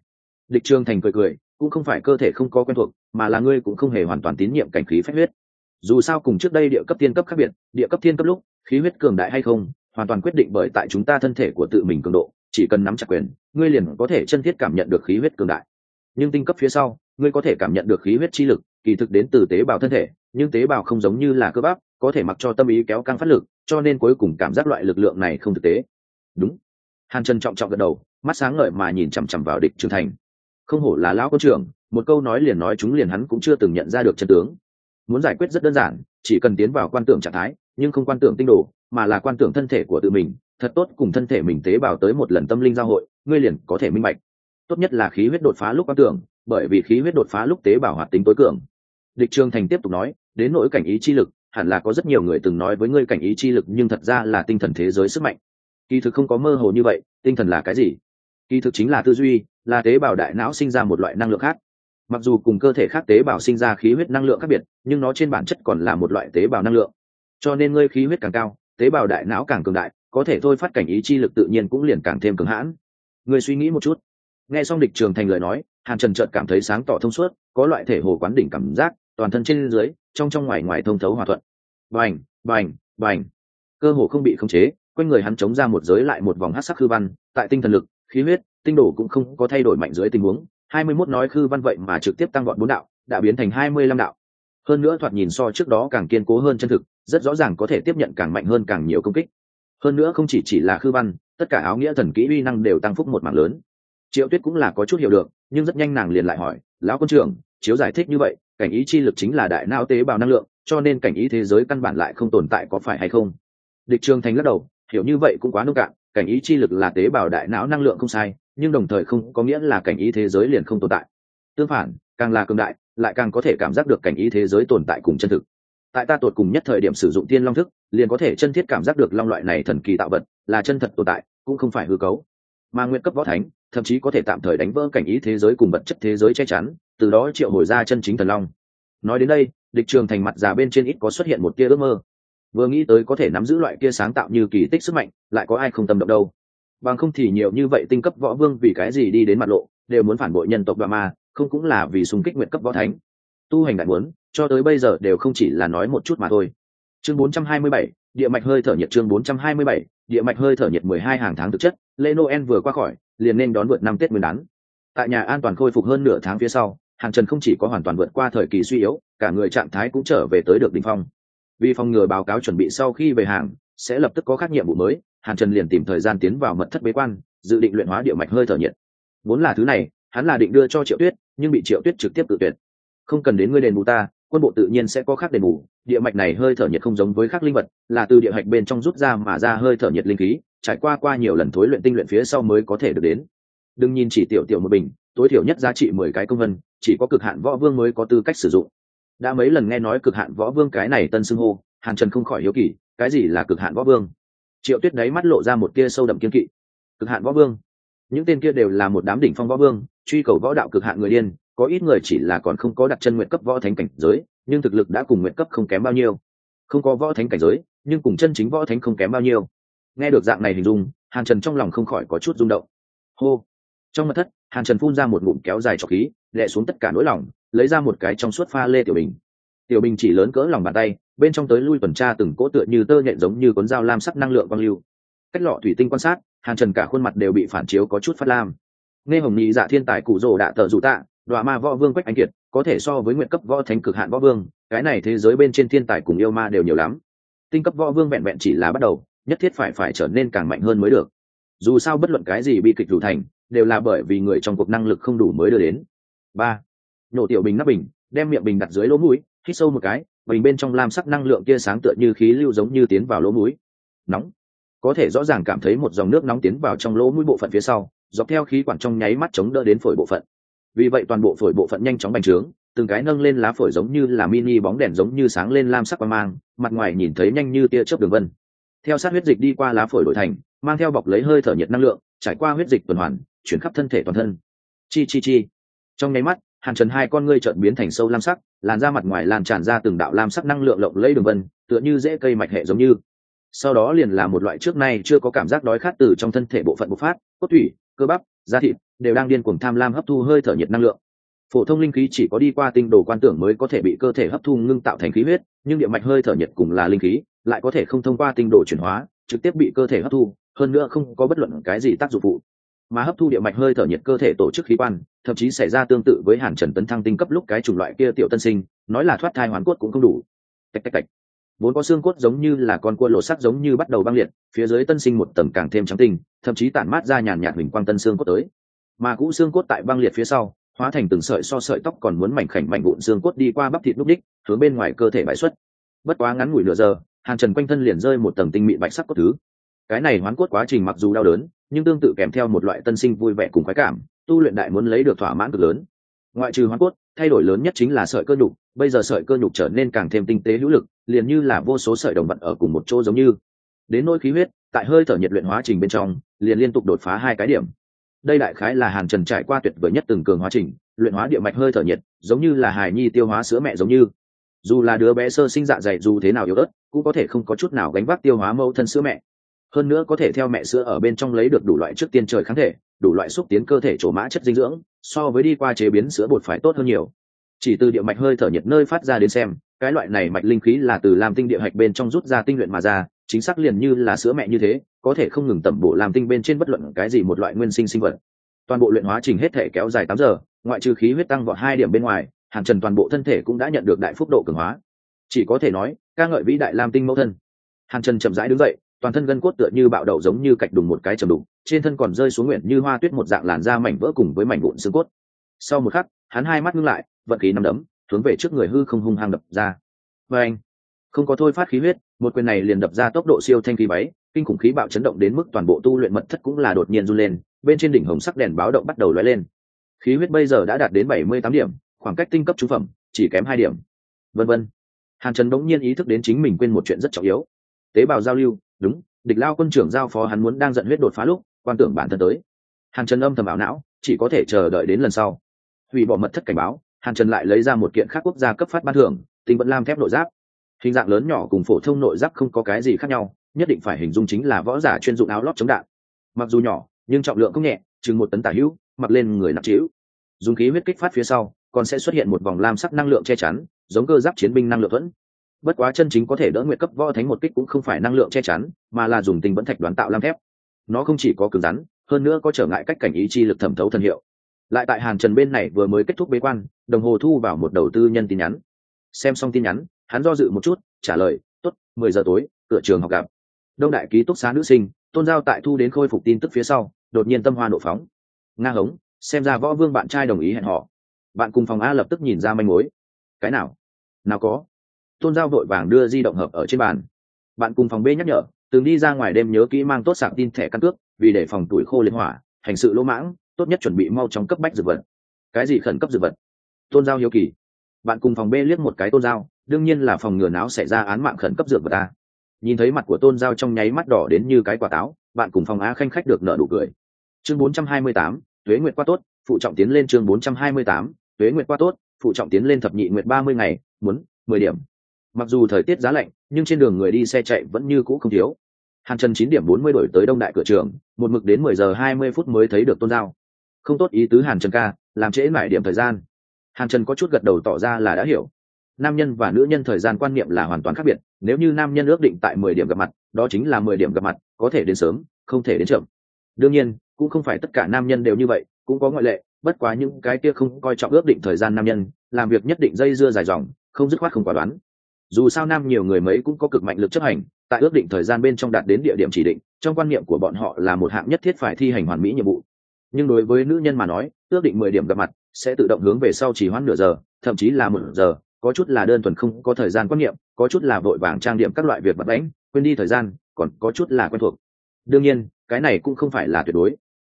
Địch trường thành cười cười, cũng không phải cơ thể không có quen thuộc, mà là ngươi cũng không hề hoàn toàn tín nhiệm cảnh khí phách huyết. Dù sao cùng trước đây địa cấp tiên cấp khác biệt, địa cấp tiên cấp lúc, khí huyết cường đại hay không, hoàn toàn quyết định bởi tại chúng ta thân thể của tự mình cường độ, chỉ cần nắm chặt quyền, ngươi liền có thể chân thiết cảm nhận được khí huyết cường đại. Nhưng tinh cấp phía sau, ngươi có thể cảm nhận được khí huyết chi lực kỳ thực đến từ tế bào thân thể, nhưng tế bào không giống như là cơ bắp, có thể mặc cho tâm ý kéo căng phát lực, cho nên cuối cùng cảm giác loại lực lượng này không thực tế. Đúng. Hàn trần trọng trọng gật đầu, mắt sáng ngời mà nhìn chằm chằm vào địch trưởng thành. Không hổ là lão quân trưởng, một câu nói liền nói chúng liền hắn cũng chưa từng nhận ra được chân tướng. Muốn giải quyết rất đơn giản, chỉ cần tiến vào quan tưởng trạng thái, nhưng không quan tưởng tinh đồ, mà là quan tưởng thân thể của tự mình, thật tốt cùng thân thể mình tế bào tới một lần tâm linh giao hội, ngươi liền có thể minh bạch. Tốt nhất là khí huyết đột phá lúc quan tưởng, bởi vì khí huyết đột phá lúc tế bào hoạt tính tối cường địch trường thành tiếp tục nói, đến nỗi cảnh ý chi lực, hẳn là có rất nhiều người từng nói với ngươi cảnh ý chi lực, nhưng thật ra là tinh thần thế giới sức mạnh. Kỳ thực không có mơ hồ như vậy, tinh thần là cái gì? Kỳ thực chính là tư duy, là tế bào đại não sinh ra một loại năng lượng khác. Mặc dù cùng cơ thể khác tế bào sinh ra khí huyết năng lượng khác biệt, nhưng nó trên bản chất còn là một loại tế bào năng lượng. Cho nên ngươi khí huyết càng cao, tế bào đại não càng cường đại, có thể thôi phát cảnh ý chi lực tự nhiên cũng liền càng thêm cường hãn. Ngươi suy nghĩ một chút. Nghe xong địch trường thành lời nói, hàn trần trợt cảm thấy sáng tỏ thông suốt, có loại thể hồ quán đỉnh cảm giác toàn thân trên dưới, trong trong ngoài ngoài thông thấu hòa thuận. Vành vành và cơ hồ không bị khống chế, quanh người hắn chống ra một giới lại một vòng hát sắc khư văn, tại tinh thần lực, khí huyết, tinh đồ cũng không có thay đổi mạnh dưới tình huống. Hai mươi mốt nói khư văn vậy mà trực tiếp tăng gọn bốn đạo, đã biến thành hai mươi lăm đạo. Hơn nữa thoạt nhìn so trước đó càng kiên cố hơn chân thực, rất rõ ràng có thể tiếp nhận càng mạnh hơn càng nhiều công kích. Hơn nữa không chỉ chỉ là khư văn, tất cả áo nghĩa thần kỹ uy năng đều tăng phúc một mảng lớn. Triệu tuyết cũng là có chút hiểu được, nhưng rất nhanh nàng liền lại hỏi, lão quân trưởng, chiếu giải thích như vậy cảnh ý chi lực chính là đại não tế bào năng lượng, cho nên cảnh ý thế giới căn bản lại không tồn tại có phải hay không? Địch trường thành lắc đầu, hiểu như vậy cũng quá nông cạn, cảnh ý chi lực là tế bào đại não năng lượng không sai, nhưng đồng thời không có nghĩa là cảnh ý thế giới liền không tồn tại. Tương phản, càng là cường đại, lại càng có thể cảm giác được cảnh ý thế giới tồn tại cùng chân thực. Tại ta tột cùng nhất thời điểm sử dụng tiên long thức, liền có thể chân thiết cảm giác được long loại này thần kỳ tạo vật là chân thật tồn tại, cũng không phải hư cấu. Mà nguyện cấp võ thánh thậm chí có thể tạm thời đánh vỡ cảnh ý thế giới cùng vật chất thế giới che chắn từ đó triệu hồi ra chân chính thần long. Nói đến đây địch trường thành mặt già bên trên ít có xuất hiện một tia ước mơ. Vừa nghĩ tới có thể nắm giữ loại kia sáng tạo như kỳ tích sức mạnh lại có ai không tâm động đâu. Bằng không thì nhiều như vậy tinh cấp võ vương vì cái gì đi đến mặt lộ đều muốn phản bội nhân tộc đoạn ma không cũng là vì xung kích nguyện cấp võ thánh. Tu hành đại muốn cho tới bây giờ đều không chỉ là nói một chút mà thôi. Chương 427, địa mạch hơi thở nhiệt chương 427, địa mạch hơi thở nhiệt 12 hàng tháng thực chất lê noel vừa qua khỏi liền nên đón vượt năm tết nguyên đán. Tại nhà an toàn khôi phục hơn nửa tháng phía sau, hàng trần không chỉ có hoàn toàn vượt qua thời kỳ suy yếu, cả người trạng thái cũng trở về tới được đỉnh phong. Vì phòng ngừa báo cáo chuẩn bị sau khi về hàng, sẽ lập tức có các nhiệm vụ mới hàn trần liền tìm thời gian tiến vào mật thất bế quan, dự định luyện hóa địa mạch hơi thở nhiệt. Vốn là thứ này, hắn là định đưa cho triệu tuyết, nhưng bị triệu tuyết trực tiếp tự tuyệt. Không cần đến ngươi đền bù ta, quân bộ tự nhiên sẽ có khác đền bù, địa mạch này hơi thở nhiệt không giống với khác linh vật, là từ địa hạch bên trong rút ra mà ra hơi thở nhiệt linh khí trải qua qua nhiều lần thối luyện tinh luyện phía sau mới có thể được đến. Đừng nhìn chỉ tiểu tiểu một bình tối thiểu nhất giá trị mười cái công vân, chỉ có cực hạn võ vương mới có tư cách sử dụng. Đã mấy lần nghe nói cực hạn võ vương cái này tân xưng hô, hàn trần không khỏi hiếu kỳ, cái gì là cực hạn võ vương? Triệu tuyết đấy mắt lộ ra một tia sâu đậm kiên kỵ. Cực hạn võ vương? Những tên kia đều là một đám đỉnh phong võ vương, truy cầu võ đạo cực hạn người điên, có ít người chỉ là còn không có đặt chân nguyện cấp võ thánh cảnh giới, nhưng thực lực đã cùng nguyện cấp không kém bao nhiêu. Không có võ thánh cảnh giới, nhưng cùng chân chính võ thánh không kém bao nhiêu nghe được dạng này hình dung, hàn trần trong lòng không khỏi có chút rung động. Hô! Trong mặt thất, hàn trần phun ra một ngụm kéo dài trọc khí lẹ xuống tất cả nỗi lòng, lấy ra một cái trong suốt pha lê tiểu bình. Tiểu bình chỉ lớn cỡ lòng bàn tay, bên trong tới lui tuần tra từng cỗ tựa như tơ nhện giống như con dao lam sắc năng lượng quang lưu. Cách lọ thủy tinh quan sát, hàn trần cả khuôn mặt đều bị phản chiếu có chút phát lam. Nghe hồng nghị dạ thiên tài cụ rồ đạ tờ dụ tạ đoạ ma võ vương quách anh kiệt, có thể so với nguyện cấp võ thánh cực hạn võ vương, cái này thế giới bên trên thiên tài cùng yêu ma đều nhiều lắm. Tinh cấp võ vương vẹn vẹn chỉ là bắt đầu nhất thiết phải phải trở nên càng mạnh hơn mới được. Dù sao bất luận cái gì bi kịch đủ thành, đều là bởi vì người trong cuộc năng lực không đủ mới đưa đến. Ba nhổ tiểu bình nắp bình, đem miệng bình đặt dưới lỗ mũi, hít sâu một cái, bình bên trong lam sắc năng lượng kia sáng tựa như khí lưu giống như tiến vào lỗ mũi. Nóng. Có thể rõ ràng cảm thấy một dòng nước nóng tiến vào trong lỗ mũi bộ phận phía sau, dọc theo khí quản trong nháy mắt chống đỡ đến phổi bộ phận. Vì vậy toàn bộ phổi bộ phận nhanh chóng bành trướng, từng cái nâng lên lá phổi giống như là mini bóng đèn giống như sáng lên lam sắc và mang, mặt ngoài nhìn thấy nhanh như tia chớp đường vân theo sát huyết dịch đi qua lá phổi đổi thành, mang theo bọc lấy hơi thở nhiệt năng lượng, trải qua huyết dịch tuần hoàn, chuyển khắp thân thể toàn thân. Chi chi chi. Trong nháy mắt, hàn trần hai con ngươi trợn biến thành sâu lam sắc, làn da mặt ngoài lan tràn ra từng đạo lam sắc năng lượng lộng lấy đường vân, tựa như dễ cây mạch hệ giống như. Sau đó liền là một loại trước nay chưa có cảm giác đói khát từ trong thân thể bộ phận bộc phát, cốt thủy, cơ bắp, da thịt đều đang điên cuồng tham lam hấp thu hơi thở nhiệt năng lượng. Phổ thông linh khí chỉ có đi qua tinh đồ quan tưởng mới có thể bị cơ thể hấp thu ngưng tạo thành khí huyết nhưng địa mạch hơi thở nhiệt cùng là linh khí, lại có thể không thông qua tinh đồ chuyển hóa, trực tiếp bị cơ thể hấp thu, hơn nữa không có bất luận cái gì tác dụng phụ. Mà hấp thu địa mạch hơi thở nhiệt cơ thể tổ chức khí quan, thậm chí xảy ra tương tự với hàn trần tấn thăng tinh cấp lúc cái chủng loại kia tiểu tân sinh, nói là thoát thai hoàn cốt cũng không đủ. Tạch tạch tạch. Vốn có xương cốt giống như là con cua lộ sắc giống như bắt đầu băng liệt, phía dưới tân sinh một tầng càng thêm trắng tinh, thậm chí tản mát ra nhàn nhạt hình quang tân xương cốt tới. Mà cũ xương cốt tại băng liệt phía sau hóa thành từng sợi so sợi tóc còn muốn mảnh khảnh mảnh vụn xương cốt đi qua bắp thịt núc đích, hướng bên ngoài cơ thể bãi xuất. Bất quá ngắn ngủi nửa giờ hàn trần quanh thân liền rơi một tầng tinh mịn bạch sắc cốt thứ. Cái này hoán cốt quá trình mặc dù đau đớn, nhưng tương tự kèm theo một loại tân sinh vui vẻ cùng khoái cảm, tu luyện đại muốn lấy được thỏa mãn cực lớn. Ngoại trừ hoán cốt, thay đổi lớn nhất chính là sợi cơ nhục, bây giờ sợi cơ nhục trở nên càng thêm tinh tế hữu lực, liền như là vô số sợi đồng vận ở cùng một chỗ giống như. Đến nỗi khí huyết, tại hơi thở nhiệt luyện hóa trình bên trong, liền liên tục đột phá hai cái điểm đây đại khái là hàn trần trải qua tuyệt vời nhất từng cường hóa trình, luyện hóa địa mạch hơi thở nhiệt, giống như là hài nhi tiêu hóa sữa mẹ giống như. Dù là đứa bé sơ sinh dạ dày dù thế nào yếu ớt, cũng có thể không có chút nào gánh vác tiêu hóa mẫu thân sữa mẹ. Hơn nữa có thể theo mẹ sữa ở bên trong lấy được đủ loại trước tiên trời kháng thể, đủ loại xúc tiến cơ thể trổ mã chất dinh dưỡng, so với đi qua chế biến sữa bột phải tốt hơn nhiều. Chỉ từ địa mạch hơi thở nhiệt nơi phát ra đến xem, cái loại này mạch linh khí là từ làm tinh địa hạch bên trong rút ra tinh luyện mà ra chính xác liền như là sữa mẹ như thế, có thể không ngừng tẩm bổ làm tinh bên trên bất luận cái gì một loại nguyên sinh sinh vật. Toàn bộ luyện hóa trình hết thể kéo dài tám giờ, ngoại trừ khí huyết tăng vọt hai điểm bên ngoài, hàn trần toàn bộ thân thể cũng đã nhận được đại phúc độ cường hóa. Chỉ có thể nói, ca ngợi vĩ đại lam tinh mẫu thân. Hàn trần chậm rãi đứng dậy, toàn thân gân cốt tựa như bạo đậu giống như cạch đùng một cái chầm đùng trên thân còn rơi xuống nguyện như hoa tuyết một dạng làn da mảnh vỡ cùng với mảnh vụn xương cốt. Sau một khắc, hắn hai mắt ngưng lại, vận khí nằm đấm, hướng về trước người hư không hung hăng đập ra. Và anh, không có thôi phát khí huyết một quyền này liền đập ra tốc độ siêu thanh khí máy kinh khủng khí bạo chấn động đến mức toàn bộ tu luyện mật thất cũng là đột nhiên run lên, bên trên đỉnh hồng sắc đèn báo động bắt đầu lóe lên. Khí huyết bây giờ đã đạt đến bảy mươi tám điểm, khoảng cách tinh cấp chú phẩm chỉ kém hai điểm. Vân vân. Hàn trần đống nhiên ý thức đến chính mình quên một chuyện rất trọng yếu. Tế bào giao lưu, đúng, địch lao quân trưởng giao phó hắn muốn đang giận huyết đột phá lúc, quan tưởng bản thân tới. Hàn trần âm thầm ảo não, chỉ có thể chờ đợi đến lần sau. Hủy bỏ mật thất cảnh báo, hàn trần lại lấy ra một kiện khác quốc gia cấp phát ban thưởng tinh vẫn lam thép nội giáp hình dạng lớn nhỏ cùng phổ thông nội giáp không có cái gì khác nhau, nhất định phải hình dung chính là võ giả chuyên dụng áo lót chống đạn. Mặc dù nhỏ, nhưng trọng lượng không nhẹ, chừng một tấn tả hữu, mặc lên người nặng trĩu. Dùng khí huyết kích phát phía sau, còn sẽ xuất hiện một vòng lam sắc năng lượng che chắn, giống cơ giáp chiến binh năng lượng thuẫn. Bất quá chân chính có thể đỡ nguyện cấp võ thánh một kích cũng không phải năng lượng che chắn, mà là dùng tinh vẫn thạch đoán tạo lam thép. Nó không chỉ có cứng rắn, hơn nữa có trở ngại cách cảnh ý chi lực thẩm thấu thần hiệu. Lại tại hàn trần bên này vừa mới kết thúc bế quan, đồng hồ thu vào một đầu tư nhân tin nhắn. Xem xong tin nhắn hắn do dự một chút, trả lời t ố t mười giờ tối, cửa trường học gặp. Đông đại ký túc xá nữ sinh, tôn giao tại thu đến khôi phục tin tức phía sau, đột nhiên tâm hoa nộ phóng. Nga hống, xem ra võ vương bạn trai đồng ý hẹn họ. Bạn cùng phòng a lập tức nhìn ra manh mối. Cái nào? Nào có? Tôn giao vội vàng đưa di động hợp ở trên bàn. Bạn cùng phòng b nhắc nhở, từng đi ra ngoài đêm nhớ kỹ mang tốt sạc tin thẻ căn cước, vì để phòng tuổi khô liên hỏa, hành sự lỗ mãng, tốt nhất chuẩn bị mau chóng cấp bách dược vật. Cái gì khẩn cấp dược vật? Tôn giao hiếu kỳ. Bạn cùng phòng b liếc một cái tôn giao đương nhiên là phòng ngừa não xảy ra án mạng khẩn cấp dược vật ta. Nhìn thấy mặt của tôn giao trong nháy mắt đỏ đến như cái quả táo bạn cùng phòng á khanh khách được nợ đủ cười. Chương 428, tuế nguyệt qua tốt phụ trọng tiến lên chương 428, tuế nguyệt qua tốt phụ trọng tiến lên thập nhị nguyệt 30 ngày muốn 10 điểm. Mặc dù thời tiết giá lạnh nhưng trên đường người đi xe chạy vẫn như cũ không thiếu. Hàn trần chín điểm bốn mươi đổi tới đông đại cửa trường một mực đến mười giờ hai mươi phút mới thấy được tôn giao. Không tốt ý tứ hàn trần ca làm trễ mải điểm thời gian. Hàn trần có chút gật đầu tỏ ra là đã hiểu nam nhân và nữ nhân thời gian quan niệm là hoàn toàn khác biệt. Nếu như nam nhân ước định tại mười điểm gặp mặt, đó chính là mười điểm gặp mặt, có thể đến sớm, không thể đến chậm. Đương nhiên, cũng không phải tất cả nam nhân đều như vậy, cũng có ngoại lệ, bất quá những cái kia không coi trọng ước định thời gian nam nhân, làm việc nhất định dây dưa dài dòng, không dứt khoát không quả đoán. Dù sao nam nhiều người mấy cũng có cực mạnh lực chấp hành, tại ước định thời gian bên trong đạt đến địa điểm chỉ định, trong quan niệm của bọn họ là một hạng nhất thiết phải thi hành hoàn mỹ nhiệm vụ. Nhưng đối với nữ nhân mà nói, ước định mười điểm gặp mặt sẽ tự động hướng về sau chỉ hoãn nửa giờ, thậm chí là một giờ có chút là đơn thuần không có thời gian quan niệm, có chút là vội vàng trang điểm các loại việc bật đánh quên đi thời gian, còn có chút là quen thuộc. Đương nhiên, cái này cũng không phải là tuyệt đối.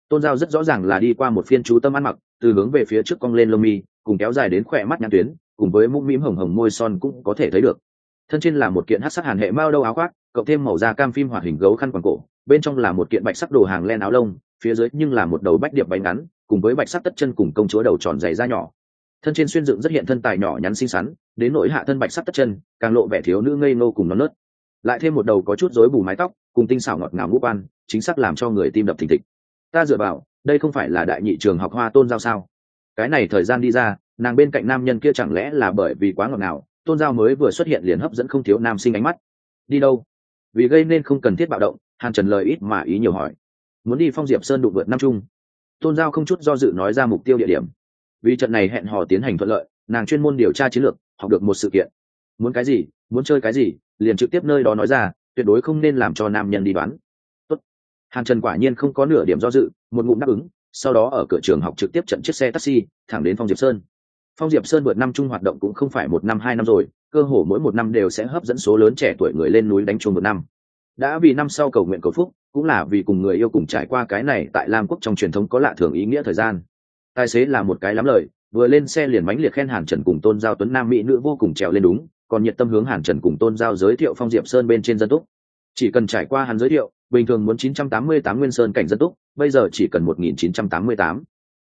Tôn giao rất rõ ràng là đi qua một phiên chú tâm ăn mặc, từ hướng về phía trước cong lên lông mi, cùng kéo dài đến khỏe mắt nhãn tuyến, cùng với mũm mĩm hồng hồng môi son cũng có thể thấy được. Thân trên là một kiện hát sắc hàn hệ mao đâu áo khoác, cộng thêm màu da cam phim hoạt hình gấu khăn quàng cổ, bên trong là một kiện bạch sắc đồ hàng len áo lông, phía dưới nhưng là một đầu bách điệp bánh ngắn, cùng với bạch sắc tất chân cùng công chúa đầu tròn dày da nhỏ thân trên xuyên dựng rất hiện thân tài nhỏ nhắn xinh xắn, đến nỗi hạ thân bạch sắc tất chân, càng lộ vẻ thiếu nữ ngây ngô cùng nó nớt. Lại thêm một đầu có chút rối bù mái tóc, cùng tinh xảo ngọt ngào ngũ quan, chính xác làm cho người tim đập thình thịch. Ta dựa vào, đây không phải là đại nhị trường học hoa tôn giao sao? Cái này thời gian đi ra, nàng bên cạnh nam nhân kia chẳng lẽ là bởi vì quá ngọt ngào, tôn giao mới vừa xuất hiện liền hấp dẫn không thiếu nam sinh ánh mắt. Đi đâu? Vì gây nên không cần thiết bạo động, hàn trần lời ít mà ý nhiều hỏi. Muốn đi phong diệp sơn đụng vượt năm trung. Tôn giao không chút do dự nói ra mục tiêu địa điểm vì trận này hẹn hò tiến hành thuận lợi, nàng chuyên môn điều tra chiến lược, học được một sự kiện. Muốn cái gì, muốn chơi cái gì, liền trực tiếp nơi đó nói ra, tuyệt đối không nên làm cho nam nhân đi đoán. Tốt. hàn trần quả nhiên không có nửa điểm do dự, một ngụm đáp ứng, sau đó ở cửa trường học trực tiếp trận chiếc xe taxi, thẳng đến phong diệp sơn. Phong diệp sơn vượt năm chung hoạt động cũng không phải một năm, hai năm rồi, cơ hồ mỗi một năm đều sẽ hấp dẫn số lớn trẻ tuổi người lên núi đánh chung một năm. Đã vì năm sau cầu nguyện cầu phúc, cũng là vì cùng người yêu cùng trải qua cái này tại lam quốc trong truyền thống có lạ thường ý nghĩa thời gian tài xế là một cái lắm lời, vừa lên xe liền mánh liệt khen hàn trần cùng tôn giao tuấn nam mỹ nữ vô cùng trèo lên đúng, còn nhiệt tâm hướng hàn trần cùng tôn giao giới thiệu phong diệp sơn bên trên dân túc. Chỉ cần trải qua hắn giới thiệu, bình thường muốn 988 nguyên sơn cảnh dân túc, bây giờ chỉ cần 1988.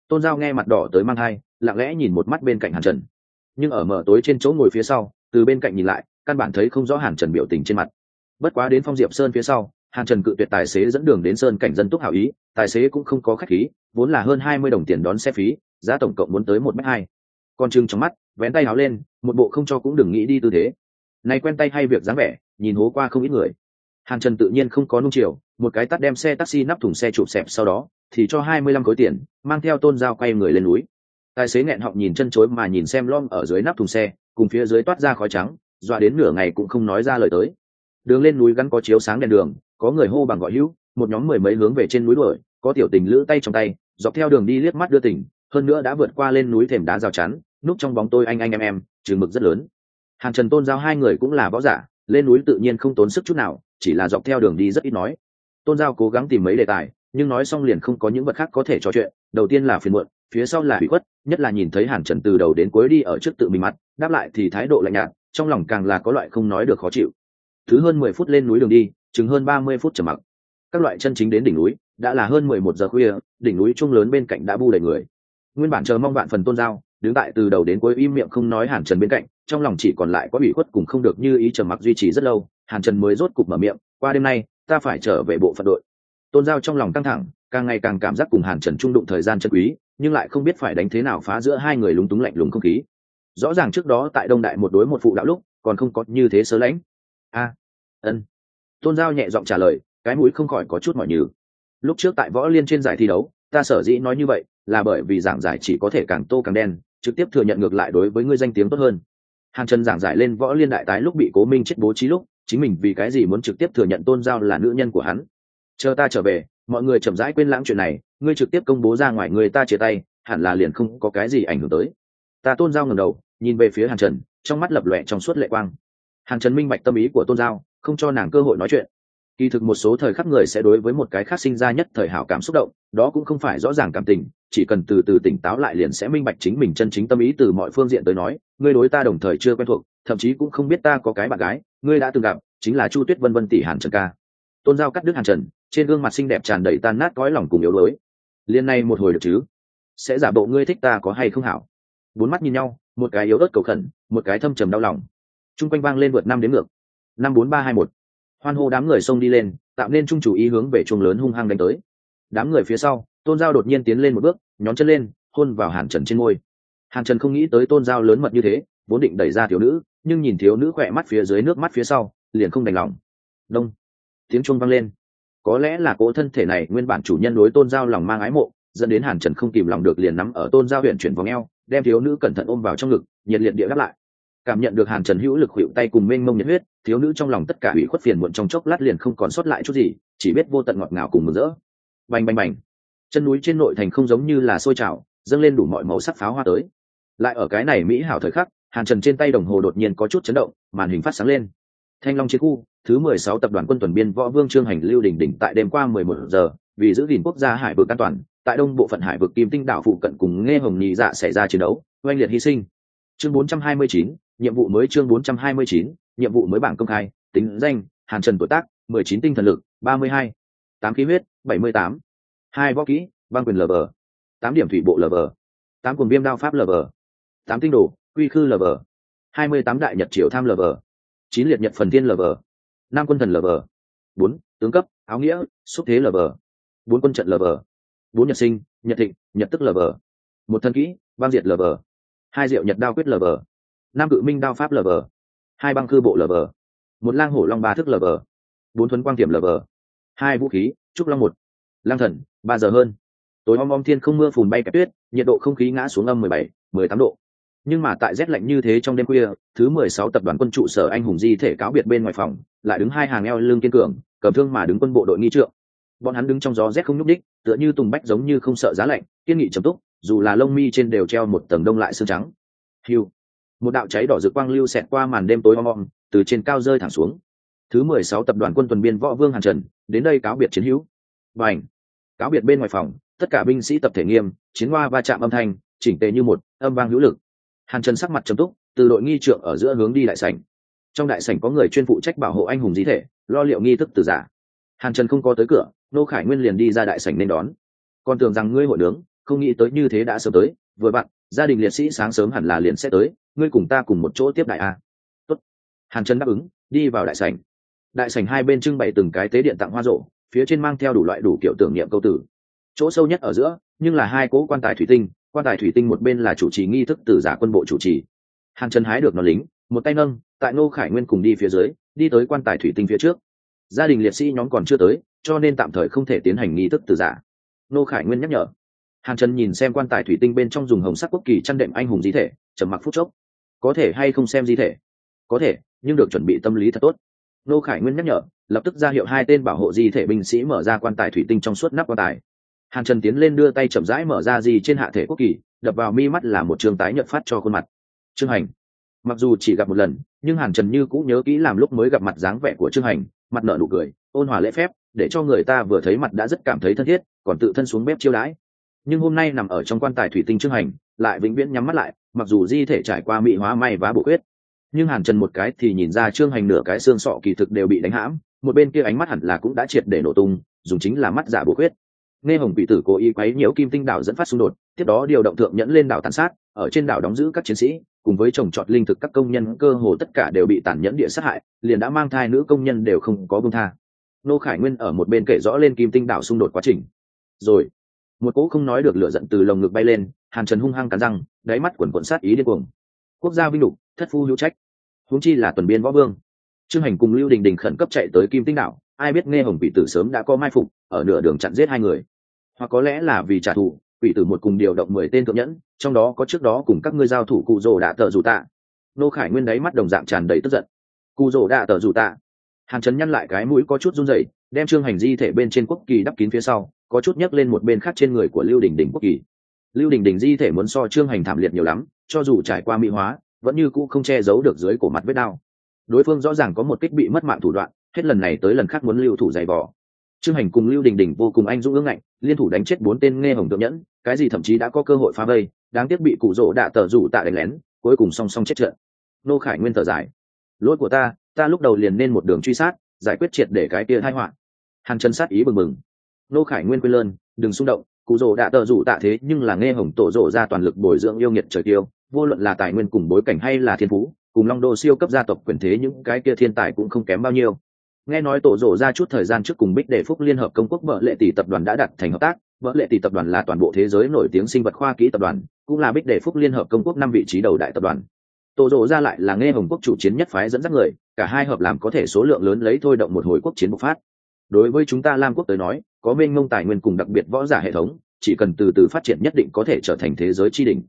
tôn giao nghe mặt đỏ tới mang hai lặng lẽ nhìn một mắt bên cạnh hàn trần. Nhưng ở mở tối trên chỗ ngồi phía sau, từ bên cạnh nhìn lại, căn bản thấy không rõ hàn trần biểu tình trên mặt. Bất quá đến phong diệp sơn phía sau, hàn trần cự tuyệt tài xế dẫn đường đến sơn cảnh dân túc hảo ý, tài xế cũng không có khách khí vốn là hơn hai mươi đồng tiền đón xe phí, giá tổng cộng muốn tới một m hai. Con trưng trong mắt, vén tay áo lên, một bộ không cho cũng đừng nghĩ đi tư thế. Này quen tay hay việc dáng vẻ, nhìn hố qua không ít người. Hàn trần tự nhiên không có nung chiều, một cái tắt đem xe taxi nắp thùng xe chụp xẹp sau đó, thì cho hai mươi lăm khối tiền, mang theo tôn dao quay người lên núi. Tài xế nghẹn họng nhìn chân chối mà nhìn xem lom ở dưới nắp thùng xe, cùng phía dưới toát ra khói trắng, dọa đến nửa ngày cũng không nói ra lời tới. Đường lên núi gắn có chiếu sáng đèn đường, có người hô bằng gọi hữu, một nhóm mười mấy hướng về trên núi đuổi có tiểu tình lữ tay trong tay, dọc theo đường đi liếc mắt đưa tỉnh hơn nữa đã vượt qua lên núi thềm đá rào chắn, núp trong bóng tôi anh anh em em chừng mực rất lớn. Hàng trần tôn giao hai người cũng là võ giả, lên núi tự nhiên không tốn sức chút nào, chỉ là dọc theo đường đi rất ít nói. Tôn giao cố gắng tìm mấy đề tài, nhưng nói xong liền không có những vật khác có thể trò chuyện, đầu tiên là phiền muộn, phía sau là hủy khuất, nhất là nhìn thấy hàn trần từ đầu đến cuối đi ở trước tự mình mặt, đáp lại thì thái độ lạnh nhạt, trong lòng càng là có loại không nói được khó chịu. Thứ hơn mười phút lên núi đường đi, chừng hơn ba mươi phút trầm mặc. Các loại chân chính đến đỉnh núi đã là hơn mười một giờ khuya, đỉnh núi trung lớn bên cạnh đã bu đầy người. Nguyên bản chờ mong bạn phần tôn giao, đứng tại từ đầu đến cuối im miệng không nói hàn trần bên cạnh, trong lòng chỉ còn lại có ủy khuất cùng không được như ý trầm mặc duy trì rất lâu, hàn trần mới rốt cục mở miệng, qua đêm nay, ta phải trở về bộ phận đội. Tôn giao trong lòng căng thẳng, càng ngày càng cảm giác cùng hàn trần trung đụng thời gian chân quý, nhưng lại không biết phải đánh thế nào phá giữa hai người lúng túng lạnh lùng không khí. Rõ ràng trước đó tại đông đại một đối một phụ đạo lúc, còn không có như thế sớ lãnh. A, ân. Tôn giao nhẹ giọng trả lời, cái mũi không khỏi có chút mỏi nhừ lúc trước tại võ liên trên giải thi đấu, ta sở dĩ nói như vậy là bởi vì giảng giải chỉ có thể càng tô càng đen, trực tiếp thừa nhận ngược lại đối với ngươi danh tiếng tốt hơn. Hàn trần giảng giải lên võ liên đại tái lúc bị cố minh chết bố trí lúc, chính mình vì cái gì muốn trực tiếp thừa nhận tôn giao là nữ nhân của hắn? Chờ ta trở về, mọi người chậm rãi quên lãng chuyện này, ngươi trực tiếp công bố ra ngoài người ta chia tay, hẳn là liền không có cái gì ảnh hưởng tới. Ta tôn giao ngẩng đầu, nhìn về phía hàn trần, trong mắt lập lòe trong suốt lệ quang. Hàn trần minh bạch tâm ý của tôn giao, không cho nàng cơ hội nói chuyện kỳ thực một số thời khắc người sẽ đối với một cái khác sinh ra nhất thời hảo cảm xúc động, đó cũng không phải rõ ràng cảm tình, chỉ cần từ từ tỉnh táo lại liền sẽ minh bạch chính mình chân chính tâm ý từ mọi phương diện tới nói, ngươi đối ta đồng thời chưa quen thuộc, thậm chí cũng không biết ta có cái bạn gái, ngươi đã từng gặp, chính là chu tuyết vân vân tỷ hàn trần ca. Tôn giao cắt đứt hàn trần, trên gương mặt xinh đẹp tràn đầy tan nát cõi lòng cùng yếu đuối. Liên này một hồi được chứ? Sẽ giả bộ ngươi thích ta có hay không hảo? Bốn mắt nhìn nhau, một cái yếu ớt cầu khẩn, một cái thâm trầm đau lòng. Chung quanh vang lên vượt năm đến ngược. Năm bốn ba hai một hoan hô đám người xông đi lên, tạo nên trung chủ ý hướng về chuông lớn hung hăng đánh tới. Đám người phía sau, tôn giao đột nhiên tiến lên một bước, nhón chân lên, hôn vào hàn trần trên môi. Hàn trần không nghĩ tới tôn giao lớn mật như thế, vốn định đẩy ra thiếu nữ, nhưng nhìn thiếu nữ khỏe mắt phía dưới nước mắt phía sau, liền không đành lòng. Đông. Tiếng chuông vang lên. Có lẽ là cỗ thân thể này nguyên bản chủ nhân đối tôn giao lòng mang ái mộ, dẫn đến hàn trần không kìm lòng được liền nắm ở tôn giao huyện chuyển vòng eo, đem thiếu nữ cẩn thận ôm vào trong ngực, nhiệt liệt địa đáp lại cảm nhận được hàn trần hữu lực hữu tay cùng mênh mông nhiệt huyết, thiếu nữ trong lòng tất cả ủy khuất phiền muộn trong chốc lát liền không còn sót lại chút gì, chỉ biết vô tận ngọt ngào cùng mừng rỡ. Bành bành bành. Chân núi trên nội thành không giống như là sôi trào, dâng lên đủ mọi màu sắc pháo hoa tới. Lại ở cái này mỹ hảo thời khắc, hàn trần trên tay đồng hồ đột nhiên có chút chấn động, màn hình phát sáng lên. Thanh long chiến khu, thứ mười sáu tập đoàn quân tuần biên võ vương trương hành lưu đỉnh đỉnh tại đêm qua mười một giờ, vì giữ gìn quốc gia hải vực an toàn, tại đông bộ phận hải vực kim tinh đảo phụ cận cùng nghe hồng nhị dạ xảy ra chiến đấu, oanh liệt hy sinh. Chương bốn trăm hai mươi chín nhiệm vụ mới chương 429, nhiệm vụ mới bảng công khai tính danh hàn trần tuổi tác 19 tinh thần lực 32, 8 khí huyết 78, 2 võ kỹ băng quyền lv 8 điểm thủy bộ lv 8 cuồng viêm đao pháp lv 8 tinh đồ quy khư lv 28 đại nhật triều tham lv 9 liệt nhật phần thiên lv 5 quân thần lv 4 tướng cấp áo nghĩa xúc thế lv 4 quân trận lv 4 nhật sinh nhật thịnh nhật tức lv một thân kỹ băng diệt lv hai diệu nhật đao quyết lv năm cự minh đao pháp lờ vờ hai băng cư bộ lờ vờ một lang hổ long ba thức lờ vờ bốn thuấn quang tiềm lờ vờ hai vũ khí, trúc long một. Lang thần, ba giờ hơn. Tối om om thiên không mưa phùn bay kẹp tuyết, nhiệt độ không khí ngã xuống âm mười bảy, mười tám độ. Nhưng mà tại rét lạnh như thế trong đêm khuya, thứ mười sáu tập đoàn quân trụ sở anh hùng di thể cáo biệt bên ngoài phòng, lại đứng hai hàng eo lương kiên cường, cầm thương mà đứng quân bộ đội nghi trượng. Bọn hắn đứng trong gió rét không nhúc đích tựa như tùng bách giống như không sợ giá lạnh, kiên nghị chấm túc, dù là lông mi trên đều treo một tầng đông lại xương trắng. Hiu một đạo cháy đỏ rực quang lưu xẹt qua màn đêm tối om om, từ trên cao rơi thẳng xuống. Thứ mười sáu tập đoàn quân tuần biên võ vương hàn trần, đến đây cáo biệt chiến hữu. Và ảnh cáo biệt bên ngoài phòng, tất cả binh sĩ tập thể nghiêm, chiến hoa va chạm âm thanh, chỉnh tề như một âm vang hữu lực. Hàn trần sắc mặt trầm túc, từ đội nghi trượng ở giữa hướng đi đại sảnh. Trong đại sảnh có người chuyên phụ trách bảo hộ anh hùng di thể, lo liệu nghi thức từ giả. Hàn trần không có tới cửa, nô khải nguyên liền đi ra đại sảnh nên đón. Còn tưởng rằng ngươi hội nướng, không nghĩ tới như thế đã sớm tới, vừa bạn gia đình liệt sĩ sáng sớm hẳn là liền sẽ tới, ngươi cùng ta cùng một chỗ tiếp đại a. Tốt. hàn trần đáp ứng, đi vào đại sảnh. Đại sảnh hai bên trưng bày từng cái tế điện tặng hoa rộ, phía trên mang theo đủ loại đủ kiểu tưởng niệm câu tử. Chỗ sâu nhất ở giữa, nhưng là hai cỗ quan tài thủy tinh, quan tài thủy tinh một bên là chủ trì nghi thức từ giả quân bộ chủ trì. Hàn trần hái được nó lính, một tay nâng, tại ngô khải nguyên cùng đi phía dưới, đi tới quan tài thủy tinh phía trước. Gia đình liệt sĩ nhóm còn chưa tới, cho nên tạm thời không thể tiến hành nghi thức từ giả. Ngô khải nguyên nhắc nhở hàn trần nhìn xem quan tài thủy tinh bên trong dùng hồng sắc quốc kỳ chăn đệm anh hùng di thể, trầm mặc phút chốc. Có thể hay không xem di thể? Có thể, nhưng được chuẩn bị tâm lý thật tốt. Nô khải nguyên nhắc nhở, lập tức ra hiệu hai tên bảo hộ di thể binh sĩ mở ra quan tài thủy tinh trong suốt nắp quan tài. Hàn trần tiến lên đưa tay chậm rãi mở ra gì trên hạ thể quốc kỳ, đập vào mi mắt là một trường tái nhợt phát cho khuôn mặt. Trương hành, mặc dù chỉ gặp một lần, nhưng hàn trần như cũng nhớ kỹ làm lúc mới gặp mặt dáng vẻ của trương hành, mặt nở nụ cười, ôn hòa lễ phép, để cho người ta vừa thấy mặt đã rất cảm thấy thân thiết, còn tự thân xuống bếp chiêu đãi nhưng hôm nay nằm ở trong quan tài thủy tinh trương hành, lại vĩnh viễn nhắm mắt lại, mặc dù di thể trải qua mỹ hóa may vá bổ huyết nhưng hàn trần một cái thì nhìn ra trương hành nửa cái xương sọ kỳ thực đều bị đánh hãm, một bên kia ánh mắt hẳn là cũng đã triệt để nổ tung, dùng chính là mắt giả bổ huyết nghe hồng quỷ tử cố ý quấy nhiễu kim tinh đảo dẫn phát xung đột, tiếp đó điều động thượng nhẫn lên đảo tàn sát, ở trên đảo đóng giữ các chiến sĩ, cùng với trồng trọt linh thực các công nhân, cơ hồ tất cả đều bị tàn nhẫn địa sát hại, liền đã mang thai nữ công nhân đều không có bông tha. Nô khải nguyên ở một bên kể rõ lên kim tinh đảo xung đột quá trình. Rồi một cỗ không nói được lửa giận từ lồng ngực bay lên, hàn trần hung hăng cắn răng, đáy mắt quần quần sát ý điên cuồng. Quốc gia vinh lục, thất phu hữu trách. Huống chi là tuần biên võ vương. Trương hành cùng lưu đình đình khẩn cấp chạy tới kim tinh đảo, ai biết nghe hồng vị tử sớm đã có mai phục, ở nửa đường chặn giết hai người. Hoặc có lẽ là vì trả thù, quỷ tử một cùng điều động mười tên thượng nhẫn, trong đó có trước đó cùng các ngươi giao thủ cụ rồ đạ tờ dù tạ. Nô khải nguyên đáy mắt đồng dạng tràn đầy tức giận. Cụ rồ đạ tờ dù tạ. Hàn trấn nhăn lại cái mũi có chút run rẩy đem trương hành di thể bên trên quốc kỳ đắp kín phía sau, có chút nhấc lên một bên khác trên người của lưu đình đình quốc kỳ. Lưu đình đình di thể muốn so trương hành thảm liệt nhiều lắm, cho dù trải qua mỹ hóa, vẫn như cũ không che giấu được dưới cổ mặt vết đau. Đối phương rõ ràng có một kích bị mất mạng thủ đoạn, hết lần này tới lần khác muốn lưu thủ dày vỏ trương hành cùng lưu đình đình vô cùng anh dũng ương ngạnh, liên thủ đánh chết bốn tên nghe hồng tượng nhẫn, cái gì thậm chí đã có cơ hội phá vây, đáng tiếc bị cụ rỗ đạ tờ rủ tạ đánh lén, cuối cùng song song chết trận. Nô khải nguyên thở dài. Lỗi của ta ta lúc đầu liền nên một đường truy sát, giải quyết triệt để cái kia thai họa hàn chân sát ý bừng bừng. Nô khải nguyên quên lơn, đừng xung động, cụ rồ đã tờ rủ tạ thế nhưng là nghe hồng tổ rộ ra toàn lực bồi dưỡng yêu nghiệt trời tiêu vô luận là tài nguyên cùng bối cảnh hay là thiên phú, cùng long đô siêu cấp gia tộc quyền thế những cái kia thiên tài cũng không kém bao nhiêu. Nghe nói tổ rộ ra chút thời gian trước cùng bích đệ phúc liên hợp công quốc vợ lệ tỷ tập đoàn đã đặt thành hợp tác vợ lệ tỷ tập đoàn là toàn bộ thế giới nổi tiếng sinh vật khoa kỹ tập đoàn, cũng là bích đệ phúc liên hợp công quốc năm vị trí đầu đại tập đoàn. Tổ rộ ra lại là nghe hồng quốc chủ chiến nhất phái dẫn dắt người, cả hai hợp làm có thể số lượng lớn lấy thôi động một hồi quốc chiến bộc phát đối với chúng ta lam quốc tới nói, có mênh mông tài nguyên cùng đặc biệt võ giả hệ thống, chỉ cần từ từ phát triển nhất định có thể trở thành thế giới tri đình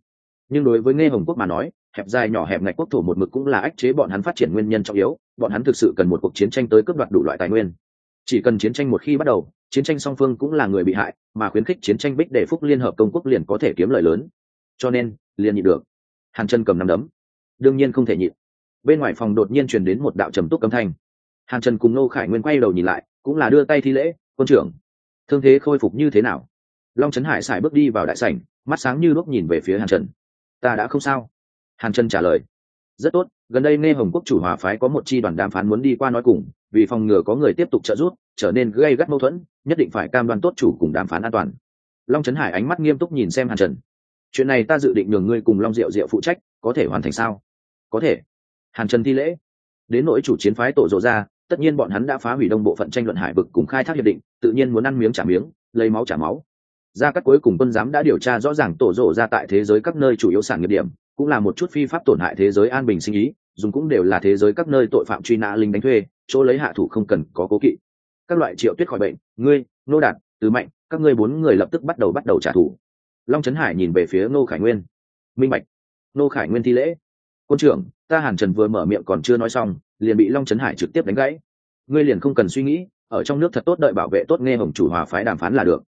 nhưng đối với nghe hồng quốc mà nói, hẹp dài nhỏ hẹp ngạch quốc thổ một mực cũng là ách chế bọn hắn phát triển nguyên nhân trọng yếu, bọn hắn thực sự cần một cuộc chiến tranh tới cướp đoạt đủ loại tài nguyên. Chỉ cần chiến tranh một khi bắt đầu, chiến tranh song phương cũng là người bị hại, mà khuyến khích chiến tranh bích để phúc liên hợp công quốc liền có thể kiếm lợi lớn. Cho nên, liền nhịn được. Hàn chân cầm nắm đấm. Đương nhiên không thể nhịn. Bên ngoài phòng đột nhiên truyền đến một đạo trầm túc âm thanh. Hàn trần cùng nô khải nguyên quay đầu nhìn lại cũng là đưa tay thi lễ, quân trưởng, thương thế khôi phục như thế nào? Long trấn hải xài bước đi vào đại sảnh, mắt sáng như lúc nhìn về phía hàn trần. Ta đã không sao. Hàn trần trả lời. Rất tốt, gần đây nghe hồng quốc chủ hòa phái có một chi đoàn đàm phán muốn đi qua nói cùng, vì phòng ngừa có người tiếp tục trợ giúp, trở nên gây gắt mâu thuẫn, nhất định phải cam đoan tốt chủ cùng đàm phán an toàn. Long trấn hải ánh mắt nghiêm túc nhìn xem hàn trần. Chuyện này ta dự định nhường ngươi cùng long diệu diệu phụ trách, có thể hoàn thành sao? Có thể. Hàn trần thi lễ. Đến nỗi chủ chiến phái tổ rộ ra tất nhiên bọn hắn đã phá hủy đông bộ phận tranh luận hải vực cùng khai thác hiệp định, tự nhiên muốn ăn miếng trả miếng, lấy máu trả máu. Ra các cuối cùng quân giám đã điều tra rõ ràng tổ rộ ra tại thế giới các nơi chủ yếu sản nghiệp điểm, cũng là một chút phi pháp tổn hại thế giới an bình sinh ý, dùng cũng đều là thế giới các nơi tội phạm truy nã linh đánh thuê, chỗ lấy hạ thủ không cần có cố kỵ. Các loại triệu tuyết khỏi bệnh, ngươi, nô đạt tứ mạnh, các ngươi bốn người lập tức bắt đầu bắt đầu trả thù. Long trấn hải nhìn về phía ngô khải nguyên. Minh bạch. Ngô khải nguyên thi lễ. Quân trưởng, ta hàn trần vừa mở miệng còn chưa nói xong liền bị long trấn hải trực tiếp đánh gãy. Ngươi liền không cần suy nghĩ, ở trong nước thật tốt đợi bảo vệ tốt nghe hồng chủ hòa phái đàm phán là được.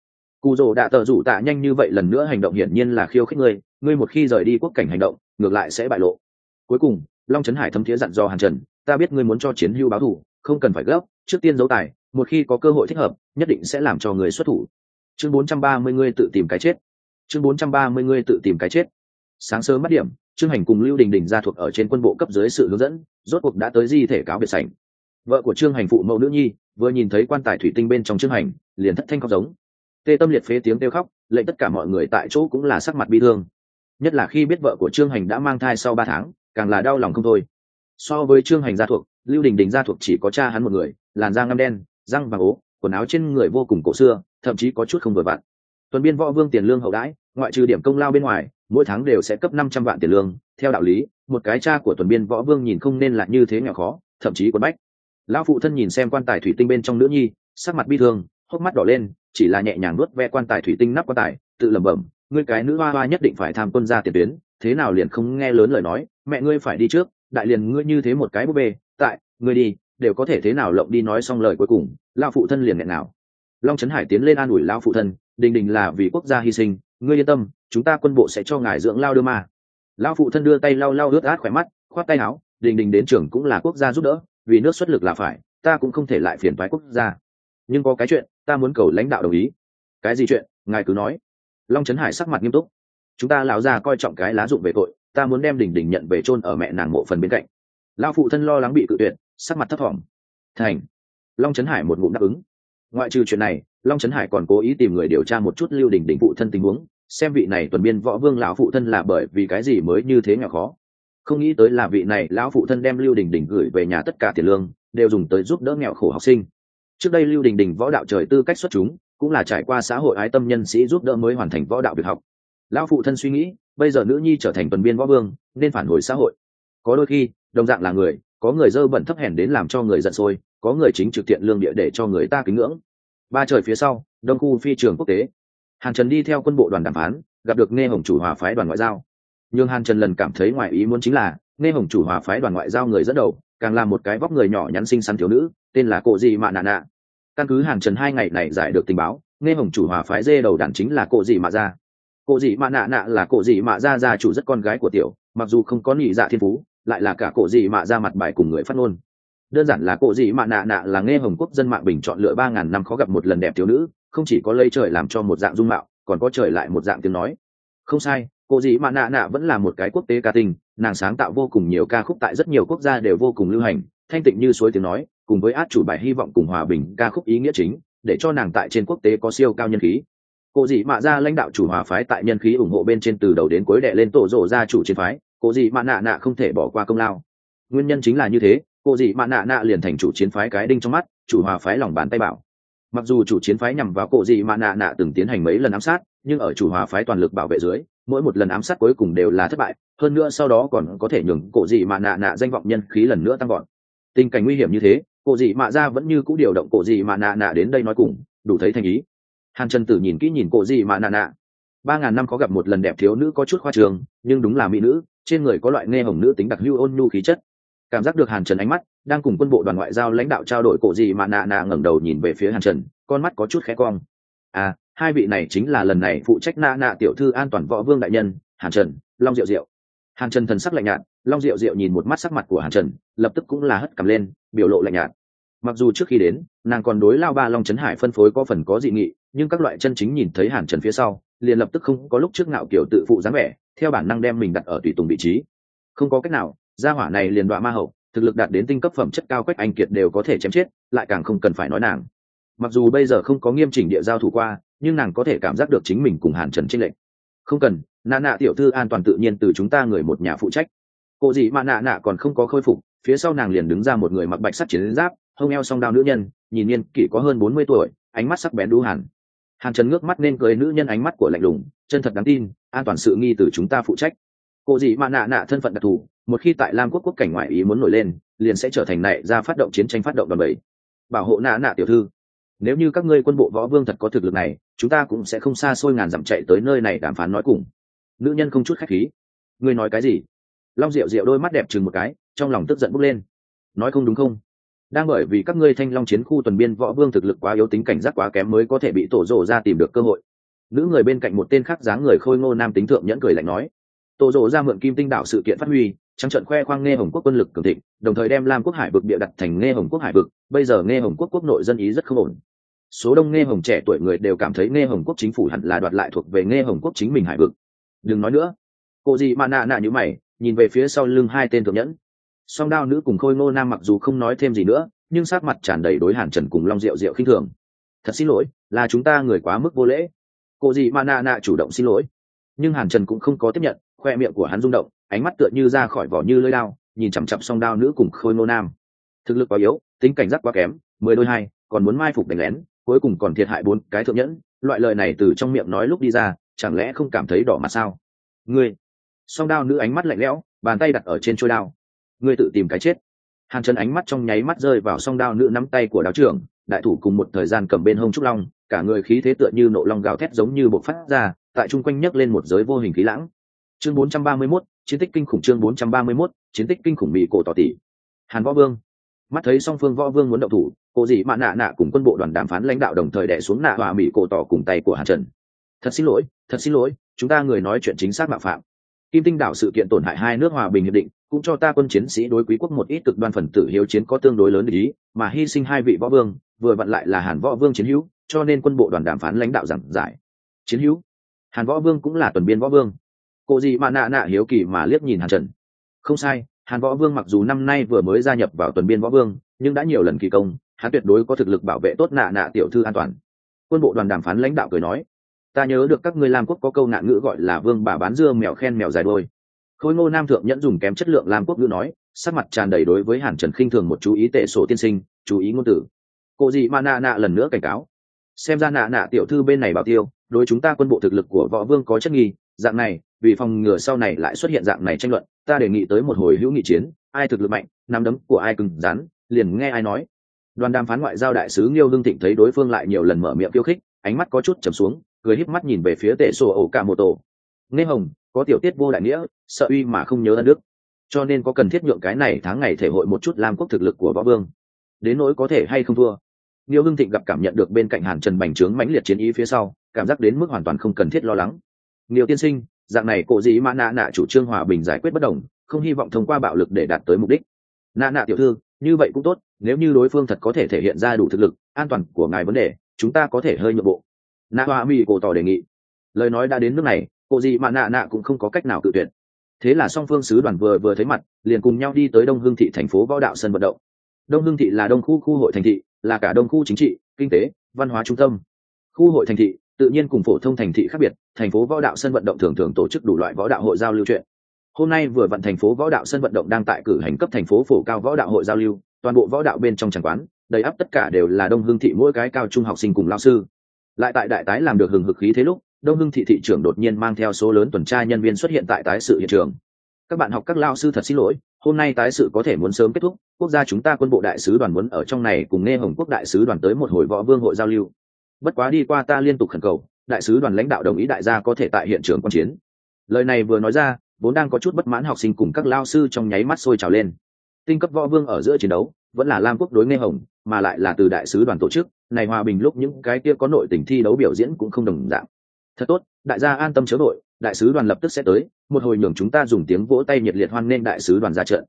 Cụ rồ đã tờ rủ tạ nhanh như vậy lần nữa hành động hiển nhiên là khiêu khích ngươi ngươi một khi rời đi quốc cảnh hành động, ngược lại sẽ bại lộ. Cuối cùng, long trấn hải thấm thiế dặn do hàn trần, ta biết ngươi muốn cho chiến hưu báo thù, không cần phải gấp, trước tiên giấu tài, một khi có cơ hội thích hợp, nhất định sẽ làm cho người xuất thủ. Chương 430 ngươi tự tìm cái chết. Chương 430 ngươi tự tìm cái chết. Sáng sớm bắt điểm, trương hành cùng lưu đình đình ra thuộc ở trên quân bộ cấp dưới sự hướng dẫn rốt cuộc đã tới di thể cáo biệt sảnh. Vợ của trương hành phụ mẫu nữ nhi, vừa nhìn thấy quan tài thủy tinh bên trong trương hành, liền thất thanh khóc giống. Tê tâm liệt phế tiếng kêu khóc, lệnh tất cả mọi người tại chỗ cũng là sắc mặt bi thương. Nhất là khi biết vợ của trương hành đã mang thai sau ba tháng, càng là đau lòng không thôi. So với trương hành gia thuộc, lưu đình đình gia thuộc chỉ có cha hắn một người, làn da ngăm đen, răng vàng ố, quần áo trên người vô cùng cổ xưa, thậm chí có chút không vừa vặn. Tuần biên võ vương tiền lương hậu đãi, ngoại trừ điểm công lao bên ngoài, mỗi tháng đều sẽ cấp năm trăm vạn tiền lương, theo đạo lý một cái cha của tuần biên võ vương nhìn không nên là như thế nghèo khó, thậm chí quấn bách. Lão phụ thân nhìn xem quan tài thủy tinh bên trong nữ nhi, sắc mặt bi thương, hốc mắt đỏ lên, chỉ là nhẹ nhàng nuốt ve quan tài thủy tinh nắp quan tài, tự lẩm bẩm, ngươi cái nữ hoa hoa nhất định phải tham quân ra tiền tuyến, thế nào liền không nghe lớn lời nói, mẹ ngươi phải đi trước, đại liền ngươi như thế một cái búp bê, tại, ngươi đi, đều có thể thế nào lộng đi nói xong lời cuối cùng. Lao phụ thân liền nghẹn nào long trấn hải tiến lên an ủi lao phụ thân, đình đình là vì quốc gia hy sinh, ngươi yên tâm, chúng ta quân bộ sẽ cho ngài dưỡng lao đưa mà lao phụ thân đưa tay lau lau ướt át khỏe mắt, khoát tay áo, đình đình đến trường cũng là quốc gia giúp đỡ, vì nước xuất lực là phải, ta cũng không thể lại phiền thoái quốc gia. Nhưng có cái chuyện, ta muốn cầu lãnh đạo đồng ý. Cái gì chuyện, ngài cứ nói. Long trấn hải sắc mặt nghiêm túc. Chúng ta lão già coi trọng cái lá dụng về tội, ta muốn đem đình đình nhận về chôn ở mẹ nàng mộ phần bên cạnh. Lao phụ thân lo lắng bị cự tuyệt, sắc mặt thấp thỏm. Thành. Long trấn hải một ngụm đáp ứng. Ngoại trừ chuyện này, long trấn hải còn cố ý tìm người điều tra một chút lưu đình đình phụ thân tình huống xem vị này tuần biên võ vương lão phụ thân là bởi vì cái gì mới như thế nhỏ khó? Không nghĩ tới là vị này lão phụ thân đem lưu đình đình gửi về nhà tất cả tiền lương, đều dùng tới giúp đỡ nghèo khổ học sinh. Trước đây lưu đình đình võ đạo trời tư cách xuất chúng, cũng là trải qua xã hội ái tâm nhân sĩ giúp đỡ mới hoàn thành võ đạo việc học. Lão phụ thân suy nghĩ, bây giờ nữ nhi trở thành tuần biên võ vương, nên phản hồi xã hội. Có đôi khi, đồng dạng là người, có người dơ bẩn thấp hèn đến làm cho người giận sôi, có người chính trực thiện lương địa để cho người ta kính ngưỡng. Ba trời phía sau, đông khu phi trường quốc tế hàn trần đi theo quân bộ đoàn đàm phán, gặp được nghe hồng chủ hòa phái đoàn ngoại giao. Nhưng hàn trần lần cảm thấy ngoài ý muốn chính là, nghe hồng chủ hòa phái đoàn ngoại giao người dẫn đầu, càng là một cái vóc người nhỏ nhắn xinh xắn thiếu nữ, tên là cộ dị mạ nạ nạ. Căn cứ hàn trần hai ngày này giải được tình báo, nghe hồng chủ hòa phái dê đầu đàn chính là cộ dị mạ gia. Cộ dị mạ nạ nạ là cộ dị mạ gia gia chủ rất con gái của tiểu, mặc dù không có nhị dạ thiên phú, lại là cả cộ dị mạ ra mặt bài cùng người phát ngôn. Đơn giản là cộ dị mạ nạ nạ là nghe hồng quốc dân mạng bình chọn lựa ba ngàn năm khó gặp một lần đẹp thiếu nữ không chỉ có lây trời làm cho một dạng dung mạo, còn có trời lại một dạng tiếng nói. Không sai, cô dĩ mạ nạ nạ vẫn là một cái quốc tế ca tình nàng sáng tạo vô cùng nhiều ca khúc tại rất nhiều quốc gia đều vô cùng lưu hành, thanh tịnh như suối tiếng nói, cùng với át chủ bài hy vọng cùng hòa bình ca khúc ý nghĩa chính, để cho nàng tại trên quốc tế có siêu cao nhân khí. Cô dĩ mạ ra lãnh đạo chủ hòa phái tại nhân khí ủng hộ bên trên từ đầu đến cuối đệ lên tổ rộ ra chủ chiến phái, cô dĩ mạ nạ nạ không thể bỏ qua công lao. Nguyên nhân chính là như thế, cô dĩ mạ nạ nạ liền thành chủ chiến phái cái đinh trong mắt, chủ hòa phái lòng bàn tay bảo mặc dù chủ chiến phái nhằm vào cổ dị mạ nạ nạ từng tiến hành mấy lần ám sát, nhưng ở chủ hòa phái toàn lực bảo vệ dưới, mỗi một lần ám sát cuối cùng đều là thất bại, hơn nữa sau đó còn có thể nhường cổ dị mạ nạ nạ danh vọng nhân khí lần nữa tăng gọn tình cảnh nguy hiểm như thế, cổ dị mạ ra vẫn như c ũ điều động cổ dị mạ nạ nạ đến đây nói cùng, đủ thấy thành ý. Hàn trần tử nhìn kỹ nhìn cổ dị mạ nạ nạ. Ba ngàn năm có gặp một lần đẹp thiếu nữ có chút khoa trường, nhưng đúng là mỹ nữ, trên người có loại nghe hồng nữ tính đặc hưu ôn nhu khí chất cảm giác được hàn trần ánh mắt, đang cùng quân bộ đoàn ngoại giao lãnh đạo trao đổi cổ gì mà nạ nạ ngẩng đầu nhìn về phía hàn trần, con mắt có chút khẽ cong. À hai vị này chính là lần này phụ trách nạ nạ tiểu thư an toàn võ vương đại nhân, hàn trần, long diệu diệu. Hàn trần thần sắc lạnh nhạt, long diệu diệu nhìn một mắt sắc mặt của hàn trần, lập tức cũng là hất cầm lên, biểu lộ lạnh nhạt. Mặc dù trước khi đến, nàng còn đối lao ba long trấn hải phân phối có phần có dị nghị, nhưng các loại chân chính nhìn thấy hàn trần phía sau, liền lập tức không có lúc trước ngạo kiểu tự phụ dáng vẻ, theo bản năng đem mình đặt ở tùy tùng vị trí. Không có cách nào gia hỏa này liền đoạn ma hậu, thực lực đạt đến tinh cấp phẩm chất cao quách anh kiệt đều có thể chém chết, lại càng không cần phải nói nàng. Mặc dù bây giờ không có nghiêm chỉnh địa giao thủ qua, nhưng nàng có thể cảm giác được chính mình cùng hàn trần trinh lệnh không cần, nạ nạ tiểu thư an toàn tự nhiên từ chúng ta người một nhà phụ trách. Cô gì mà nạ nạ còn không có khôi phục, phía sau nàng liền đứng ra một người mặc bạch sắt chiến giáp, hông eo song đao nữ nhân, nhìn niên kỷ có hơn bốn mươi tuổi, ánh mắt sắc bén đu hàn. Hàn trần ngước mắt nên cười nữ nhân ánh mắt của lạnh lùng, chân thật đáng tin, an toàn sự nghi từ chúng ta phụ trách cô dị mạ nạ nạ thân phận đặc thù, một khi tại lam quốc quốc cảnh ngoại ý muốn nổi lên, liền sẽ trở thành nại ra phát động chiến tranh phát động đòn bẩy. Bảo hộ nạ nạ tiểu thư, nếu như các ngươi quân bộ võ vương thật có thực lực này, chúng ta cũng sẽ không xa xôi ngàn dặm chạy tới nơi này đàm phán nói cùng. Nữ nhân không chút khách khí. Ngươi nói cái gì? Long diệu diệu đôi mắt đẹp chừng một cái, trong lòng tức giận bốc lên. Nói không đúng không? Đang bởi vì các ngươi thanh long chiến khu tuần biên võ vương thực lực quá yếu tính cảnh giác quá kém mới có thể bị tổ rộ ra tìm được cơ hội. Nữ người bên cạnh một tên khác dáng người khôi ngô nam tính thượng nhẫn cười lạnh nói tổ rộ ra mượn kim tinh đạo sự kiện phát huy, trắng trận khoe khoang nghe hồng quốc quân lực cường thịnh, đồng thời đem lam quốc hải vực bịa đặt thành nghe hồng quốc hải vực. Bây giờ nghe hồng quốc quốc nội dân ý rất không ổn. Số đông nghe hồng trẻ tuổi người đều cảm thấy nghe hồng quốc chính phủ hẳn là đoạt lại thuộc về nghe hồng quốc chính mình hải vực. Đừng nói nữa. Cô gì mà nạ nạ như mày, nhìn về phía sau lưng hai tên thượng nhẫn. Song đao nữ cùng khôi ngô nam mặc dù không nói thêm gì nữa, nhưng sát mặt tràn đầy đối hàn trần cùng long rượu rượu khinh thường. Thật xin lỗi, là chúng ta người quá mức vô lễ. Cô gì mà nạ nạ chủ động xin lỗi. Nhưng hàn trần cũng không có tiếp nhận khoe miệng của hắn rung động, ánh mắt tựa như ra khỏi vỏ như lưỡi lao nhìn chằm chặp song đao nữ cùng khôi ngô nam. Thực lực quá yếu, tính cảnh giác quá kém, mười đôi hai, còn muốn mai phục đánh lén, cuối cùng còn thiệt hại bốn cái thượng nhẫn. Loại lời này từ trong miệng nói lúc đi ra, chẳng lẽ không cảm thấy đỏ mặt sao? Ngươi! Song đao nữ ánh mắt lạnh lẽo, bàn tay đặt ở trên trôi đao. Ngươi tự tìm cái chết. Hàn trần ánh mắt trong nháy mắt rơi vào song đao nữ nắm tay của đao trưởng, đại thủ cùng một thời gian cầm bên hông trúc long, cả người khí thế tựa như nộ long gào thét giống như bộc phát ra, tại chung quanh nhấc lên một giới vô hình khí lãng chương 431, chiến tích kinh khủng chương 431, chiến tích kinh khủng mỹ cổ tỏ tỷ hàn võ vương. Mắt thấy song phương võ vương muốn động thủ cô dị mạ nạ nạ cùng quân bộ đoàn đàm phán lãnh đạo đồng thời đẻ xuống nạ hòa mỹ cổ tỏ cùng tay của hàn trần. Thật xin lỗi thật xin lỗi chúng ta người nói chuyện chính xác mạo phạm. Kim tinh đảo sự kiện tổn hại hai nước hòa bình hiệp định cũng cho ta quân chiến sĩ đối quý quốc một ít cực đoan phần tử hiếu chiến có tương đối lớn ý mà hy sinh hai vị võ vương vừa vặn lại là hàn võ vương chiến hữu cho nên quân bộ đoàn đàm phán lãnh đạo giảng giải. Chiến hữu. Hàn võ vương cũng là tuần biên võ vương cô gì mà nạ nạ hiếu kỳ mà liếc nhìn hàn trần. Không sai, hàn võ vương mặc dù năm nay vừa mới gia nhập vào tuần biên võ vương, nhưng đã nhiều lần kỳ công, hắn tuyệt đối có thực lực bảo vệ tốt nạ nạ tiểu thư an toàn. Quân bộ đoàn đàm phán lãnh đạo cười nói, ta nhớ được các ngươi lam quốc có câu nạn ngữ gọi là vương bà bán dưa mèo khen mèo dài đôi. Khôi ngô nam thượng nhẫn dùng kém chất lượng lam quốc ngữ nói, sắc mặt tràn đầy đối với hàn trần khinh thường một chú ý tệ sổ tiên sinh, chú ý ngôn tử cô gì mà nạ nạ lần nữa cảnh cáo, xem ra nạ nạ tiểu thư bên này bảo tiêu, đối chúng ta quân bộ thực lực của võ vương có chất nghi dạng này vì phòng ngừa sau này lại xuất hiện dạng này tranh luận ta đề nghị tới một hồi hữu nghị chiến ai thực lực mạnh nắm đấm của ai cứng rắn liền nghe ai nói. Đoàn đàm phán ngoại giao đại sứ nghiêu hưng thịnh thấy đối phương lại nhiều lần mở miệng khiêu khích ánh mắt có chút trầm xuống cười híp mắt nhìn về phía tệ sổ ổ cả mô tổ. Nghe hồng có tiểu tiết vô đại nghĩa sợ uy mà không nhớ ân đức. Cho nên có cần thiết nhượng cái này tháng ngày thể hội một chút lam quốc thực lực của võ vương. Đến nỗi có thể hay không thua. Niêu Hưng Thịnh gặp cảm nhận được bên cạnh Hàn Trần bành trướng mãnh liệt chiến ý phía sau, cảm giác đến mức hoàn toàn không cần thiết lo lắng. Niêu tiên sinh, dạng này cổ dĩ mã nạ nạ chủ trương hòa bình giải quyết bất đồng, không hy vọng thông qua bạo lực để đạt tới mục đích. Nạ nạ tiểu thư, như vậy cũng tốt, nếu như đối phương thật có thể thể hiện ra đủ thực lực, an toàn của ngài vấn đề, chúng ta có thể hơi nhượng bộ. Nạ Hoa mỹ cổ tỏ đề nghị. Lời nói đã đến nước này, cổ dĩ mà nạ nạ cũng không có cách nào cự tuyệt. Thế là song phương sứ đoàn vừa vừa thấy mặt, liền cùng nhau đi tới Đông Hưng thị thành phố võ đạo sân vận động. Đông Hưng thị là đông khu khu hội thành thị, là cả đông khu chính trị kinh tế văn hóa trung tâm khu hội thành thị tự nhiên cùng phổ thông thành thị khác biệt, thành phố võ đạo sân vận động thường thường tổ chức đủ loại võ đạo hội giao lưu chuyện. Hôm nay vừa vận thành phố võ đạo sân vận động đang tại cử hành cấp thành phố phổ cao võ đạo hội giao lưu, toàn bộ võ đạo bên trong tràng quán, đầy ắp tất cả đều là đông hương thị mỗi cái cao trung học sinh cùng lao sư. Lại tại đại tái làm được hừng hực khí thế lúc, đông hưng thị thị trưởng đột nhiên mang theo số lớn tuần tra nhân viên xuất hiện tại tái sự hiện trường. Các bạn học, các lao sư thật xin lỗi, hôm nay tái sự có thể muốn sớm kết thúc, quốc gia chúng ta quân bộ đại sứ đoàn muốn ở trong này cùng nghe hồng quốc đại sứ đoàn tới một hồi võ vương hội giao lưu bất quá đi qua ta liên tục khẩn cầu, đại sứ đoàn lãnh đạo đồng ý đại gia có thể tại hiện trường quan chiến. Lời này vừa nói ra, vốn đang có chút bất mãn học sinh cùng các lao sư trong nháy mắt sôi trào lên. Tinh cấp võ vương ở giữa chiến đấu, vẫn là lam quốc đối nghe hồng, mà lại là từ đại sứ đoàn tổ chức, này hòa bình lúc những cái kia có nội tình thi đấu biểu diễn cũng không đồng dạng. Thật tốt, đại gia an tâm chớ đội đại sứ đoàn lập tức sẽ tới, một hồi nhường chúng ta dùng tiếng vỗ tay nhiệt liệt hoan nghênh đại sứ đoàn ra trận.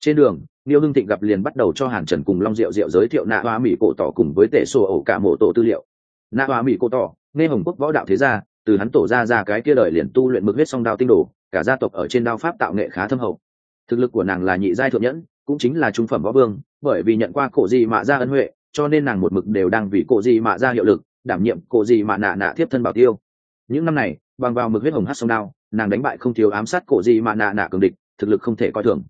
Trên đường niêu hưng thịnh gặp liền bắt đầu cho hàn trần cùng long diệu diệu giới thiệu nạ hoa mỹ cổ tỏ cùng với tể sổ ổ cả mộ tổ tư liệu nạ hòa mỹ cô tỏ, nghe hồng quốc võ đạo thế gia, từ hắn tổ ra ra cái kia đời liền tu luyện mực huyết song đao tinh đồ, cả gia tộc ở trên đao pháp tạo nghệ khá thâm hậu. Thực lực của nàng là nhị giai thượng nhẫn, cũng chính là trung phẩm võ vương, bởi vì nhận qua cổ di mạ ra ân huệ, cho nên nàng một mực đều đang vì cổ di mạ ra hiệu lực, đảm nhiệm cổ di mạ nạ nạ tiếp thân bảo tiêu. Những năm này, bằng vào mực huyết hồng hát sông đao, nàng đánh bại không thiếu ám sát cổ di mạ nạ nạ cường địch, thực lực không thể coi thường.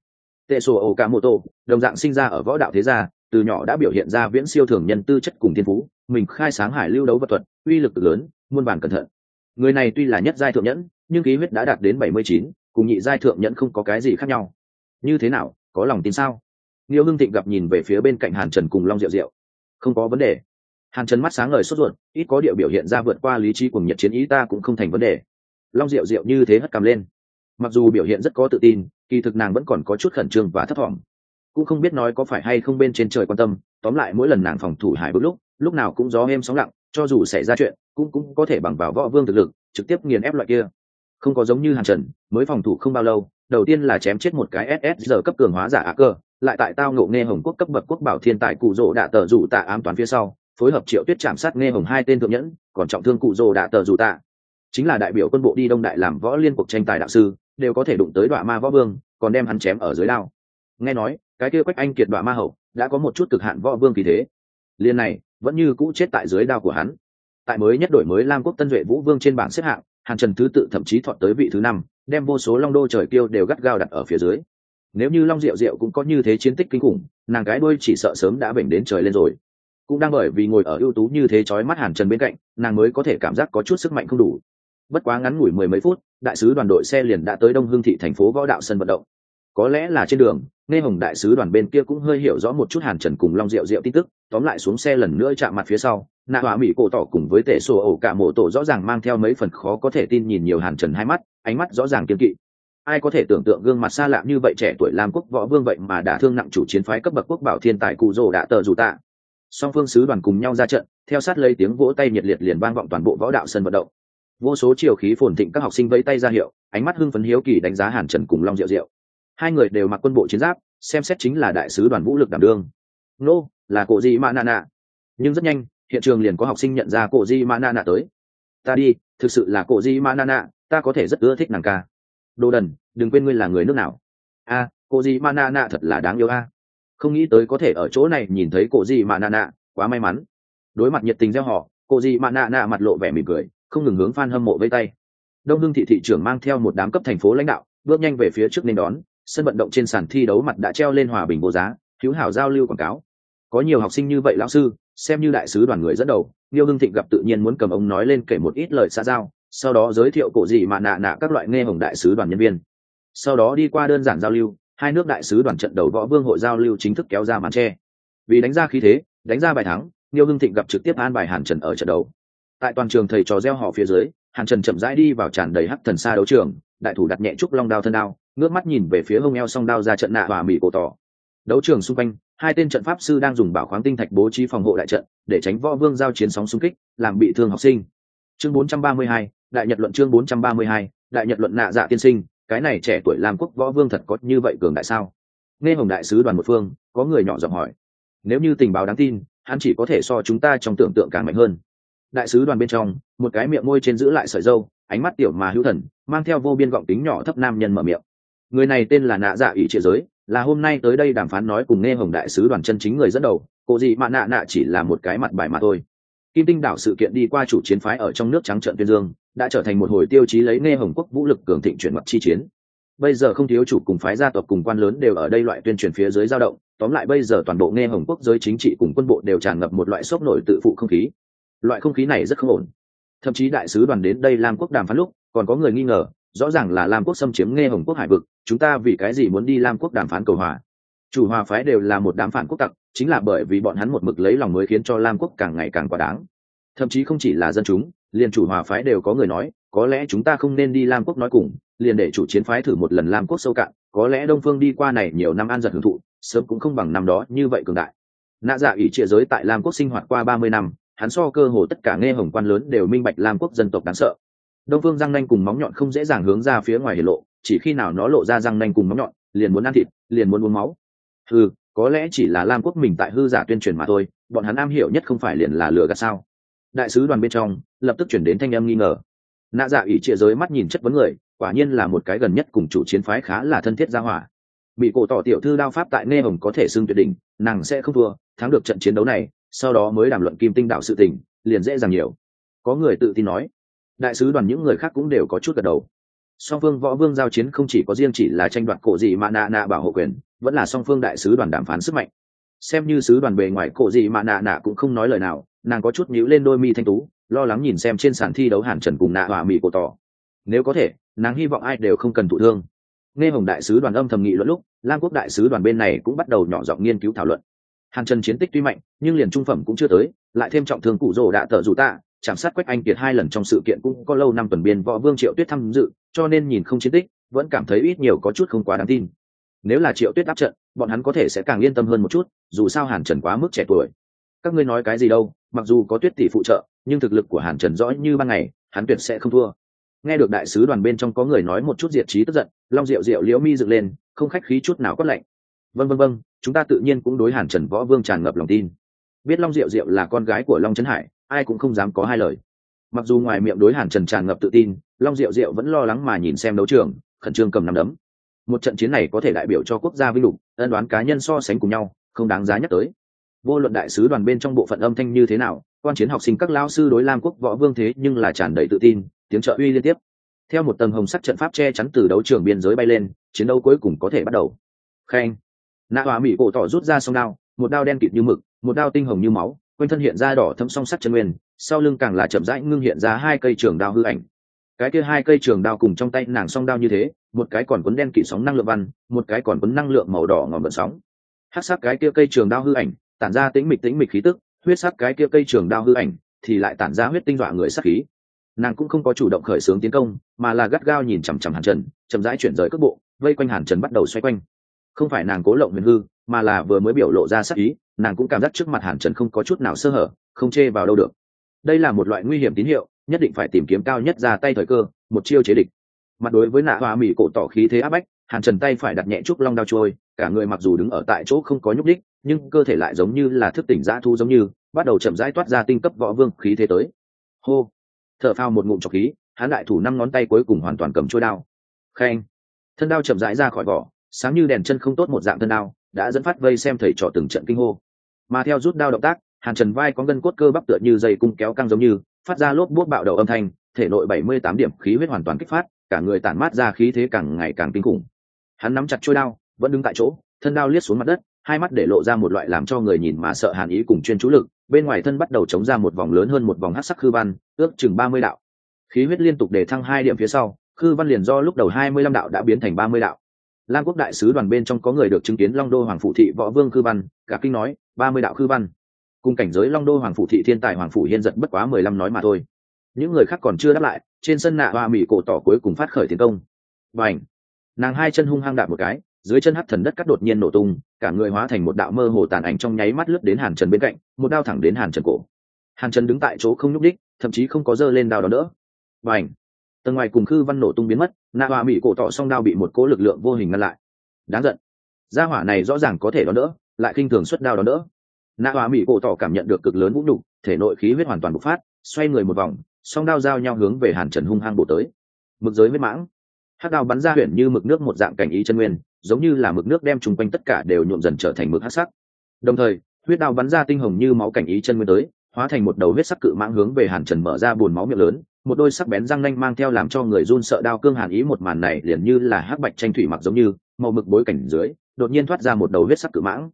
Tệ sổ ổ cả mô tô đồng dạng sinh ra ở võ đạo thế gia từ nhỏ đã biểu hiện ra viễn siêu thường nhân tư chất cùng thiên phú, mình khai sáng hải lưu đấu vật thuật, uy lực lớn, muôn bản cẩn thận. Người này tuy là nhất giai thượng nhẫn, nhưng khí huyết đã đạt đến bảy mươi chín, cùng nhị giai thượng nhẫn không có cái gì khác nhau. Như thế nào, có lòng tin sao? Niêu Hưng Thịnh gặp nhìn về phía bên cạnh Hàn Trần cùng Long Diệu Diệu. Không có vấn đề. Hàn trần mắt sáng ngời sốt ruột, ít có điệu biểu hiện ra vượt qua lý trí cùng nhiệt chiến ý ta cũng không thành vấn đề. Long diệu diệu như thế hất cầm lên. Mặc dù biểu hiện rất có tự tin, kỳ thực nàng vẫn còn có chút khẩn trương và thất vọng cũng không biết nói có phải hay không bên trên trời quan tâm, tóm lại mỗi lần nàng phòng thủ hải bước lúc lúc nào cũng gió êm sóng lặng, cho dù xảy ra chuyện, cũng cũng có thể bằng vào võ vương thực lực, trực tiếp nghiền ép loại kia. Không có giống như hàn trần, mới phòng thủ không bao lâu, đầu tiên là chém chết một cái ss giờ cấp cường hóa giả á cơ, lại tại tao ngộ nghe hồng quốc cấp bậc quốc bảo thiên tài cụ rỗ đạ tờ rủ tạ ám toán phía sau, phối hợp triệu tuyết chạm sát nghe hồng hai tên thượng nhẫn, còn trọng thương cụ rồ đạ tờ rủ tạ. Chính là đại biểu quân bộ đi đông đại làm võ liên cuộc tranh tài đạo sư, đều có thể đụng tới đoạn ma võ vương, còn đem hắn chém ở dưới đao. Nghe nói cái kia quách anh kiệt đoạ ma hậu, đã có một chút cực hạn võ vương kỳ thế. Liên này, vẫn như cũ chết tại dưới đao của hắn. Tại mới nhất đổi mới lam quốc tân duệ vũ vương trên bảng xếp hạng, hàn trần thứ tự thậm chí thọt tới vị thứ năm, đem vô số long đô trời kiêu đều gắt gao đặt ở phía dưới. Nếu như long diệu diệu cũng có như thế chiến tích kinh khủng, nàng cái đuôi chỉ sợ sớm đã bệnh đến trời lên rồi. Cũng đang bởi vì ngồi ở ưu tú như thế chói mắt hàn trần bên cạnh, nàng mới có thể cảm giác có chút sức mạnh không đủ. Bất quá ngắn ngủi mười mấy phút, đại sứ đoàn đội xe liền đã tới đông hương thị thành phố võ đạo sân vận động có lẽ là trên đường, nghe hồng đại sứ đoàn bên kia cũng hơi hiểu rõ một chút hàn trần cùng long rượu rượu tin tức, tóm lại xuống xe lần nữa chạm mặt phía sau, nạ hỏa mỹ cổ tỏ cùng với tể sổ ổ cả mộ tổ rõ ràng mang theo mấy phần khó có thể tin nhìn nhiều hàn trần hai mắt, ánh mắt rõ ràng kiên kỵ. Ai có thể tưởng tượng gương mặt xa lạ như vậy trẻ tuổi lam quốc võ vương vậy mà đã thương nặng chủ chiến phái cấp bậc quốc bảo thiên tài cụ rồ đã tờ dù tạ. Song phương sứ đoàn cùng nhau ra trận, theo sát lấy tiếng vỗ tay nhiệt liệt liền vang vọng toàn bộ võ đạo sân vận động. Vô số chiều khí phồn thịnh các học sinh vẫy tay ra hiệu, ánh mắt hưng phấn hiếu kỳ đánh giá hàn trần cùng long diệu diệu hai người đều mặc quân bộ chiến giáp xem xét chính là đại sứ đoàn vũ lực đảm đương. Nô là cổ di ma nạ nhưng rất nhanh hiện trường liền có học sinh nhận ra cổ di ma nạ tới. Ta đi thực sự là cổ di ma nạ ta có thể rất ưa thích nàng ca. Đồ đần đừng quên ngươi là người nước nào. A à, cô di ma nạ thật là đáng yêu a. Không nghĩ tới có thể ở chỗ này nhìn thấy cổ di ma nạ quá may mắn. Đối mặt nhiệt tình gieo họ cô di ma nạ mặt lộ vẻ mỉm cười không ngừng hướng f a n hâm mộ vây tay. Đông hưng thị thị trưởng mang theo một đám cấp thành phố lãnh đạo bước nhanh về phía trước nên đón sân vận động trên sàn thi đấu mặt đã treo lên hòa bình vô giá hữu hảo giao lưu quảng cáo. Có nhiều học sinh như vậy lão sư, xem như đại sứ đoàn người dẫn đầu niêu hưng thịnh gặp tự nhiên muốn cầm ông nói lên kể một ít lời xã giao, sau đó giới thiệu cổ gì mà nạ nạ các loại nghe hồng đại sứ đoàn nhân viên. Sau đó đi qua đơn giản giao lưu, hai nước đại sứ đoàn trận đầu võ vương hội giao lưu chính thức kéo ra màn tre. Vì đánh ra khí thế, đánh ra bài thắng niêu hưng thịnh gặp trực tiếp an bài hàn trần ở trận đấu tại toàn trường thầy trò gieo họ phía dưới, hàn trần chậm rãi đi vào tràn đầy hắc thần xa đấu trường, đại thủ đặt nhẹ trúc long đao thân đao ngước mắt nhìn về phía hông eo song đao ra trận nạ và mỹ cổ tỏ. Đấu trường xung quanh hai tên trận pháp sư đang dùng bảo khoáng tinh thạch bố trí phòng hộ đại trận để tránh võ vương giao chiến sóng xung kích làm bị thương học sinh. Chương 432, đại nhật luận chương 432, đại nhật luận nạ dạ tiên sinh cái này trẻ tuổi làm quốc võ vương thật có như vậy cường đại sao? Nghe hồng đại sứ đoàn một phương có người nhỏ giọng hỏi. Nếu như tình báo đáng tin hắn chỉ có thể so chúng ta trong tưởng tượng càng mạnh hơn. Đại sứ đoàn bên trong một cái miệng môi trên giữ lại sợi dâu ánh mắt tiểu mà hữu thần mang theo vô biên gọng tính nhỏ thấp nam nhân mở miệng người này tên là nạ dạ ủy triệt giới, là hôm nay tới đây đàm phán nói cùng nghe hồng đại sứ đoàn chân chính người dẫn đầu, cô gì mà nạ nạ chỉ là một cái mặt bài mà thôi. Kim tinh đảo sự kiện đi qua chủ chiến phái ở trong nước trắng trận tuyên dương, đã trở thành một hồi tiêu chí lấy nghe hồng quốc vũ lực cường thịnh chuyển mặt chi chiến. Bây giờ không thiếu chủ cùng phái gia tộc cùng quan lớn đều ở đây loại tuyên truyền phía dưới dao động, tóm lại bây giờ toàn bộ nghe hồng quốc giới chính trị cùng quân bộ đều tràn ngập một loại sốc nổi tự phụ không khí. Loại không khí này rất không ổn. Thậm chí đại sứ đoàn đến đây lam quốc đàm phán lúc, còn có người nghi ngờ rõ ràng là lam quốc xâm chiếm nghe hồng quốc hải vực, chúng ta vì cái gì muốn đi lam quốc đàm phán cầu hòa? Chủ hòa phái đều là một đám phản quốc tặc, chính là bởi vì bọn hắn một mực lấy lòng mới khiến cho lam quốc càng ngày càng quá đáng. Thậm chí không chỉ là dân chúng, liền chủ hòa phái đều có người nói, có lẽ chúng ta không nên đi lam quốc nói cùng, liền để chủ chiến phái thử một lần lam quốc sâu cạn, có lẽ đông phương đi qua này nhiều năm an giật hưởng thụ, sớm cũng không bằng năm đó như vậy cường đại. Nạ dạ ủy trịa giới tại lam quốc sinh hoạt qua ba mươi năm, hắn so cơ hồ tất cả nghe hồng quan lớn đều minh bạch lam quốc dân tộc đáng sợ đông phương răng nanh cùng móng nhọn không dễ dàng hướng ra phía ngoài hiển lộ, chỉ khi nào nó lộ ra răng nanh cùng móng nhọn, liền muốn ăn thịt, liền muốn uống máu. Ừ có lẽ chỉ là lam quốc mình tại hư giả tuyên truyền mà thôi, bọn hắn am hiểu nhất không phải liền là lừa gạt sao? Đại sứ đoàn bên trong, lập tức chuyển đến thanh âm nghi ngờ. Nạ dạ ủy trịa giới mắt nhìn chất vấn người, quả nhiên là một cái gần nhất cùng chủ chiến phái khá là thân thiết gia hỏa. Bị cổ tỏ tiểu thư đao pháp tại nghe hồng có thể xưng tuyệt đỉnh, nàng sẽ không thua, thắng được trận chiến đấu này, sau đó mới đàm luận kim tinh đạo sự tình, liền dễ dàng nhiều. Có người tự tin nói đại sứ đoàn những người khác cũng đều có chút gật đầu. Song phương võ vương giao chiến không chỉ có riêng chỉ là tranh đoạt cổ dị mà nạ nạ bảo hộ quyền, vẫn là song phương đại sứ đoàn đàm phán sức mạnh. Xem như sứ đoàn bề ngoài cổ dị mà nạ nạ cũng không nói lời nào, nàng có chút nhíu lên đôi mi thanh tú, lo lắng nhìn xem trên sàn thi đấu hàn trần cùng nạ hòa mỹ cổ tỏ. Nếu có thể, nàng hy vọng ai đều không cần thụ thương. Nghe hồng đại sứ đoàn âm thầm nghị luận lúc, lam quốc đại sứ đoàn bên này cũng bắt đầu nhỏ giọng nghiên cứu thảo luận. Hàn trần chiến tích tuy mạnh, nhưng liền trung phẩm cũng chưa tới, lại thêm trọng thương cụ rồ đạ tờ dù tạ chạm sát quách anh kiệt hai lần trong sự kiện cũng có lâu năm tuần biên võ vương triệu tuyết tham dự, cho nên nhìn không chiến tích, vẫn cảm thấy ít nhiều có chút không quá đáng tin. Nếu là triệu tuyết áp trận, bọn hắn có thể sẽ càng yên tâm hơn một chút, dù sao hàn trần quá mức trẻ tuổi. Các ngươi nói cái gì đâu, mặc dù có tuyết tỷ phụ trợ, nhưng thực lực của hàn trần rõ như ban ngày, hắn tuyệt sẽ không thua. Nghe được đại sứ đoàn bên trong có người nói một chút diệt trí tức giận, long diệu diệu liễu mi dựng lên, không khách khí chút nào quất lạnh. Vân vân vân chúng ta tự nhiên cũng đối hàn trần võ vương tràn ngập lòng tin biết long diệu diệu là con gái của long trấn hải, ai cũng không dám có hai lời. Mặc dù ngoài miệng đối hàn trần tràn ngập tự tin, long diệu diệu vẫn lo lắng mà nhìn xem đấu trường, khẩn trương cầm nắm đấm. Một trận chiến này có thể đại biểu cho quốc gia vinh lục, ân đoán cá nhân so sánh cùng nhau, không đáng giá nhắc tới. Vô luận đại sứ đoàn bên trong bộ phận âm thanh như thế nào, quan chiến học sinh các lao sư đối lam quốc võ vương thế nhưng là tràn đầy tự tin, tiếng trợ uy liên tiếp. Theo một tầng hồng sắc trận pháp che chắn từ đấu trường biên giới bay lên, chiến đấu cuối cùng có thể bắt đầu. Khen. Nạ hòa mỹ cổ tỏ rút ra sông đao một đao đen kịt như mực, một đao tinh hồng như máu, quanh thân hiện ra đỏ thẫm song sắc chân nguyên, sau lưng càng là chậm rãi ngưng hiện ra hai cây trường đao hư ảnh. Cái kia hai cây trường đao cùng trong tay nàng song đao như thế, một cái còn cuốn đen kỵ sóng năng lượng văn, một cái còn cuốn năng lượng màu đỏ ngòm ngợn sóng. Hát sắc cái kia cây trường đao hư ảnh, tản ra tĩnh mịch tĩnh mịch khí tức, huyết sắc cái kia cây trường đao hư ảnh thì lại tản ra huyết tinh dọa người sắc khí. Nàng cũng không có chủ động khởi xướng tiến công, mà là gắt gao nhìn chằm chằm hàn trần, chậm rãi chuyển rời cước bộ, vây quanh hàn trần bắt đầu xoay quanh không phải nàng cố lộng huyền hư, mà là vừa mới biểu lộ ra sắc ý, nàng cũng cảm giác trước mặt hàn trần không có chút nào sơ hở, không chê vào đâu được. Đây là một loại nguy hiểm tín hiệu, nhất định phải tìm kiếm cao nhất ra tay thời cơ, một chiêu chế địch. Mặt đối với nạ hoa mỹ cổ tỏ khí thế áp bách, hàn trần tay phải đặt nhẹ trúc long đao trôi, cả người mặc dù đứng ở tại chỗ không có nhúc đích nhưng cơ thể lại giống như là thức tỉnh dã thu giống như, bắt đầu chậm rãi toát ra tinh cấp võ vương khí thế tới. Hô! Thở phao một ngụm trọc khí, hắn đại thủ năm ngón tay cuối cùng hoàn toàn cầm trôi đao. Khen! Thân đao chậm rãi ra khỏi vỏ sáng như đèn chân không tốt một dạng thân đao, đã dẫn phát vây xem thầy trò từng trận kinh hô. Mà theo rút đao động tác, hàn trần vai có gân cốt cơ bắp tựa như dây cung kéo căng giống như, phát ra lốp bút bạo đầu âm thanh, thể nội bảy mươi tám điểm khí huyết hoàn toàn kích phát, cả người tản mát ra khí thế càng ngày càng kinh khủng. Hắn nắm chặt trôi đao, vẫn đứng tại chỗ, thân đao liếc xuống mặt đất, hai mắt để lộ ra một loại làm cho người nhìn mà sợ hàn ý cùng chuyên chú lực, bên ngoài thân bắt đầu chống ra một vòng lớn hơn một vòng hát sắc khư văn, ước chừng ba mươi đạo. Khí huyết liên tục để thăng hai điểm phía sau, khư văn liền do lúc đầu hai mươi lăm đạo đã biến thành ba mươi đạo lam quốc đại sứ đoàn bên trong có người được chứng kiến long đô hoàng phụ thị võ vương khư văn, cả kinh nói, ba mươi đạo khư văn. Cùng cảnh giới long đô hoàng phụ thị thiên tài hoàng phủ hiên giật bất quá mười lăm nói mà thôi. Những người khác còn chưa đáp lại, trên sân nạ hoa mỹ cổ tỏ cuối cùng phát khởi tiến công. Và ảnh nàng hai chân hung hăng đạp một cái, dưới chân hắt thần đất cắt đột nhiên nổ tung, cả người hóa thành một đạo mơ hồ tàn ảnh trong nháy mắt lướt đến hàn trần bên cạnh, một đao thẳng đến hàn trần cổ. Hàn trần đứng tại chỗ không nhúc đích thậm chí không có dơ lên đao đó nữa. Và ảnh tầng ngoài cùng khư văn nổ tung biến mất, nạ hòa mỹ cổ tỏ song đao bị một cố lực lượng vô hình ngăn lại. Đáng giận. Gia hỏa này rõ ràng có thể đón đỡ, lại khinh thường xuất đao đón đỡ. Nạ hòa mỹ cổ tỏ cảm nhận được cực lớn vũ nhục, thể nội khí huyết hoàn toàn bộc phát, xoay người một vòng, song đao giao nhau hướng về hàn trần hung hăng bổ tới. Mực giới huyết mãng. Hát đao bắn ra huyện như mực nước một dạng cảnh ý chân nguyên, giống như là mực nước đem chung quanh tất cả đều nhuộm dần trở thành mực hát sắc. Đồng thời, huyết đao bắn ra tinh hồng như máu cảnh ý chân nguyên tới, hóa thành một đầu huyết sắc cự mãng hướng về hàn trần mở ra bùn máu miệng lớn một đôi sắc bén răng nanh mang theo làm cho người run sợ đao cương hàn ý một màn này liền như là hắc bạch tranh thủy mặc giống như, màu mực bối cảnh dưới, đột nhiên thoát ra một đầu huyết sắc cự mãng.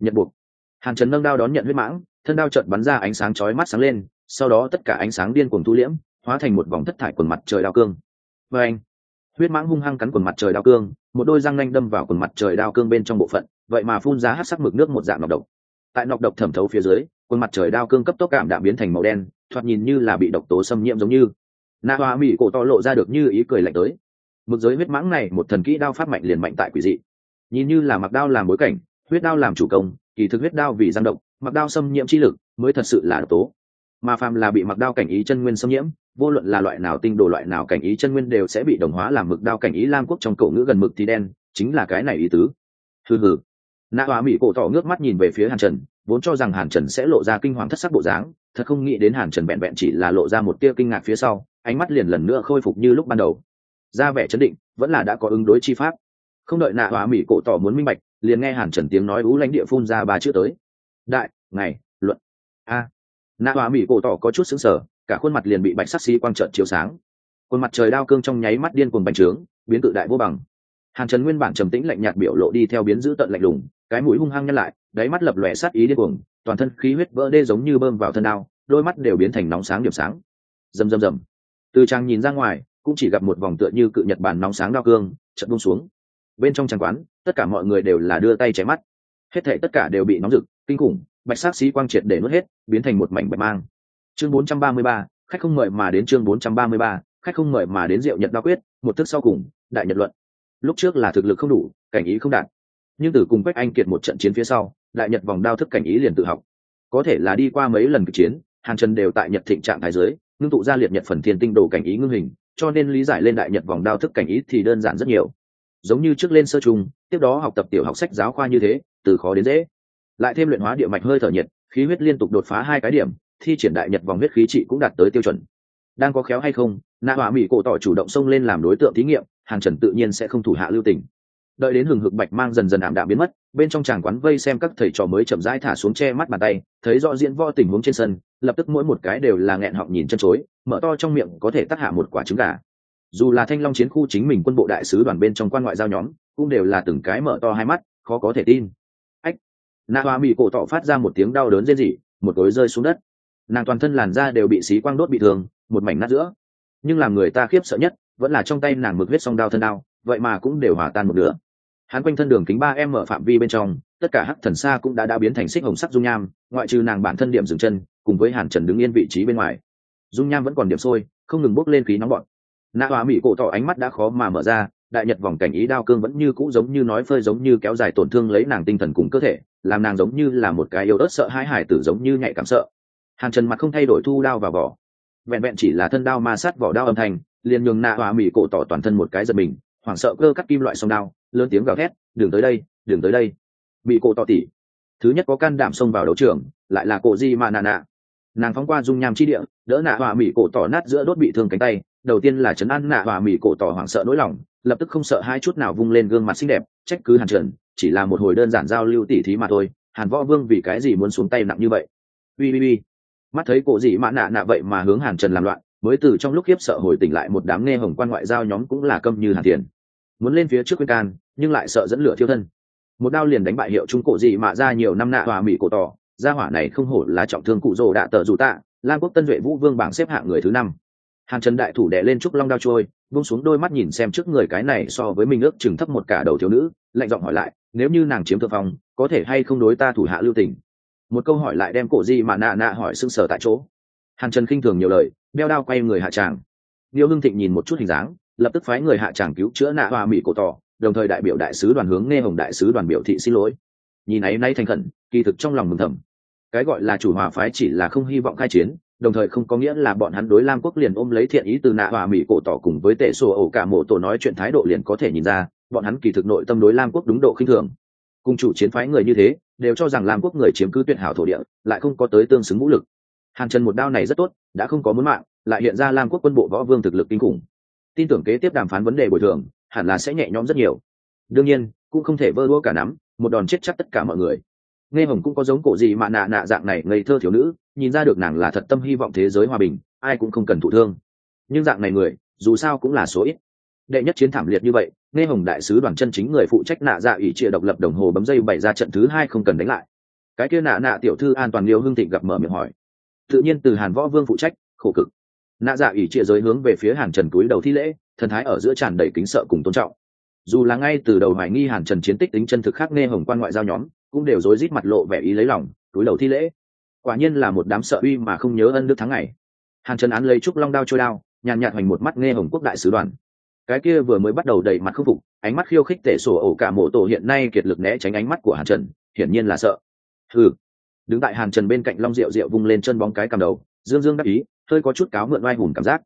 Nhật buộc. Hàn trần nâng đao đón nhận huyết mãng, thân đao trợn bắn ra ánh sáng chói mắt sáng lên, sau đó tất cả ánh sáng điên cuồng thu liễm, hóa thành một vòng thất thải quần mặt trời đao cương. Và anh huyết mãng hung hăng cắn quần mặt trời đao cương, một đôi răng nanh đâm vào quần mặt trời đao cương bên trong bộ phận, vậy mà phun ra hát sắc mực nước một dạng nọc độc. Tại nọc độc thẩm thấu phía dưới quần mặt trời đao cương cấp tốc cảm đã biến thành màu đen, thoạt nhìn như là bị độc tố xâm nhiễm giống như. Na hoa mỹ cổ to lộ ra được như ý cười lạnh tới. Mực giới huyết mãng này, một thần kỹ đao phát mạnh liền mạnh tại quỷ dị. Nhìn như là mặc đao làm bối cảnh, huyết đao làm chủ công, kỳ thực huyết đao vì giang động, mặc đao xâm nhiễm chi lực mới thật sự là độc tố. Mà phàm là bị mặc đao cảnh ý chân nguyên xâm nhiễm, vô luận là loại nào tinh đồ, loại nào cảnh ý chân nguyên đều sẽ bị đồng hóa làm mực đao cảnh ý lam quốc trong cổ ngữ gần mực thì đen, chính là cái này ý tứ. Hừ hừ nạ hòa mỹ cổ tỏ ngước mắt nhìn về phía hàn trần, vốn cho rằng hàn trần sẽ lộ ra kinh hoàng thất sắc bộ dáng, thật không nghĩ đến hàn trần vẹn vẹn chỉ là lộ ra một tia kinh ngạc phía sau, ánh mắt liền lần nữa khôi phục như lúc ban đầu. Ra vẻ chấn định, vẫn là đã có ứng đối chi pháp. Không đợi nạ hòa mỹ cổ tỏ muốn minh bạch, liền nghe hàn trần tiếng nói ú lãnh địa phun ra ba chữ tới. Đại, ngày, luận. A. Nạ hòa mỹ cổ tỏ có chút xứng sở cả khuôn mặt liền bị bạch sắc xí quang trợn chiếu sáng. Khuôn mặt trời đao cương trong nháy mắt điên cuồng bành trướng, biến tự đại vô bằng hàn trần nguyên bản trầm tĩnh lạnh nhạt biểu lộ đi theo biến giữ tận lạnh lùng cái mũi hung hăng nhăn lại đáy mắt lập lòe sát ý điên cuồng toàn thân khí huyết vỡ đê giống như bơm vào thân đao đôi mắt đều biến thành nóng sáng điểm sáng. Rầm rầm rầm. Từ trang nhìn ra ngoài cũng chỉ gặp một vòng tựa như cự nhật bản nóng sáng đao cương chợt buông xuống. Bên trong trang quán tất cả mọi người đều là đưa tay chém mắt. Hết thảy tất cả đều bị nóng rực kinh khủng bạch sắc xí quang triệt để nuốt hết biến thành một mảnh bạch mang. Chương 433, khách không mời mà đến chương 433, khách không mời mà đến rượu nhật đa quyết một thức sau cùng đại nhật luận lúc trước là thực lực không đủ, cảnh ý không đạt. Nhưng từ cùng quách anh kiệt một trận chiến phía sau, đại nhật vòng đao thức cảnh ý liền tự học. Có thể là đi qua mấy lần kịch chiến hàng chân đều tại nhật thịnh trạng thái giới ngưng tụ ra liệt nhật phần thiên tinh đồ cảnh ý ngưng hình, cho nên lý giải lên đại nhật vòng đao thức cảnh ý thì đơn giản rất nhiều. Giống như trước lên sơ trung, tiếp đó học tập tiểu học sách giáo khoa như thế, từ khó đến dễ. Lại thêm luyện hóa địa mạch hơi thở nhiệt, khí huyết liên tục đột phá hai cái điểm, thi triển đại nhật vòng huyết khí trị cũng đạt tới tiêu chuẩn. Đang có khéo hay không nạ hỏa mỹ cổ tỏ chủ động xông lên làm đối tượng thí nghiệm hàng trần tự nhiên sẽ không thủ hạ lưu tình. Đợi đến hừng hực bạch mang dần dần ảm đạm biến mất, bên trong tràng quán vây xem các thầy trò mới chậm rãi thả xuống che mắt bàn tay, thấy rõ diễn võ tình huống trên sân, lập tức mỗi một cái đều là nghẹn họng nhìn chân chối, mở to trong miệng có thể tắt hạ một quả trứng gà. Dù là thanh long chiến khu chính mình quân bộ đại sứ đoàn bên trong quan ngoại giao nhóm, cũng đều là từng cái mở to hai mắt, khó có thể tin. Ách! Nạ hoa mỹ cổ tỏ phát ra một tiếng đau đớn rên rỉ, một gối rơi xuống đất. Nàng toàn thân làn da đều bị xí quang đốt bị thương, một mảnh nát giữa. Nhưng làm người ta khiếp sợ nhất vẫn là trong tay nàng mực huyết song đao thân đao, vậy mà cũng đều hòa tan một nửa. Hắn quanh thân đường kính ba em ở phạm vi bên trong, tất cả hắc thần xa cũng đã đã biến thành xích hồng sắc dung nham, ngoại trừ nàng bản thân điểm dừng chân, cùng với hàn trần đứng yên vị trí bên ngoài. Dung nham vẫn còn điểm sôi, không ngừng bốc lên khí nóng bọn nạ hòa mỹ cổ tỏ ánh mắt đã khó mà mở ra, đại nhật vòng cảnh ý đao cương vẫn như cũ giống như nói phơi giống như kéo dài tổn thương lấy nàng tinh thần cùng cơ thể, làm nàng giống như là một cái yếu ớt sợ hãi hải tử giống như nhạy cảm sợ. Hàn trần mặt không thay đổi thu đao vào vỏ. Vẹn vẹn chỉ là thân đao ma sát vỏ đao âm thanh liền nhường nạ hòa mỹ cổ tỏ toàn thân một cái giật mình, hoảng sợ cơ cắt kim loại sông đao, lớn tiếng gào thét đường tới đây đường tới đây. Bị cổ tỏ tỉ. Thứ nhất có can đảm xông vào đấu trường, lại là cổ di mạ nạ nạ nàng phóng qua dung nham chi địa, đỡ nạ hòa mỹ cổ tỏ nát giữa đốt bị thương cánh tay, đầu tiên là chấn an nạ hòa mỹ cổ tỏ hoảng sợ nỗi lòng, lập tức không sợ hai chút nào vung lên gương mặt xinh đẹp, trách cứ hàn trần, chỉ là một hồi đơn giản giao lưu tỉ thí mà thôi, hàn võ vương vì cái gì muốn xuống tay nặng như vậy? Ui ui ui mắt thấy cổ dị mã nạ nạ vậy mà hướng hàn trần làm loạn mới từ trong lúc khiếp sợ hồi tỉnh lại một đám nghe hồng quan ngoại giao nhóm cũng là câm như hàn tiền. Muốn lên phía trước khuyên can, nhưng lại sợ dẫn lửa thiêu thân. Một đao liền đánh bại hiệu trung cổ dị mạ ra nhiều năm nạ hòa mỹ cổ tỏ. Gia hỏa này không hổ là trọng thương cụ rồ đạ tờ dù tạ lan quốc tân duệ vũ vương bảng xếp hạng người thứ năm. Hàn trần đại thủ đệ lên trúc long đao trôi vung xuống đôi mắt nhìn xem trước người cái này so với mình ước chừng thấp một cả đầu thiếu nữ, lạnh giọng hỏi lại, nếu như nàng chiếm thượng phong, có thể hay không đối ta thủ hạ lưu tình? Một câu hỏi lại đem cổ di mà nạ nạ hỏi sưng sờ tại chỗ. Hàn trần khinh thường nhiều lời đeo đao quay người hạ tràng. Niêu hưng thịnh nhìn một chút hình dáng, lập tức phái người hạ tràng cứu chữa nạ hoa mỹ cổ tỏ, đồng thời đại biểu đại sứ đoàn hướng nghe hồng đại sứ đoàn biểu thị xin lỗi. Nhìn ấy nay thành khẩn, kỳ thực trong lòng mừng thầm. Cái gọi là chủ hòa phái chỉ là không hy vọng khai chiến, đồng thời không có nghĩa là bọn hắn đối lam quốc liền ôm lấy thiện ý từ nạ hòa mỹ cổ tỏ cùng với tệ sổ ổ cả mộ tổ nói chuyện thái độ liền có thể nhìn ra, bọn hắn kỳ thực nội tâm đối lam quốc đúng độ khinh thường. Cùng chủ chiến phái người như thế, đều cho rằng lam quốc người chiếm cứ tuyệt hảo thổ địa, lại không có tới tương xứng vũ lực hàn trần một đao này rất tốt, đã không có muốn mạng, lại hiện ra lam quốc quân bộ võ vương thực lực kinh khủng. Tin tưởng kế tiếp đàm phán vấn đề bồi thường, hẳn là sẽ nhẹ nhõm rất nhiều. Đương nhiên, cũng không thể vơ đua cả nắm, một đòn chết chắc tất cả mọi người. Nghe hồng cũng có giống cổ gì mà nạ nạ dạng này ngây thơ thiếu nữ, nhìn ra được nàng là thật tâm hy vọng thế giới hòa bình, ai cũng không cần thụ thương. Nhưng dạng này người, dù sao cũng là số ít. Đệ nhất chiến thảm liệt như vậy, nghe hồng đại sứ đoàn chân chính người phụ trách nạ dạ ủy chia độc lập đồng hồ bấm dây bày ra trận thứ hai không cần đánh lại. Cái kia nạ nạ tiểu thư an toàn liêu hương thịnh gặp mở miệng hỏi tự nhiên từ hàn võ vương phụ trách, khổ cực. Nạ dạ ủy chia giới hướng về phía hàn trần túi đầu thi lễ, thần thái ở giữa tràn đầy kính sợ cùng tôn trọng. Dù là ngay từ đầu hoài nghi hàn trần chiến tích tính chân thực khác nghe hồng quan ngoại giao nhóm, cũng đều rối rít mặt lộ vẻ ý lấy lòng, túi đầu thi lễ. Quả nhiên là một đám sợ uy mà không nhớ ân đức tháng ngày. Hàn trần án lấy trúc long đao trôi đao, nhàn nhạt hoành một mắt nghe hồng quốc đại sứ đoàn. Cái kia vừa mới bắt đầu đẩy mặt khâm phục, ánh mắt khiêu khích tể sổ ổ cả mộ tổ hiện nay kiệt lực né tránh ánh mắt của hàn trần, hiển nhiên là sợ. Ừ đứng tại hàn trần bên cạnh long rượu rượu vung lên chân bóng cái cầm đầu, dương dương đắc ý, hơi có chút cáo mượn oai hùng cảm giác.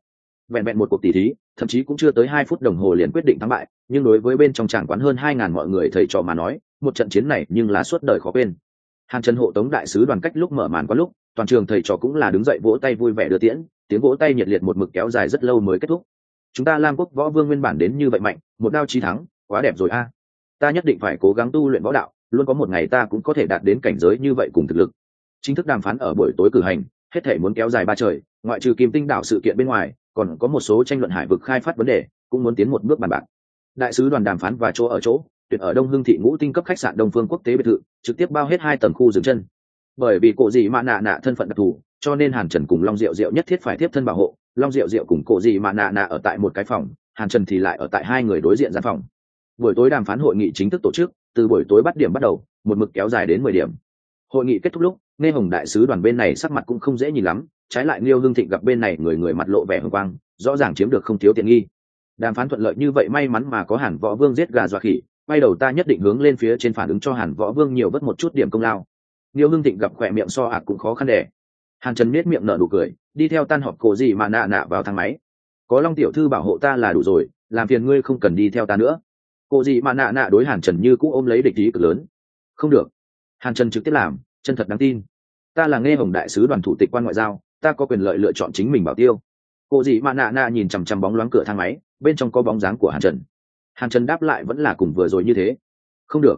Vẹn vẹn một cuộc tỷ thí, thậm chí cũng chưa tới hai phút đồng hồ liền quyết định thắng bại, nhưng đối với bên trong tràng quán hơn hai ngàn mọi người thầy trò mà nói, một trận chiến này nhưng là suốt đời khó quên. Hàn trần hộ tống đại sứ đoàn cách lúc mở màn có lúc, toàn trường thầy trò cũng là đứng dậy vỗ tay vui vẻ đưa tiễn, tiếng vỗ tay nhiệt liệt một mực kéo dài rất lâu mới kết thúc. Chúng ta lam quốc võ vương nguyên bản đến như vậy mạnh, một đao chí thắng, quá đẹp rồi a. Ta nhất định phải cố gắng tu luyện võ đạo luôn có một ngày ta cũng có thể đạt đến cảnh giới như vậy cùng thực lực. Chính thức đàm phán ở buổi tối cử hành, hết thể muốn kéo dài ba trời, ngoại trừ kim tinh đảo sự kiện bên ngoài, còn có một số tranh luận hải vực khai phát vấn đề, cũng muốn tiến một bước bàn bạc. Đại sứ đoàn đàm phán và chỗ ở chỗ, tuyệt ở đông hưng thị ngũ tinh cấp khách sạn đông phương quốc tế biệt thự, trực tiếp bao hết hai tầng khu dừng chân. Bởi vì cổ dị mạ nạ nạ thân phận đặc thù, cho nên hàn trần cùng long diệu diệu nhất thiết phải tiếp thân bảo hộ. Long diệu diệu cùng cổ dị mạ nạ nạ ở tại một cái phòng, hàn trần thì lại ở tại hai người đối diện gian phòng. Buổi tối đàm phán hội nghị chính thức tổ chức từ buổi tối bắt điểm bắt đầu, một mực kéo dài đến mười điểm. Hội nghị kết thúc lúc, nghe hồng đại sứ đoàn bên này sắc mặt cũng không dễ nhìn lắm, trái lại liêu hương thịnh gặp bên này người người mặt lộ vẻ hồng quang, rõ ràng chiếm được không thiếu tiện nghi. Đàm phán thuận lợi như vậy may mắn mà có hàn võ vương giết gà dọa khỉ, quay đầu ta nhất định hướng lên phía trên phản ứng cho hàn võ vương nhiều vất một chút điểm công lao. Liêu hương thịnh gặp khỏe miệng so ạc cũng khó khăn đẻ hàn trần miết miệng nở nụ cười, đi theo tan họp cổ gì mà nạ nạ vào thang máy. Có long tiểu thư bảo hộ ta là đủ rồi, làm phiền ngươi không cần đi theo ta nữa cô gì mà nạ nạ đối hàn trần như cũ ôm lấy địch ý cực lớn. Không được. Hàn trần trực tiếp làm, chân thật đáng tin. Ta là nghe hồng đại sứ đoàn thủ tịch quan ngoại giao, ta có quyền lợi lựa chọn chính mình bảo tiêu. Cô dị mạ nạ nạ nhìn chằm chằm bóng loáng cửa thang máy, bên trong có bóng dáng của hàn trần. Hàn trần đáp lại vẫn là cùng vừa rồi như thế. Không được.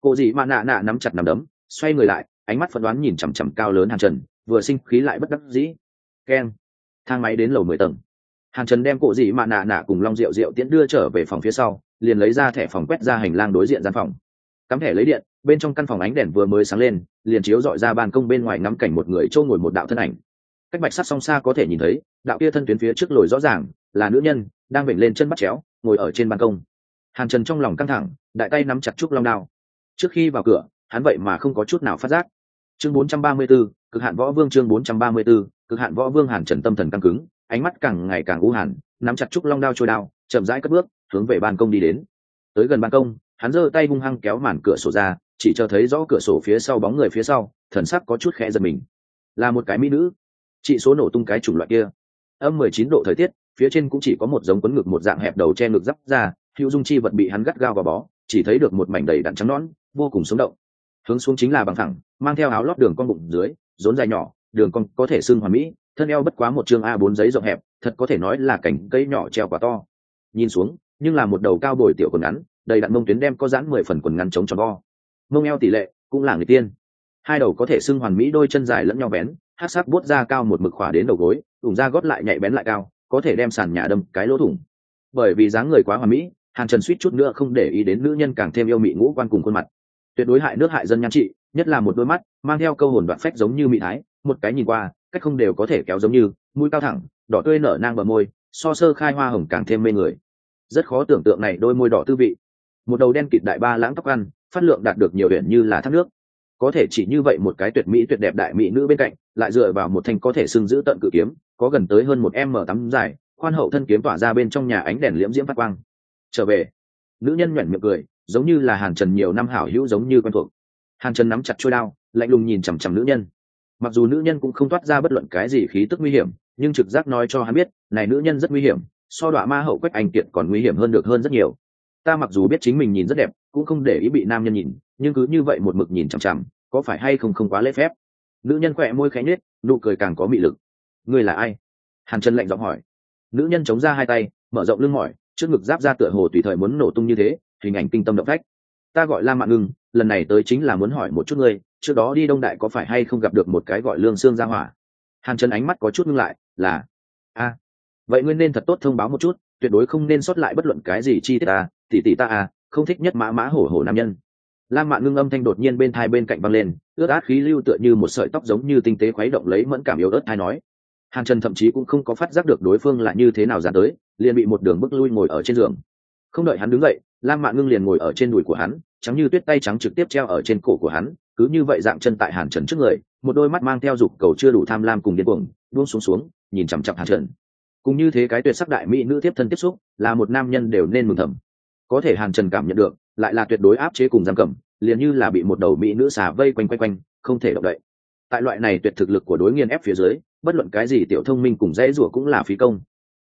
Cô dị mạ nạ nạ nắm chặt nằm đấm, xoay người lại, ánh mắt phân đoán nhìn chằm chằm cao lớn hàn trần, vừa sinh khí lại bất đắc dĩ. Keng. Thang máy đến lầu mười tầng hàn trần đem cổ dị mạ nạ nạ cùng long rượu rượu tiễn đưa trở về phòng phía sau liền lấy ra thẻ phòng quét ra hành lang đối diện gian phòng. Cắm thẻ lấy điện bên trong căn phòng ánh đèn vừa mới sáng lên liền chiếu dọi ra ban công bên ngoài ngắm cảnh một người trâu ngồi một đạo thân ảnh. Cách bạch sắt song xa có thể nhìn thấy đạo kia thân tuyến phía trước lồi rõ ràng là nữ nhân đang vểnh lên chân bắt chéo ngồi ở trên ban công. Hàn trần trong lòng căng thẳng đại tay nắm chặt trúc long đao. Trước khi vào cửa hắn vậy mà không có chút nào phát giác. Chương 434, cực hạn võ vương chương 434, cực hạn võ vương hàn trần tâm thần căng cứng ánh mắt càng ngày càng u hàn, nắm chặt trúc long đao trôi đao, chậm rãi cất bước, hướng về ban công đi đến. Tới gần ban công, hắn giơ tay hung hăng kéo màn cửa sổ ra, chỉ cho thấy rõ cửa sổ phía sau bóng người phía sau, thần sắc có chút khẽ giật mình. Là một cái mỹ nữ. Trị số nổ tung cái chủng loại kia. Âm mười chín độ thời tiết, phía trên cũng chỉ có một giống quấn ngực một dạng hẹp đầu che ngực giáp ra, hữu dung chi vật bị hắn gắt gao vào bó, chỉ thấy được một mảnh đầy đặn trắng nõn, vô cùng sống động. Hướng xuống chính là bằng thẳng, mang theo áo lót đường con bụng dưới, rốn dài nhỏ, đường con có thể xưng hoàn mỹ thân eo bất quá một chương a bốn giấy rộng hẹp, thật có thể nói là cảnh cây nhỏ treo quả to. Nhìn xuống, nhưng là một đầu cao bồi tiểu quần ngắn, đầy đặn mông tuyến đem có giãn mười phần quần ngắn chống tròn vo. Mông eo tỷ lệ cũng là người tiên. Hai đầu có thể xưng hoàn mỹ đôi chân dài lẫn nhau bén, hát sắc bút ra cao một mực khỏa đến đầu gối, ủng ra gót lại nhạy bén lại cao, có thể đem sàn nhà đâm cái lỗ thủng. Bởi vì dáng người quá hoàn mỹ, hàn trần suýt chút nữa không để ý đến nữ nhân càng thêm yêu mị ngũ quan cùng khuôn mặt. Tuyệt đối hại nước hại dân nhan trị, nhất là một đôi mắt, mang theo câu hồn đoạn phách giống như mỹ thái, một cái nhìn qua cách không đều có thể kéo giống như, mũi cao thẳng, đỏ tươi nở nang bờ môi, so sơ khai hoa hồng càng thêm mê người. Rất khó tưởng tượng này đôi môi đỏ tư vị. Một đầu đen kịt đại ba lãng tóc ăn, phát lượng đạt được nhiều huyện như là thác nước. Có thể chỉ như vậy một cái tuyệt mỹ tuyệt đẹp đại mỹ nữ bên cạnh, lại dựa vào một thanh có thể sưng giữ tận cự kiếm, có gần tới hơn một m tắm dài, khoan hậu thân kiếm tỏa ra bên trong nhà ánh đèn liễm diễm phát quang. Trở về. Nữ nhân nhoẻn miệng cười, giống như là hàn trần nhiều năm hảo hữu giống như quen thuộc. Hàn trần nắm chặt trôi đao, lạnh lùng nhìn chằm chằm nữ nhân mặc dù nữ nhân cũng không toát ra bất luận cái gì khí tức nguy hiểm, nhưng trực giác nói cho hắn biết, này nữ nhân rất nguy hiểm, so đọa ma hậu quách anh kiệt còn nguy hiểm hơn được hơn rất nhiều. Ta mặc dù biết chính mình nhìn rất đẹp, cũng không để ý bị nam nhân nhìn, nhưng cứ như vậy một mực nhìn chằm chằm, có phải hay không không quá lễ phép? Nữ nhân khỏe môi khẽ nhếch, nụ cười càng có mị lực. Ngươi là ai? Hàn trần lạnh giọng hỏi. Nữ nhân chống ra hai tay, mở rộng lưng mỏi, trước ngực giáp ra tựa hồ tùy thời muốn nổ tung như thế, hình ảnh kinh tâm động phách. Ta gọi la mạn ngưng lần này tới chính là muốn hỏi một chút ngươi, trước đó đi đông đại có phải hay không gặp được một cái gọi lương xương ra hỏa? Hàn trần ánh mắt có chút ngưng lại, là, a, vậy ngươi nên thật tốt thông báo một chút, tuyệt đối không nên sót lại bất luận cái gì chi tiết ta tỉ tỉ ta à không thích nhất mã mã hổ hổ nam nhân. Lam mạn ngưng âm thanh đột nhiên bên thai bên cạnh băng lên, ướt át khí lưu tựa như một sợi tóc giống như tinh tế khuấy động lấy mẫn cảm yếu ớt thai nói. Hàn trần thậm chí cũng không có phát giác được đối phương là như thế nào dán tới, liền bị một đường bước lui ngồi ở trên giường. Không đợi hắn đứng dậy lam mạn ngưng liền ngồi ở trên đùi của hắn, trắng như tuyết tay trắng trực tiếp treo ở trên cổ của hắn, cứ như vậy dạng chân tại hàn trần trước người, một đôi mắt mang theo dục cầu chưa đủ tham lam cùng điên cuồng, buông xuống xuống, nhìn chằm chặp hàn trần. Cùng như thế cái tuyệt sắc đại mỹ nữ tiếp thân tiếp xúc, là một nam nhân đều nên mừng thầm. Có thể hàn trần cảm nhận được, lại là tuyệt đối áp chế cùng giam cầm, liền như là bị một đầu mỹ nữ xà vây quanh quanh quanh, không thể động đậy. Tại loại này tuyệt thực lực của đối nghiên ép phía dưới, bất luận cái gì tiểu thông minh cùng dễ rủa cũng là phí công.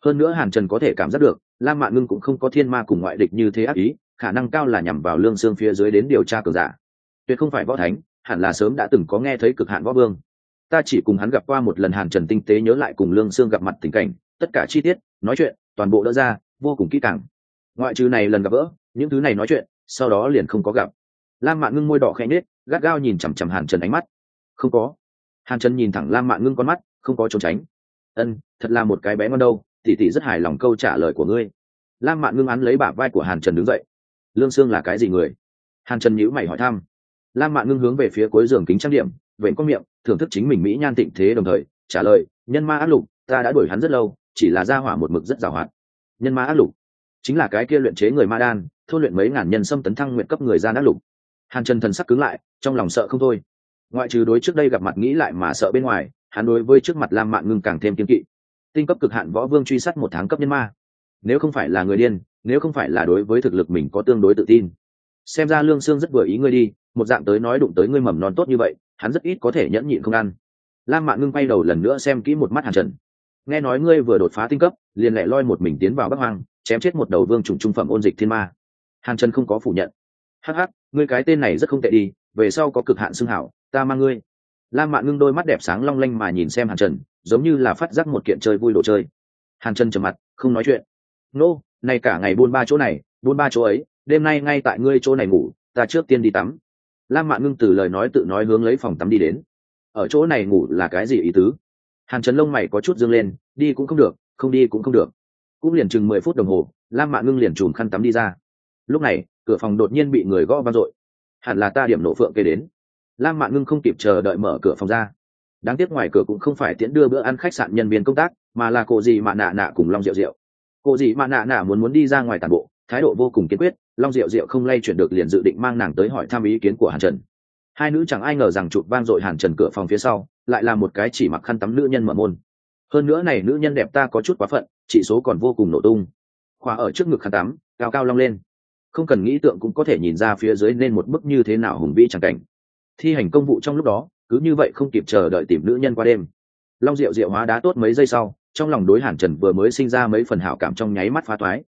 Hơn nữa hàn trần có thể cảm giác được lam mạn ngưng cũng không có thiên ma cùng ngoại địch như thế ác ý, khả năng cao là nhằm vào lương xương phía dưới đến điều tra cường giả. Tuyệt không phải võ thánh, hẳn là sớm đã từng có nghe thấy cực hạn võ vương. Ta chỉ cùng hắn gặp qua một lần hàn trần tinh tế nhớ lại cùng lương xương gặp mặt tình cảnh, tất cả chi tiết, nói chuyện, toàn bộ đỡ ra, vô cùng kỹ càng. Ngoại trừ này lần gặp gỡ, những thứ này nói chuyện, sau đó liền không có gặp. Lam mạn ngưng môi đỏ khẽ nết gắt gao nhìn chằm chằm hàn trần ánh mắt. Không có. Hàn trần nhìn thẳng lam mạn ngưng con mắt, không có trốn tránh. Ân, thật là một cái bé ngon đâu. Tỷ tỷ rất hài lòng câu trả lời của ngươi. Lam mạn ngưng án lấy bả vai của hàn trần đứng dậy. Lương sương là cái gì người? Hàn trần nhữ mày hỏi thăm. Lam mạn ngưng hướng về phía cuối giường kính trang điểm vện có miệng, thưởng thức chính mình mỹ nhan tịnh thế đồng thời, trả lời, nhân ma ác lục, ta đã đuổi hắn rất lâu, chỉ là ra hỏa một mực rất dào hoạt nhân ma ác lục, chính là cái kia luyện chế người ma đan, thôn luyện mấy ngàn nhân xâm tấn thăng nguyện cấp người ra ác lục. Hàn trần thần sắc cứng lại, trong lòng sợ không thôi. Ngoại trừ đối trước đây gặp mặt nghĩ lại mà sợ bên ngoài, hắn đối với trước mặt lam mạn ngưng càng thêm kiên kỵ tinh cấp cực hạn võ vương truy sát một tháng cấp nhân ma. Nếu không phải là người điên, nếu không phải là đối với thực lực mình có tương đối tự tin. Xem ra lương sương rất vừa ý ngươi đi, một dạng tới nói đụng tới ngươi mầm non tốt như vậy, hắn rất ít có thể nhẫn nhịn không ăn. Lam mạng ngưng bay đầu lần nữa xem kỹ một mắt hàn trần. Nghe nói ngươi vừa đột phá tinh cấp, liền lẻ loi một mình tiến vào bắc hoang, chém chết một đầu vương trùng trung phẩm ôn dịch thiên ma. Hàn trần không có phủ nhận. Hắc hắc, ngươi cái tên này rất không tệ đi, về sau có cực hạn xưng hảo, ta mang ngươi. Lam mạng ngưng đôi mắt đẹp sáng long lanh mà nhìn xem hàn trần giống như là phát giác một kiện chơi vui đồ chơi. Hàn chân trầm mặt không nói chuyện. Nô、no, này cả ngày buôn ba chỗ này buôn ba chỗ ấy đêm nay ngay tại ngươi chỗ này ngủ ta trước tiên đi tắm. Lam mạn ngưng từ lời nói tự nói hướng lấy phòng tắm đi đến. Ở chỗ này ngủ là cái gì ý tứ? Hàn trần lông mày có chút dương lên đi cũng không được không đi cũng không được. Cũng liền chừng mười phút đồng hồ lam mạn ngưng liền chùm khăn tắm đi ra. Lúc này cửa phòng đột nhiên bị người gõ vang dội. Hẳn là ta điểm nổ phượng kê đến. Lam mạn ngưng không kịp chờ đợi mở cửa phòng ra đáng tiếc ngoài cửa cũng không phải tiễn đưa bữa ăn khách sạn nhân viên công tác, mà là cô gì mà nạ nạ cùng long rượu rượu cô gì mà nạ nạ muốn muốn đi ra ngoài tàn bộ, thái độ vô cùng kiên quyết, long diệu diệu không lay chuyển được liền dự định mang nàng tới hỏi thăm ý kiến của hàn trần. Hai nữ chẳng ai ngờ rằng chụp vang dội hàn trần cửa phòng phía sau, lại là một cái chỉ mặc khăn tắm nữ nhân mở môn. Hơn nữa này nữ nhân đẹp ta có chút quá phận, chỉ số còn vô cùng nổ tung. Khóa ở trước ngực khăn tắm, cao cao long lên. Không cần nghĩ tượng cũng có thể nhìn ra phía dưới nên một bức như thế nào hùng vĩ chẳng cảnh. Thi hành công vụ trong lúc đó cứ như vậy không kịp chờ đợi tìm nữ nhân qua đêm. Long diệu diệu hóa đá tốt mấy giây sau, trong lòng đối hàn trần vừa mới sinh ra mấy phần hảo cảm trong nháy mắt phá thoái.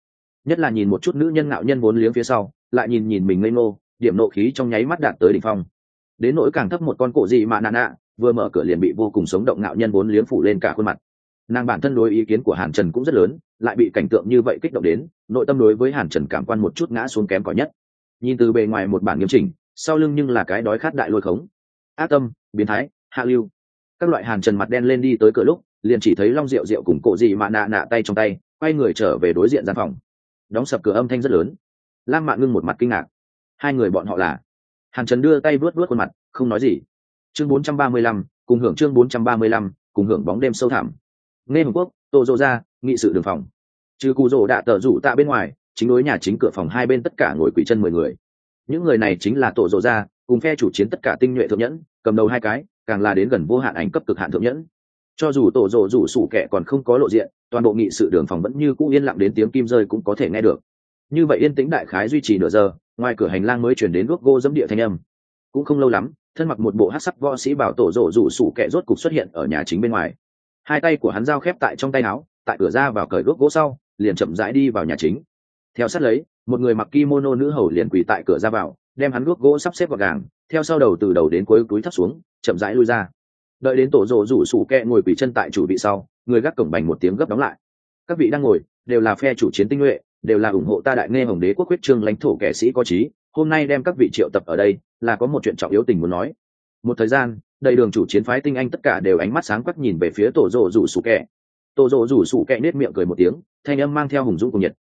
nhất là nhìn một chút nữ nhân ngạo nhân vốn liếng phía sau, lại nhìn nhìn mình ngây ngô, điểm nộ khí trong nháy mắt đạt tới đỉnh phong. Đến nỗi càng thấp một con cổ gì mà nà nạ, vừa mở cửa liền bị vô cùng sống động ngạo nhân vốn liếng phủ lên cả khuôn mặt. Nàng bản thân đối ý kiến của hàn trần cũng rất lớn, lại bị cảnh tượng như vậy kích động đến, nội tâm đối với hàn trần cảm quan một chút ngã xuống kém cỏi nhất. Nhìn từ bề ngoài một bản nghiêm chỉnh, sau lưng nhưng là cái đói khát đại lôi khống. Á tâm biến thái hạ lưu. Các loại hàn trần mặt đen lên đi tới cửa lúc liền chỉ thấy long rượu rượu cùng cổ gì mà nạ nạ tay trong tay quay người trở về đối diện gian phòng. Đóng sập cửa âm thanh rất lớn. Lam mạn ngưng một mặt kinh ngạc. Hai người bọn họ là? Hàn trần đưa tay vớt vớt khuôn mặt không nói gì. Chương 435, cùng hưởng chương 435, cùng hưởng bóng đêm sâu thẳm. Nghe hồng quốc tô dô ra nghị sự đường phòng. Trừ cụ rỗ đạ tờ rủ tạ bên ngoài chính đối nhà chính cửa phòng hai bên tất cả ngồi quỷ chân mười người. Những người này chính là tổ rộ ra cùng phe chủ chiến tất cả tinh nhuệ thượng nhẫn cầm đầu hai cái, càng là đến gần vô hạn ảnh cấp cực hạn thượng nhẫn. Cho dù tổ rộ rủ sủ kẻ còn không có lộ diện, toàn bộ nghị sự đường phòng vẫn như cũ yên lặng đến tiếng kim rơi cũng có thể nghe được. Như vậy yên tĩnh đại khái duy trì nửa giờ, ngoài cửa hành lang mới chuyển đến gốc gô dẫm địa thanh âm. Cũng không lâu lắm, thân mặc một bộ hát sắc võ sĩ bảo tổ rộ rủ sủ kẻ rốt cục xuất hiện ở nhà chính bên ngoài. Hai tay của hắn giao khép tại trong tay áo, tại cửa ra vào cởi gốc gỗ sau, liền chậm rãi đi vào nhà chính. Theo sát lấy, một người mặc kimono nữ hầu liền quỳ tại cửa ra vào, đem hắn gốc gỗ sắp xếp vào gàng theo sau đầu từ đầu đến cuối túi thấp xuống, chậm rãi lui ra. Đợi đến tổ rộ rủ sủ kẹ ngồi quỷ chân tại chủ vị sau, người gác cổng bành một tiếng gấp đóng lại. Các vị đang ngồi, đều là phe chủ chiến tinh nhuệ, đều là ủng hộ ta đại nghe hồng đế quốc quyết trương lãnh thổ kẻ sĩ có trí. Hôm nay đem các vị triệu tập ở đây, là có một chuyện trọng yếu tình muốn nói. Một thời gian, đầy đường chủ chiến phái tinh anh tất cả đều ánh mắt sáng quắc nhìn về phía tổ rộ rủ sủ kẹ. Tổ rộ rủ sủ kẹ nết miệng cười một tiếng, thanh âm mang theo hùng dũng cùng nhiệt.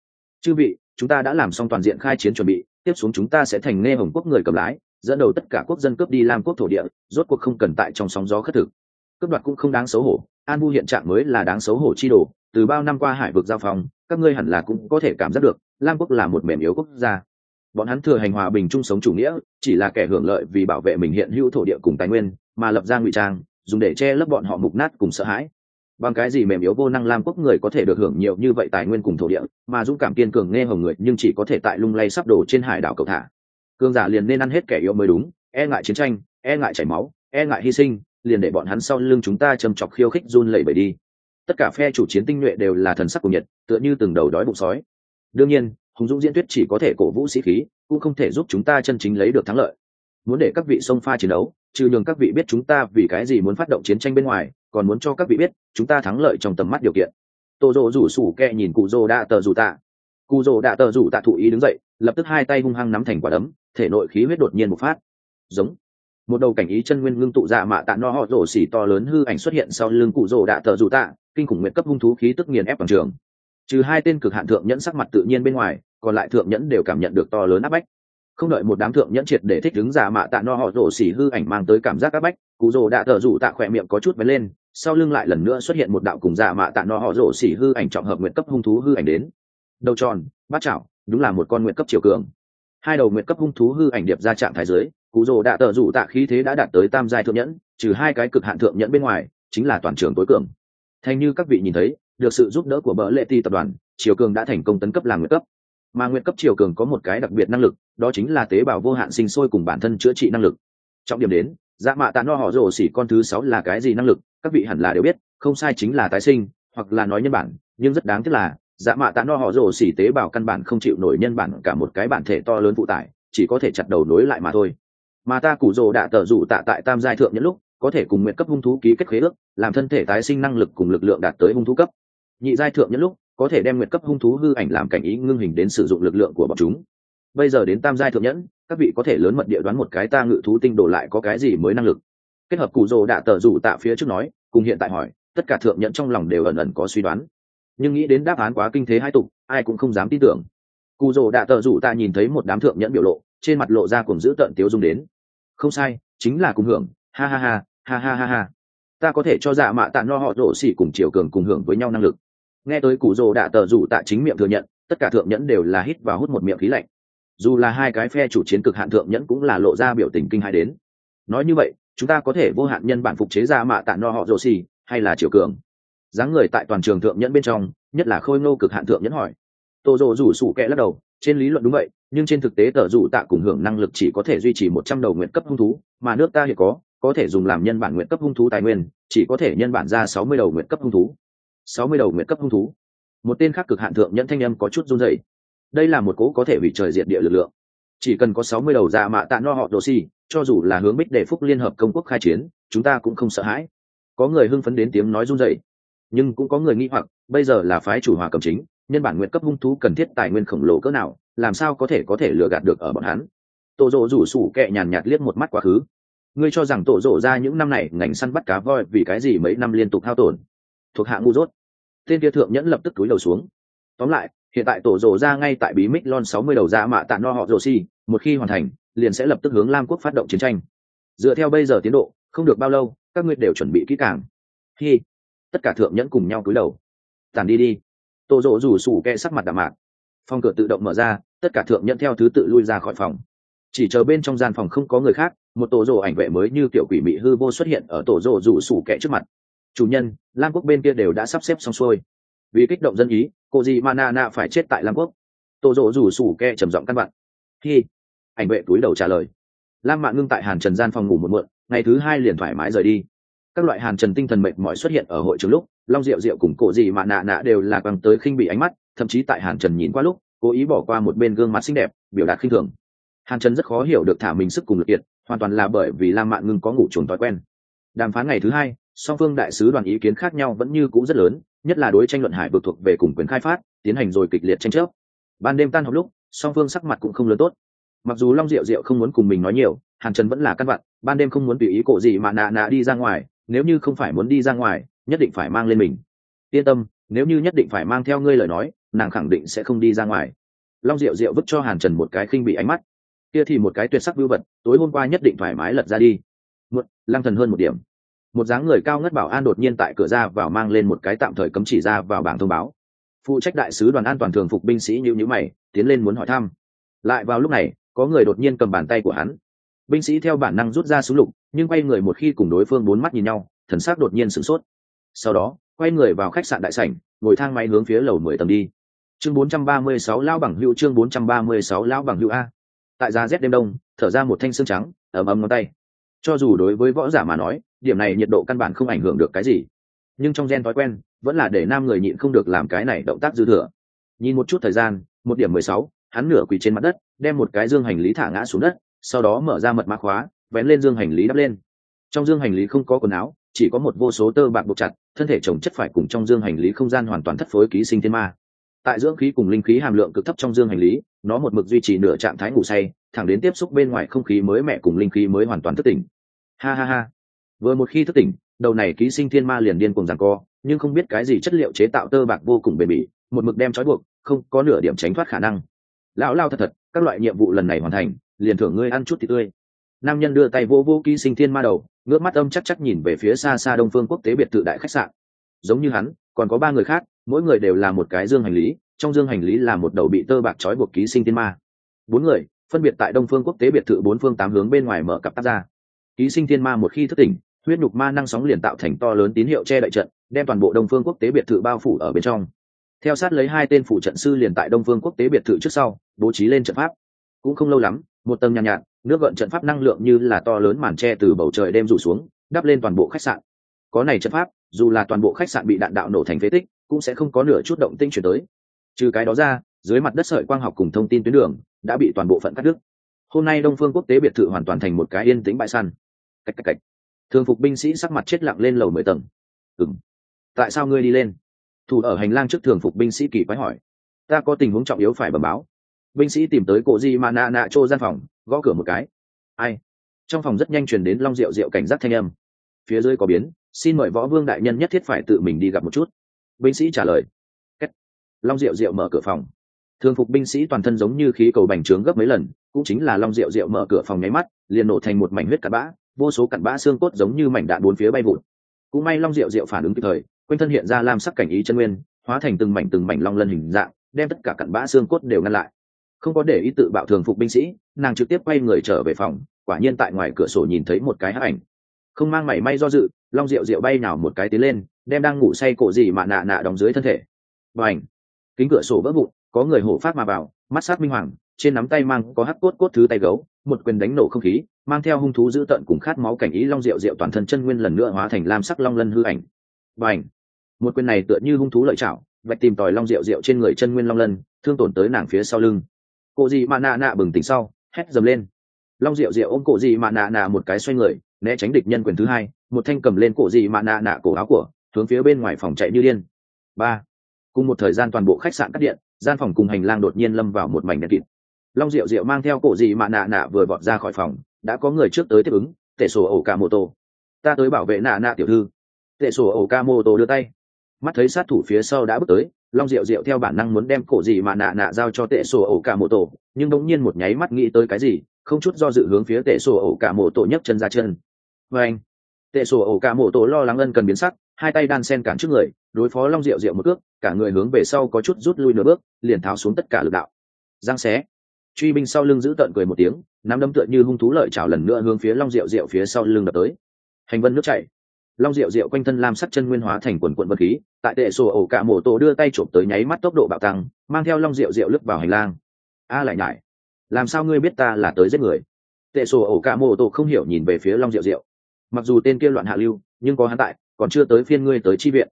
Chư vị, chúng ta đã làm xong toàn diện khai chiến chuẩn bị, tiếp xuống chúng ta sẽ thành nghe hồng quốc người cầm lái dẫn đầu tất cả quốc dân cướp đi Lam quốc thổ địa, rốt cuộc không cần tại trong sóng gió khất thực. Cướp đoạt cũng không đáng xấu hổ. An vu hiện trạng mới là đáng xấu hổ chi đồ. Từ bao năm qua hải vực giao phòng các ngươi hẳn là cũng có thể cảm giác được, lam quốc là một mềm yếu quốc gia. Bọn hắn thừa hành hòa bình chung sống chủ nghĩa, chỉ là kẻ hưởng lợi vì bảo vệ mình hiện hữu thổ địa cùng tài nguyên, mà lập ra ngụy trang, dùng để che lấp bọn họ mục nát cùng sợ hãi. Bằng cái gì mềm yếu vô năng lam quốc người có thể được hưởng nhiều như vậy tài nguyên cùng thổ địa, mà dũng cảm kiên cường nghe hồng người nhưng chỉ có thể tại lung lay sắp đổ trên hải đảo cầu thả cương giả liền nên ăn hết kẻ yếu mới đúng e ngại chiến tranh e ngại chảy máu e ngại hy sinh, liền để bọn hắn sau lưng chúng ta châm chọc khiêu khích run lẩy bẩy đi. Tất cả phe chủ chiến tinh nhuệ đều là thần sắc của nhiệt, tựa như từng đầu đói bụng sói. Đương nhiên, hùng dũng diễn thuyết chỉ có thể cổ vũ sĩ khí, cũng không thể giúp chúng ta chân chính lấy được thắng lợi. Muốn để các vị sông pha chiến đấu, trừ nhường các vị biết chúng ta vì cái gì muốn phát động chiến tranh bên ngoài, còn muốn cho các vị biết, chúng ta thắng lợi trong tầm mắt điều kiện. Tô dỗ rủ sủ kẹ nhìn cụ dô đã tờ rủ tạ cụ rồ đạ tờ rủ tạ thụ ý đứng dậy, lập tức hai tay hung hăng nắm thành quả đấm, thể nội khí huyết đột nhiên một phát. Giống. Một đầu cảnh ý chân nguyên ngưng tụ dạ mạ tạ no họ rổ xỉ to lớn hư ảnh xuất hiện sau lưng cụ rồ đạ tờ rủ tạ, kinh khủng nguyện cấp hung thú khí tức nghiền ép bằng trường. Trừ hai tên cực hạn thượng nhẫn sắc mặt tự nhiên bên ngoài, còn lại thượng nhẫn đều cảm nhận được to lớn áp bách. Không đợi một đám thượng nhẫn triệt để thích đứng giả mạ tạ no họ rổ xỉ hư ảnh mang tới cảm giác áp bách, cụ rồ đạ tờ rủ tạ khỏe miệng có chút vấn lên, sau lưng lại lần nữa xuất hiện một đạo cùng giả mạ tạ no họ rổ xỉ hư ảnh trọng hợp nguyện cấp hung thú hư ảnh đến đầu tròn, bát chảo đúng là một con nguyện cấp chiều cường. Hai đầu nguyện cấp hung thú hư ảnh điệp ra trạng thái dưới cụ rồ đã tờ rủ tạ khí thế đã đạt tới tam giai thượng nhẫn, trừ hai cái cực hạn thượng nhẫn bên ngoài, chính là toàn trường tối cường. Thành như các vị nhìn thấy, được sự giúp đỡ của bỡ lệ ti tập đoàn chiều cường đã thành công tấn cấp làm nguyện cấp. Mà nguyện cấp chiều cường có một cái đặc biệt năng lực, đó chính là tế bào vô hạn sinh sôi cùng bản thân chữa trị năng lực. Trọng điểm đến dạ mạ tạ no họ rồ xỉ con thứ sáu là cái gì năng lực, các vị hẳn là đều biết, không sai chính là tái sinh, hoặc là nói nhân bản, nhưng rất đáng tiếc là dạ mạ tạ no họ rồ xỉ tế bào căn bản không chịu nổi nhân bản cả một cái bản thể to lớn phụ tải, chỉ có thể chặt đầu nối lại mà thôi. Mà ta củ rồ đã tờ rủ tạ tại tam giai thượng nhẫn lúc, có thể cùng nguyện cấp hung thú ký kết khế ước, làm thân thể tái sinh năng lực cùng lực lượng đạt tới hung thú cấp. Nhị giai thượng nhẫn lúc, có thể đem nguyệt cấp hung thú hư ảnh làm cảnh ý ngưng hình đến sử dụng lực lượng của bọn chúng. Bây giờ đến tam giai thượng nhẫn, các vị có thể lớn mật địa đoán một cái ta ngự thú tinh đổ lại có cái gì mới năng lực. Kết hợp cụ rồ đạ tờ rủ tạ phía trước nói, cùng hiện tại hỏi, tất cả thượng nhẫn trong lòng đều ẩn ẩn có suy đoán nhưng nghĩ đến đáp án quá kinh thế hai tục, ai cũng không dám tin tưởng. Cụ rồ đạ tờ rủ ta nhìn thấy một đám thượng nhẫn biểu lộ, trên mặt lộ ra cùng giữ tợn tiếu dung đến. Không sai, chính là cùng hưởng. Ha ha ha ha ha ha ha. Ta có thể cho dạ mạ tạ no họ rổ xỉ cùng chiều cường cùng hưởng với nhau năng lực. Nghe tới cụ rồ đạ tờ rủ tạ chính miệng thừa nhận, tất cả thượng nhẫn đều là hít và hút một miệng khí lạnh. Dù là hai cái phe chủ chiến cực hạn thượng nhẫn cũng là lộ ra biểu tình kinh hai đến. Nói như vậy, chúng ta có thể vô hạn nhân bản phục chế ra mạ tạ no họ rồ xì hay là triều cường? Dáng người tại toàn trường thượng nhẫn bên trong, nhất là khôi ngô cực hạn thượng nhẫn hỏi. Tô rồ rủ sủ kẹ lắc đầu, trên lý luận đúng vậy, nhưng trên thực tế tờ rủ tạ cùng hưởng năng lực chỉ có thể duy trì một trăm đầu nguyện cấp hung thú, mà nước ta hiện có có thể dùng làm nhân bản nguyện cấp hung thú tài nguyên, chỉ có thể nhân bản ra sáu mươi đầu nguyện cấp hung thú. sáu mươi đầu nguyện cấp hung thú. Một tên khác cực hạn thượng nhẫn thanh âm có chút run rẩy. Đây là một cố có thể hủy trời diệt địa lực lượng. Chỉ cần có sáu mươi đầu dạ mạ tạ no họ đồ xi cho dù là hướng bích để phúc liên hợp công quốc khai chiến, chúng ta cũng không sợ hãi. Có người hưng phấn đến tiếng nói run rẩy nhưng cũng có người nghĩ hoặc, bây giờ là phái chủ hòa cầm chính, nhân bản nguyện cấp hung thú cần thiết tài nguyên khổng lồ cỡ nào, làm sao có thể có thể lừa gạt được ở bọn hắn? Tổ rộ rủ sủ kệ nhàn nhạt liếc một mắt quá khứ. Ngươi cho rằng tổ rộ ra những năm này ngành săn bắt cá voi vì cái gì mấy năm liên tục hao tổn? Thuộc hạ ngu dốt. Tên kia thượng nhẫn lập tức túi đầu xuống. Tóm lại, hiện tại tổ rộ ra ngay tại bí mít lon sáu mươi đầu ra mạ tạ no họ rồ si, một khi hoàn thành, liền sẽ lập tức hướng lam quốc phát động chiến tranh. Dựa theo bây giờ tiến độ, không được bao lâu, các ngươi đều chuẩn bị kỹ càng. Khi tất cả thượng nhẫn cùng nhau cúi đầu. Tàn đi đi. Tổ rộ rủ sủ kẹ sắc mặt đạm mạc. Phòng cửa tự động mở ra, tất cả thượng nhẫn theo thứ tự lui ra khỏi phòng. Chỉ chờ bên trong gian phòng không có người khác, một tổ rộ ảnh vệ mới như kiểu quỷ mị hư vô xuất hiện ở tổ rộ rủ sủ kẹ trước mặt. Chủ nhân, lam quốc bên kia đều đã sắp xếp xong xuôi. Vì kích động dân ý, cô gì mà na na phải chết tại lam quốc. Tổ rộ rủ sủ kẹ trầm giọng căn vặn khi ảnh vệ túi đầu trả lời. Lam mạn ngưng tại hàn trần gian phòng ngủ một muộn, ngày thứ hai liền thoải mái rời đi các loại hàn trần tinh thần mệt mỏi xuất hiện ở hội trường lúc, long diệu diệu cùng cổ gì mà nạ nạ đều là bằng tới khinh bị ánh mắt, thậm chí tại hàn trần nhìn qua lúc, cố ý bỏ qua một bên gương mặt xinh đẹp, biểu đạt khinh thường. Hàn trần rất khó hiểu được thả mình sức cùng lực kiệt, hoàn toàn là bởi vì lam mạng ngưng có ngủ chuồng thói quen. Đàm phán ngày thứ hai, song phương đại sứ đoàn ý kiến khác nhau vẫn như cũ rất lớn, nhất là đối tranh luận hải vực thuộc về cùng quyền khai phát, tiến hành rồi kịch liệt tranh chấp. Ban đêm tan học lúc, song phương sắc mặt cũng không lớn tốt. Mặc dù long diệu diệu không muốn cùng mình nói nhiều, hàn trần vẫn là căn vặn, ban đêm không muốn tùy ý cổ gì mà nạ nạ đi ra ngoài nếu như không phải muốn đi ra ngoài, nhất định phải mang lên mình. Yên tâm, nếu như nhất định phải mang theo ngươi lời nói, nàng khẳng định sẽ không đi ra ngoài. Long diệu diệu vứt cho hàn trần một cái khinh bị ánh mắt. Kia thì một cái tuyệt sắc vưu vật, tối hôm qua nhất định thoải mái lật ra đi. Một lang thần hơn một điểm. Một dáng người cao ngất bảo an đột nhiên tại cửa ra vào mang lên một cái tạm thời cấm chỉ ra vào bảng thông báo. Phụ trách đại sứ đoàn an toàn thường phục binh sĩ như nhữ mày, tiến lên muốn hỏi thăm. Lại vào lúc này, có người đột nhiên cầm bàn tay của hắn. Binh sĩ theo bản năng rút ra súng lục nhưng quay người một khi cùng đối phương bốn mắt nhìn nhau, thần sắc đột nhiên sửng sốt. Sau đó, quay người vào khách sạn đại sảnh, ngồi thang máy hướng phía lầu mười tầng đi. Chương bốn trăm ba mươi sáu lão bằng hữu, chương bốn trăm ba mươi sáu lão bằng hữu a. Tại giá rét đêm đông, thở ra một thanh xương trắng ẩm ấm ngón tay. Cho dù đối với võ giả mà nói, điểm này nhiệt độ căn bản không ảnh hưởng được cái gì. Nhưng trong gen thói quen, vẫn là để nam người nhịn không được làm cái này động tác dư thừa. Nhìn một chút thời gian, một điểm mười sáu, hắn nửa quỳ trên mặt đất, đem một cái dương hành lý thả ngã xuống đất, sau đó mở ra mật mã khóa vén lên dương hành lý đắp lên. Trong dương hành lý không có quần áo, chỉ có một vô số tơ bạc buộc chặt, thân thể chồng chất phải cùng trong dương hành lý không gian hoàn toàn thất phối ký sinh thiên ma. Tại dưỡng khí cùng linh khí hàm lượng cực thấp trong dương hành lý, nó một mực duy trì nửa trạng thái ngủ say, thẳng đến tiếp xúc bên ngoài không khí mới mẹ cùng linh khí mới hoàn toàn thức tỉnh. Ha ha ha. Vừa một khi thức tỉnh, đầu này ký sinh thiên ma liền điên cùng rằng co, nhưng không biết cái gì chất liệu chế tạo tơ bạc vô cùng bền bỉ, một mực đem trói buộc, không có nửa điểm tránh thoát khả năng. Lão lao thật thật, các loại nhiệm vụ lần này hoàn thành, liền thưởng ngươi ăn chút thịt tươi nam nhân đưa tay vô vô ký sinh thiên ma đầu ngước mắt âm chắc chắc nhìn về phía xa xa đông phương quốc tế biệt thự đại khách sạn. Giống như hắn còn có ba người khác mỗi người đều là một cái dương hành lý trong dương hành lý là một đầu bị tơ bạc trói buộc ký sinh thiên ma. Bốn người phân biệt tại đông phương quốc tế biệt thự bốn phương tám hướng bên ngoài mở cặp tắt ra. Ký sinh thiên ma một khi thức tỉnh huyết nhục ma năng sóng liền tạo thành to lớn tín hiệu che đậy trận đem toàn bộ đông phương quốc tế biệt thự bao phủ ở bên trong. Theo sát lấy hai tên phụ trận sư liền tại đông phương quốc tế biệt thự trước sau bố trí lên trận pháp. Cũng không lâu lắm một tầng nhàn nhạt, nhạt nước gợn trận pháp năng lượng như là to lớn màn tre từ bầu trời đêm rủ xuống, đắp lên toàn bộ khách sạn. Có này trận pháp, dù là toàn bộ khách sạn bị đạn đạo nổ thành phế tích, cũng sẽ không có nửa chút động tinh chuyển tới. Trừ cái đó ra, dưới mặt đất sợi quang học cùng thông tin tuyến đường đã bị toàn bộ phận cắt đứt. Hôm nay đông phương quốc tế biệt thự hoàn toàn thành một cái yên tĩnh bãi săn. Cách cách cách. Thường phục binh sĩ sắc mặt chết lặng lên lầu mười tầng. Ừng tại sao ngươi đi lên? Thủ ở hành lang trước thường phục binh sĩ kỳ quái hỏi. Ta có tình huống trọng yếu phải bẩm báo binh sĩ tìm tới cổ di mà nạ nạ trô gian phòng, gõ cửa một cái. Ai? Trong phòng rất nhanh truyền đến long rượu rượu cảnh giác thanh âm. Phía dưới có biến, xin mời võ vương đại nhân nhất thiết phải tự mình đi gặp một chút. Binh sĩ trả lời. Kết. long rượu rượu mở cửa phòng. Thường phục binh sĩ toàn thân giống như khí cầu bành trướng gấp mấy lần, cũng chính là long rượu rượu mở cửa phòng nháy mắt, liền nổ thành một mảnh huyết cặn bã, vô số cặn bã xương cốt giống như mảnh đạn bốn phía bay vụt. Cũng may long rượu rượu phản ứng kịp thời, quanh thân hiện ra lam sắc cảnh ý chân nguyên, hóa thành từng mảnh từng mảnh long lân hình dạng, đem tất cả cặn bã xương cốt đều ngăn lại không có để ý tự bạo thường phục binh sĩ, nàng trực tiếp quay người trở về phòng, quả nhiên tại ngoài cửa sổ nhìn thấy một cái hắc ảnh. Không mang mảy may do dự, long rượu rượu bay nào một cái tiến lên, đem đang ngủ say cổ gì mà nạ nạ đóng dưới thân thể. Và ảnh kính cửa sổ vỡ vụn, có người hổ phát mà vào, mắt sát minh hoàng, trên nắm tay mang có hắc cốt cốt thứ tay gấu, một quyền đánh nổ không khí, mang theo hung thú dữ tợn cùng khát máu cảnh ý long rượu rượu toàn thân chân nguyên lần nữa hóa thành lam sắc long lân hư ảnh. Và ảnh một quyền này tựa như hung thú lợi chảo, vạch tìm tòi long rượu rượu trên người chân nguyên long lân, thương tổn tới nàng phía sau lưng cô gì mà nạ nạ bừng tỉnh sau, hét dầm lên. Long rượu rượu ôm cổ gì mà nạ nạ một cái xoay người, né tránh địch nhân quyền thứ hai, một thanh cầm lên cổ gì mà nạ nạ cổ áo của, hướng phía bên ngoài phòng chạy như điên. Ba. Cùng một thời gian toàn bộ khách sạn cắt điện, gian phòng cùng hành lang đột nhiên lâm vào một mảnh đen kịt. Long rượu rượu mang theo cổ gì mà nạ nạ vừa vọt ra khỏi phòng, đã có người trước tới tiếp ứng, tệ sổ ổ ca mô tô ta tới bảo vệ nạ nạ tiểu thư. Tệ sổ ổ ca mô tô đưa tay. Mắt thấy sát thủ phía sau đã bước tới long rượu rượu theo bản năng muốn đem cổ gì mà nạ nạ giao cho tệ sổ ổ cả mộ tổ, nhưng đống nhiên một nháy mắt nghĩ tới cái gì, không chút do dự hướng phía tệ sổ ổ cả mộ tổ nhấc chân ra chân. Vê anh, tệ sổ ổ cả mộ tổ lo lắng ân cần biến sắc, hai tay đan sen cản trước người, đối phó long rượu rượu một cước, cả người hướng về sau có chút rút lui nửa bước, liền tháo xuống tất cả lực đạo. Giang xé. Truy binh sau lưng giữ tợn cười một tiếng, nắm đấm tựa như hung thú lợi chảo lần nữa hướng phía long rượu rượu phía sau lưng đập tới. Hành vân nước chảy long rượu rượu quanh thân lam sắc chân nguyên hóa thành quần quận vật khí, tại tệ sổ ổ cả mổ tổ đưa tay trộm tới nháy mắt tốc độ bạo tăng, mang theo long rượu rượu lướt vào hành lang. A lại nhải, làm sao ngươi biết ta là tới giết người? Tệ sổ ổ cả mổ tổ không hiểu nhìn về phía long rượu rượu mặc dù tên kia loạn hạ lưu, nhưng có hắn tại, còn chưa tới phiên ngươi tới chi viện.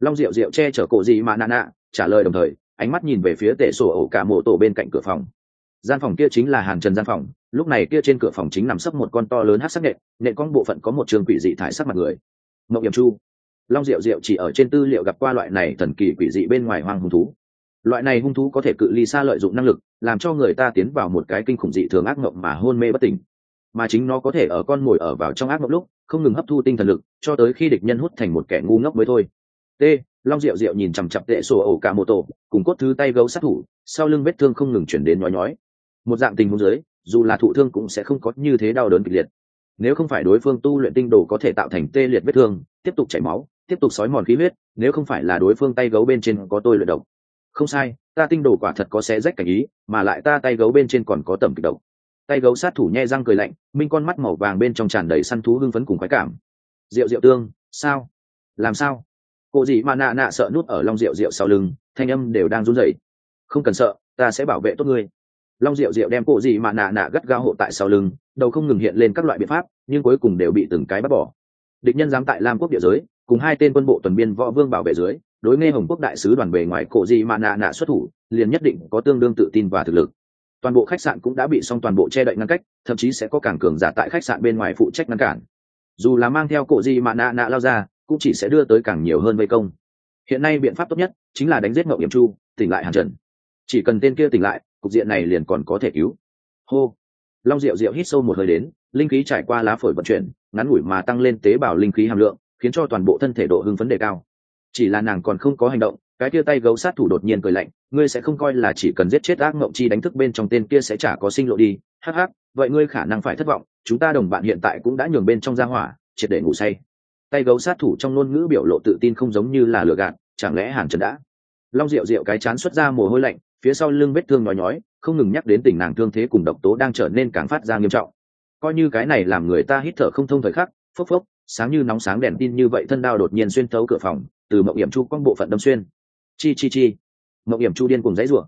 Long rượu rượu che chở cổ gì mà nà nạ, trả lời đồng thời, ánh mắt nhìn về phía tệ sổ ổ cả mổ tổ bên cạnh cửa phòng. Gian phòng kia chính là hàng trần gian phòng, lúc này kia trên cửa phòng chính nằm sấp một con to lớn hát sắc nện nện con bộ phận có một trường quỷ dị thải sắc mặt người mộng hiểm chu. Long diệu diệu chỉ ở trên tư liệu gặp qua loại này thần kỳ quỷ dị bên ngoài hoang hung thú. Loại này hung thú có thể cự ly xa lợi dụng năng lực, làm cho người ta tiến vào một cái kinh khủng dị thường ác mộng mà hôn mê bất tỉnh. Mà chính nó có thể ở con mồi ở vào trong ác mộng lúc, không ngừng hấp thu tinh thần lực, cho tới khi địch nhân hút thành một kẻ ngu ngốc mới thôi. T. Long diệu diệu nhìn chằm chặp tệ sổ ổ cả mô tô, cùng cốt thứ tay gấu sát thủ, sau lưng vết thương không ngừng chuyển đến nhói nhói. Một dạng tình huống dưới, dù là thụ thương cũng sẽ không có như thế đau đớn kịch liệt nếu không phải đối phương tu luyện tinh đồ có thể tạo thành tê liệt vết thương, tiếp tục chảy máu, tiếp tục sói mòn khí huyết, nếu không phải là đối phương tay gấu bên trên có tôi luyện độc. Không sai, ta tinh đồ quả thật có xé rách cảnh ý, mà lại ta tay gấu bên trên còn có tầm kịch độc. Tay gấu sát thủ nhe răng cười lạnh, minh con mắt màu vàng bên trong tràn đầy săn thú hưng phấn cùng khoái cảm. Rượu rượu tương, sao? Làm sao? Cô gì mà nạ nạ sợ nút ở long rượu rượu sau lưng, thanh âm đều đang run rẩy. Không cần sợ, ta sẽ bảo vệ tốt ngươi long diệu diệu đem cổ gì mà nạ nạ gắt gao hộ tại sau lưng, đầu không ngừng hiện lên các loại biện pháp, nhưng cuối cùng đều bị từng cái bắt bỏ. Địch nhân dám tại lam quốc địa giới, cùng hai tên quân bộ tuần biên võ vương bảo vệ dưới, đối nghe hồng quốc đại sứ đoàn bề ngoài cổ gì mà nạ nạ xuất thủ, liền nhất định có tương đương tự tin và thực lực. Toàn bộ khách sạn cũng đã bị xong toàn bộ che đậy ngăn cách, thậm chí sẽ có cảng cường giả tại khách sạn bên ngoài phụ trách ngăn cản. Dù là mang theo cổ gì mà nạ nạ lao ra, cũng chỉ sẽ đưa tới càng nhiều hơn vây công. Hiện nay biện pháp tốt nhất chính là đánh giết mậu hiểm chu, tỉnh lại hàn trần. Chỉ cần tên kia tỉnh lại cục diện này liền còn có thể cứu. Hô. Long diệu diệu hít sâu một hơi đến, linh khí trải qua lá phổi vận chuyển, ngắn ngủi mà tăng lên tế bào linh khí hàm lượng, khiến cho toàn bộ thân thể độ hưng phấn đề cao. Chỉ là nàng còn không có hành động, cái kia tay gấu sát thủ đột nhiên cười lạnh, ngươi sẽ không coi là chỉ cần giết chết ác mộng chi đánh thức bên trong tên kia sẽ chả có sinh lộ đi. Hắc hắc vậy ngươi khả năng phải thất vọng, chúng ta đồng bạn hiện tại cũng đã nhường bên trong gia hỏa, triệt để ngủ say. Tay gấu sát thủ trong ngôn ngữ biểu lộ tự tin không giống như là lừa gạt, chẳng lẽ hàn trần đã? Long diệu diệu cái chán xuất ra mồ hôi lạnh phía sau lưng vết thương nói nhói, không ngừng nhắc đến tình nàng thương thế cùng độc tố đang trở nên càng phát ra nghiêm trọng. Coi như cái này làm người ta hít thở không thông thời khắc, phốc phốc, sáng như nóng sáng đèn tin như vậy thân đao đột nhiên xuyên thấu cửa phòng, từ mậu hiểm chu quăng bộ phận đâm xuyên. Chi chi chi. Mậu hiểm chu điên cùng dãy rủa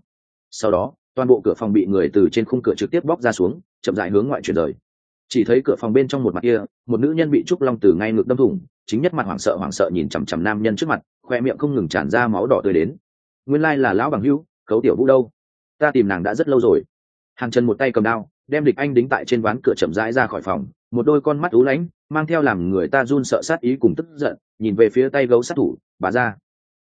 sau đó, toàn bộ cửa phòng bị người từ trên khung cửa trực tiếp bóc ra xuống, chậm dại hướng ngoại chuyển rời. Chỉ thấy cửa phòng bên trong một mặt kia, một nữ nhân bị trúc long từ ngay ngực đâm thủng, chính nhất mặt hoảng sợ hoảng sợ nhìn chằm chằm nam nhân trước mặt, khoe miệng không ngừng tràn ra máu đỏ tươi đến. Nguyên lai là lão bằng hữu khấu tiểu vũ đâu? Ta tìm nàng đã rất lâu rồi. Hàng chân một tay cầm đao, đem địch anh đính tại trên ván cửa chậm rãi ra khỏi phòng, một đôi con mắt ú lãnh mang theo làm người ta run sợ sát ý cùng tức giận, nhìn về phía tay gấu sát thủ, bà ra.